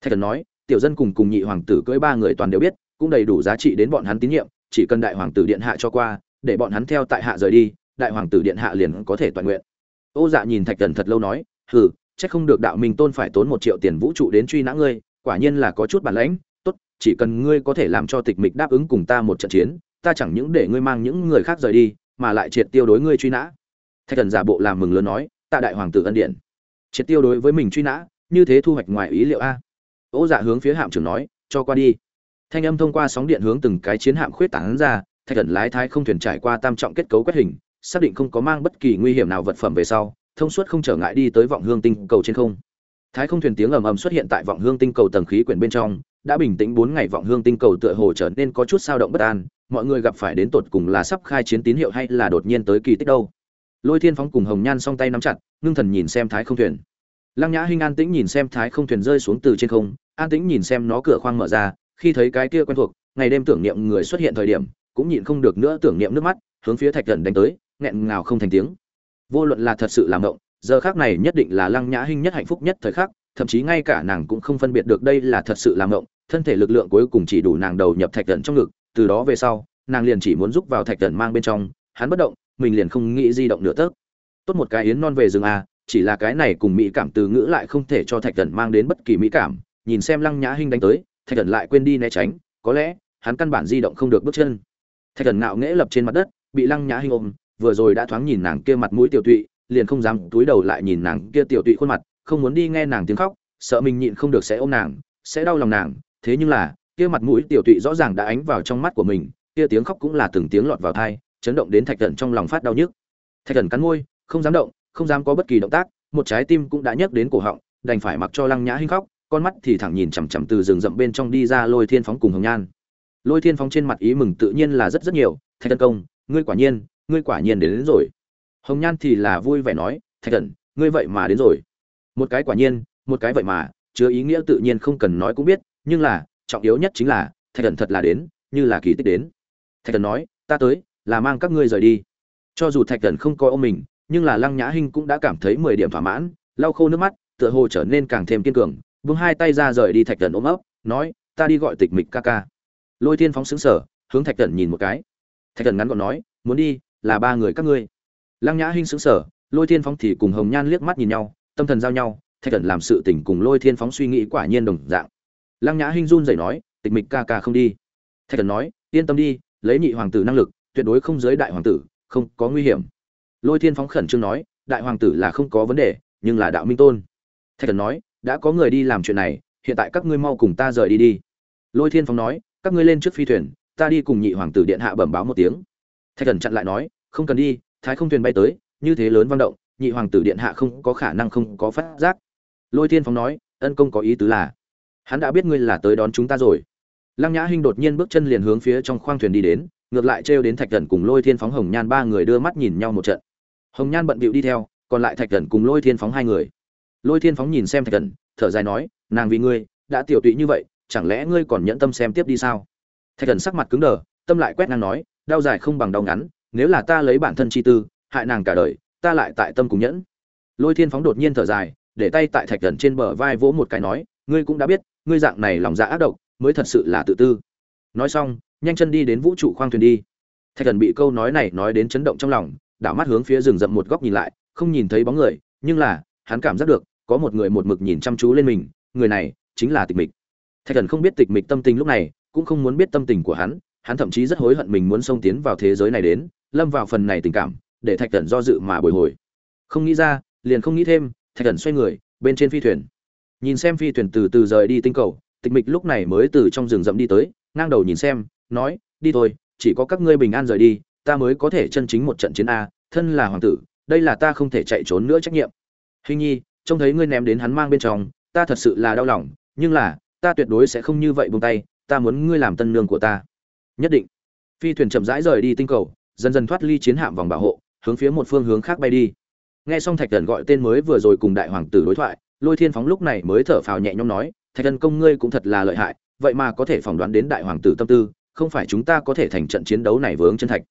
[SPEAKER 1] Thạch thần nói, tiểu dân cùng cùng nhị hoàng tử cưỡi ba người toàn đều biết, cũng đầy đủ giá trị đến bọn hắn tín nhiệm, chỉ cần đại hoàng tử điện hạ cho qua, để bọn hắn theo tại hạ rời đi, đại hoàng tử điện hạ liền có thể toàn nguyện. Ô dạ nhìn thạch thần thật lâu nói, hừ chắc không được đạo minh tôn phải tốn một triệu tiền vũ trụ đến truy nã ngươi, quả nhiên là có chút bản lãnh. Tốt, chỉ cần ngươi có thể làm cho tịch mịch đáp ứng cùng ta một trận chiến, ta chẳng những để ngươi mang những người khác rời đi, mà lại triệt tiêu đối ngươi truy nã. Thạch thần giả bộ làm mừng lớn nói, tạ đại hoàng tử ân điện triệt tiêu đối với mình truy nã, như thế thu hoạch ngoài ý liệu a. Ô dạ hướng phía hạm trưởng nói, cho qua đi. Thanh âm thông qua sóng điện hướng từng cái chiến hạm khuyết tảng ra, thạch thần lái thái không thuyền trải qua tam trọng kết cấu quét hình, xác định không có mang bất kỳ nguy hiểm nào vật phẩm về sau thông suốt không trở ngại đi tới vọng hương tinh cầu trên không. Thái không thuyền tiếng ầm ầm xuất hiện tại vọng hương tinh cầu tầng khí quyển bên trong, đã bình tĩnh bốn ngày vọng hương tinh cầu tựa hồ trở nên có chút sao động bất an, mọi người gặp phải đến tột cùng là sắp khai chiến tín hiệu hay là đột nhiên tới kỳ tích đâu. Lôi thiên phóng cùng hồng nhan song tay nắm chặt, ngưng thần nhìn xem thái không thuyền. Lăng nhã hinh an tĩnh nhìn xem thái không thuyền rơi xuống từ trên không, an tĩnh nhìn xem nó cửa khoang mở ra, khi thấy cái kia quen thuộc, ngày đêm tưởng niệm người xuất hiện thời điểm, cũng nhịn không được nữa tưởng niệm nước mắt, hướng phía thạch thần đánh tới, nghẹn ngào không thành tiếng vô luận là thật sự làm động giờ khác này nhất định là lăng nhã hinh nhất hạnh phúc nhất thời khắc, thậm chí ngay cả nàng cũng không phân biệt được đây là thật sự làm động thân thể lực lượng cuối cùng chỉ đủ nàng đầu nhập thạch thần trong ngực, từ đó về sau, nàng liền chỉ muốn giúp vào thạch thần mang bên trong, hắn bất động, mình liền không nghĩ di động nữa tớp tốt một cái yến non về rừng a chỉ là cái này cùng mỹ cảm từ ngữ lại không thể cho thạch thần mang đến bất kỳ mỹ cảm, nhìn xem lăng nhã hinh đánh tới, thạch thần lại quên đi né tránh, có lẽ, hắn căn bản di động không được bước chân. Thạch thần ngạo nghễ lập trên mặt đất, bị lăng nhã hinh ôm vừa rồi đã thoáng nhìn nàng kia mặt mũi tiểu tụy, liền không dám túi đầu lại nhìn nàng kia tiểu tụy khuôn mặt, không muốn đi nghe nàng tiếng khóc, sợ mình nhịn không được sẽ ôm nàng, sẽ đau lòng nàng. Thế nhưng là, kia mặt mũi tiểu tụy rõ ràng đã ánh vào trong mắt của mình, kia tiếng khóc cũng là từng tiếng lọt vào thai chấn động đến thạch thần trong lòng phát đau nhức. Thạch thần cắn môi, không dám động, không dám có bất kỳ động tác, một trái tim cũng đã nhấc đến cổ họng, đành phải mặc cho lăng nhã hinh khóc, con mắt thì thẳng nhìn chằm chằm từ rừng rậm bên trong đi ra lôi thiên phóng cùng hồng nhan. Lôi thiên phóng trên mặt ý mừng tự nhiên là rất rất nhiều, thạch thần công, ngươi quả nhiên ngươi quả nhiên đến, đến rồi. Hồng nhan thì là vui vẻ nói thạch thần ngươi vậy mà đến rồi. Một cái quả nhiên một cái vậy mà chứa ý nghĩa tự nhiên không cần nói cũng biết nhưng là trọng yếu nhất chính là thạch thần thật là đến như là kỳ tích đến. Thạch thần nói ta tới là mang các ngươi rời đi. Cho dù thạch thần không coi ông mình nhưng là lăng nhã hinh cũng đã cảm thấy mười điểm thỏa mãn lau khô nước mắt tựa hồ trở nên càng thêm kiên cường vung hai tay ra rời đi thạch thần ôm ấp nói ta đi gọi tịch mịch ca ca. Lôi thiên phóng xứng sở hướng thạch thần nhìn một cái. Thạch thần ngắn gọn nói muốn đi là ba người các ngươi. Lăng nhã hinh sững sở lôi thiên phóng thì cùng hồng nhan liếc mắt nhìn nhau, tâm thần giao nhau, thạch Cẩn làm sự tỉnh cùng lôi thiên phóng suy nghĩ quả nhiên đồng dạng. Lăng nhã hinh run rẩy nói, tịch mịch ca ca không đi. Thạch Cẩn nói, yên tâm đi, lấy nhị hoàng tử năng lực, tuyệt đối không giới đại hoàng tử, không có nguy hiểm. Lôi thiên phóng khẩn trương nói, đại hoàng tử là không có vấn đề, nhưng là đạo minh tôn. Thạch Cẩn nói, đã có người đi làm chuyện này, hiện tại các ngươi mau cùng ta rời đi đi. Lôi thiên phóng nói, các ngươi lên trước phi thuyền, ta đi cùng nhị hoàng tử điện hạ bẩm báo một tiếng thạch thần chặn lại nói, không cần đi, thái không thuyền bay tới, như thế lớn vang động, nhị hoàng tử điện hạ không có khả năng không có phát giác. Lôi thiên phóng nói, ân công có ý tứ là, hắn đã biết ngươi là tới đón chúng ta rồi. Lăng nhã hinh đột nhiên bước chân liền hướng phía trong khoang thuyền đi đến, ngược lại trêu đến thạch thần cùng lôi thiên phóng hồng nhan ba người đưa mắt nhìn nhau một trận. Hồng nhan bận bịu đi theo, còn lại thạch thần cùng lôi thiên phóng hai người. Lôi thiên phóng nhìn xem thạch thần, thở dài nói, nàng vì ngươi, đã tiểu tụy như vậy, chẳng lẽ ngươi còn nhẫn tâm xem tiếp đi sao? Thạch thần sắc mặt cứng đờ, tâm lại quét ngang nói đau dài không bằng đau ngắn, nếu là ta lấy bản thân chi tư, hại nàng cả đời, ta lại tại tâm cùng nhẫn. Lôi thiên phóng đột nhiên thở dài, để tay tại thạch thần trên bờ vai vỗ một cái nói, ngươi cũng đã biết, ngươi dạng này lòng dạ ác độc, mới thật sự là tự tư. Nói xong, nhanh chân đi đến vũ trụ khoang thuyền đi. Thạch thần bị câu nói này nói đến chấn động trong lòng, đảo mắt hướng phía rừng rậm một góc nhìn lại, không nhìn thấy bóng người, nhưng là, hắn cảm giác được, có một người một mực nhìn chăm chú lên mình, người này chính là tịch mịch. Thạch thần không biết tịch mịch tâm tình lúc này, cũng không muốn biết tâm tình của hắn hắn thậm chí rất hối hận mình muốn xông tiến vào thế giới này đến, lâm vào phần này tình cảm, để thạch thần do dự mà bồi hồi. Không nghĩ ra, liền không nghĩ thêm, thạch thần xoay người, bên trên phi thuyền. Nhìn xem phi thuyền từ từ rời đi tinh cầu, tịch mịch lúc này mới từ trong rừng rậm đi tới, ngang đầu nhìn xem, nói, đi thôi, chỉ có các ngươi bình an rời đi, ta mới có thể chân chính một trận chiến a, thân là hoàng tử, đây là ta không thể chạy trốn nữa trách nhiệm. Hình nhi, trông thấy ngươi ném đến hắn mang bên trong, ta thật sự là đau lòng, nhưng là, ta tuyệt đối sẽ không như vậy buông tay, ta muốn ngươi làm tân nương của ta nhất định. Phi thuyền chậm rãi rời đi tinh cầu, dần dần thoát ly chiến hạm vòng bảo hộ, hướng phía một phương hướng khác bay đi. Nghe xong thạch thần gọi tên mới vừa rồi cùng đại hoàng tử đối thoại, lôi thiên phóng lúc này mới thở phào nhẹ nhõm nói, thạch thần công ngươi cũng thật là lợi hại, vậy mà có thể phỏng đoán đến đại hoàng tử tâm tư, không phải chúng ta có thể thành trận chiến đấu này vướng chân thạch.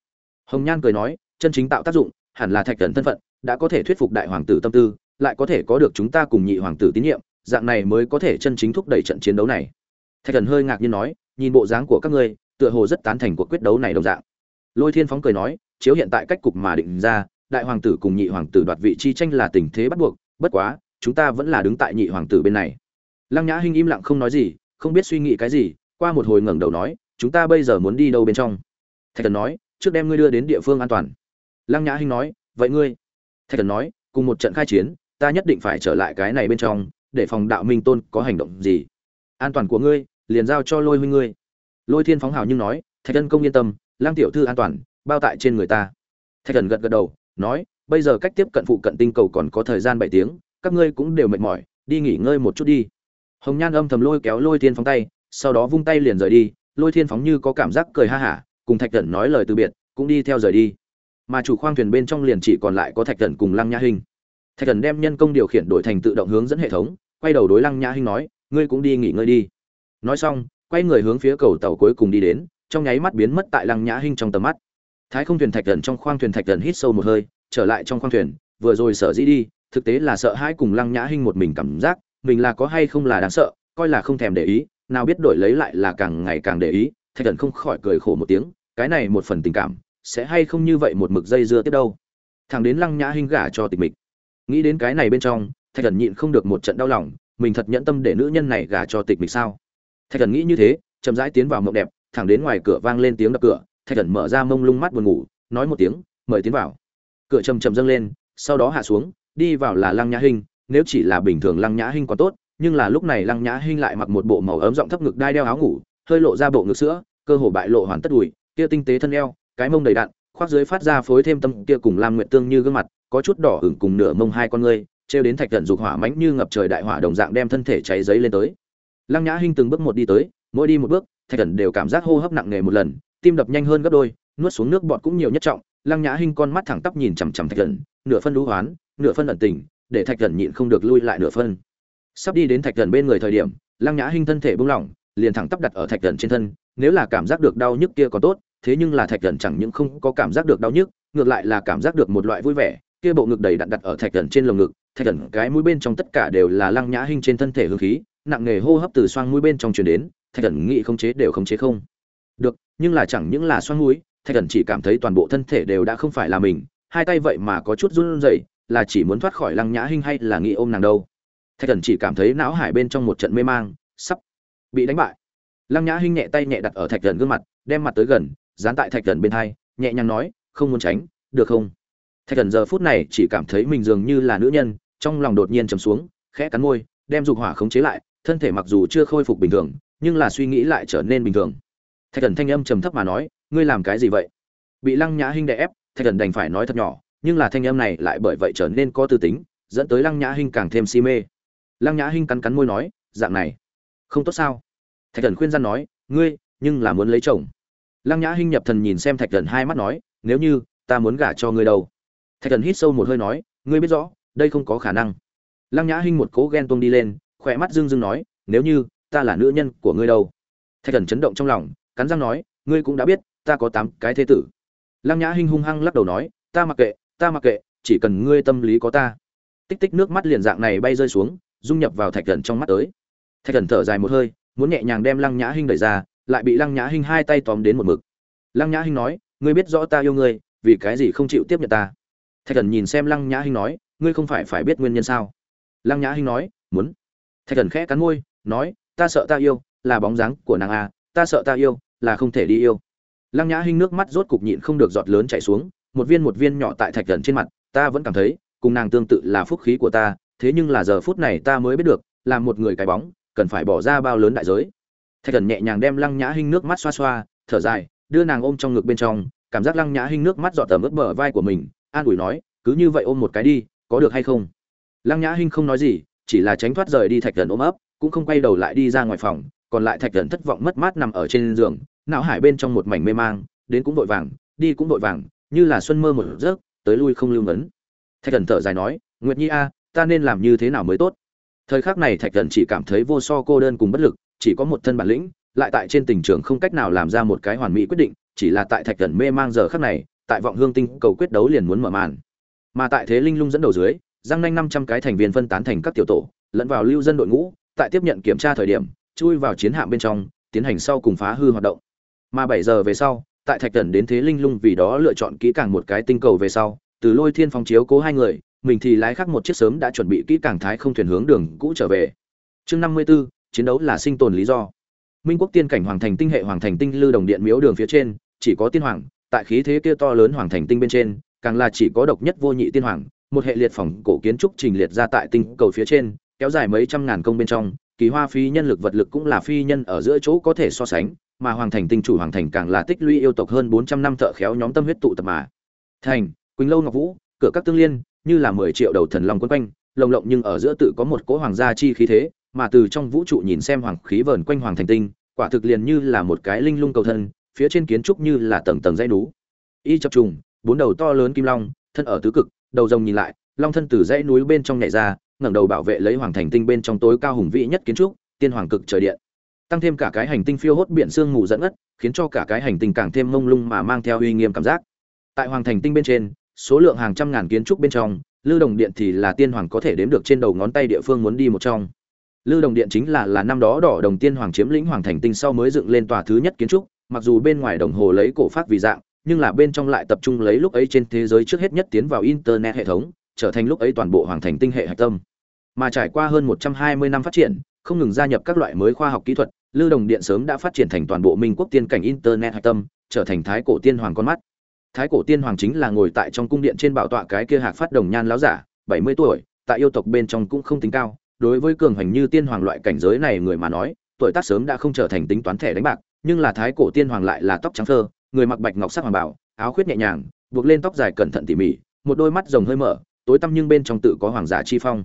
[SPEAKER 1] Hồng nhan cười nói, chân chính tạo tác dụng, hẳn là thạch thần thân phận, đã có thể thuyết phục đại hoàng tử tâm tư, lại có thể có được chúng ta cùng nhị hoàng tử tín nhiệm, dạng này mới có thể chân chính thúc đẩy trận chiến đấu này. Thạch thần hơi ngạc nhiên nói, nhìn bộ dáng của các ngươi tựa hồ rất tán thành cuộc quyết đấu này đồng dạng. Lôi thiên phóng cười nói, chiếu hiện tại cách cục mà định ra, đại hoàng tử cùng nhị hoàng tử đoạt vị chi tranh là tình thế bắt buộc, bất quá, chúng ta vẫn là đứng tại nhị hoàng tử bên này. Lăng nhã hinh im lặng không nói gì, không biết suy nghĩ cái gì, qua một hồi ngẩng đầu nói, chúng ta bây giờ muốn đi đâu bên trong? Thạch thần nói, trước đem ngươi đưa đến địa phương an toàn. Lăng nhã hinh nói, vậy ngươi? Thạch thần nói, cùng một trận khai chiến, ta nhất định phải trở lại cái này bên trong, để phòng đạo minh tôn có hành động gì. An toàn của ngươi, liền giao cho lôi huynh ngươi lôi thiên phóng hào nhưng nói, thạch thần công yên tâm, lang tiểu thư an toàn, bao tại trên người ta. Thạch thần gật gật đầu, nói, bây giờ cách tiếp cận phụ cận tinh cầu còn có thời gian bảy tiếng, các ngươi cũng đều mệt mỏi, đi nghỉ ngơi một chút đi. Hồng nhan âm thầm lôi kéo lôi thiên phóng tay, sau đó vung tay liền rời đi. Lôi thiên phóng như có cảm giác cười ha hả, cùng thạch thần nói lời từ biệt, cũng đi theo rời đi. Mà chủ khoang thuyền bên trong liền chỉ còn lại có thạch thần cùng lăng nhã hinh. Thạch thần đem nhân công điều khiển đổi thành tự động hướng dẫn hệ thống, quay đầu đối lăng nhã hinh nói, ngươi cũng đi nghỉ ngơi đi. Nói xong quay người hướng phía cầu tàu cuối cùng đi đến, trong nháy mắt biến mất tại lăng nhã hinh trong tầm mắt. Thái không thuyền thạch thần trong khoang thuyền thạch thần hít sâu một hơi, trở lại trong khoang thuyền, vừa rồi sợ dĩ đi, thực tế là sợ hãi cùng lăng nhã hinh một mình cảm giác, mình là có hay không là đáng sợ, coi là không thèm để ý, nào biết đổi lấy lại là càng ngày càng để ý, thạch thần không khỏi cười khổ một tiếng, cái này một phần tình cảm, sẽ hay không như vậy một mực dây dưa tiếp đâu. Thằng đến lăng nhã hinh gả cho tịch mịch. Nghĩ đến cái này bên trong, thạch thần nhịn không được một trận đau lòng, mình thật nhẫn tâm để nữ nhân này gả cho tịch mịch sao? Thạch thần nghĩ như thế, chậm rãi tiến vào mộng đẹp, thẳng đến ngoài cửa vang lên tiếng đập cửa, thạch thần mở ra mông lung mắt buồn ngủ, nói một tiếng, mời tiến vào. Cửa chầm chầm dâng lên, sau đó hạ xuống, đi vào là lăng nhã hinh, nếu chỉ là bình thường lăng nhã hinh còn tốt, nhưng là lúc này lăng nhã hinh lại mặc một bộ màu ấm rộng thấp ngực đai đeo áo ngủ, hơi lộ ra bộ ngực sữa, cơ hồ bại lộ hoàn tất đùi, kia tinh tế thân eo, cái mông đầy đặn, khoác dưới phát ra phối thêm tâm kia cùng lam nguyện tương như gương mặt, có chút đỏ ửng cùng nửa mông hai con ngươi, trêu đến thạch thần dục hỏa mãnh như ngập trời đại hỏa đồng dạng đem thân thể cháy giấy lên tới lăng nhã hinh từng bước một đi tới, mỗi đi một bước, thạch thần đều cảm giác hô hấp nặng nề một lần, tim đập nhanh hơn gấp đôi, nuốt xuống nước bọt cũng nhiều nhất trọng. Lăng nhã hinh con mắt thẳng tắp nhìn chằm chằm thạch thần nửa phân lũ hoán, nửa phân ẩn tình, để thạch thần nhịn không được lui lại nửa phân. Sắp đi đến thạch thần bên người thời điểm, lăng nhã hinh thân thể buông lỏng, liền thẳng tắp đặt ở thạch thần trên thân, nếu là cảm giác được đau nhức kia còn tốt, thế nhưng là thạch thần chẳng những không có cảm giác được đau nhức, ngược lại là cảm giác được một loại vui vẻ, kia bộ ngực đầy đặn đặt ở thạch thần trên lồng ngực, thạch thần cái mũi bên trong tất cả đều là lăng nhã hinh trên thân thể hương khí nặng nghề hô hấp từ xoang mũi bên trong truyền đến, thạch Cẩn nghĩ không chế đều không chế không. Được, nhưng là chẳng những là xoang mũi, thạch Cẩn chỉ cảm thấy toàn bộ thân thể đều đã không phải là mình, hai tay vậy mà có chút run rẩy, là chỉ muốn thoát khỏi lăng nhã hinh hay là nghĩ ôm nàng đâu. Thạch Cẩn chỉ cảm thấy não hải bên trong một trận mê mang, sắp bị đánh bại. Lăng nhã hinh nhẹ tay nhẹ đặt ở thạch Cẩn gương mặt, đem mặt tới gần, dán tại thạch Cẩn bên hai, nhẹ nhàng nói, không muốn tránh, được không? Thạch Cẩn giờ phút này chỉ cảm thấy mình dường như là nữ nhân, trong lòng đột nhiên trầm xuống, khẽ cắn môi, đem dục hỏa khống chế lại thân thể mặc dù chưa khôi phục bình thường, nhưng là suy nghĩ lại trở nên bình thường. Thạch thần thanh âm trầm thấp mà nói, ngươi làm cái gì vậy? Bị lăng nhã hinh đè ép, thạch thần đành phải nói thật nhỏ, nhưng là thanh âm này lại bởi vậy trở nên có tư tính, dẫn tới lăng nhã hinh càng thêm si mê. Lăng nhã hinh cắn cắn môi nói, dạng này, không tốt sao? Thạch thần khuyên gian nói, ngươi, nhưng là muốn lấy chồng. Lăng nhã hinh nhập thần nhìn xem thạch thần hai mắt nói, nếu như ta muốn gả cho ngươi đâu? Thạch thần hít sâu một hơi nói, ngươi biết rõ, đây không có khả năng. Lăng nhã hinh một cố ghen tuông đi lên khỏe mắt dưng dưng nói, nếu như ta là nữ nhân của ngươi đâu? Thạch thần chấn động trong lòng, cắn răng nói, ngươi cũng đã biết, ta có tám cái thế tử. Lăng nhã hinh hung hăng lắc đầu nói, ta mặc kệ, ta mặc kệ, chỉ cần ngươi tâm lý có ta. Tích tích nước mắt liền dạng này bay rơi xuống, dung nhập vào thạch thần trong mắt tới. Thạch thần thở dài một hơi, muốn nhẹ nhàng đem lăng nhã hinh đẩy ra, lại bị lăng nhã hinh hai tay tóm đến một mực. Lăng nhã hinh nói, ngươi biết rõ ta yêu ngươi, vì cái gì không chịu tiếp nhận ta? Thạch thần nhìn xem lăng nhã hinh nói, ngươi không phải phải biết nguyên nhân sao? Lăng nhã hinh nói, muốn thạch thần khẽ cắn môi, nói, ta sợ ta yêu, là bóng dáng của nàng a, ta sợ ta yêu, là không thể đi yêu. Lăng nhã hinh nước mắt rốt cục nhịn không được giọt lớn chảy xuống, một viên một viên nhỏ tại thạch thần trên mặt, ta vẫn cảm thấy, cùng nàng tương tự là phúc khí của ta, thế nhưng là giờ phút này ta mới biết được, là một người cái bóng, cần phải bỏ ra bao lớn đại giới. Thạch thần nhẹ nhàng đem lăng nhã hinh nước mắt xoa xoa, thở dài, đưa nàng ôm trong ngực bên trong, cảm giác lăng nhã hinh nước mắt giọt tầm ướt bờ vai của mình, an ủi nói, cứ như vậy ôm một cái đi, có được hay không? Lăng nhã hinh không nói gì chỉ là tránh thoát rời đi thạch thần ôm ấp, cũng không quay đầu lại đi ra ngoài phòng, còn lại thạch thần thất vọng mất mát nằm ở trên giường, não hải bên trong một mảnh mê mang, đến cũng vội vàng, đi cũng vội vàng, như là xuân mơ một giấc, tới lui không lưu ngấn. Thạch thần thở dài nói, nguyệt nhi a, ta nên làm như thế nào mới tốt? Thời khắc này thạch thần chỉ cảm thấy vô so cô đơn cùng bất lực, chỉ có một thân bản lĩnh, lại tại trên tình trường không cách nào làm ra một cái hoàn mỹ quyết định, chỉ là tại thạch thần mê mang giờ khắc này, tại vọng hương tinh cầu quyết đấu liền muốn mở màn. Mà tại thế linh lung dẫn đầu dưới giang nanh năm trăm cái thành viên phân tán thành các tiểu tổ lẫn vào lưu dân đội ngũ tại tiếp nhận kiểm tra thời điểm chui vào chiến hạm bên trong tiến hành sau cùng phá hư hoạt động. Mà bảy giờ về sau tại thạch tẩn đến thế linh lung vì đó lựa chọn kỹ càng một cái tinh cầu về sau từ lôi thiên phong chiếu cố hai người mình thì lái khác một chiếc sớm đã chuẩn bị kỹ càng thái không thuyền hướng đường cũ trở về. Chương năm mươi 54, chiến đấu là sinh tồn lý do. Minh quốc tiên cảnh hoàng thành tinh hệ hoàng thành tinh lưu đồng điện miếu đường phía trên chỉ có tiên hoàng tại khí thế kia to lớn hoàng thành tinh bên trên càng là chỉ có độc nhất vô nhị tiên hoàng một hệ liệt phòng cổ kiến trúc trình liệt ra tại tinh cầu phía trên, kéo dài mấy trăm ngàn công bên trong, kỳ hoa phi nhân lực vật lực cũng là phi nhân ở giữa chỗ có thể so sánh, mà hoàng thành tinh chủ hoàng thành càng là tích lũy yêu tộc hơn bốn trăm năm thợ khéo nhóm tâm huyết tụ tập mà. Thành, quỳnh lâu ngọc vũ, cửa các tương liên, như là mười triệu đầu thần long quấn quanh, lồng lộng nhưng ở giữa tự có một cỗ hoàng gia chi khí thế, mà từ trong vũ trụ nhìn xem hoàng khí vờn quanh hoàng thành tinh, quả thực liền như là một cái linh lung cầu thân, phía trên kiến trúc như là tầng tầng dãy núi. Y chập trùng, bốn đầu to lớn kim long, thân ở tứ cực đầu rồng nhìn lại, long thân từ dãy núi bên trong nhảy ra, ngẩng đầu bảo vệ lấy hoàng thành tinh bên trong tối cao hùng vĩ nhất kiến trúc, tiên hoàng cực trời điện. Tăng thêm cả cái hành tinh phiêu hốt biển sương mù dẫn ất khiến cho cả cái hành tinh càng thêm mông lung mà mang theo uy nghiêm cảm giác. Tại hoàng thành tinh bên trên, số lượng hàng trăm ngàn kiến trúc bên trong lưu đồng điện thì là tiên hoàng có thể đếm được trên đầu ngón tay địa phương muốn đi một trong. Lưu đồng điện chính là là năm đó đỏ đồng tiên hoàng chiếm lĩnh hoàng thành tinh sau mới dựng lên tòa thứ nhất kiến trúc, mặc dù bên ngoài đồng hồ lấy cổ phát vì dạng nhưng là bên trong lại tập trung lấy lúc ấy trên thế giới trước hết nhất tiến vào internet hệ thống, trở thành lúc ấy toàn bộ hoàng thành tinh hệ hạch tâm. Mà trải qua hơn 120 năm phát triển, không ngừng gia nhập các loại mới khoa học kỹ thuật, lưu đồng điện sớm đã phát triển thành toàn bộ minh quốc tiên cảnh internet hạch tâm, trở thành thái cổ tiên hoàng con mắt. Thái cổ tiên hoàng chính là ngồi tại trong cung điện trên bảo tọa cái kia hạc phát đồng nhan láo giả, bảy mươi tuổi, tại yêu tộc bên trong cũng không tính cao. Đối với cường hành như tiên hoàng loại cảnh giới này người mà nói, tuổi tác sớm đã không trở thành tính toán thẻ đánh bạc, nhưng là thái cổ tiên hoàng lại là tóc trắng thơ người mặc bạch ngọc sắc hoàng bảo, áo khuyết nhẹ nhàng, buộc lên tóc dài cẩn thận tỉ mỉ, một đôi mắt rồng hơi mở, tối tăm nhưng bên trong tự có hoàng giả chi phong.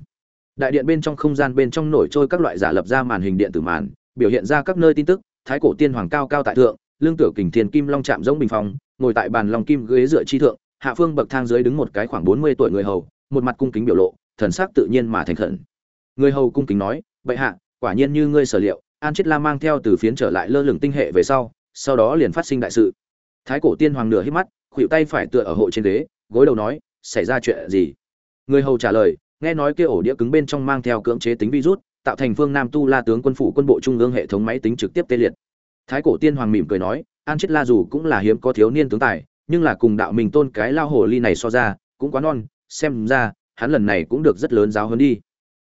[SPEAKER 1] Đại điện bên trong không gian bên trong nổi trôi các loại giả lập ra màn hình điện tử màn, biểu hiện ra các nơi tin tức, thái cổ tiên hoàng cao cao tại thượng, lương tử kình thiên kim long chạm giống bình phong, ngồi tại bàn long kim ghế dựa chi thượng, hạ phương bậc thang dưới đứng một cái khoảng bốn mươi tuổi người hầu, một mặt cung kính biểu lộ, thần sắc tự nhiên mà thành khẩn. Người hầu cung kính nói, bệ hạ, quả nhiên như ngươi sở liệu, an chết la mang theo từ phiến trở lại lơ lửng tinh hệ về sau sau đó liền phát sinh đại sự thái cổ tiên hoàng nửa hít mắt khuỵu tay phải tựa ở hộ trên ghế, gối đầu nói, xảy ra chuyện gì? Người hầu trả lời, nghe nói kia ổ đĩa cứng bên trong mang theo cưỡng chế tính virus, tạo thành phương nam tu la tướng quân phủ quân bộ trung ương hệ thống máy tính trực tiếp tê liệt. Thái cổ tiên hoàng mỉm cười nói, an chết la dù cũng là hiếm có thiếu niên tướng tài, nhưng là cùng đạo mình tôn cái lao hồ ly này so ra, cũng quá non, xem ra, hắn lần này cũng được rất lớn giáo hơn đi.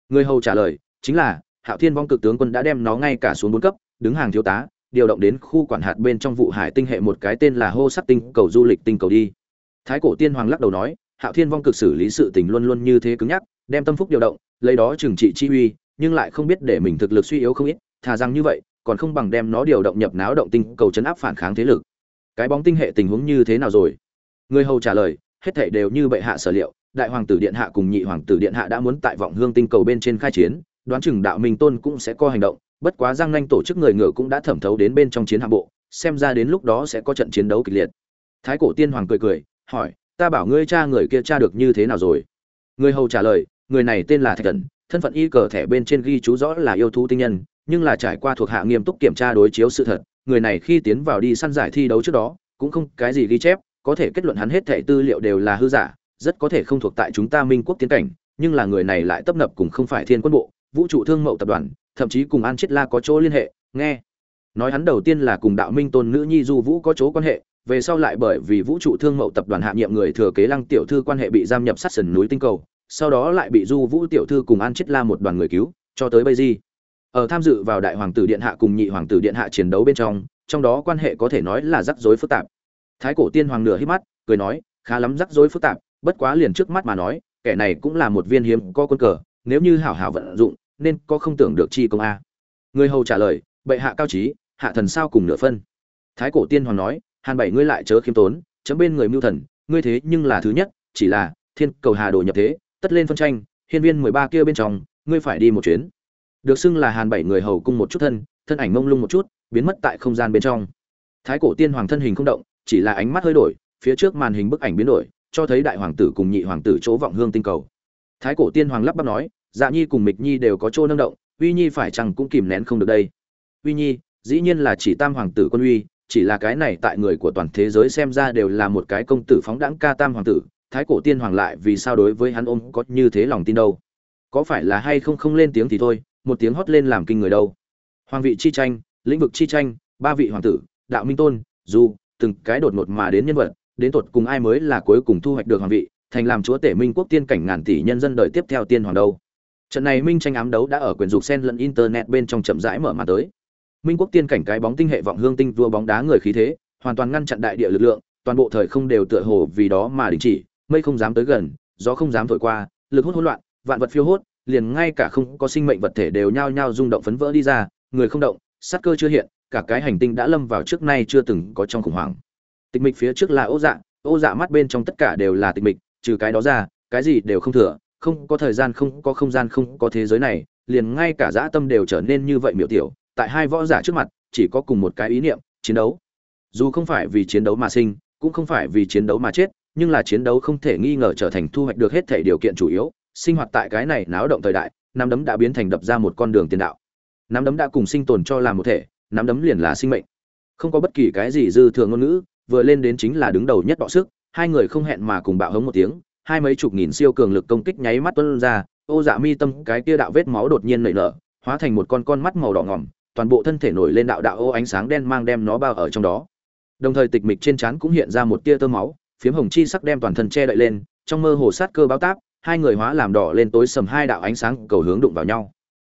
[SPEAKER 1] Người hầu trả lời, chính là, hạo thiên vong cực tướng quân đã đem nó ngay cả xuống bốn cấp, đứng hàng thiếu tá điều động đến khu quản hạt bên trong vụ hải tinh hệ một cái tên là hô sắc tinh, cầu du lịch tinh cầu đi. Thái cổ tiên hoàng lắc đầu nói, hạo thiên vong cực xử lý sự tình luôn luôn như thế cứng nhắc, đem tâm phúc điều động, lấy đó trừng trị chi uy, nhưng lại không biết để mình thực lực suy yếu không ít, thà rằng như vậy, còn không bằng đem nó điều động nhập náo động tinh, cầu chấn áp phản kháng thế lực. Cái bóng tinh hệ tình huống như thế nào rồi? Người hầu trả lời, hết thảy đều như bệ hạ sở liệu, đại hoàng tử điện hạ cùng nhị hoàng tử điện hạ đã muốn tại vọng hương tinh cầu bên trên khai chiến, đoán chừng đạo minh tôn cũng sẽ có hành động bất quá giang nanh tổ chức người ngựa cũng đã thẩm thấu đến bên trong chiến hạm bộ, xem ra đến lúc đó sẽ có trận chiến đấu kịch liệt. Thái cổ tiên hoàng cười cười, hỏi, ta bảo ngươi cha người kia cha được như thế nào rồi? Người hầu trả lời, người này tên là thạch thần thân phận y cờ thẻ bên trên ghi chú rõ là yêu thú tinh nhân, nhưng là trải qua thuộc hạ nghiêm túc kiểm tra đối chiếu sự thật, người này khi tiến vào đi săn giải thi đấu trước đó, cũng không cái gì ghi chép, có thể kết luận hắn hết thẻ tư liệu đều là hư giả, rất có thể không thuộc tại chúng ta minh quốc tiến cảnh, nhưng là người này lại tấp nập cùng không phải thiên quân bộ, vũ trụ thương mậu tập đoàn thậm chí cùng an chiết la có chỗ liên hệ, nghe. Nói hắn đầu tiên là cùng đạo minh tôn nữ nhi du vũ có chỗ quan hệ, về sau lại bởi vì vũ trụ thương mậu tập đoàn hạ nhiệm người thừa kế lăng tiểu thư quan hệ bị giam nhập sát sườn núi tinh cầu, sau đó lại bị du vũ tiểu thư cùng an Chiết la một đoàn người cứu, cho tới bây giờ. Ở tham dự vào đại hoàng tử điện hạ cùng nhị hoàng tử điện hạ chiến đấu bên trong trong đó quan hệ có thể nói là rắc rối phức tạp. Thái cổ tiên hoàng nửa hít mắt, cười nói, khá lắm rắc rối phức tạp, bất quá liền trước mắt mà nói, kẻ này cũng là một viên hiếm có quân cờ, nếu như hảo hảo vận dụng nên có không tưởng được chi công a. Người hầu trả lời, bệ hạ cao trí, hạ thần sao cùng nửa phân? Thái cổ tiên hoàng nói, hàn bảy ngươi lại chớ khiêm tốn, chấm bên người mưu thần, ngươi thế nhưng là thứ nhất, chỉ là thiên cầu hà đồ nhập thế, tất lên phân tranh, hiên viên mười ba kia bên trong, ngươi phải đi một chuyến. Được xưng là hàn bảy người hầu cung một chút thân thân ảnh mông lung một chút, biến mất tại không gian bên trong. Thái cổ tiên hoàng thân hình không động, chỉ là ánh mắt hơi đổi, phía trước màn hình bức ảnh biến đổi, cho thấy đại hoàng tử cùng nhị hoàng tử chỗ vọng hương tinh cầu. Thái cổ tiên hoàng lắp bắp nói dạ nhi cùng mịch nhi đều có chỗ nâng động, uy nhi phải chăng cũng kìm nén không được đây? Uy nhi, dĩ nhiên là chỉ tam hoàng tử quân uy, chỉ là cái này tại người của toàn thế giới xem ra đều là một cái công tử phóng đãng ca tam hoàng tử, thái cổ tiên hoàng lại vì sao đối với hắn ôm có như thế lòng tin đâu? Có phải là hay không không lên tiếng thì thôi, một tiếng hót lên làm kinh người đâu? Hoàng vị chi tranh, lĩnh vực chi tranh, ba vị hoàng tử, đạo minh tôn dù từng cái đột ngột mà đến nhân vật, đến tột cùng ai mới là cuối cùng thu hoạch được hoàng vị, thành làm chúa tể minh quốc tiên cảnh ngàn tỷ nhân dân đời tiếp theo tiên hoàng đâu? Trận này minh tranh ám đấu đã ở quyền dục sen lẫn internet bên trong chậm rãi mở mà tới. Minh quốc tiên cảnh cái bóng tinh hệ vọng hương tinh vua bóng đá người khí thế, hoàn toàn ngăn chặn đại địa lực lượng, toàn bộ thời không đều tựa hồ vì đó mà đình chỉ, mây không dám tới gần, gió không dám thổi qua, lực hút hỗn loạn, vạn vật phiêu hốt, liền ngay cả không có sinh mệnh vật thể đều nhao nhao rung động phấn vỡ đi ra, người không động, sát cơ chưa hiện, cả cái hành tinh đã lâm vào trước nay chưa từng có trong khủng hoảng. Tịch mịch phía trước là ô dạ ô dạ mắt bên trong tất cả đều là tịch mịch, trừ cái đó ra, cái gì đều không thừa không có thời gian, không có không gian, không có thế giới này, liền ngay cả dã tâm đều trở nên như vậy miểu tiểu, tại hai võ giả trước mặt, chỉ có cùng một cái ý niệm, chiến đấu. Dù không phải vì chiến đấu mà sinh, cũng không phải vì chiến đấu mà chết, nhưng là chiến đấu không thể nghi ngờ trở thành thu hoạch được hết thể điều kiện chủ yếu, sinh hoạt tại cái này náo động thời đại, nắm đấm đã biến thành đập ra một con đường tiền đạo. Nắm đấm đã cùng sinh tồn cho làm một thể, nắm đấm liền là sinh mệnh. Không có bất kỳ cái gì dư thừa ngôn ngữ, vừa lên đến chính là đứng đầu nhất bọ sức, hai người không hẹn mà cùng bạo hống một tiếng hai mấy chục nghìn siêu cường lực công kích nháy mắt tuôn ra, ô dạ mi tâm cái kia đạo vết máu đột nhiên nảy nở, hóa thành một con con mắt màu đỏ ngỏm, toàn bộ thân thể nổi lên đạo đạo ô ánh sáng đen mang đem nó bao ở trong đó. Đồng thời tịch mịch trên trán cũng hiện ra một tia tơ máu, phiếm hồng chi sắc đem toàn thân che đậy lên, trong mơ hồ sát cơ báo táp, hai người hóa làm đỏ lên tối sầm hai đạo ánh sáng cầu hướng đụng vào nhau.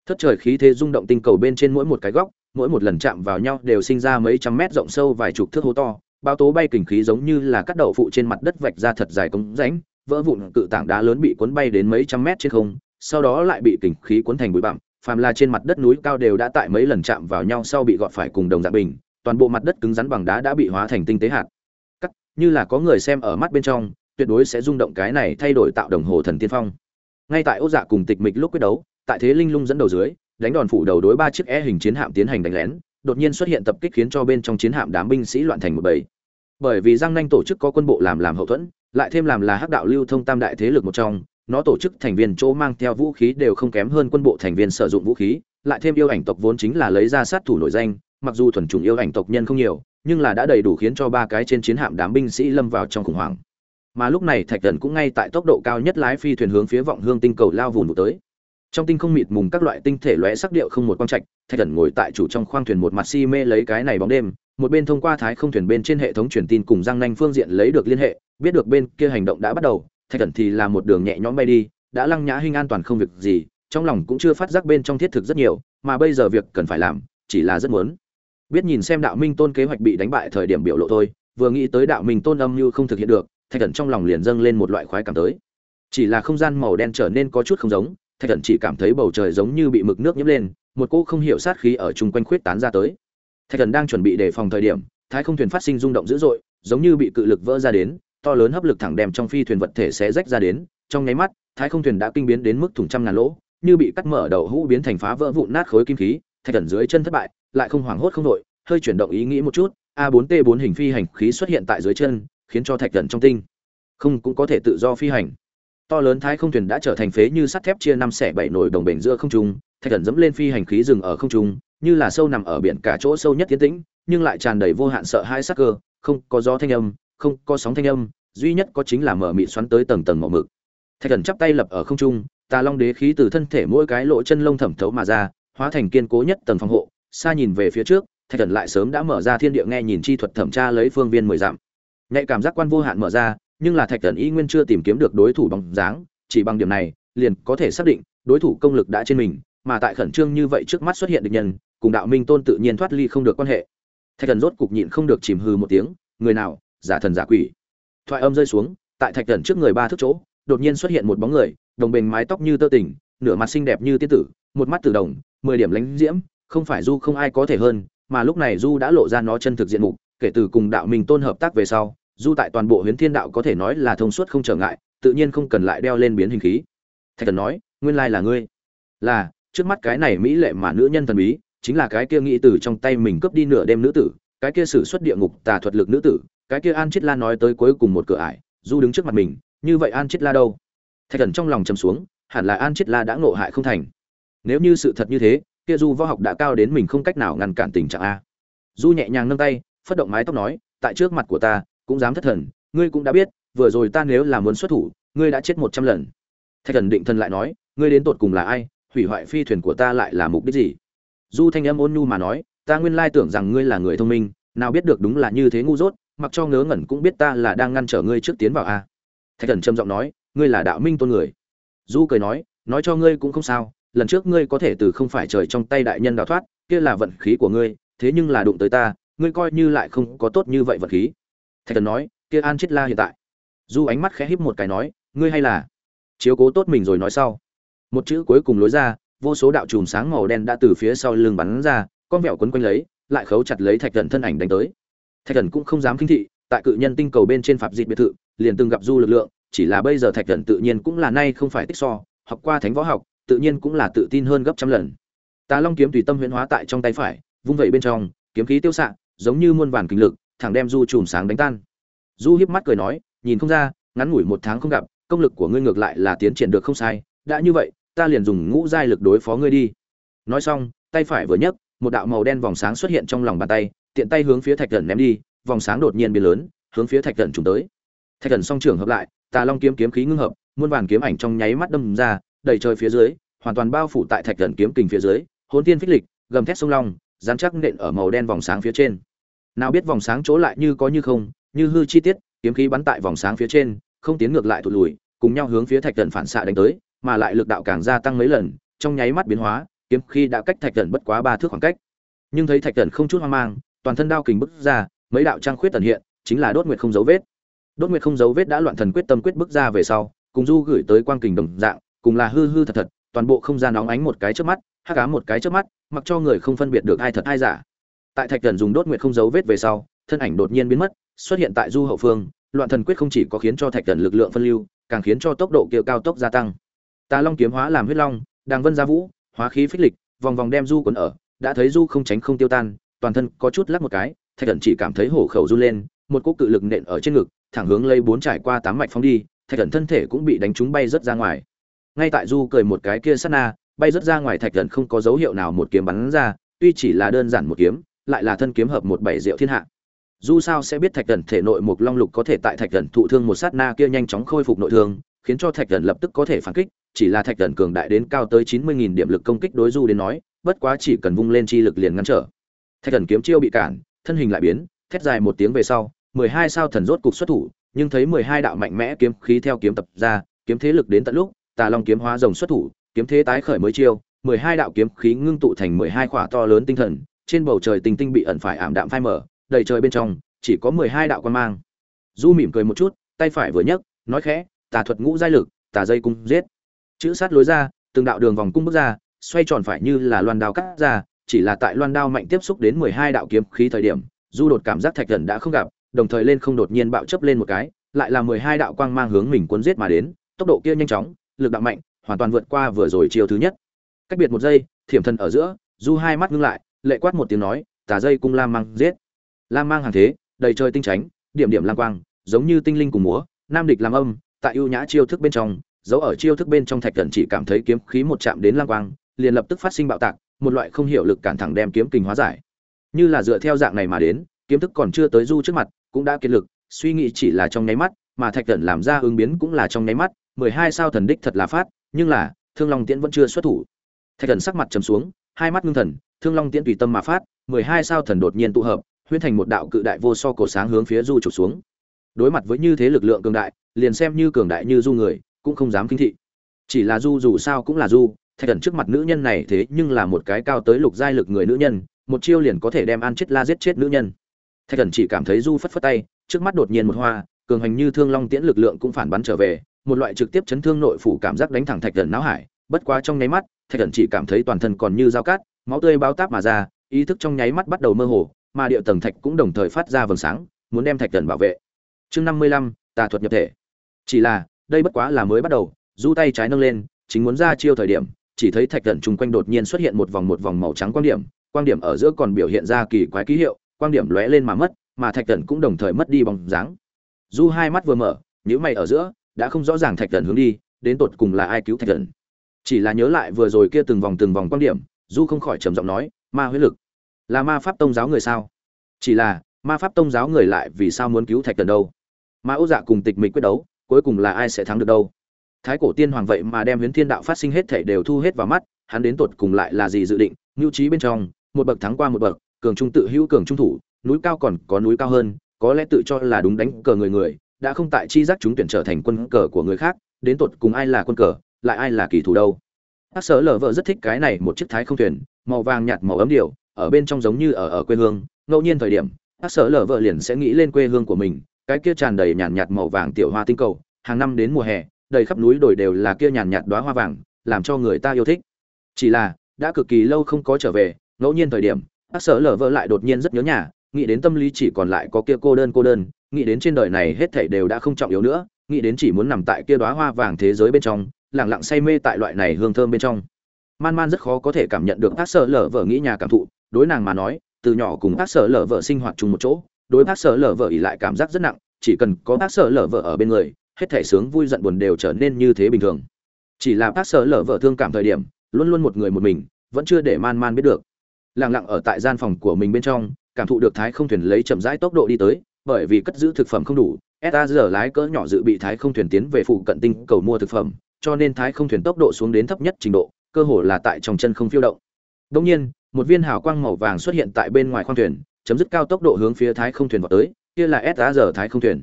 [SPEAKER 1] Thất trời khí thế rung động tinh cầu bên trên mỗi một cái góc, mỗi một lần chạm vào nhau đều sinh ra mấy trăm mét rộng sâu vài chục thước hố to bao tố bay kình khí giống như là cắt đậu phụ trên mặt đất vạch ra thật dài cống rãnh vỡ vụn cự tảng đá lớn bị cuốn bay đến mấy trăm mét trên không, sau đó lại bị kình khí cuốn thành bụi bặm, phàm là trên mặt đất núi cao đều đã tại mấy lần chạm vào nhau sau bị gọt phải cùng đồng dạng bình, toàn bộ mặt đất cứng rắn bằng đá đã bị hóa thành tinh tế hạt. Cắt, như là có người xem ở mắt bên trong, tuyệt đối sẽ rung động cái này thay đổi tạo đồng hồ thần tiên phong. Ngay tại ô dạ cùng tịch mịch lúc quyết đấu, tại thế linh lung dẫn đầu dưới, đánh đòn phủ đầu đối ba chiếc e hình chiến hạm tiến hành đánh lén, đột nhiên xuất hiện tập kích khiến cho bên trong chiến hạm đám binh sĩ loạn thành một bầy. Bởi vì giang nanh tổ chức có quân bộ làm làm hậu thuẫn lại thêm làm là hắc đạo lưu thông tam đại thế lực một trong, nó tổ chức thành viên chỗ mang theo vũ khí đều không kém hơn quân bộ thành viên sử dụng vũ khí, lại thêm yêu ảnh tộc vốn chính là lấy ra sát thủ nổi danh, mặc dù thuần chủng yêu ảnh tộc nhân không nhiều, nhưng là đã đầy đủ khiến cho ba cái trên chiến hạm đám binh sĩ lâm vào trong khủng hoảng. Mà lúc này thạch thần cũng ngay tại tốc độ cao nhất lái phi thuyền hướng phía vọng hương tinh cầu lao vùn vụt tới. Trong tinh không mịt mùng các loại tinh thể lóe sắc điệu không một quang trạch, thạch thần ngồi tại chủ trong khoang thuyền một mặt si mê lấy cái này bóng đêm, một bên thông qua thái không thuyền bên trên hệ thống truyền tin cùng giang nanh phương diện lấy được liên hệ biết được bên kia hành động đã bắt đầu, thạch thần thì là một đường nhẹ nhõm bay đi, đã lăng nhã hinh an toàn không việc gì, trong lòng cũng chưa phát giác bên trong thiết thực rất nhiều, mà bây giờ việc cần phải làm, chỉ là rất muốn. Biết nhìn xem đạo minh tôn kế hoạch bị đánh bại thời điểm biểu lộ thôi, vừa nghĩ tới đạo minh tôn âm như không thực hiện được, thạch thần trong lòng liền dâng lên một loại khoái cảm tới. Chỉ là không gian màu đen trở nên có chút không giống, thạch thần chỉ cảm thấy bầu trời giống như bị mực nước nhiễm lên, một cỗ không hiểu sát khí ở chung quanh khuyết tán ra tới. Thạch thần đang chuẩn bị đề phòng thời điểm, thái không thuyền phát sinh rung động dữ dội, giống như bị cự lực vỡ ra đến to lớn hấp lực thẳng đem trong phi thuyền vật thể sẽ rách ra đến, trong nháy mắt, thái không thuyền đã kinh biến đến mức thủng trăm ngàn lỗ, như bị cắt mở đầu hũ biến thành phá vỡ vụn nát khối kim khí, thạch thần dưới chân thất bại, lại không hoảng hốt không đội hơi chuyển động ý nghĩ một chút, a 4 t 4 hình phi hành khí xuất hiện tại dưới chân, khiến cho thạch thần trong tinh. Không cũng có thể tự do phi hành. To lớn thái không thuyền đã trở thành phế như sắt thép chia năm xẻ bảy nổi đồng bình giữa không trung, thạch thần dẫm lên phi hành khí dừng ở không trung, như là sâu nằm ở biển cả chỗ sâu nhất tiến tĩnh, nhưng lại tràn đầy vô hạn sợ hãi sắc cơ, không có gió thanh âm không có sóng thanh âm, duy nhất có chính là mở mịt xoắn tới tầng tầng màu mực. Thạch thần chắp tay lập ở không trung, tà long đế khí từ thân thể mỗi cái lỗ chân lông thẩm thấu mà ra, hóa thành kiên cố nhất tầng phòng hộ, xa nhìn về phía trước, thạch thần lại sớm đã mở ra thiên địa nghe nhìn chi thuật thẩm tra lấy phương viên mười dặm. Nhạy cảm giác quan vô hạn mở ra, nhưng là thạch thần y nguyên chưa tìm kiếm được đối thủ bóng dáng, chỉ bằng điểm này, liền có thể xác định, đối thủ công lực đã trên mình, mà tại khẩn trương như vậy trước mắt xuất hiện địch nhân, cùng đạo minh tôn tự nhiên thoát ly không được quan hệ. Thạch thần rốt cục nhịn không được chìm hư một tiếng, người nào giả thần giả quỷ. Thoại âm rơi xuống, tại thạch thần trước người ba thước chỗ, đột nhiên xuất hiện một bóng người, đồng bình mái tóc như tơ tỉnh nửa mặt xinh đẹp như tiên tử, một mắt tử đồng, mười điểm lánh diễm, không phải du không ai có thể hơn, mà lúc này du đã lộ ra nó chân thực diện mục, kể từ cùng đạo mình tôn hợp tác về sau, du tại toàn bộ huyến thiên đạo có thể nói là thông suốt không trở ngại, tự nhiên không cần lại đeo lên biến hình khí. Thạch thần nói, nguyên lai là ngươi. Là, trước mắt cái này mỹ lệ mà nữ nhân thần bí, chính là cái kia nghĩ từ trong tay mình cướp đi nửa đêm nữ tử, cái kia sử xuất địa ngục tà thuật lực nữ tử cái kia an chết la nói tới cuối cùng một cửa ải, du đứng trước mặt mình, như vậy an chết la đâu? Thạch thần trong lòng chầm xuống, hẳn là an chết la đã ngộ hại không thành. Nếu như sự thật như thế, kia du võ học đã cao đến mình không cách nào ngăn cản tình trạng a. Du nhẹ nhàng nâng tay, phất động mái tóc nói, tại trước mặt của ta, cũng dám thất thần, ngươi cũng đã biết, vừa rồi ta nếu là muốn xuất thủ, ngươi đã chết một trăm lần. Thạch thần định thân lại nói, ngươi đến tột cùng là ai, hủy hoại phi thuyền của ta lại là mục đích gì? Du thanh âm ôn nhu mà nói, ta nguyên lai tưởng rằng ngươi là người thông minh, nào biết được đúng là như thế ngu dốt mặc cho ngớ ngẩn cũng biết ta là đang ngăn trở ngươi trước tiến vào a. Thạch thần trầm giọng nói, ngươi là đạo minh tôn người. Du cười nói nói cho ngươi cũng không sao, lần trước ngươi có thể từ không phải trời trong tay đại nhân đào thoát, kia là vận khí của ngươi, thế nhưng là đụng tới ta, ngươi coi như lại không có tốt như vậy vận khí. Thạch thần nói, kia an chết la hiện tại. Du ánh mắt khẽ híp một cái nói, ngươi hay là chiếu cố tốt mình rồi nói sau. Một chữ cuối cùng lối ra, vô số đạo chùm sáng màu đen đã từ phía sau lưng bắn ra, con vẹo quấn quanh lấy, lại khấu chặt lấy thạch thần thân ảnh đánh tới thạch thần cũng không dám kinh thị, tại cự nhân tinh cầu bên trên phạm dịt biệt thự, liền từng gặp du lực lượng, chỉ là bây giờ thạch thần tự nhiên cũng là nay không phải tích so, học qua thánh võ học, tự nhiên cũng là tự tin hơn gấp trăm lần. Tà long kiếm tùy tâm huyễn hóa tại trong tay phải, vung vẩy bên trong, kiếm khí tiêu xạ, giống như muôn vàn kinh lực, thẳng đem du chùm sáng đánh tan. Du hiếp mắt cười nói, nhìn không ra, ngắn ngủi một tháng không gặp, công lực của ngươi ngược lại là tiến triển được không sai, đã như vậy, ta liền dùng ngũ giai lực đối phó ngươi đi. Nói xong, tay phải vừa nhấc, một đạo màu đen vòng sáng xuất hiện trong lòng bàn tay tiện tay hướng phía thạch thần ném đi, vòng sáng đột nhiên biến lớn, hướng phía thạch thần trùng tới. Thạch thần song trưởng hợp lại, tà long kiếm kiếm khí ngưng hợp, muôn vàn kiếm ảnh trong nháy mắt đâm ra, đầy trời phía dưới, hoàn toàn bao phủ tại thạch thần kiếm kình phía dưới hồn tiên phích lịch, gầm thét sông long, dán chắc nện ở màu đen vòng sáng phía trên. Nào biết vòng sáng chỗ lại như có như không, như hư chi tiết, kiếm khí bắn tại vòng sáng phía trên, không tiến ngược lại thụt lùi, cùng nhau hướng phía thạch thần phản xạ đánh tới, mà lại lực đạo càng gia tăng mấy lần, trong nháy mắt biến hóa, kiếm khí đã cách thạch thần bất quá ba thước khoảng cách. Nhưng thấy thạch thần không chút hoang mang toàn thân đao kình bức ra, mấy đạo trang khuyết tần hiện, chính là đốt nguyệt không dấu vết. Đốt nguyệt không dấu vết đã loạn thần quyết tâm quyết bức ra về sau, cùng du gửi tới quang kình đồng dạng, cùng là hư hư thật thật, toàn bộ không gian nóng ánh một cái trước mắt, hắc ám một cái trước mắt, mặc cho người không phân biệt được ai thật ai giả. Tại thạch thần dùng đốt nguyệt không dấu vết về sau, thân ảnh đột nhiên biến mất, xuất hiện tại du hậu phương, loạn thần quyết không chỉ có khiến cho thạch thần lực lượng phân lưu, càng khiến cho tốc độ kia cao tốc gia tăng. Tà long kiếm hóa làm huyết long, đàng vân gia vũ, hóa khí phích lịch, vòng vòng đem du quấn ở, đã thấy du không tránh không tiêu tan toàn thân có chút lắc một cái, thạch thần chỉ cảm thấy hổ khẩu run lên, một cỗ cự lực nện ở trên ngực, thẳng hướng lây bốn trải qua tám mạch phóng đi, thạch thần thân thể cũng bị đánh trúng bay rất ra ngoài. Ngay tại du cười một cái kia sát na, bay rất ra ngoài thạch thần không có dấu hiệu nào một kiếm bắn ra, tuy chỉ là đơn giản một kiếm, lại là thân kiếm hợp một bảy diệu thiên hạ. Du sao sẽ biết thạch thần thể nội một long lục có thể tại thạch thần thụ thương một sát na kia nhanh chóng khôi phục nội thương, khiến cho thạch thần lập tức có thể phản kích, chỉ là thạch thần cường đại đến cao tới chín mươi nghìn điểm lực công kích đối du đến nói, bất quá chỉ cần vung lên chi lực liền ngăn trở thạch thần kiếm chiêu bị cản, thân hình lại biến, thét dài một tiếng về sau, mười hai sao thần rốt cục xuất thủ, nhưng thấy mười hai đạo mạnh mẽ kiếm khí theo kiếm tập ra, kiếm thế lực đến tận lúc, tà long kiếm hóa rồng xuất thủ, kiếm thế tái khởi mới chiêu, mười hai đạo kiếm khí ngưng tụ thành mười hai khỏa to lớn tinh thần, trên bầu trời tinh tinh bị ẩn phải ảm đạm phai mở đầy trời bên trong, chỉ có mười hai đạo quan mang. Du mỉm cười một chút, tay phải vừa nhấc, nói khẽ, tà thuật ngũ giai lực, tà dây cung giết. Chữ sát lối ra, từng đạo đường vòng cung bước ra, xoay tròn phải như là loan đào cắt ra chỉ là tại loan đao mạnh tiếp xúc đến mười hai đạo kiếm khí thời điểm, du đột cảm giác thạch thần đã không gặp, đồng thời lên không đột nhiên bạo chấp lên một cái, lại là mười hai đạo quang mang hướng mình cuốn giết mà đến, tốc độ kia nhanh chóng, lực đạo mạnh, hoàn toàn vượt qua vừa rồi chiêu thứ nhất. Cách biệt một giây, thiểm thần ở giữa, du hai mắt ngưng lại, lệ quát một tiếng nói, tà dây cung lam mang giết. Lam mang hàng thế, đầy trời tinh tránh điểm điểm lam quang, giống như tinh linh cùng múa, nam địch làm âm, tại ưu nhã chiêu thức bên trong giấu ở chiêu thức bên trong thạch thần chỉ cảm thấy kiếm khí một chạm đến lam quang, liền lập tức phát sinh bạo tạc một loại không hiểu lực cản thẳng đem kiếm kình hóa giải. Như là dựa theo dạng này mà đến, kiếm thức còn chưa tới du trước mặt, cũng đã kiệt lực, suy nghĩ chỉ là trong nháy mắt, mà thạch thần làm ra ứng biến cũng là trong nháy mắt, mười hai sao thần đích thật là phát, nhưng là, thương long tiễn vẫn chưa xuất thủ. Thạch thần sắc mặt trầm xuống, hai mắt ngưng thần, thương long tiễn tùy tâm mà phát, mười hai sao thần đột nhiên tụ hợp, huyễn thành một đạo cự đại vô so cổ sáng hướng phía du trục xuống. Đối mặt với như thế lực lượng cường đại, liền xem như cường đại như du người, cũng không dám kinh thị. Chỉ là du dù sao cũng là du thạch thần trước mặt nữ nhân này thế nhưng là một cái cao tới lục giai lực người nữ nhân, một chiêu liền có thể đem an chết la giết chết nữ nhân. Thạch thần chỉ cảm thấy du phất phất tay, trước mắt đột nhiên một hoa, cường hành như thương long tiễn lực lượng cũng phản bắn trở về, một loại trực tiếp chấn thương nội phủ cảm giác đánh thẳng thạch thần não hải, bất quá trong nháy mắt, thạch thần chỉ cảm thấy toàn thân còn như dao cát, máu tươi bao táp mà ra, ý thức trong nháy mắt bắt đầu mơ hồ, mà địa tầng thạch cũng đồng thời phát ra vầng sáng, muốn đem thạch thần bảo vệ. Chương năm mươi lăm, tà thuật nhập thể. Chỉ là, đây bất quá là mới bắt đầu, du tay trái nâng lên, chính muốn ra chiêu thời điểm chỉ thấy thạch thần chung quanh đột nhiên xuất hiện một vòng một vòng màu trắng quang điểm quang điểm ở giữa còn biểu hiện ra kỳ quái ký hiệu, quang điểm lóe lên mà mất, mà thạch thần cũng đồng thời mất đi bóng dáng. Du hai mắt vừa mở, nhíu mày ở giữa, đã không rõ ràng thạch thần hướng đi, đến tột cùng là ai cứu thạch thần. Chỉ là nhớ lại vừa rồi kia từng vòng từng vòng quang điểm du không khỏi trầm giọng nói, ma huyết lực, là ma pháp tông giáo người sao? Chỉ là, ma pháp tông giáo người lại vì sao muốn cứu thạch thần đâu? Ma ô dạ cùng tịch mịch quyết đấu, cuối cùng là ai sẽ thắng được đâu? Thái cổ tiên hoàng vậy mà đem huyễn thiên đạo phát sinh hết thể đều thu hết vào mắt, hắn đến tột cùng lại là gì dự định? Ngưu trí bên trong, một bậc thắng qua một bậc, cường trung tự hữu cường trung thủ, núi cao còn có núi cao hơn, có lẽ tự cho là đúng đánh cờ người người, đã không tại chi giác chúng tuyển trở thành quân cờ của người khác, đến tột cùng ai là quân cờ, lại ai là kỳ thủ đâu? Bác sở lở vợ rất thích cái này một chiếc thái không thuyền, màu vàng nhạt màu ấm điều, ở bên trong giống như ở ở quê hương. Ngẫu nhiên thời điểm bác sở lở vợ liền sẽ nghĩ lên quê hương của mình, cái kia tràn đầy nhàn nhạt màu vàng tiểu hoa tinh cầu, hàng năm đến mùa hè đầy khắp núi đồi đều là kia nhàn nhạt đóa hoa vàng, làm cho người ta yêu thích. Chỉ là, đã cực kỳ lâu không có trở về, ngẫu nhiên thời điểm, bác sở lở vợ lại đột nhiên rất nhớ nhà, nghĩ đến tâm lý chỉ còn lại có kia cô đơn cô đơn, nghĩ đến trên đời này hết thảy đều đã không trọng yếu nữa, nghĩ đến chỉ muốn nằm tại kia đóa hoa vàng thế giới bên trong, lặng lặng say mê tại loại này hương thơm bên trong. Man man rất khó có thể cảm nhận được bác sở lở vợ nghĩ nhà cảm thụ, đối nàng mà nói, từ nhỏ cùng bác sở lở vợ sinh hoạt chung một chỗ, đối bác sở lở vợ ỉ lại cảm giác rất nặng, chỉ cần có bác sở lở vợ ở bên người hết thảy sướng vui giận buồn đều trở nên như thế bình thường. Chỉ là bác sở lở vợ thương cảm thời điểm, luôn luôn một người một mình, vẫn chưa để man man biết được. Lặng lặng ở tại gian phòng của mình bên trong, cảm thụ được thái không thuyền lấy chậm rãi tốc độ đi tới, bởi vì cất giữ thực phẩm không đủ sa giờ lái cỡ nhỏ dự bị thái không thuyền tiến về phụ cận tinh cầu mua thực phẩm, cho nên thái không thuyền tốc độ xuống đến thấp nhất trình độ, cơ hồ là tại trong chân không phiêu động. Đông nhiên, một viên hào quang màu vàng xuất hiện tại bên ngoài khoang thuyền, chấm dứt cao tốc độ hướng phía thái không thuyền vào tới, kia là sa giờ thái không thuyền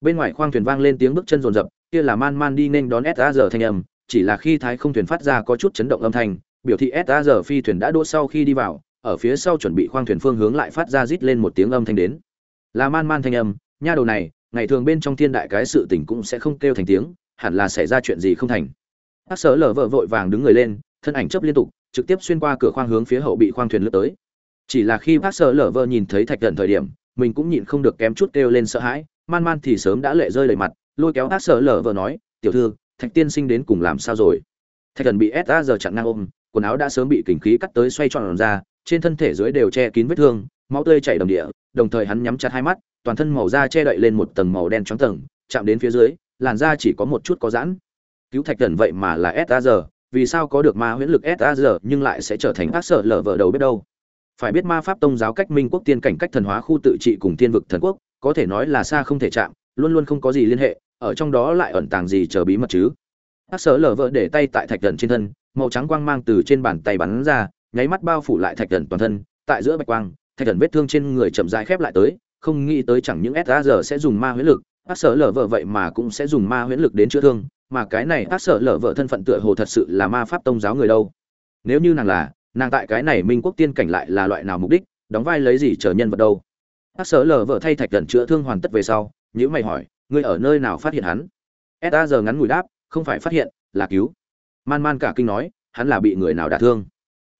[SPEAKER 1] bên ngoài khoang thuyền vang lên tiếng bước chân rồn rập, kia là man man đi nên đón sa giờ thanh âm, chỉ là khi thái không thuyền phát ra có chút chấn động âm thanh, biểu thị sa giờ phi thuyền đã đỗ sau khi đi vào, ở phía sau chuẩn bị khoang thuyền phương hướng lại phát ra rít lên một tiếng âm thanh đến. Là man man thanh âm, nha đầu này, ngày thường bên trong thiên đại cái sự tình cũng sẽ không kêu thành tiếng, hẳn là xảy ra chuyện gì không thành. Bác sở lở vợ vội vàng đứng người lên, thân ảnh chấp liên tục, trực tiếp xuyên qua cửa khoang hướng phía hậu bị khoang thuyền lướt tới. Chỉ là khi bác sở lở vợ nhìn thấy thạch thần thời điểm, mình cũng nhịn không được kém chút kêu lên sợ hãi man man thì sớm đã lệ rơi đầy mặt, lôi kéo Ác sở lở vợ nói, tiểu thư, thạch tiên sinh đến cùng làm sao rồi? Thạch thần bị s giờ chặn ngang ôm, quần áo đã sớm bị kình khí cắt tới xoay tròn ra, trên thân thể dưới đều che kín vết thương, máu tươi chảy đầm địa, đồng thời hắn nhắm chặt hai mắt, toàn thân màu da che đậy lên một tầng màu đen trắng tầng, chạm đến phía dưới, làn da chỉ có một chút có giãn. Cứu thạch thần vậy mà là s vì sao có được ma huyễn lực s nhưng lại sẽ trở thành ác sợ lở vợ đầu biết đâu? Phải biết ma pháp tông giáo cách minh quốc tiên cảnh cách thần hóa khu tự trị cùng tiên vực thần quốc có thể nói là xa không thể chạm, luôn luôn không có gì liên hệ, ở trong đó lại ẩn tàng gì chờ bí mật chứ? Ác sở lở vợ để tay tại thạch thần trên thân, màu trắng quang mang từ trên bàn tay bắn ra, nháy mắt bao phủ lại thạch thần toàn thân, tại giữa bạch quang, thạch thần vết thương trên người chậm rãi khép lại tới, không nghĩ tới chẳng những s sẽ dùng ma huyễn lực bác sở lở vợ vậy mà cũng sẽ dùng ma huyễn lực đến chữa thương, mà cái này bác sở lở vợ thân phận tựa hồ thật sự là ma pháp tông giáo người đâu. Nếu như nàng là, nàng tại cái này minh quốc tiên cảnh lại là loại nào mục đích, đóng vai lấy gì chờ nhân vật đâu? Bác sở lở vợ thay thạch thần chữa thương hoàn tất về sau nhữ mày hỏi, ngươi ở nơi nào phát hiện hắn? S ngắn ngủi đáp, không phải phát hiện, là cứu. Man man cả kinh nói, hắn là bị người nào đả thương?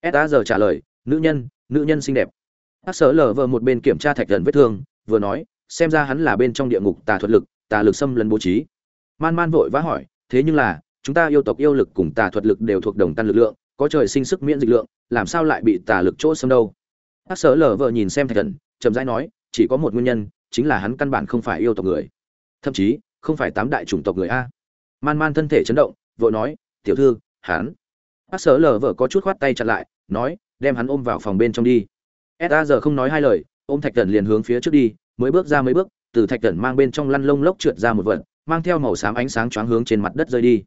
[SPEAKER 1] Sa giờ trả lời, nữ nhân nữ nhân xinh đẹp. Bác sở lờ vợ một bên kiểm tra thạch thần vết thương, vừa nói, xem ra hắn là bên trong địa ngục tà thuật lực, tà lực xâm lấn bố trí. Man man vội vã hỏi, thế nhưng là, chúng ta yêu tộc yêu lực cùng tà thuật lực đều thuộc đồng căn lực lượng, có trời sinh sức miễn dịch lượng, làm sao lại bị tà lực chỗ xâm đâu? Bác sở lờ vợ nhìn xem thạch thần chậm rãi nói chỉ có một nguyên nhân, chính là hắn căn bản không phải yêu tộc người. Thậm chí, không phải tám đại chủng tộc người a. Man man thân thể chấn động, vội nói, tiểu thư, hắn. Bác sở lờ vợ có chút khoát tay chặn lại, nói, đem hắn ôm vào phòng bên trong đi. Sa giờ không nói hai lời, ôm thạch thần liền hướng phía trước đi, mới bước ra mấy bước, từ thạch thần mang bên trong lăn lông lốc trượt ra một vật, mang theo màu xám ánh sáng choáng hướng trên mặt đất rơi đi.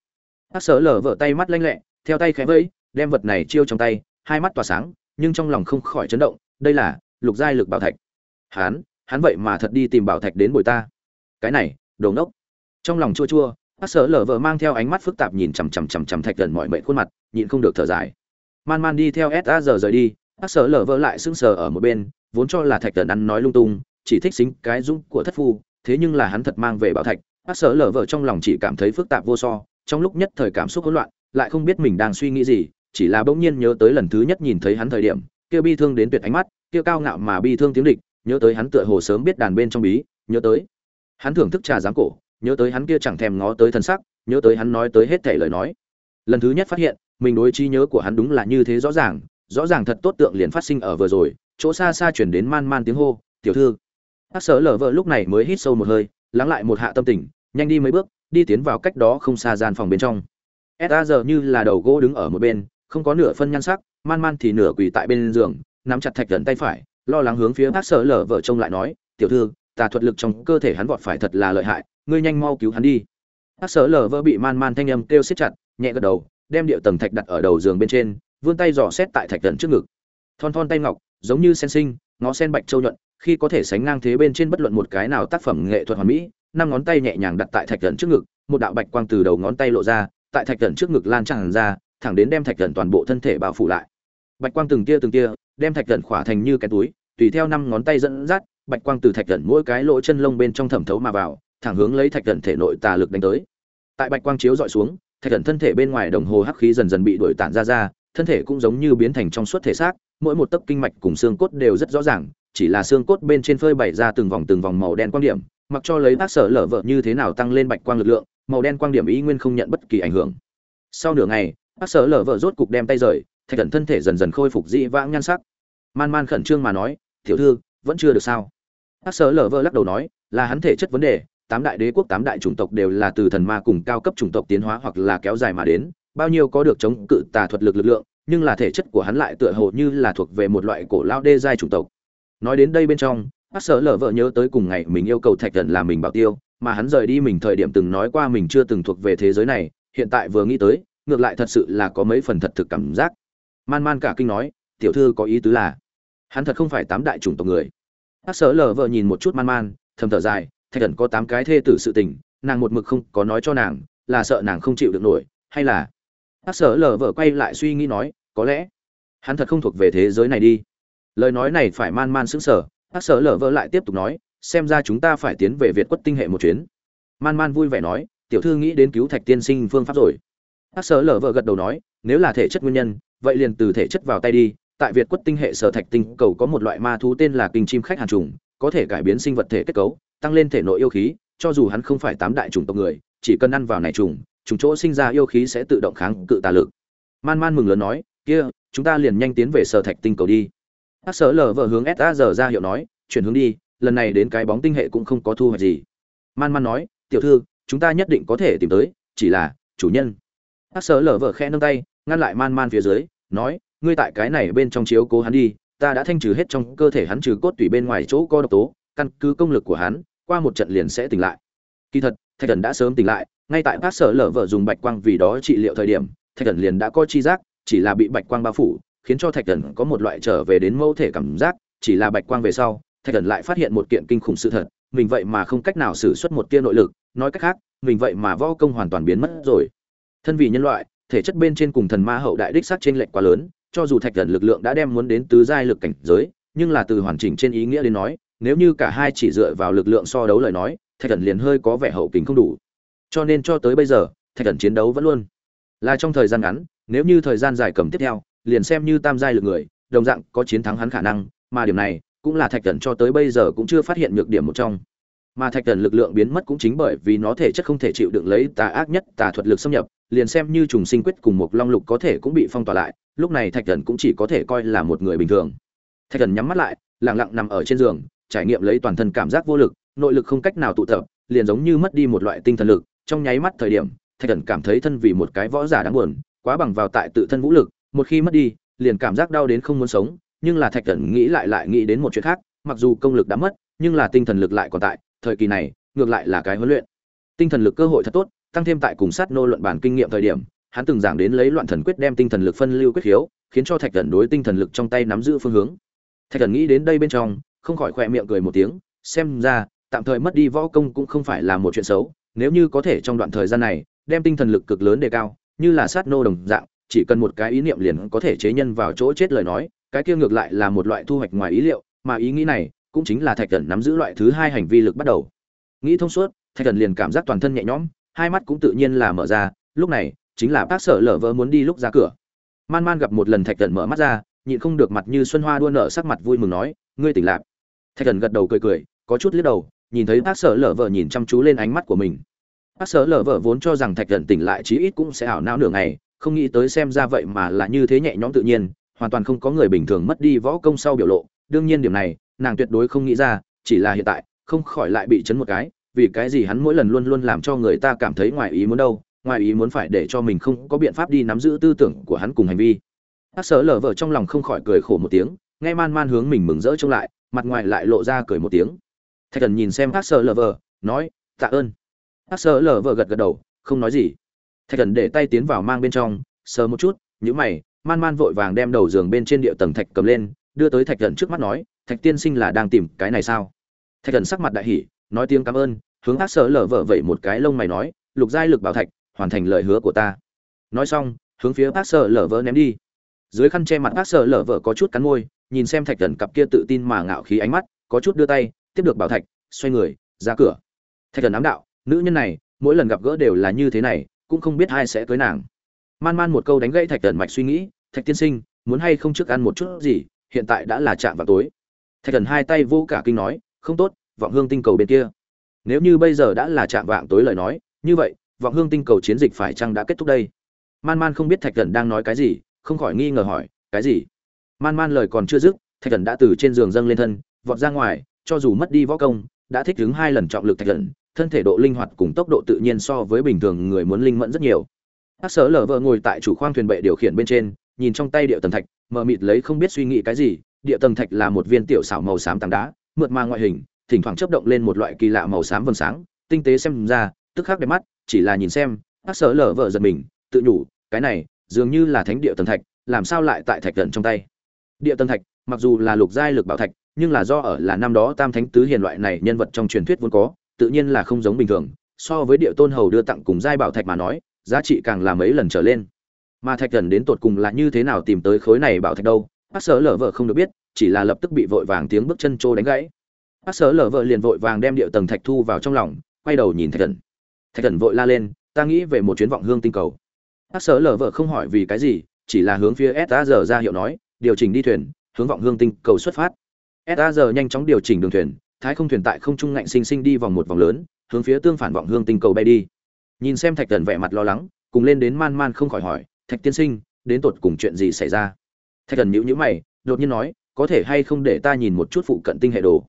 [SPEAKER 1] Bác sở lờ vợ tay mắt lanh lẹ, theo tay khẽ vẫy, đem vật này chiêu trong tay, hai mắt tỏa sáng, nhưng trong lòng không khỏi chấn động, đây là lục giai lực bảo thạch hắn hắn vậy mà thật đi tìm bảo thạch đến bồi ta. Cái này, đồ ngốc. Trong lòng chua chua, bác sở lờ vợ mang theo ánh mắt phức tạp nhìn chằm chằm chằm chằm thạch thần mọi mệnh khuôn mặt, nhịn không được thở dài. Man man đi theo sa giờ rời đi, bác sở lờ vợ lại sững sờ ở một bên, vốn cho là thạch thần ăn nói lung tung, chỉ thích xính cái dung của thất phu, thế nhưng là hắn thật mang về bảo thạch. Bác sở lờ vợ trong lòng chỉ cảm thấy phức tạp vô so, trong lúc nhất thời cảm xúc hỗn loạn, lại không biết mình đang suy nghĩ gì, chỉ là bỗng nhiên nhớ tới lần thứ nhất nhìn thấy hắn thời điểm, kia bi thương đến tuyệt ánh mắt, kia cao ngạo mà bi thương tiếng địch nhớ tới hắn tựa hồ sớm biết đàn bên trong bí, nhớ tới. Hắn thưởng thức trà giáng cổ, nhớ tới hắn kia chẳng thèm ngó tới thân sắc, nhớ tới hắn nói tới hết thể lời nói. Lần thứ nhất phát hiện, mình đối trí nhớ của hắn đúng là như thế rõ ràng rõ ràng thật tốt tượng liền phát sinh ở vừa rồi, chỗ xa xa chuyển đến man man tiếng hô, tiểu thư. Hắc sở lở vợ lúc này mới hít sâu một hơi, lắng lại một hạ tâm tình, nhanh đi mấy bước, đi tiến vào cách đó không xa gian phòng bên trong. Sa giờ như là đầu gỗ đứng ở một bên, không có nửa phân nhan sắc, man man thì nửa quỳ tại bên giường, nắm chặt thạch gần tay phải lo lắng hướng phía bác sở lở vợ trông lại nói, tiểu thư, tà thuật lực trong cơ thể hắn vọt phải thật là lợi hại, ngươi nhanh mau cứu hắn đi. Bác sở lở vợ bị man man thanh âm kêu xiết chặt, nhẹ gật đầu, đem điệu tầng thạch đặt ở đầu giường bên trên, vươn tay dò xét tại thạch tận trước ngực. Thon thon tay ngọc, giống như sen sinh, ngó sen bạch châu nhuận, khi có thể sánh ngang thế bên trên bất luận một cái nào tác phẩm nghệ thuật hoàn mỹ, năm ngón tay nhẹ nhàng đặt tại thạch tận trước ngực, một đạo bạch quang từ đầu ngón tay lộ ra, tại thạch tận trước ngực lan tràn ra, thẳng đến đem thạch tận toàn bộ thân thể bao phủ lại. Bạch quang từng tia từng tia, đem thạch tận khỏa thành như cái túi tùy theo năm ngón tay dẫn dắt, bạch quang từ thạch gần mỗi cái lỗ chân lông bên trong thẩm thấu mà vào, thẳng hướng lấy thạch gần thể nội tà lực đánh tới. Tại bạch quang chiếu dọi xuống, thạch gần thân thể bên ngoài đồng hồ hắc khí dần dần bị đuổi tản ra ra, thân thể cũng giống như biến thành trong suốt thể xác, mỗi một tấc kinh mạch cùng xương cốt đều rất rõ ràng, chỉ là xương cốt bên trên phơi bày ra từng vòng từng vòng màu đen quang điểm, mặc cho lấy tác sở lở vợ như thế nào tăng lên bạch quang lực lượng, màu đen quang điểm ý nguyên không nhận bất kỳ ảnh hưởng. Sau nửa ngày tác sở lở vợ rốt cục đem tay rời, thạch thần thân thể dần dần khôi phục dị vãng nhan sắc. Man man khẩn trương mà nói tiểu thư, vẫn chưa được sao? Bác sở lở vơ lắc đầu nói, là hắn thể chất vấn đề, tám đại đế quốc, tám đại chủng tộc đều là từ thần ma cùng cao cấp chủng tộc tiến hóa hoặc là kéo dài mà đến, bao nhiêu có được chống cự tà thuật lực lực lượng, nhưng là thể chất của hắn lại tựa hồ như là thuộc về một loại cổ lao đê giai chủng tộc. Nói đến đây bên trong bác sở lở vợ nhớ tới cùng ngày mình yêu cầu thạch thần làm mình bảo tiêu, mà hắn rời đi mình thời điểm từng nói qua mình chưa từng thuộc về thế giới này, hiện tại vừa nghĩ tới, ngược lại thật sự là có mấy phần thật thực cảm giác. Man man cả kinh nói, tiểu thư có ý tứ là hắn thật không phải tám đại chủng tộc người. Hát sở lở vợ nhìn một chút man man, thầm thở dài, thạch thần có tám cái thê tử sự tình, nàng một mực không có nói cho nàng, là sợ nàng không chịu được nổi, hay là hát sở lở vợ quay lại suy nghĩ nói, có lẽ hắn thật không thuộc về thế giới này đi. Lời nói này phải man man sững sờ hát sở lở vợ lại tiếp tục nói, xem ra chúng ta phải tiến về việt quất tinh hệ một chuyến. Man man vui vẻ nói, tiểu thư nghĩ đến cứu thạch tiên sinh phương pháp rồi. Hát sở lở vợ gật đầu nói, nếu là thể chất nguyên nhân, vậy liền từ thể chất vào tay đi tại việt quất tinh hệ sở thạch tinh cầu có một loại ma thú tên là kinh chim khách hàn trùng, có thể cải biến sinh vật thể kết cấu, tăng lên thể nội yêu khí, cho dù hắn không phải tám đại chủng tộc người, chỉ cần ăn vào này trùng chúng chỗ sinh ra yêu khí sẽ tự động kháng cự tà lực. Man man mừng lớn nói, kia, chúng ta liền nhanh tiến về sở thạch tinh cầu đi. Bác sở lờ vợ hướng sa giờ ra hiệu nói, chuyển hướng đi, lần này đến cái bóng tinh hệ cũng không có thu hoạch gì. Man man nói, tiểu thư, chúng ta nhất định có thể tìm tới, chỉ là chủ nhân. Bác sở lờ vợ khẽ nâng tay, ngăn lại man man phía dưới, nói ngươi tại cái này bên trong chiếu cố hắn đi, ta đã thanh trừ hết trong cơ thể hắn trừ cốt tủy bên ngoài chỗ co độc tố, căn cứ công lực của hắn, qua một trận liền sẽ tỉnh lại. Kỳ thật, thạch thần đã sớm tỉnh lại, ngay tại bác sở lở vợ dùng bạch quang vì đó trị liệu thời điểm, thạch thần liền đã có chi giác, chỉ là bị bạch quang bao phủ, khiến cho thạch thần có một loại trở về đến mẫu thể cảm giác, chỉ là bạch quang về sau, thạch thần lại phát hiện một kiện kinh khủng sự thật, mình vậy mà không cách nào xử suất một tia nội lực, nói cách khác, mình vậy mà võ công hoàn toàn biến mất rồi. Thân vì nhân loại, thể chất bên trên cùng thần ma hậu đại đích sát trên lệnh quá lớn cho dù thạch thần lực lượng đã đem muốn đến tứ giai lực cảnh giới, nhưng là từ hoàn chỉnh trên ý nghĩa đến nói, nếu như cả hai chỉ dựa vào lực lượng so đấu lời nói, thạch thần liền hơi có vẻ hậu kính không đủ. Cho nên cho tới bây giờ, thạch thần chiến đấu vẫn luôn là trong thời gian ngắn, nếu như thời gian dài cầm tiếp theo, liền xem như tam giai lực người, đồng dạng có chiến thắng hắn khả năng, mà điểm này cũng là thạch thần cho tới bây giờ cũng chưa phát hiện nhược điểm một trong mà thạch thần lực lượng biến mất cũng chính bởi vì nó thể chất không thể chịu đựng lấy tà ác nhất tà thuật lực xâm nhập, liền xem như trùng sinh quyết cùng một long lục có thể cũng bị phong tỏa lại, lúc này thạch thần cũng chỉ có thể coi là một người bình thường. Thạch thần nhắm mắt lại lẳng lặng nằm ở trên giường, trải nghiệm lấy toàn thân cảm giác vô lực, nội lực không cách nào tụ tập, liền giống như mất đi một loại tinh thần lực. Trong nháy mắt thời điểm, thạch thần cảm thấy thân vì một cái võ giả đáng buồn, quá bằng vào tại tự thân vũ lực, một khi mất đi, liền cảm giác đau đến không muốn sống, nhưng là thạch thần nghĩ lại lại nghĩ đến một chuyện khác, mặc dù công lực đã mất, nhưng là tinh thần lực lại còn tại thời kỳ này, ngược lại là cái huấn luyện. Tinh thần lực cơ hội thật tốt, tăng thêm tại cùng sát nô luận bản kinh nghiệm thời điểm, hắn từng giảng đến lấy loạn thần quyết đem tinh thần lực phân lưu quyết khiếu, khiến cho thạch thần đối tinh thần lực trong tay nắm giữ phương hướng. Thạch thần nghĩ đến đây bên trong, không khỏi khỏe miệng cười một tiếng, xem ra, tạm thời mất đi võ công cũng không phải là một chuyện xấu, nếu như có thể trong đoạn thời gian này, đem tinh thần lực cực lớn đề cao, như là sát nô đồng dạng, chỉ cần một cái ý niệm liền có thể chế nhân vào chỗ chết lời nói, cái kia ngược lại là một loại thu hoạch ngoài ý liệu, mà ý nghĩ này cũng chính là thạch thần nắm giữ loại thứ hai hành vi lực bắt đầu. Nghĩ thông suốt, thạch thần liền cảm giác toàn thân nhẹ nhõm, hai mắt cũng tự nhiên là mở ra, lúc này, chính là bác sở lở vỡ muốn đi lúc ra cửa. Man man gặp một lần thạch thần mở mắt ra, nhịn không được mặt như xuân hoa đua nở sắc mặt vui mừng nói, ngươi tỉnh lạc thạch thần gật đầu cười cười, có chút liếc đầu, nhìn thấy bác sở lở vợ nhìn chăm chú lên ánh mắt của mình. Bác sở lở vợ vốn cho rằng thạch thần tỉnh lại chí ít cũng sẽ ảo não nửa ngày, không nghĩ tới xem ra vậy mà là như thế nhẹ nhõm tự nhiên, hoàn toàn không có người bình thường mất đi võ công sau biểu lộ. Đương nhiên điểm này nàng tuyệt đối không nghĩ ra, chỉ là hiện tại, không khỏi lại bị chấn một cái, vì cái gì hắn mỗi lần luôn luôn làm cho người ta cảm thấy ngoài ý muốn đâu, ngoài ý muốn phải để cho mình không có biện pháp đi nắm giữ tư tưởng của hắn cùng hành vi. Bác sở lở vợ trong lòng không khỏi cười khổ một tiếng, nghe man man hướng mình mừng rỡ trông lại, mặt ngoài lại lộ ra cười một tiếng. Thạch thần nhìn xem bác sở lở vợ nói, tạ ơn. Bác sở lở vợ gật gật đầu, không nói gì. Thạch thần để tay tiến vào mang bên trong, sờ một chút nhữ mày, man man vội vàng đem đầu giường bên trên địa tầng thạch cầm lên, đưa tới thạch thần trước mắt nói thạch tiên sinh là đang tìm cái này sao? Thạch thần sắc mặt đại hỉ, nói tiếng cảm ơn, hướng ác sở lở vợ vậy một cái lông mày nói, lục giai lực bảo thạch, hoàn thành lời hứa của ta. Nói xong, hướng phía ác sở lở vợ ném đi. Dưới khăn che mặt ác sở lở vợ có chút cắn môi, nhìn xem thạch thần cặp kia tự tin mà ngạo khí ánh mắt, có chút đưa tay, tiếp được bảo thạch, xoay người, ra cửa. Thạch thần ám đạo, nữ nhân này, mỗi lần gặp gỡ đều là như thế này, cũng không biết ai sẽ cưới nàng. Man man một câu đánh gãy thạch thần mạch suy nghĩ, thạch tiên sinh, muốn hay không trước ăn một chút gì, hiện tại đã là chạm vào tối thạch thần hai tay vô cả kinh nói không tốt vọng hương tinh cầu bên kia. Nếu như bây giờ đã là chạm vạng tối lời nói như vậy vọng hương tinh cầu chiến dịch phải chăng đã kết thúc đây? Man man không biết thạch thần đang nói cái gì không khỏi nghi ngờ hỏi cái gì? Man man lời còn chưa dứt thạch thần đã từ trên giường dâng lên thân vọt ra ngoài cho dù mất đi võ công đã thích ứng hai lần trọng lực thạch thần thân thể độ linh hoạt cùng tốc độ tự nhiên so với bình thường người muốn linh mẫn rất nhiều. Các Sở Lở vợ ngồi tại chủ khoang thuyền bệ điều khiển bên trên, nhìn trong tay điệu tần thạch, mờ mịt lấy không biết suy nghĩ cái gì, địa tầng thạch là một viên tiểu xảo màu xám tảng đá, mượt mà ngoại hình, thỉnh thoảng chớp động lên một loại kỳ lạ màu xám vầng sáng, tinh tế xem ra, tức khắc đẹp mắt, chỉ là nhìn xem, Hắc Sở Lở vợ giật mình, tự nhủ, cái này, dường như là thánh địa tầng thạch, làm sao lại tại thạch gần trong tay? Địa tầng thạch, mặc dù là lục giai lực bảo thạch, nhưng là do ở là năm đó Tam Thánh tứ hiền loại này nhân vật trong truyền thuyết vốn có, tự nhiên là không giống bình thường, so với địa tôn hầu đưa tặng cùng giai bảo thạch mà nói, giá trị càng là mấy lần trở lên mà thạch thần đến tột cùng là như thế nào tìm tới khối này bảo thạch đâu bác sở lở vợ không được biết, chỉ là lập tức bị vội vàng tiếng bước chân trô đánh gãy. Bác sở lở vợ liền vội vàng đem điệu tầng thạch thu vào trong lòng, quay đầu nhìn thạch thần. Thạch thần vội la lên, ta nghĩ về một chuyến vọng hương tinh cầu. Bác sở lở vợ không hỏi vì cái gì, chỉ là hướng phía s giờ ra hiệu nói, điều chỉnh đi thuyền, hướng vọng hương tinh cầu xuất phát. S giờ nhanh chóng điều chỉnh đường thuyền, thái không thuyền tại không trung ngạnh sinh sinh đi vòng một vòng lớn, hướng phía tương phản vọng hương tinh cầu bay đi. Nhìn xem thạch thần vẻ mặt lo lắng, cùng lên đến man man không khỏi hỏi, thạch tiên sinh, đến tột cùng chuyện gì xảy ra? Thạch thần nhữ nhữ mày, đột nhiên nói, có thể hay không để ta nhìn một chút phụ cận tinh hệ đồ?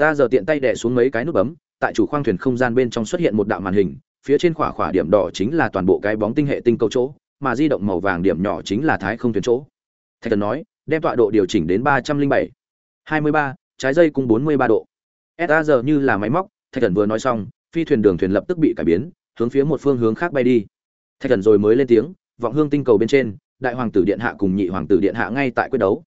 [SPEAKER 1] Sa giờ tiện tay đẻ xuống mấy cái nút bấm, tại chủ khoang thuyền không gian bên trong xuất hiện một đạo màn hình, phía trên khỏa khỏa điểm đỏ chính là toàn bộ cái bóng tinh hệ tinh cầu chỗ, mà di động màu vàng điểm nhỏ chính là thái không thuyền chỗ. Thạch thần nói, đem tọa độ điều chỉnh đến ba trăm linh bảy, hai mươi ba, trái dây cùng bốn mươi ba độ. Sa giờ như là máy móc, thạch thần vừa nói xong, phi thuyền đường thuyền lập tức bị cải biến, hướng phía một phương hướng khác bay đi. Thạch thần rồi mới lên tiếng, vọng hương tinh cầu bên trên đại hoàng tử điện hạ cùng nhị hoàng tử điện hạ ngay tại quyết đấu.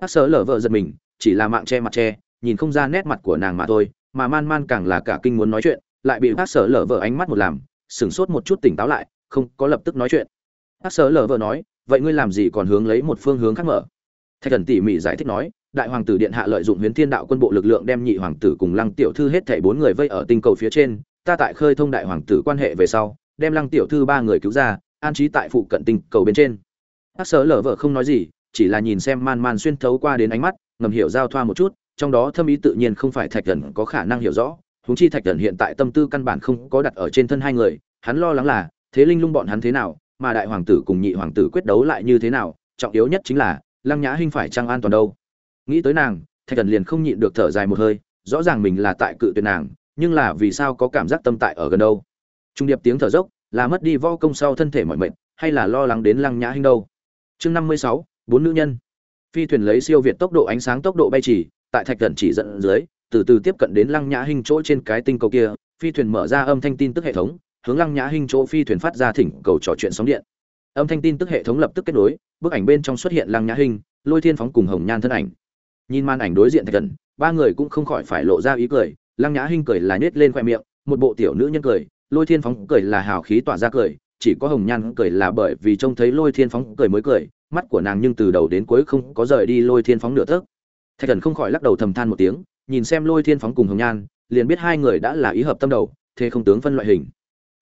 [SPEAKER 1] Hát sớ lở vợ giật mình, chỉ là mạng che mặt che, nhìn không ra nét mặt của nàng mà thôi, mà man man càng là cả kinh muốn nói chuyện, lại bị hát sở lở vợ ánh mắt một làm, sửng sốt một chút tỉnh táo lại, không có lập tức nói chuyện. Hát sở lở vợ nói, vậy ngươi làm gì còn hướng lấy một phương hướng khác mở? Thạch thần tỉ mỉ giải thích nói, đại hoàng tử điện hạ lợi dụng huyến thiên đạo quân bộ lực lượng đem nhị hoàng tử cùng lăng tiểu thư hết thảy bốn người vây ở tinh cầu phía trên, ta tại khơi thông đại hoàng tử quan hệ về sau, đem lăng tiểu thư ba người cứu ra, an trí tại phụ cận tinh cầu bên trên. Hắc sở lở vợ không nói gì, chỉ là nhìn xem man man xuyên thấu qua đến ánh mắt, ngầm hiểu giao thoa một chút, trong đó thâm ý tự nhiên không phải thạch thần có khả năng hiểu rõ, huống chi thạch thần hiện tại tâm tư căn bản không có đặt ở trên thân hai người, hắn lo lắng là, thế linh lung bọn hắn thế nào, mà đại hoàng tử cùng nhị hoàng tử quyết đấu lại như thế nào, trọng yếu nhất chính là, lăng nhã hinh phải chăng an toàn đâu. Nghĩ tới nàng, thạch thần liền không nhịn được thở dài một hơi, rõ ràng mình là tại cự tuyệt nàng, nhưng là vì sao có cảm giác tâm tại ở gần đâu. Trung điệp tiếng thở dốc, là mất đi võ công sau thân thể mọi mệnh, hay là lo lắng đến lăng nhã hinh đâu? Chương năm mươi sáu, bốn nữ nhân. Phi thuyền lấy siêu việt tốc độ ánh sáng tốc độ bay chỉ, tại thạch thần chỉ dẫn dưới, từ từ tiếp cận đến lăng nhã hinh chỗ trên cái tinh cầu kia, phi thuyền mở ra âm thanh tin tức hệ thống, hướng lăng nhã hinh chỗ phi thuyền phát ra thỉnh cầu trò chuyện sóng điện. Âm thanh tin tức hệ thống lập tức kết nối, bức ảnh bên trong xuất hiện lăng nhã hinh, lôi thiên phóng cùng hồng nhan thân ảnh. Nhìn màn ảnh đối diện thạch thần ba người cũng không khỏi phải lộ ra ý cười, lăng nhã hinh cười là nhếch lên khoe miệng, một bộ tiểu nữ nhân cười, lôi thiên phóng cười là hào khí tỏa ra cười chỉ có hồng nhan cười là bởi vì trông thấy lôi thiên phóng cười mới cười, mắt của nàng nhưng từ đầu đến cuối không có rời đi lôi thiên phóng nửa tấc thạch thần không khỏi lắc đầu thầm than một tiếng, nhìn xem lôi thiên phóng cùng hồng nhan, liền biết hai người đã là ý hợp tâm đầu, thế không tướng phân loại hình.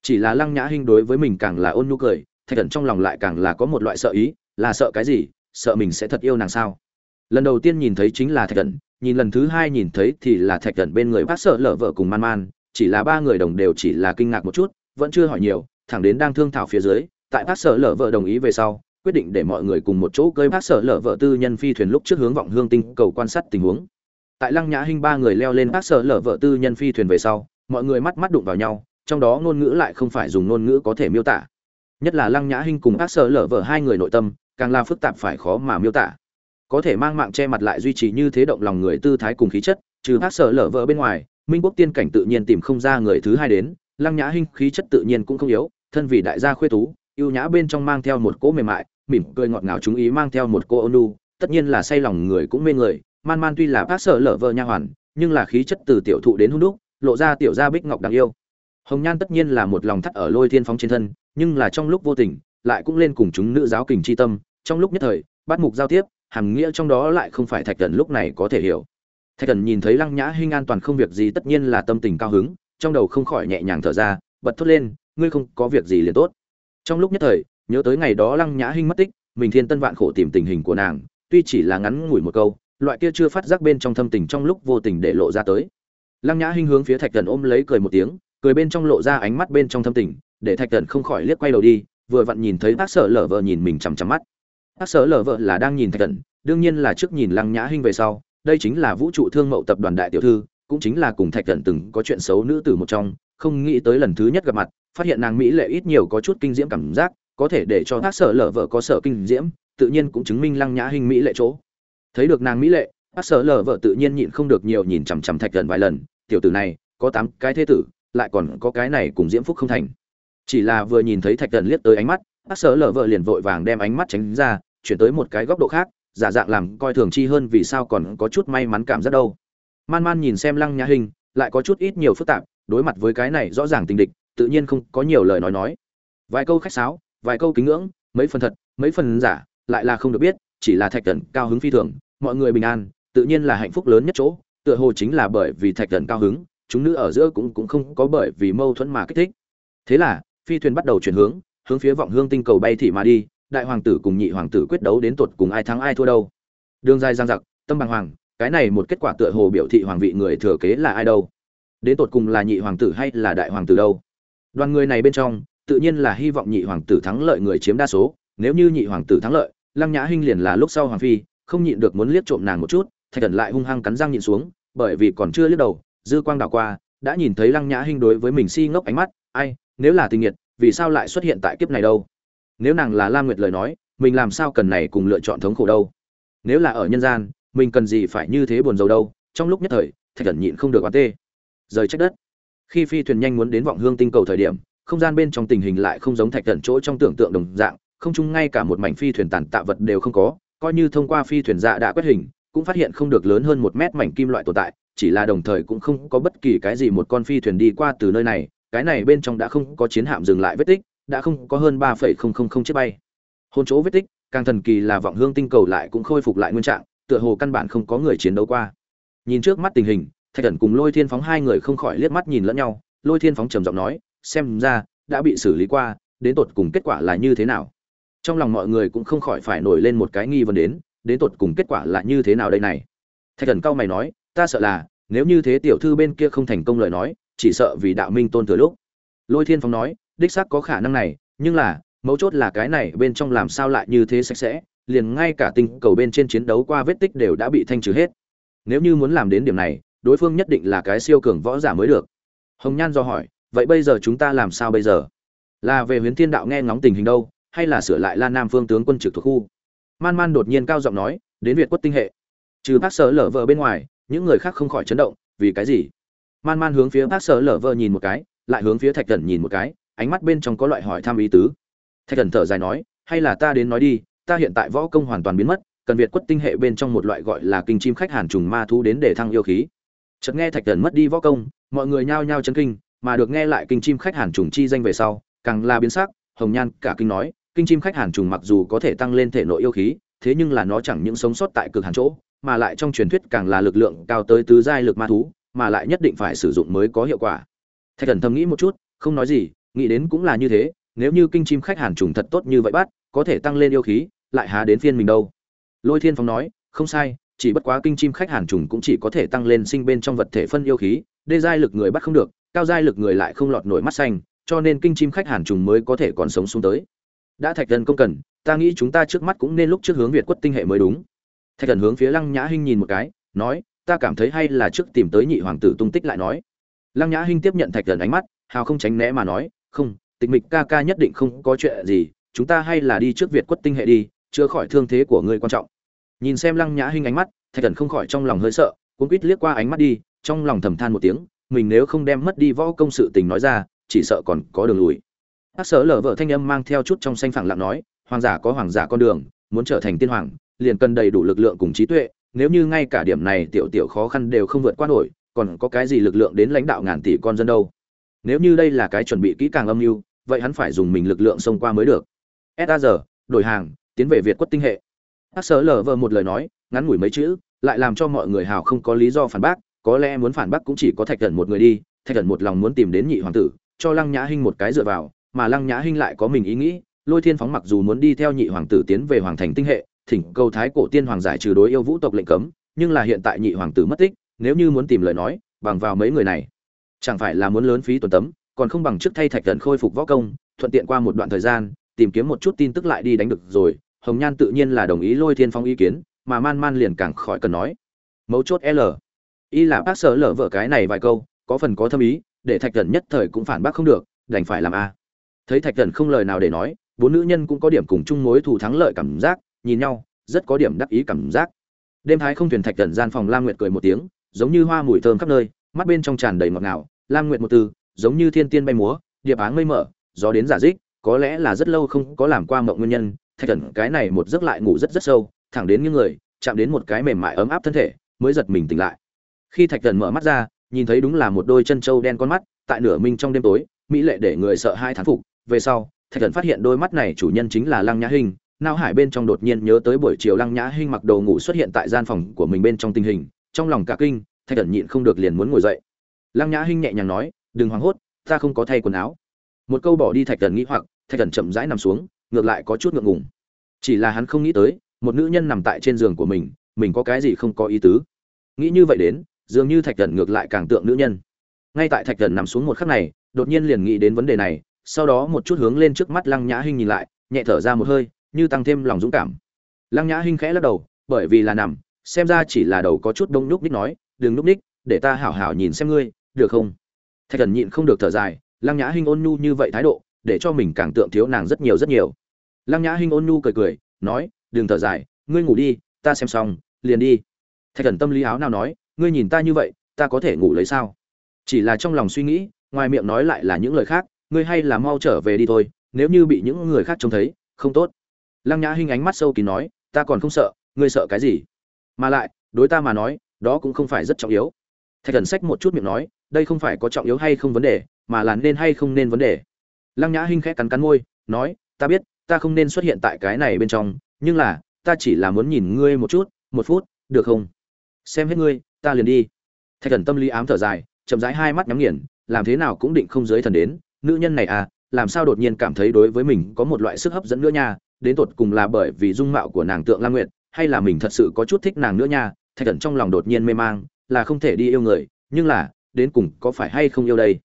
[SPEAKER 1] Chỉ là lăng nhã hinh đối với mình càng là ôn nhu cười, thạch thần trong lòng lại càng là có một loại sợ ý, là sợ cái gì, sợ mình sẽ thật yêu nàng sao? Lần đầu tiên nhìn thấy chính là thạch thần, nhìn lần thứ hai nhìn thấy thì là thạch thần bên người bác sợ lở vợ cùng man man, chỉ là ba người đồng đều chỉ là kinh ngạc một chút, vẫn chưa hỏi nhiều thẳng đến đang thương thảo phía dưới, tại bác sở lở vợ đồng ý về sau, quyết định để mọi người cùng một chỗ cơi bác sở lở vợ tư nhân phi thuyền lúc trước hướng vọng hương tinh cầu quan sát tình huống. Tại lăng nhã hinh ba người leo lên bác sở lở vợ tư nhân phi thuyền về sau, mọi người mắt mắt đụng vào nhau, trong đó ngôn ngữ lại không phải dùng ngôn ngữ có thể miêu tả. Nhất là lăng nhã hinh cùng bác sở lở vợ hai người nội tâm, càng là phức tạp phải khó mà miêu tả. Có thể mang mạng che mặt lại duy trì như thế động lòng người tư thái cùng khí chất, trừ bác sở lở vợ bên ngoài, minh quốc tiên cảnh tự nhiên tìm không ra người thứ hai đến, lăng nhã hinh khí chất tự nhiên cũng không yếu thân vì đại gia khuê tú, ưu nhã bên trong mang theo một cỗ mềm mại, mỉm cười ngọt ngào chúng ý mang theo một cô ônu tất nhiên là say lòng người cũng mê người, man man tuy là bác sở lở vợ nha hoàn, nhưng là khí chất từ tiểu thụ đến hung đúc, lộ ra tiểu gia bích ngọc đáng yêu. Hồng nhan tất nhiên là một lòng thắt ở lôi thiên phóng trên thân, nhưng là trong lúc vô tình, lại cũng lên cùng chúng nữ giáo kình chi tâm, trong lúc nhất thời, bắt mục giao tiếp, hàm nghĩa trong đó lại không phải thạch thần lúc này có thể hiểu. Thạch thần nhìn thấy lăng nhã hinh an toàn không việc gì tất nhiên là tâm tình cao hứng, trong đầu không khỏi nhẹ nhàng thở ra, bật thốt lên ngươi không có việc gì liền tốt. Trong lúc nhất thời, nhớ tới ngày đó lăng nhã hinh mất tích, mình thiên tân vạn khổ tìm tình hình của nàng, tuy chỉ là ngắn ngủi một câu, loại kia chưa phát giác bên trong thâm tình trong lúc vô tình để lộ ra tới. Lăng nhã hinh hướng phía thạch thần ôm lấy cười một tiếng, cười bên trong lộ ra ánh mắt bên trong thâm tình, để thạch thần không khỏi liếc quay đầu đi, vừa vặn nhìn thấy bác sở lở vợ nhìn mình chằm chằm mắt. Bác sở lở vợ là đang nhìn thạch thần, đương nhiên là trước nhìn lăng nhã hinh về sau, đây chính là vũ trụ thương mậu tập đoàn đại tiểu thư, cũng chính là cùng thạch thần từng có chuyện xấu nữ tử một trong, không nghĩ tới lần thứ nhất gặp mặt phát hiện nàng mỹ lệ ít nhiều có chút kinh diễm cảm giác, có thể để cho bác sở lở vợ có sở kinh diễm, tự nhiên cũng chứng minh lăng nhã hình mỹ lệ chỗ. Thấy được nàng mỹ lệ, bác sở lở vợ tự nhiên nhịn không được nhiều nhìn chằm chằm thạch gần vài lần, tiểu tử này, có tám cái thế tử, lại còn có cái này cùng diễm phúc không thành. Chỉ là vừa nhìn thấy thạch gần liếc tới ánh mắt, bác sở lở vợ liền vội vàng đem ánh mắt tránh ra, chuyển tới một cái góc độ khác, giả dạng làm coi thường chi hơn vì sao còn có chút may mắn cảm giác đâu. Man man nhìn xem lăng nhã hình lại có chút ít nhiều phức tạp, đối mặt với cái này rõ ràng tình địch tự nhiên không có nhiều lời nói nói. Vài câu khách sáo, vài câu kính ngưỡng, mấy phần thật, mấy phần giả, lại là không được biết, chỉ là thạch thần cao hứng phi thường, mọi người bình an, tự nhiên là hạnh phúc lớn nhất chỗ, tựa hồ chính là bởi vì thạch thần cao hứng, chúng nữ ở giữa cũng cũng không có bởi vì mâu thuẫn mà kích thích. Thế là, phi thuyền bắt đầu chuyển hướng hướng phía vọng hương tinh cầu bay thị mà đi, đại hoàng tử cùng nhị hoàng tử quyết đấu đến tột cùng ai thắng ai thua đâu. Đường dài giang giặc tâm bằng hoàng, cái này một kết quả tựa hồ biểu thị hoàng vị người thừa kế là ai đâu. Đến tột cùng là nhị hoàng tử hay là đại hoàng tử đâu? Đoàn người này bên trong, tự nhiên là hy vọng nhị hoàng tử thắng lợi người chiếm đa số. Nếu như nhị hoàng tử thắng lợi, lăng nhã hinh liền là lúc sau hoàng phi, không nhịn được muốn liếc trộm nàng một chút, thạch thần lại hung hăng cắn răng nhịn xuống, bởi vì còn chưa liếc đầu, dư quang đảo qua, đã nhìn thấy lăng nhã hinh đối với mình si ngốc ánh mắt, ai, nếu là tình nghiệt, vì sao lại xuất hiện tại kiếp này đâu? Nếu nàng là lam nguyệt lời nói, mình làm sao cần này cùng lựa chọn thống khổ đâu? Nếu là ở nhân gian, mình cần gì phải như thế buồn rầu đâu? Trong lúc nhất thời, thạch thần nhịn không được oán tê. Rời trách đất khi phi thuyền nhanh muốn đến vọng hương tinh cầu thời điểm, không gian bên trong tình hình lại không giống thạch thần chỗ trong tưởng tượng đồng dạng, không chung ngay cả một mảnh phi thuyền tàn tạ vật đều không có, coi như thông qua phi thuyền dạ đã quét hình, cũng phát hiện không được lớn hơn một mét mảnh kim loại tồn tại, chỉ là đồng thời cũng không có bất kỳ cái gì một con phi thuyền đi qua từ nơi này, cái này bên trong đã không có chiến hạm dừng lại vết tích, đã không có hơn ba phẩy không không không chiếc bay. Hôn chỗ vết tích, càng thần kỳ là vọng hương tinh cầu lại cũng khôi phục lại nguyên trạng, tựa hồ căn bản không có người chiến đấu qua. Nhìn trước mắt tình hình thạch thần cùng lôi thiên phóng hai người không khỏi liếc mắt nhìn lẫn nhau, lôi thiên phóng trầm giọng nói, xem ra, đã bị xử lý qua, đến tột cùng kết quả là như thế nào? Trong lòng mọi người cũng không khỏi phải nổi lên một cái nghi vấn đến đến tột cùng kết quả là như thế nào đây này? Thạch thần cao mày nói, ta sợ là, nếu như thế tiểu thư bên kia không thành công lời nói, chỉ sợ vì đạo minh tôn thừa lúc. Lôi thiên phong nói, đích xác có khả năng này, nhưng là, mấu chốt là cái này bên trong làm sao lại như thế sạch sẽ, liền ngay cả tinh cầu bên trên chiến đấu qua vết tích đều đã bị thanh trừ hết. Nếu như muốn làm đến điểm này đối phương nhất định là cái siêu cường võ giả mới được. Hồng nhan do hỏi, vậy bây giờ chúng ta làm sao bây giờ? Là về huyền thiên đạo nghe ngóng tình hình đâu, hay là sửa lại lan nam phương tướng quân trực thuộc khu? Man man đột nhiên cao giọng nói, đến việt quất tinh hệ. Trừ bác sở lở vợ bên ngoài, những người khác không khỏi chấn động, vì cái gì? Man man hướng phía bác sở lở vợ nhìn một cái, lại hướng phía thạch thần nhìn một cái, ánh mắt bên trong có loại hỏi thăm ý tứ. Thạch thần thở dài nói, hay là ta đến nói đi, ta hiện tại võ công hoàn toàn biến mất, cần việt quất tinh hệ bên trong một loại gọi là kinh chim khách hàn trùng ma thú đến để thăng yêu khí chợt nghe thạch thần mất đi võ công, mọi người nhao nhao chấn kinh, mà được nghe lại kinh chim khách hàn trùng chi danh về sau, càng là biến sắc, hồng nhan cả kinh nói, kinh chim khách hàn trùng mặc dù có thể tăng lên thể nội yêu khí, thế nhưng là nó chẳng những sống sót tại cực hàn chỗ, mà lại trong truyền thuyết càng là lực lượng cao tới tứ giai lực ma thú, mà lại nhất định phải sử dụng mới có hiệu quả. Thạch thần thầm nghĩ một chút, không nói gì, nghĩ đến cũng là như thế, nếu như kinh chim khách hàn trùng thật tốt như vậy bắt, có thể tăng lên yêu khí, lại há đến phiên mình đâu. Lôi thiên phong nói, không sai chỉ bất quá kinh chim khách hàn trùng cũng chỉ có thể tăng lên sinh bên trong vật thể phân yêu khí, đê giai lực người bắt không được, cao giai lực người lại không lọt nổi mắt xanh, cho nên kinh chim khách hàn trùng mới có thể còn sống xuống tới. Đã thạch thần công cần, ta nghĩ chúng ta trước mắt cũng nên lúc trước hướng việt quất tinh hệ mới đúng. Thạch thần hướng phía lăng nhã hinh nhìn một cái, nói, ta cảm thấy hay là trước tìm tới nhị hoàng tử tung tích lại nói. Lăng nhã hinh tiếp nhận thạch thần ánh mắt, hào không tránh né mà nói, không, tịch mịch ca ca nhất định không có chuyện gì, chúng ta hay là đi trước việt quất tinh hệ đi, chữa khỏi thương thế của ngươi quan trọng nhìn xem lăng nhã hinh ánh mắt, thạch thần không khỏi trong lòng hơi sợ, cuốn quýt liếc qua ánh mắt đi, trong lòng thầm than một tiếng, mình nếu không đem mất đi võ công sự tình nói ra, chỉ sợ còn có đường lùi. Ác sở lở vợ thanh âm mang theo chút trong xanh phẳng lặng nói, hoàng giả có hoàng giả con đường, muốn trở thành tiên hoàng, liền cần đầy đủ lực lượng cùng trí tuệ, nếu như ngay cả điểm này tiểu tiểu khó khăn đều không vượt qua nổi, còn có cái gì lực lượng đến lãnh đạo ngàn tỷ con dân đâu? Nếu như đây là cái chuẩn bị kỹ càng âm mưu, vậy hắn phải dùng mình lực lượng xông qua mới được. Sr đổi hàng, tiến về việt quất tinh hệ. Hắc sở lở vợ một lời nói, ngắn ngủi mấy chữ, lại làm cho mọi người hào không có lý do phản bác, có lẽ muốn phản bác cũng chỉ có thạch Cẩn một người đi, thạch Cẩn một lòng muốn tìm đến nhị hoàng tử, cho lăng nhã hinh một cái dựa vào, mà lăng nhã hinh lại có mình ý nghĩ, lôi thiên phóng mặc dù muốn đi theo nhị hoàng tử tiến về hoàng thành tinh hệ, thỉnh cầu thái cổ tiên hoàng giải trừ đối yêu vũ tộc lệnh cấm, nhưng là hiện tại nhị hoàng tử mất tích, nếu như muốn tìm lời nói, bằng vào mấy người này, chẳng phải là muốn lớn phí tuần tấm, còn không bằng trước thay thạch Cẩn khôi phục võ công, thuận tiện qua một đoạn thời gian, tìm kiếm một chút tin tức lại đi đánh được rồi hồng nhan tự nhiên là đồng ý lôi thiên phong ý kiến, mà man man liền càng khỏi cần nói. Mấu chốt l. Y là bác sở lở vợ cái này vài câu, có phần có thâm ý, để thạch thần nhất thời cũng phản bác không được, đành phải làm a. Thấy thạch thần không lời nào để nói, bốn nữ nhân cũng có điểm cùng chung mối thù thắng lợi cảm giác, nhìn nhau, rất có điểm đắc ý cảm giác. Đêm thái không thuyền thạch thần gian phòng lam nguyệt cười một tiếng, giống như hoa mùi thơm khắp nơi, mắt bên trong tràn đầy ngọt ngào. Lam nguyệt một từ, giống như thiên tiên bay múa, điệp áng mây mở, gió đến giả dích, có lẽ là rất lâu không có làm qua mộng nguyên nhân thạch thần cái này một giấc lại ngủ rất rất sâu, thẳng đến những người, chạm đến một cái mềm mại ấm áp thân thể, mới giật mình tỉnh lại. Khi thạch thần mở mắt ra, nhìn thấy đúng là một đôi chân trâu đen con mắt, tại nửa minh trong đêm tối, mỹ lệ để người sợ hai thán phục. Về sau, thạch thần phát hiện đôi mắt này chủ nhân chính là lăng nhã hinh nao hải bên trong đột nhiên nhớ tới buổi chiều lăng nhã hinh mặc đồ ngủ xuất hiện tại gian phòng của mình bên trong tình hình, trong lòng cả kinh, thạch thần nhịn không được liền muốn ngồi dậy. Lăng nhã hinh nhẹ nhàng nói, đừng hoảng hốt, ta không có thay quần áo. Một câu bỏ đi thạch thần nghĩ hoặc, thạch thần chậm rãi nằm xuống ngược lại có chút ngượng ngùng. Chỉ là hắn không nghĩ tới, một nữ nhân nằm tại trên giường của mình mình có cái gì không có ý tứ. Nghĩ như vậy đến, dường như thạch thần ngược lại càng tượng nữ nhân. Ngay tại thạch thần nằm xuống một khắc này, đột nhiên liền nghĩ đến vấn đề này, sau đó một chút hướng lên trước mắt lăng nhã hinh nhìn lại, nhẹ thở ra một hơi, như tăng thêm lòng dũng cảm. Lăng nhã hinh khẽ lắc đầu, bởi vì là nằm, xem ra chỉ là đầu có chút đông nhúc ních nói, đừng lúc ních, để ta hảo hảo nhìn xem ngươi, được không? Thạch thần nhịn không được thở dài, lăng nhã hinh ôn nhu như vậy thái độ, để cho mình càng tượng thiếu nàng rất nhiều rất nhiều lăng nhã hinh ôn nhu cười cười, nói, đừng thở dài, ngươi ngủ đi, ta xem xong, liền đi. Thạch thần tâm lý áo nào nói, ngươi nhìn ta như vậy, ta có thể ngủ lấy sao? Chỉ là trong lòng suy nghĩ, ngoài miệng nói lại là những lời khác, ngươi hay là mau trở về đi thôi, nếu như bị những người khác trông thấy, không tốt. Lăng nhã hinh ánh mắt sâu kín nói, ta còn không sợ, ngươi sợ cái gì? Mà lại, đối ta mà nói, đó cũng không phải rất trọng yếu. Thạch thần sách một chút miệng nói, đây không phải có trọng yếu hay không vấn đề, mà là nên hay không nên vấn đề. Lăng nhã hinh khẽ cắn cắn môi, nói, ta biết ta không nên xuất hiện tại cái này bên trong, nhưng là, ta chỉ là muốn nhìn ngươi một chút, một phút, được không? Xem hết ngươi, ta liền đi. Thạch thần tâm lý ám thở dài, chậm rãi hai mắt nhắm nghiền, làm thế nào cũng định không giới thần đến. Nữ nhân này à làm sao đột nhiên cảm thấy đối với mình có một loại sức hấp dẫn nữa nha? Đến tột cùng là bởi vì dung mạo của nàng tượng La nguyệt, hay là mình thật sự có chút thích nàng nữa nha? Thạch thần trong lòng đột nhiên mê mang, là không thể đi yêu người, nhưng là, đến cùng có phải hay không yêu đây?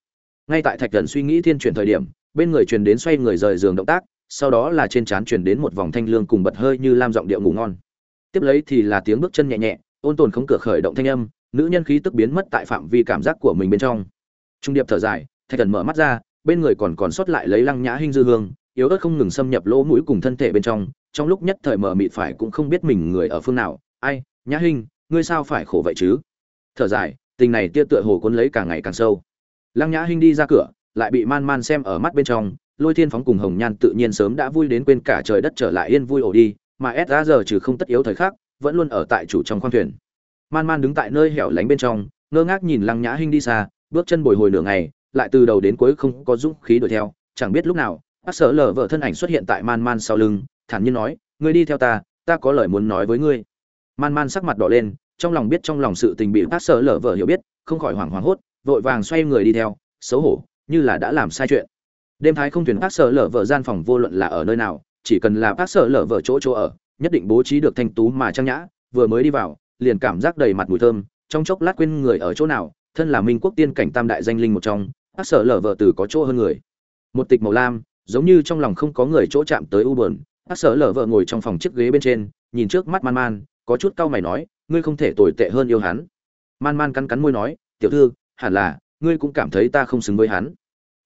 [SPEAKER 1] Ngay tại thạch thần suy nghĩ thiên chuyển thời điểm, bên người truyền đến xoay người rời giường động tác sau đó là trên trán truyền đến một vòng thanh lương cùng bật hơi như lam giọng điệu ngủ ngon. Tiếp lấy thì là tiếng bước chân nhẹ nhẹ, ôn tồn không cửa khởi động thanh âm, nữ nhân khí tức biến mất tại phạm vi cảm giác của mình bên trong. Trung điệp thở dài, thạch thần mở mắt ra, bên người còn còn sót lại lấy lăng nhã hinh dư hương, yếu ớt không ngừng xâm nhập lỗ mũi cùng thân thể bên trong trong lúc nhất thời mở mịt phải cũng không biết mình người ở phương nào. Ai, nhã hinh, ngươi sao phải khổ vậy chứ? Thở dài, tình này tia tựa hồ cuốn lấy càng ngày càng sâu. Lăng nhã hinh đi ra cửa, lại bị man man xem ở mắt bên trong lôi thiên phóng cùng hồng nhan tự nhiên sớm đã vui đến quên cả trời đất trở lại yên vui ổ đi, mà s ra giờ trừ không tất yếu thời khắc, vẫn luôn ở tại chủ trong khoang thuyền. Man man đứng tại nơi hẻo lánh bên trong, ngơ ngác nhìn lăng nhã hinh đi xa, bước chân bồi hồi nửa ngày, lại từ đầu đến cuối không có dũng khí đuổi theo, chẳng biết lúc nào, bác sở lờ vợ thân ảnh xuất hiện tại man man sau lưng, thản nhiên nói, ngươi đi theo ta ta có lời muốn nói với ngươi. Man man sắc mặt đỏ lên, trong lòng biết trong lòng sự tình bị bác sở lờ vợ hiểu biết, không khỏi hoảng hoảng hốt, vội vàng xoay người đi theo, xấu hổ, như là đã làm sai chuyện đêm thái không thuyền bác sở lở vợ gian phòng vô luận là ở nơi nào, chỉ cần là bác sở lở vợ chỗ chỗ ở, nhất định bố trí được thanh tú mà trang nhã, vừa mới đi vào, liền cảm giác đầy mặt mùi thơm, trong chốc lát quên người ở chỗ nào, thân là minh quốc tiên cảnh tam đại danh linh một trong bác sở lở vợ từ có chỗ hơn người. Một tịch màu lam, giống như trong lòng không có người chỗ chạm tới u buồn bác sở lở vợ ngồi trong phòng chiếc ghế bên trên, nhìn trước mắt man man, có chút cau mày nói, ngươi không thể tồi tệ hơn yêu hắn. Man man cắn cắn môi nói, tiểu thư, hẳn là, ngươi cũng cảm thấy ta không xứng với hắn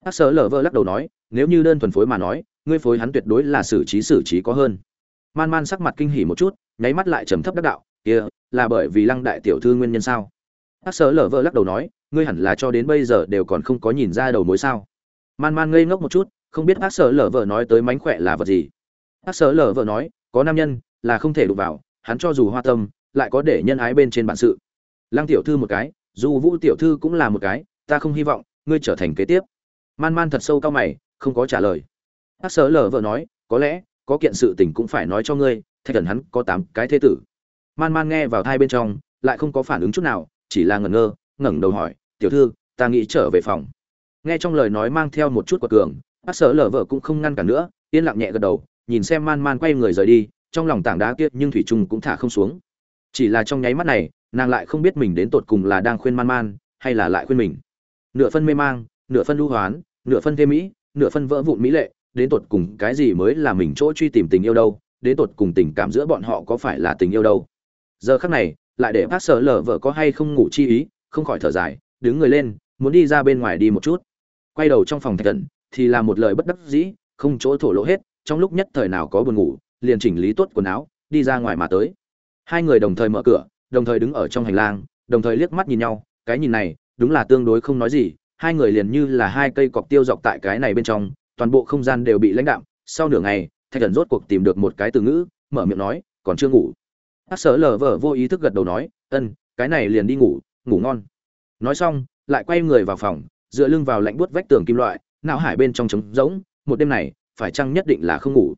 [SPEAKER 1] bác sở lờ vợ lắc đầu nói, nếu như đơn thuần phối mà nói, ngươi phối hắn tuyệt đối là xử trí xử trí có hơn. Man man sắc mặt kinh hỉ một chút, nháy mắt lại trầm thấp đắc đạo, kia, là bởi vì lăng đại tiểu thư nguyên nhân sao? Bác sở lờ vợ lắc đầu nói, ngươi hẳn là cho đến bây giờ đều còn không có nhìn ra đầu mối sao? Man man ngây ngốc một chút, không biết bác sở lờ vợ nói tới mánh khỏe là vật gì. Bác sở lờ vợ nói, có nam nhân, là không thể đụng vào, hắn cho dù hoa tâm, lại có để nhân ái bên trên bản sự. Lăng tiểu thư một cái, dù vũ tiểu thư cũng là một cái, ta không hy vọng, ngươi trở thành kế tiếp man man thật sâu cao mày, không có trả lời. Bác sở lờ vợ nói, có lẽ, có kiện sự tình cũng phải nói cho ngươi, thạch thần hắn có tám cái thế tử. Man man nghe vào thai bên trong, lại không có phản ứng chút nào, chỉ là ngẩn ngơ, ngẩng đầu hỏi, tiểu thư, ta nghĩ trở về phòng. Nghe trong lời nói mang theo một chút quật cường bác sở lờ vợ cũng không ngăn cản nữa, yên lặng nhẹ gật đầu, nhìn xem man man quay người rời đi, trong lòng tảng đá kia nhưng thủy trung cũng thả không xuống. Chỉ là trong nháy mắt này, nàng lại không biết mình đến tột cùng là đang khuyên man man, hay là lại khuyên mình. Nửa phân mê mang, nửa phân lưu hoán nửa phân thêm mỹ, nửa phân vỡ vụn mỹ lệ, đến tột cùng cái gì mới là mình chỗ truy tìm tình yêu đâu, đến tột cùng tình cảm giữa bọn họ có phải là tình yêu đâu. Giờ khắc này, lại để bác sở lờ vợ có hay không ngủ chi ý, không khỏi thở dài, đứng người lên, muốn đi ra bên ngoài đi một chút. Quay đầu trong phòng thạch cận thì là một lời bất đắc dĩ, không chỗ thổ lộ hết, trong lúc nhất thời nào có buồn ngủ, liền chỉnh lý tốt quần áo, đi ra ngoài mà tới. Hai người đồng thời mở cửa, đồng thời đứng ở trong hành lang, đồng thời liếc mắt nhìn nhau, cái nhìn này, đúng là tương đối không nói gì hai người liền như là hai cây cọc tiêu dọc tại cái này bên trong, toàn bộ không gian đều bị lãnh đạm. Sau nửa ngày, thạch thần rốt cuộc tìm được một cái từ ngữ, mở miệng nói, còn chưa ngủ. Hát sở lờ vờ vô ý thức gật đầu nói, ân, cái này liền đi ngủ ngủ ngon. Nói xong, lại quay người vào phòng, dựa lưng vào lạnh buốt vách tường kim loại, não hải bên trong trống rỗng, một đêm này, phải chăng nhất định là không ngủ?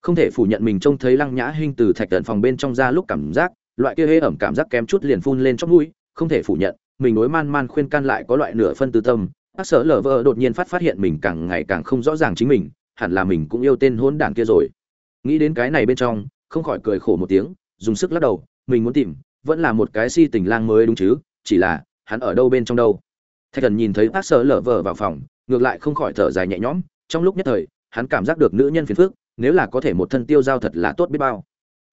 [SPEAKER 1] Không thể phủ nhận mình trông thấy lăng nhã hinh từ thạch Thần phòng bên trong ra lúc cảm giác, loại kia hê ẩm cảm giác kém chút liền phun lên trong mũi, không thể phủ nhận mình đối man man khuyên can lại có loại nửa phân tư tâm. Bác sở lờ vợ đột nhiên phát phát hiện mình càng ngày càng không rõ ràng chính mình, hẳn là mình cũng yêu tên hôn đảng kia rồi. Nghĩ đến cái này bên trong, không khỏi cười khổ một tiếng, dùng sức lắc đầu, mình muốn tìm, vẫn là một cái si tình lang mới đúng chứ, chỉ là, hắn ở đâu bên trong đâu. Thạch thần nhìn thấy bác sở lờ vợ vào phòng, ngược lại không khỏi thở dài nhẹ nhõm, trong lúc nhất thời, hắn cảm giác được nữ nhân phiền phước nếu là có thể một thân tiêu giao thật là tốt biết bao.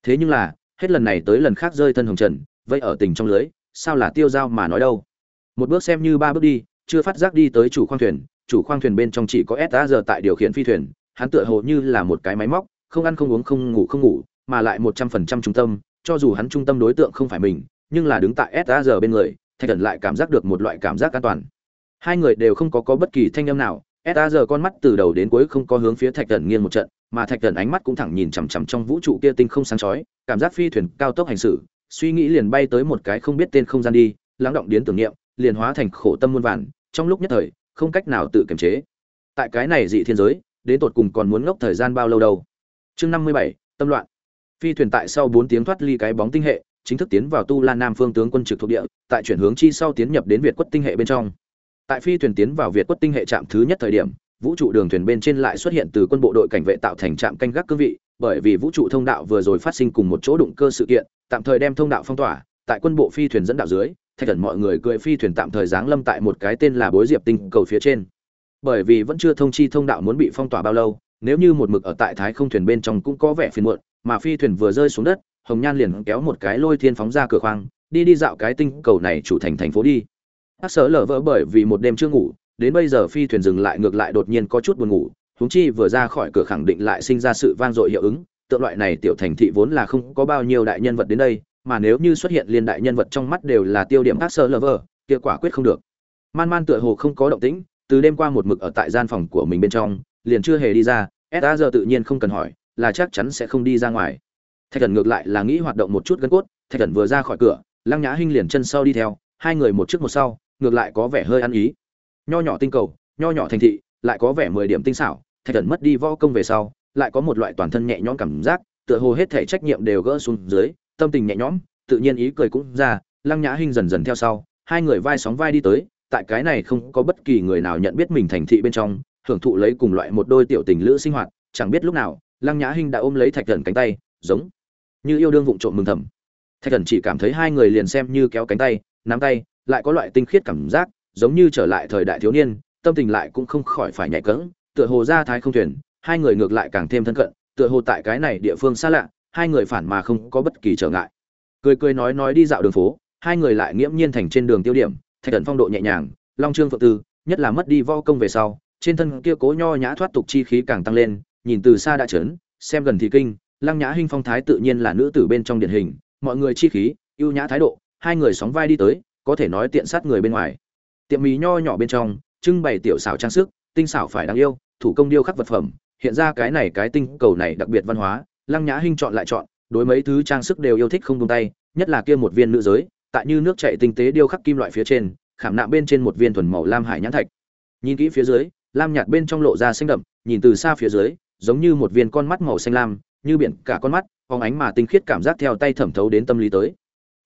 [SPEAKER 1] Thế nhưng là, hết lần này tới lần khác rơi thân hồng trần vậy ở tình trong lưới sao là tiêu giao mà nói đâu? Một bước xem như ba bước đi, chưa phát giác đi tới chủ khoang thuyền, chủ khoang thuyền bên trong chỉ có s giờ tại điều khiển phi thuyền, hắn tựa hồ như là một cái máy móc, không ăn không uống, không ngủ không ngủ, mà lại một trăm phần trăm trung tâm, cho dù hắn trung tâm đối tượng không phải mình, nhưng là đứng tại s giờ bên người, thạch thần lại cảm giác được một loại cảm giác an toàn. Hai người đều không có có bất kỳ thanh âm nào, s giờ con mắt từ đầu đến cuối không có hướng phía thạch thần nghiêng một trận, mà thạch thần ánh mắt cũng thẳng nhìn chằm chằm trong vũ trụ kia tinh không sáng chói, cảm giác phi thuyền cao tốc hành xử suy nghĩ liền bay tới một cái không biết tên không gian đi, lắng động đến tưởng niệm, liền hóa thành khổ tâm muôn vàn, trong lúc nhất thời, không cách nào tự kiềm chế. Tại cái này dị thiên giới, đến tột cùng còn muốn ngốc thời gian bao lâu đâu? Chương năm mươi bảy, tâm loạn. Phi thuyền tại sau bốn tiếng thoát ly cái bóng tinh hệ, chính thức tiến vào tu la nam phương tướng quân trực thuộc địa, tại chuyển hướng chi sau tiến nhập đến việt quất tinh hệ bên trong. Tại phi thuyền tiến vào việt quất tinh hệ trạm thứ nhất thời điểm, vũ trụ đường thuyền bên trên lại xuất hiện từ quân bộ đội cảnh vệ tạo thành trạm canh gác cương vị, bởi vì vũ trụ thông đạo vừa rồi phát sinh cùng một chỗ đụng cơ sự kiện tạm thời đem thông đạo phong tỏa, tại quân bộ phi thuyền dẫn đạo dưới, thạch thần mọi người cưỡi phi thuyền tạm thời giáng lâm tại một cái tên là bối diệp tinh cầu phía trên. Bởi vì vẫn chưa thông chi thông đạo muốn bị phong tỏa bao lâu, nếu như một mực ở tại thái không thuyền bên trong cũng có vẻ phiền muộn, mà phi thuyền vừa rơi xuống đất, hồng nhan liền kéo một cái lôi thiên phóng ra cửa khoang, đi đi dạo cái tinh cầu này chủ thành thành phố đi. Ác sở lở vỡ bởi vì một đêm chưa ngủ, đến bây giờ phi thuyền dừng lại ngược lại đột nhiên có chút buồn ngủ, huống chi vừa ra khỏi cửa khẳng định lại sinh ra sự vang dội hiệu ứng tượng loại này tiểu thành thị vốn là không có bao nhiêu đại nhân vật đến đây, mà nếu như xuất hiện liên đại nhân vật trong mắt đều là tiêu điểm các sở lở kia quả quyết không được. Man man tựa hồ không có động tĩnh, từ đêm qua một mực ở tại gian phòng của mình bên trong, liền chưa hề đi ra sa giờ tự nhiên không cần hỏi, là chắc chắn sẽ không đi ra ngoài. Thạch thần ngược lại là nghĩ hoạt động một chút gân cốt, thạch thần vừa ra khỏi cửa, lăng nhã hinh liền chân sau đi theo, hai người một trước một sau, ngược lại có vẻ hơi ăn ý. Nho nhỏ tinh cầu, nho nhỏ thành thị, lại có vẻ mười điểm tinh xảo, thạch thần mất đi võ công về sau lại có một loại toàn thân nhẹ nhõm cảm giác, tựa hồ hết thể trách nhiệm đều gỡ xuống dưới, tâm tình nhẹ nhõm, tự nhiên ý cười cũng ra, lăng nhã hinh dần dần theo sau, hai người vai sóng vai đi tới, tại cái này không có bất kỳ người nào nhận biết mình thành thị bên trong, hưởng thụ lấy cùng loại một đôi tiểu tình lữ sinh hoạt, chẳng biết lúc nào, lăng nhã hinh đã ôm lấy thạch thần cánh tay, giống như yêu đương vụng trộm mừng thầm. Thạch thần chỉ cảm thấy hai người liền xem như kéo cánh tay, nắm tay, lại có loại tinh khiết cảm giác, giống như trở lại thời đại thiếu niên, tâm tình lại cũng không khỏi phải nhạy cẫng, tựa hồ ra thái không thuyền hai người ngược lại càng thêm thân cận, tựa hồ tại cái này địa phương xa lạ, hai người phản mà không có bất kỳ trở ngại. Cười cười nói nói đi dạo đường phố, hai người lại nghiễm nhiên thành trên đường tiêu điểm, thạch thần phong độ nhẹ nhàng, long trương phượng tư, nhất là mất đi vo công về sau, trên thân kia cố nho nhã thoát tục chi khí càng tăng lên, nhìn từ xa đã trấn xem gần thì kinh, lăng nhã hinh phong thái tự nhiên là nữ tử bên trong điển hình, mọi người chi khí, ưu nhã thái độ, hai người sóng vai đi tới, có thể nói tiện sát người bên ngoài. Tiệm mì nho nhỏ bên trong, trưng bày tiểu xảo trang sức, tinh xảo phải đáng yêu, thủ công điêu khắc vật phẩm hiện ra cái này cái tinh cầu này đặc biệt văn hóa, lăng nhã hinh chọn lại chọn, đối mấy thứ trang sức đều yêu thích không buông tay, nhất là kia một viên nữ giới, tại như nước chảy tinh tế điêu khắc kim loại phía trên, khảm nạm bên trên một viên thuần màu lam hải nhãn thạch. Nhìn kỹ phía dưới, lam nhạt bên trong lộ ra xanh đậm, nhìn từ xa phía dưới, giống như một viên con mắt màu xanh lam, như biển cả con mắt, phóng ánh mà tinh khiết cảm giác theo tay thẩm thấu đến tâm lý tới.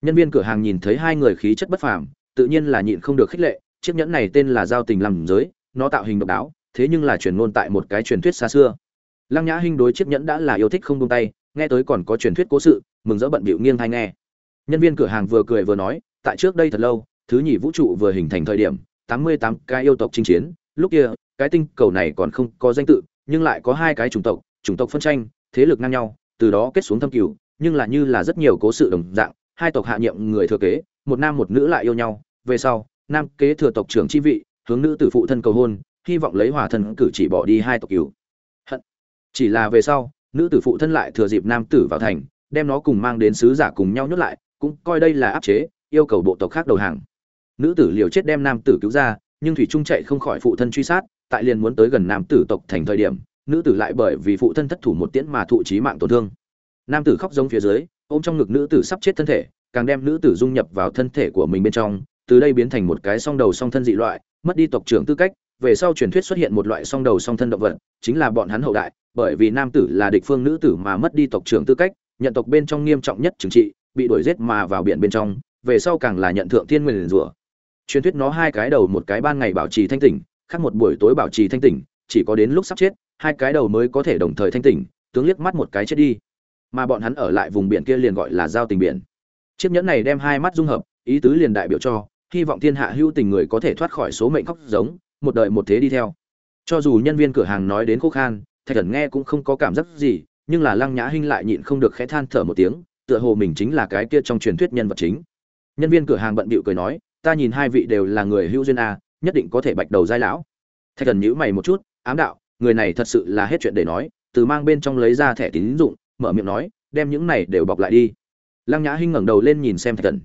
[SPEAKER 1] Nhân viên cửa hàng nhìn thấy hai người khí chất bất phàm, tự nhiên là nhịn không được khích lệ, chiếc nhẫn này tên là giao tình làm giới, nó tạo hình độc đáo thế nhưng là truyền ngôn tại một cái truyền thuyết xa xưa. Lăng nhã hinh đối chiếc nhẫn đã là yêu thích không buông tay, nghe tới còn có truyền thuyết cố sự, mừng rỡ bận bịu nghiêng hay nghe. Nhân viên cửa hàng vừa cười vừa nói, tại trước đây thật lâu, thứ nhì vũ trụ vừa hình thành thời điểm, tám mươi tám cái yêu tộc chinh chiến, lúc kia, cái tinh cầu này còn không có danh tự, nhưng lại có hai cái chủng tộc chủng tộc phân tranh, thế lực ngang nhau, từ đó kết xuống thâm cửu, nhưng là như là rất nhiều cố sự đồng dạng, hai tộc hạ nhiệm người thừa kế, một nam một nữ lại yêu nhau, về sau, nam kế thừa tộc trưởng chi vị, hướng nữ tử phụ thân cầu hôn hy vọng lấy hòa thân cử chỉ bỏ đi hai tộc cừu. hận. Chỉ là về sau, nữ tử phụ thân lại thừa dịp nam tử vào thành, đem nó cùng mang đến sứ giả cùng nhau nhốt lại, cũng coi đây là áp chế, yêu cầu bộ tộc khác đầu hàng. Nữ tử liều chết đem nam tử cứu ra, nhưng thủy trung chạy không khỏi phụ thân truy sát, tại liền muốn tới gần nam tử tộc thành thời điểm, nữ tử lại bởi vì phụ thân thất thủ một tiễn mà thụ chí mạng tổn thương. Nam tử khóc giống phía dưới, ôm trong ngực nữ tử sắp chết thân thể, càng đem nữ tử dung nhập vào thân thể của mình bên trong, từ đây biến thành một cái song đầu song thân dị loại, mất đi tộc trưởng tư cách về sau truyền thuyết xuất hiện một loại song đầu song thân động vật, chính là bọn hắn hậu đại, bởi vì nam tử là địch phương nữ tử mà mất đi tộc trưởng tư cách, nhận tộc bên trong nghiêm trọng nhất trừng trị, bị đuổi giết mà vào biển bên trong, về sau càng là nhận thượng thiên nguyên rủa. Truyền thuyết nó hai cái đầu một cái ban ngày bảo trì thanh tỉnh, khác một buổi tối bảo trì thanh tỉnh, chỉ có đến lúc sắp chết, hai cái đầu mới có thể đồng thời thanh tỉnh, tướng liếc mắt một cái chết đi. Mà bọn hắn ở lại vùng biển kia liền gọi là giao tình biển. Chiếc nhẫn này đem hai mắt dung hợp, ý tứ liền đại biểu cho, hy vọng thiên hạ hữu tình người có thể thoát khỏi số mệnh khóc giống một đời một thế đi theo. Cho dù nhân viên cửa hàng nói đến khô khan, thạch thần nghe cũng không có cảm giác gì, nhưng là lăng nhã hinh lại nhịn không được khẽ than thở một tiếng, tựa hồ mình chính là cái kia trong truyền thuyết nhân vật chính. Nhân viên cửa hàng bận bịu cười nói, ta nhìn hai vị đều là người hữu duyên a, nhất định có thể bạch đầu giai lão. Thạch thần nhíu mày một chút, ám đạo, người này thật sự là hết chuyện để nói, từ mang bên trong lấy ra thẻ tín dụng, mở miệng nói, đem những này đều bọc lại đi. Lăng nhã hinh ngẩng đầu lên nhìn xem thạch thần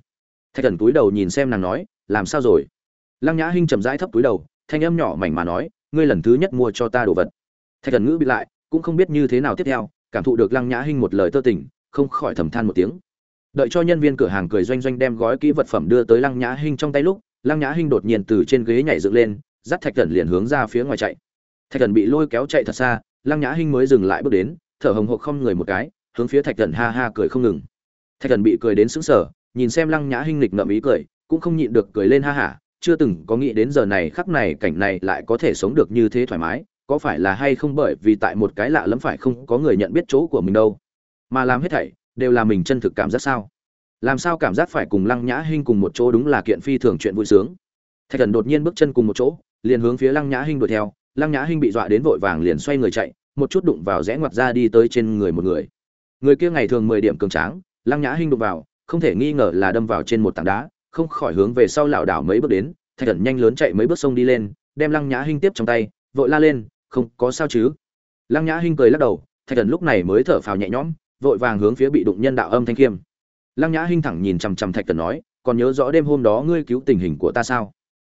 [SPEAKER 1] thạch thần túi đầu nhìn xem nàng nói, làm sao rồi? Lăng nhã hinh chậm rãi thấp túi đầu thanh âm nhỏ mảnh mà nói, ngươi lần thứ nhất mua cho ta đồ vật. Thạch thần ngữ bị lại, cũng không biết như thế nào tiếp theo, cảm thụ được lăng nhã hinh một lời tơ tình, không khỏi thầm than một tiếng. Đợi cho nhân viên cửa hàng cười doanh doanh đem gói kỹ vật phẩm đưa tới lăng nhã hinh trong tay lúc, lăng nhã hinh đột nhiên từ trên ghế nhảy dựng lên, dắt thạch thần liền hướng ra phía ngoài chạy. Thạch thần bị lôi kéo chạy thật xa, lăng nhã hinh mới dừng lại bước đến, thở hồng hộc không người một cái, hướng phía thạch thần ha ha cười không ngừng. Thạch thần bị cười đến sững sờ, nhìn xem lăng nhã hinh lịch ngậm ý cười, cũng không nhịn được cười lên ha hả chưa từng có nghĩ đến giờ này khắc này cảnh này lại có thể sống được như thế thoải mái, có phải là hay không bởi vì tại một cái lạ lẫm phải không có người nhận biết chỗ của mình đâu. Mà làm hết thảy, đều là mình chân thực cảm giác sao? Làm sao cảm giác phải cùng lăng nhã hinh cùng một chỗ đúng là kiện phi thường chuyện vui sướng. Thạch thần đột nhiên bước chân cùng một chỗ, liền hướng phía lăng nhã hinh đuổi theo. Lăng nhã hinh bị dọa đến vội vàng liền xoay người chạy, một chút đụng vào rẽ ngoặt ra đi tới trên người một người. Người kia ngày thường mười điểm cường tráng, lăng nhã hinh đụng vào, không thể nghi ngờ là đâm vào trên một tảng đá không khỏi hướng về sau lảo đảo mấy bước đến, thạch thần nhanh lớn chạy mấy bước sông đi lên, đem lăng nhã hinh tiếp trong tay, vội la lên, không có sao chứ? Lăng nhã hinh cười lắc đầu, thạch thần lúc này mới thở phào nhẹ nhõm, vội vàng hướng phía bị đụng nhân đạo âm thanh khiêm. Lăng nhã hinh thẳng nhìn chằm chằm thạch thần nói, còn nhớ rõ đêm hôm đó ngươi cứu tình hình của ta sao?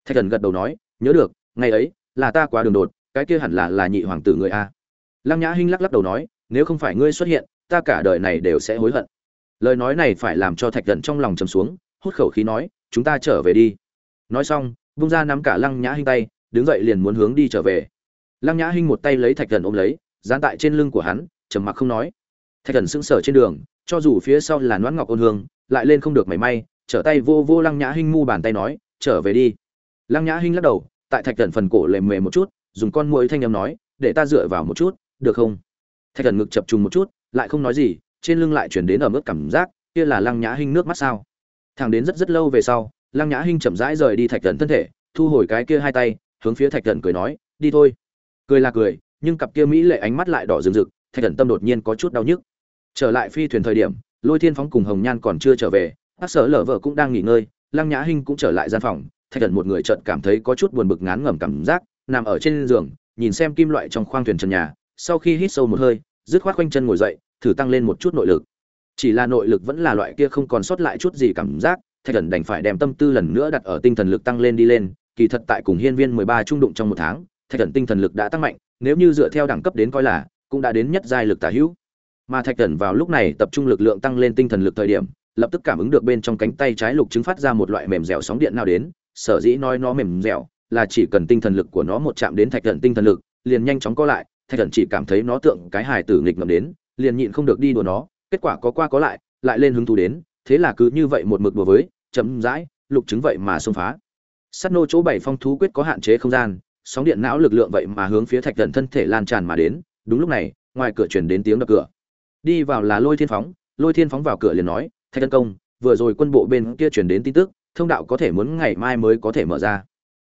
[SPEAKER 1] Thạch thần gật đầu nói, nhớ được, ngày ấy là ta quá đường đột, cái kia hẳn là là nhị hoàng tử người a. Lăng nhã hinh lắc lắc đầu nói, nếu không phải ngươi xuất hiện, ta cả đời này đều sẽ hối hận. Lời nói này phải làm cho thạch thần trong lòng trầm xuống hút khẩu khí nói, chúng ta trở về đi. Nói xong bung ra nắm cả lăng nhã hinh tay, đứng dậy liền muốn hướng đi trở về. Lăng nhã hinh một tay lấy thạch thần ôm lấy, dán tại trên lưng của hắn, trầm mặc không nói. Thạch thần sững sờ trên đường, cho dù phía sau là noãn ngọc ôn hương, lại lên không được mảy may, trở tay vô vô lăng nhã hinh mu bàn tay nói, trở về đi. Lăng nhã hinh lắc đầu, tại thạch thần phần cổ lềm mề một chút, dùng con mũi thanh âm nói, để ta dựa vào một chút, được không? Thạch thần ngực chập trùng một chút, lại không nói gì, trên lưng lại chuyển đến ở mức cảm giác, kia là lăng nhã hinh nước mắt sao? Thẳng đến rất rất lâu về sau, lăng nhã hinh chậm rãi rời đi thạch thần thân thể, thu hồi cái kia hai tay, hướng phía thạch thần cười nói, đi thôi. Cười là cười, nhưng cặp kia mỹ lệ ánh mắt lại đỏ rừng rực, thạch thần tâm đột nhiên có chút đau nhức. Trở lại phi thuyền thời điểm, lôi thiên phóng cùng hồng nhan còn chưa trở về các sở lở vợ cũng đang nghỉ ngơi, lăng nhã hinh cũng trở lại gian phòng, thạch thần một người chợt cảm thấy có chút buồn bực ngán ngẩm cảm giác, nằm ở trên giường, nhìn xem kim loại trong khoang thuyền trần nhà, sau khi hít sâu một hơi, dứt khoát quanh chân ngồi dậy, thử tăng lên một chút nội lực chỉ là nội lực vẫn là loại kia không còn sót lại chút gì cảm giác, thạch thần đành phải đem tâm tư lần nữa đặt ở tinh thần lực tăng lên đi lên, kỳ thật tại cùng hiên viên mười ba trung đụng trong một tháng, thạch thần tinh thần lực đã tăng mạnh, nếu như dựa theo đẳng cấp đến coi là, cũng đã đến nhất giai lực tả hữu. Mà thạch thần vào lúc này tập trung lực lượng tăng lên tinh thần lực thời điểm, lập tức cảm ứng được bên trong cánh tay trái lục chứng phát ra một loại mềm dẻo sóng điện nào đến, sở dĩ nói nó mềm dẻo là chỉ cần tinh thần lực của nó một chạm đến thạch thần tinh thần lực, liền nhanh chóng co lại, thạch thần chỉ cảm thấy nó tượng cái hài tử nghịch ngầm đến, liền nhịn không được đi đùa nó kết quả có qua có lại lại lên hứng thú đến, thế là cứ như vậy một mực đùa với chấm dãi lục chứng vậy mà xông phá. Sắt nô chỗ bảy phong thú quyết có hạn chế không gian, sóng điện não lực lượng vậy mà hướng phía thạch thần thân thể lan tràn mà đến, đúng lúc này, ngoài cửa chuyển đến tiếng đập cửa. Đi vào là lôi thiên phóng, lôi thiên phóng vào cửa liền nói, thạch tấn công, vừa rồi quân bộ bên kia chuyển đến tin tức, thông đạo có thể muốn ngày mai mới có thể mở ra.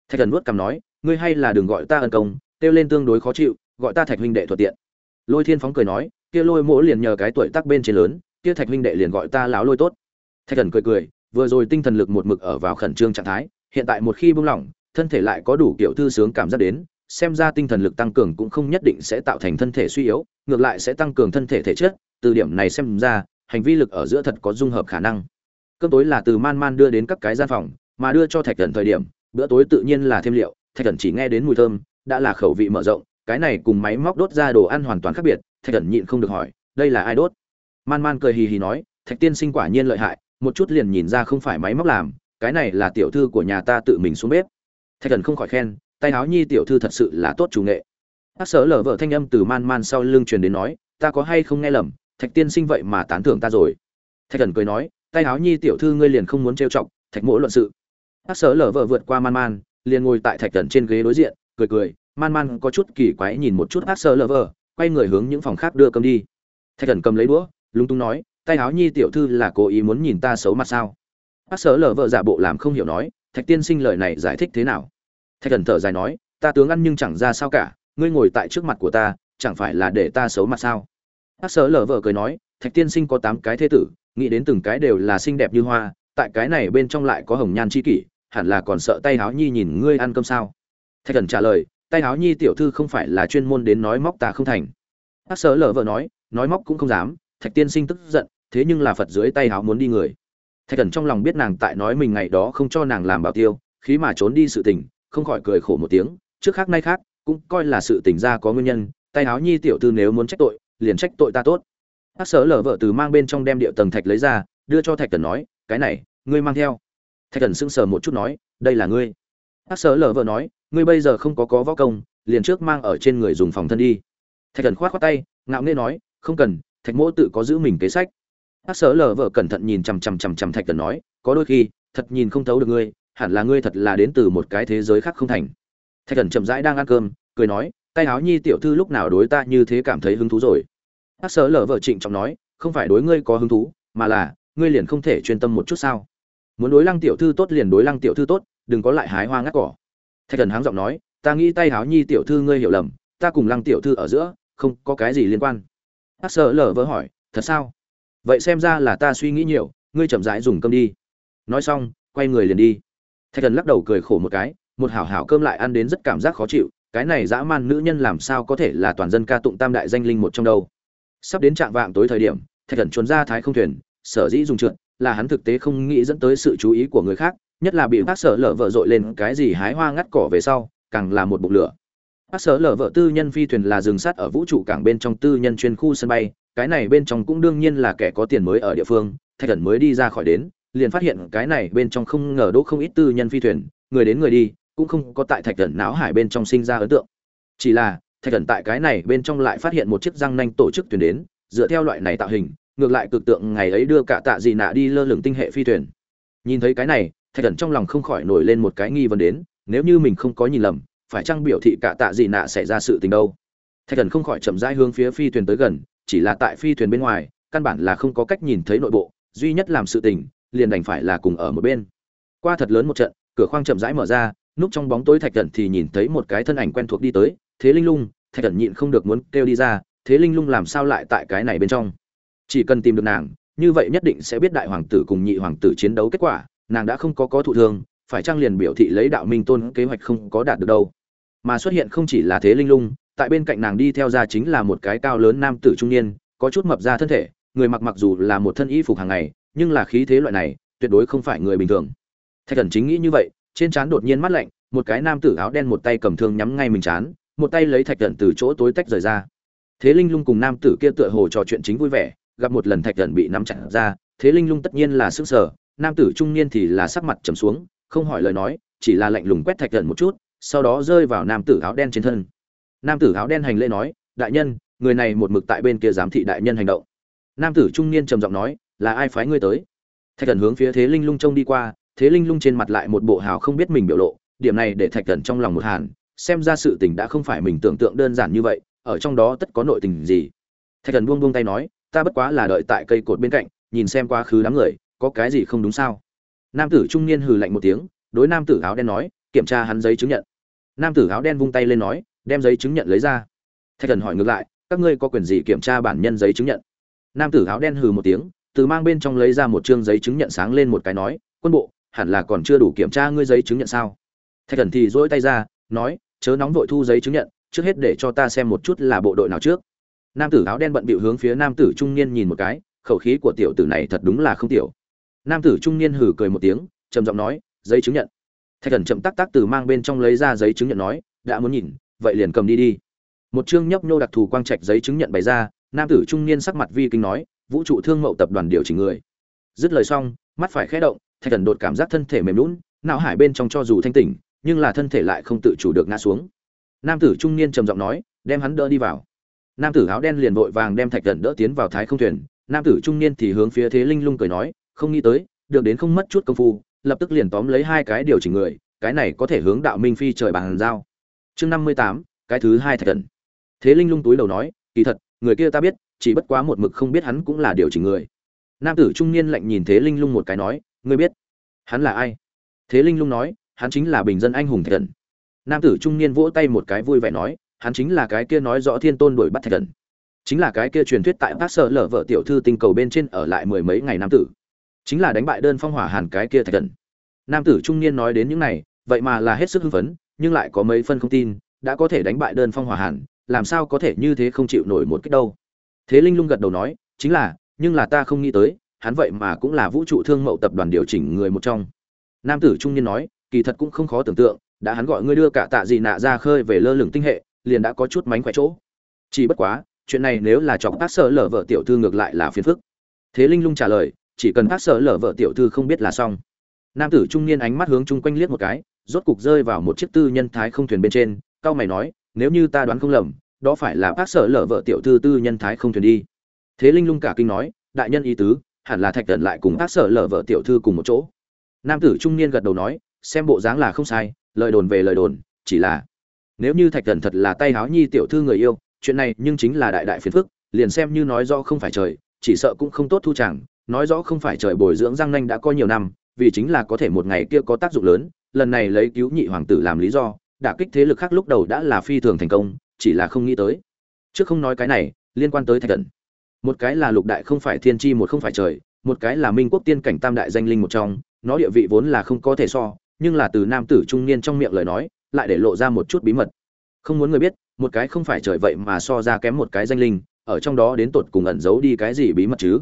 [SPEAKER 1] Thạch thần nuốt cằm nói, ngươi hay là đừng gọi ta ân công, kêu lên tương đối khó chịu, gọi ta thạch huynh đệ thuận tiện. Lôi thiên phóng cười nói kia lôi mỗ liền nhờ cái tuổi tác bên trên lớn, kia thạch huynh đệ liền gọi ta láo lôi tốt. Thạch thần cười cười, vừa rồi tinh thần lực một mực ở vào khẩn trương trạng thái, hiện tại một khi buông lỏng, thân thể lại có đủ kiểu thư sướng cảm giác đến, xem ra tinh thần lực tăng cường cũng không nhất định sẽ tạo thành thân thể suy yếu, ngược lại sẽ tăng cường thân thể thể chất, từ điểm này xem ra, hành vi lực ở giữa thật có dung hợp khả năng. Cơm tối là từ man man đưa đến các cái gian phòng, mà đưa cho thạch thần thời điểm, bữa tối tự nhiên là thêm liệu, thạch thần chỉ nghe đến mùi thơm, đã là khẩu vị mở rộng, cái này cùng máy móc đốt ra đồ ăn hoàn toàn khác biệt thạch thần nhịn không được hỏi, đây là ai đốt? Man man cười hì hì nói, thạch tiên sinh quả nhiên lợi hại, một chút liền nhìn ra không phải máy móc làm, cái này là tiểu thư của nhà ta tự mình xuống bếp. Thạch thần không khỏi khen, tay áo nhi tiểu thư thật sự là tốt chủ nghệ. Hát sở lở vợ thanh âm từ man man sau lưng truyền đến nói, ta có hay không nghe lầm, thạch tiên sinh vậy mà tán thưởng ta rồi. Thạch thần cười nói, tay áo nhi tiểu thư ngươi liền không muốn trêu chọc, thạch mỗi luận sự. Hát sở lở vợ vượt qua man man, liền ngồi tại thạch thần trên ghế đối diện, cười cười, man man có chút kỳ quái nhìn một chút hát sở lở vợ quay người hướng những phòng khác đưa cơm đi. Thạch thần cầm lấy đũa lung tung nói, tay áo nhi tiểu thư là cố ý muốn nhìn ta xấu mặt sao? Bác sở lở vợ giả bộ làm không hiểu nói, thạch tiên sinh lời này giải thích thế nào? Thạch thần thở dài nói, ta tướng ăn nhưng chẳng ra sao cả, ngươi ngồi tại trước mặt của ta, chẳng phải là để ta xấu mặt sao? Bác sở lở vợ cười nói, thạch tiên sinh có tám cái thế tử, nghĩ đến từng cái đều là xinh đẹp như hoa, tại cái này bên trong lại có hồng nhan chi kỷ, hẳn là còn sợ tay háo nhi nhìn ngươi ăn cơm sao? Thạch thần trả lời tay áo nhi tiểu thư không phải là chuyên môn đến nói móc ta không thành. Hát sở lở vợ nói nói móc cũng không dám, thạch tiên sinh tức giận, thế nhưng là phật dưới tay áo muốn đi người. Thạch thần trong lòng biết nàng tại nói mình ngày đó không cho nàng làm bảo tiêu, khí mà trốn đi sự tình, không khỏi cười khổ một tiếng, trước khác nay khác, cũng coi là sự tình ra có nguyên nhân, tay áo nhi tiểu thư nếu muốn trách tội, liền trách tội ta tốt. Hát sở lở vợ từ mang bên trong đem điệu tầng thạch lấy ra, đưa cho thạch thần nói, cái này, ngươi mang theo. Thạch thần sững sờ một chút nói, đây là ngươi. Hát sở lở vợ nói ngươi bây giờ không có có võ công, liền trước mang ở trên người dùng phòng thân đi. Thạch thần khoát khoát tay, ngạo nghễ nói, không cần, thạch mỗ tự có giữ mình kế sách. Bác sở lở vợ cẩn thận nhìn chằm chằm chằm chằm thạch thần nói, có đôi khi, thật nhìn không thấu được ngươi, hẳn là ngươi thật là đến từ một cái thế giới khác không thành. Thạch thần chậm rãi đang ăn cơm, cười nói, tay áo nhi tiểu thư lúc nào đối ta như thế cảm thấy hứng thú rồi? Bác sở lở vợ trịnh trọng nói, không phải đối ngươi có hứng thú, mà là, ngươi liền không thể chuyên tâm một chút sao? Muốn đối lăng tiểu thư tốt liền đối lăng tiểu thư tốt, đừng có lại hái hoa ngắt cỏ thạch thần háng giọng nói, ta nghĩ tay háo nhi tiểu thư ngươi hiểu lầm, ta cùng lăng tiểu thư ở giữa, không có cái gì liên quan. Hát sợ lở vỡ hỏi, thật sao? Vậy xem ra là ta suy nghĩ nhiều, ngươi chậm rãi dùng cơm đi. Nói xong, quay người liền đi. Thạch thần lắc đầu cười khổ một cái, một hảo hảo cơm lại ăn đến rất cảm giác khó chịu, cái này dã man nữ nhân làm sao có thể là toàn dân ca tụng tam đại danh linh một trong đâu. Sắp đến trạng vạng tối thời điểm, thạch thần trốn ra thái không thuyền, sở dĩ dùng trượt, là hắn thực tế không nghĩ dẫn tới sự chú ý của người khác nhất là bị bác sở lở vợ dội lên cái gì hái hoa ngắt cỏ về sau, càng là một bụng lửa. Bác sở lở vợ tư nhân phi thuyền là dừng sát ở vũ trụ cảng bên trong tư nhân chuyên khu sân bay, cái này bên trong cũng đương nhiên là kẻ có tiền mới ở địa phương, thạch thần mới đi ra khỏi đến, liền phát hiện cái này bên trong không ngờ đỗ không ít tư nhân phi thuyền, người đến người đi, cũng không có tại thạch thần não hải bên trong sinh ra ấn tượng. Chỉ là, thạch thần tại cái này bên trong lại phát hiện một chiếc răng nanh tổ chức thuyền đến, dựa theo loại này tạo hình, ngược lại cực tượng ngày ấy đưa cả tạ gì nạ đi lơ lửng tinh hệ phi thuyền. Nhìn thấy cái này thạch thần trong lòng không khỏi nổi lên một cái nghi vấn đến, nếu như mình không có nhìn lầm, phải chăng biểu thị cả tạ gì nạ xảy ra sự tình đâu? Thạch thần không khỏi chậm rãi hướng phía phi thuyền tới gần, chỉ là tại phi thuyền bên ngoài, căn bản là không có cách nhìn thấy nội bộ, duy nhất làm sự tình, liền đành phải là cùng ở một bên. Qua thật lớn một trận, cửa khoang chậm rãi mở ra, núp trong bóng tối thạch thần thì nhìn thấy một cái thân ảnh quen thuộc đi tới, thế linh lung, thạch thần nhịn không được muốn kêu đi ra, thế linh lung làm sao lại tại cái này bên trong? Chỉ cần tìm được nàng, như vậy nhất định sẽ biết đại hoàng tử cùng nhị hoàng tử chiến đấu kết quả nàng đã không có có thụ thương, phải trang liền biểu thị lấy đạo minh tôn kế hoạch không có đạt được đâu. Mà xuất hiện không chỉ là thế linh lung, tại bên cạnh nàng đi theo ra chính là một cái cao lớn nam tử trung niên, có chút mập ra thân thể, người mặc mặc dù là một thân y phục hàng ngày, nhưng là khí thế loại này, tuyệt đối không phải người bình thường. Thạch thần chính nghĩ như vậy, trên trán đột nhiên mắt lạnh, một cái nam tử áo đen một tay cầm thương nhắm ngay mình chán một tay lấy thạch thần từ chỗ tối tách rời ra. Thế linh lung cùng nam tử kia tựa hồ trò chuyện chính vui vẻ, gặp một lần thạch thần bị nắm chặt ra, thế linh lung tất nhiên là sức sở nam tử trung niên thì là sắc mặt trầm xuống, không hỏi lời nói, chỉ là lạnh lùng quét thạch thần một chút, sau đó rơi vào nam tử áo đen trên thân. Nam tử áo đen hành lễ nói, đại nhân, người này một mực tại bên kia giám thị đại nhân hành động. Nam tử trung niên trầm giọng nói, là ai phái ngươi tới? Thạch thần hướng phía thế linh lung trông đi qua, thế linh lung trên mặt lại một bộ hào không biết mình biểu lộ, điểm này để thạch thần trong lòng một hàn, xem ra sự tình đã không phải mình tưởng tượng đơn giản như vậy, ở trong đó tất có nội tình gì. Thạch thần buông buông tay nói, ta bất quá là đợi tại cây cột bên cạnh, nhìn xem quá khứ đám người có cái gì không đúng sao? Nam tử trung niên hừ lạnh một tiếng, đối nam tử áo đen nói, kiểm tra hắn giấy chứng nhận. Nam tử áo đen vung tay lên nói, đem giấy chứng nhận lấy ra. Thạch thần hỏi ngược lại, các ngươi có quyền gì kiểm tra bản nhân giấy chứng nhận? Nam tử áo đen hừ một tiếng, từ mang bên trong lấy ra một chương giấy chứng nhận sáng lên một cái nói, quân bộ, hẳn là còn chưa đủ kiểm tra ngươi giấy chứng nhận sao? Thạch thần thì dỗi tay ra, nói, chớ nóng vội thu giấy chứng nhận, trước hết để cho ta xem một chút là bộ đội nào trước. Nam tử áo đen bận bịu hướng phía nam tử trung niên nhìn một cái, khẩu khí của tiểu tử này thật đúng là không tiểu nam tử trung niên hử cười một tiếng, trầm giọng nói, giấy chứng nhận. Thạch thần chậm tắc tắc từ mang bên trong lấy ra giấy chứng nhận nói, đã muốn nhìn, vậy liền cầm đi đi. Một chương nhấp nhô đặc thù quang trạch giấy chứng nhận bày ra, nam tử trung niên sắc mặt vi kinh nói, vũ trụ thương mậu tập đoàn điều chỉnh người. Dứt lời xong, mắt phải khẽ động, thạch thần đột cảm giác thân thể mềm lún não hải bên trong cho dù thanh tỉnh, nhưng là thân thể lại không tự chủ được ngã xuống. Nam tử trung niên trầm giọng nói, đem hắn đỡ đi vào. Nam tử áo đen liền vội vàng đem thạch thần đỡ tiến vào thái không thuyền, nam tử trung niên thì hướng phía thế linh lung cười nói không nghĩ tới, được đến không mất chút công phu, lập tức liền tóm lấy hai cái điều chỉnh người, cái này có thể hướng đạo minh phi trời bàn giao. Chương năm mươi tám, cái thứ hai thạch thần. Thế linh lung túi đầu nói, kỳ thật, người kia ta biết, chỉ bất quá một mực không biết hắn cũng là điều chỉnh người. Nam tử trung niên lạnh nhìn thế linh lung một cái nói ngươi biết. Hắn là ai? Thế linh lung nói, hắn chính là bình dân anh hùng thạch thần. Nam tử trung niên vỗ tay một cái vui vẻ nói, hắn chính là cái kia nói rõ thiên tôn đuổi bắt thạch thần. Chính là cái kia truyền thuyết tại bác sở lở vợ tiểu thư tinh cầu bên trên ở lại mười mấy ngày nam tử chính là đánh bại đơn phong hỏa hàn cái kia thạch thần. Nam tử trung niên nói đến những này, vậy mà là hết sức hưng phấn, nhưng lại có mấy phân không tin, đã có thể đánh bại đơn phong hỏa hàn, làm sao có thể như thế không chịu nổi một cách đâu. Thế linh lung gật đầu nói, chính là, nhưng là ta không nghĩ tới, hắn vậy mà cũng là vũ trụ thương mậu tập đoàn điều chỉnh người một trong. Nam tử trung niên nói, kỳ thật cũng không khó tưởng tượng, đã hắn gọi ngươi đưa cả tạ gì nạ ra khơi về lơ lửng tinh hệ, liền đã có chút mánh khỏe chỗ. Chỉ bất quá, chuyện này nếu là chọc tác sở lở vợ tiểu thư ngược lại là phiền phức. Thế linh lung trả lời chỉ cần hát sở lở vợ tiểu thư không biết là xong. Nam tử trung niên ánh mắt hướng chung quanh liếc một cái, rốt cục rơi vào một chiếc tư nhân thái không thuyền bên trên cao mày nói, nếu như ta đoán không lầm, đó phải là hát sở lở vợ tiểu thư tư nhân thái không thuyền đi. Thế linh lung cả kinh nói, đại nhân ý tứ, hẳn là thạch tận lại cùng hát sở lở vợ tiểu thư cùng một chỗ. Nam tử trung niên gật đầu nói, xem bộ dáng là không sai, lời đồn về lời đồn, chỉ là nếu như thạch thần thật là tay háo nhi tiểu thư người yêu, chuyện này nhưng chính là đại đại phiền phức, liền xem như nói do không phải trời, chỉ sợ cũng không tốt thu chẳng nói rõ không phải trời bồi dưỡng răng nanh đã có nhiều năm, vì chính là có thể một ngày kia có tác dụng lớn, lần này lấy cứu nhị hoàng tử làm lý do, đả kích thế lực khác lúc đầu đã là phi thường thành công, chỉ là không nghĩ tới. Trước không nói cái này, liên quan tới thạch thần một cái là lục đại không phải thiên tri một không phải trời, một cái là minh quốc tiên cảnh tam đại danh linh một trong, nó địa vị vốn là không có thể so, nhưng là từ nam tử trung niên trong miệng lời nói, lại để lộ ra một chút bí mật. Không muốn người biết, một cái không phải trời vậy mà so ra kém một cái danh linh, ở trong đó đến tột cùng ẩn giấu đi cái gì bí mật chứ?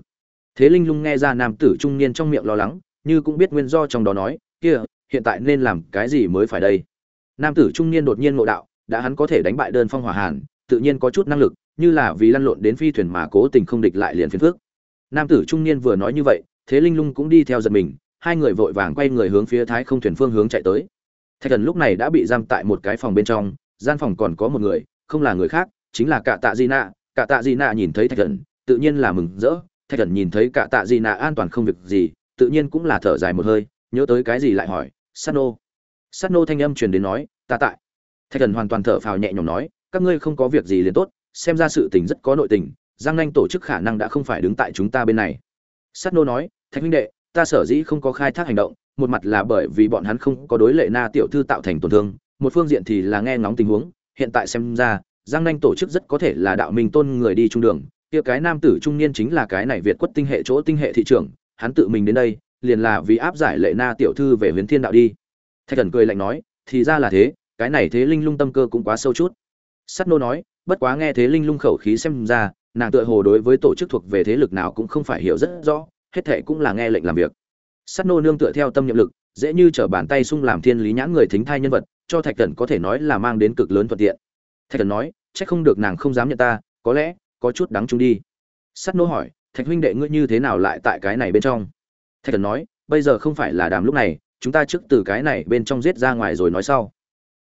[SPEAKER 1] Thế linh lung nghe ra nam tử trung niên trong miệng lo lắng, như cũng biết nguyên do trong đó nói, kia, hiện tại nên làm cái gì mới phải đây? Nam tử trung niên đột nhiên ngộ đạo, đã hắn có thể đánh bại đơn phong hỏa hàn, tự nhiên có chút năng lực, như là vì lăn lộn đến phi thuyền mà cố tình không địch lại liền phiền phước nam tử trung niên vừa nói như vậy, thế linh lung cũng đi theo giật mình, hai người vội vàng quay người hướng phía thái không thuyền phương hướng chạy tới. Thạch thần lúc này đã bị giam tại một cái phòng bên trong, gian phòng còn có một người, không là người khác, chính là cả tạ di nạ cả tạ di nạ nhìn thấy thạch thần, tự nhiên là mừng rỡ thạch thần nhìn thấy cả tạ di nạ an toàn không việc gì, tự nhiên cũng là thở dài một hơi, nhớ tới cái gì lại hỏi sát nô sát nô thanh âm truyền đến nói, ta tại. Thạch thần hoàn toàn thở phào nhẹ nhõm nói, các ngươi không có việc gì liền tốt, xem ra sự tình rất có nội tình, giang nanh tổ chức khả năng đã không phải đứng tại chúng ta bên này. Sát nô nói, thạch huynh đệ, ta sở dĩ không có khai thác hành động, một mặt là bởi vì bọn hắn không có đối lệ na tiểu thư tạo thành tổn thương, một phương diện thì là nghe ngóng tình huống, hiện tại xem ra, giang nanh tổ chức rất có thể là đạo minh tôn người đi trung đường kia cái nam tử trung niên chính là cái này việt quất tinh hệ chỗ tinh hệ thị trưởng, hắn tự mình đến đây, liền là vì áp giải lệ na tiểu thư về huyền thiên đạo đi. Thạch Cẩn cười lạnh nói, thì ra là thế, cái này thế linh lung tâm cơ cũng quá sâu chút. Sắt nô nói, bất quá nghe thế linh lung khẩu khí xem ra, nàng tựa hồ đối với tổ chức thuộc về thế lực nào cũng không phải hiểu rất rõ, hết thệ cũng là nghe lệnh làm việc. Sắt nô nương tựa theo tâm nhiệm lực, dễ như trở bàn tay xung làm thiên lý nhãn người thính thai nhân vật, cho thạch Cẩn có thể nói là mang đến cực lớn thuận tiện. Thạch Cẩn nói, chắc không được nàng không dám nhận ta, có lẽ có chút đáng chung đi. Sắt nô hỏi, thạch huynh đệ ngươi như thế nào lại tại cái này bên trong? Thạch thần nói, bây giờ không phải là đàm lúc này, chúng ta trước từ cái này bên trong giết ra ngoài rồi nói sau.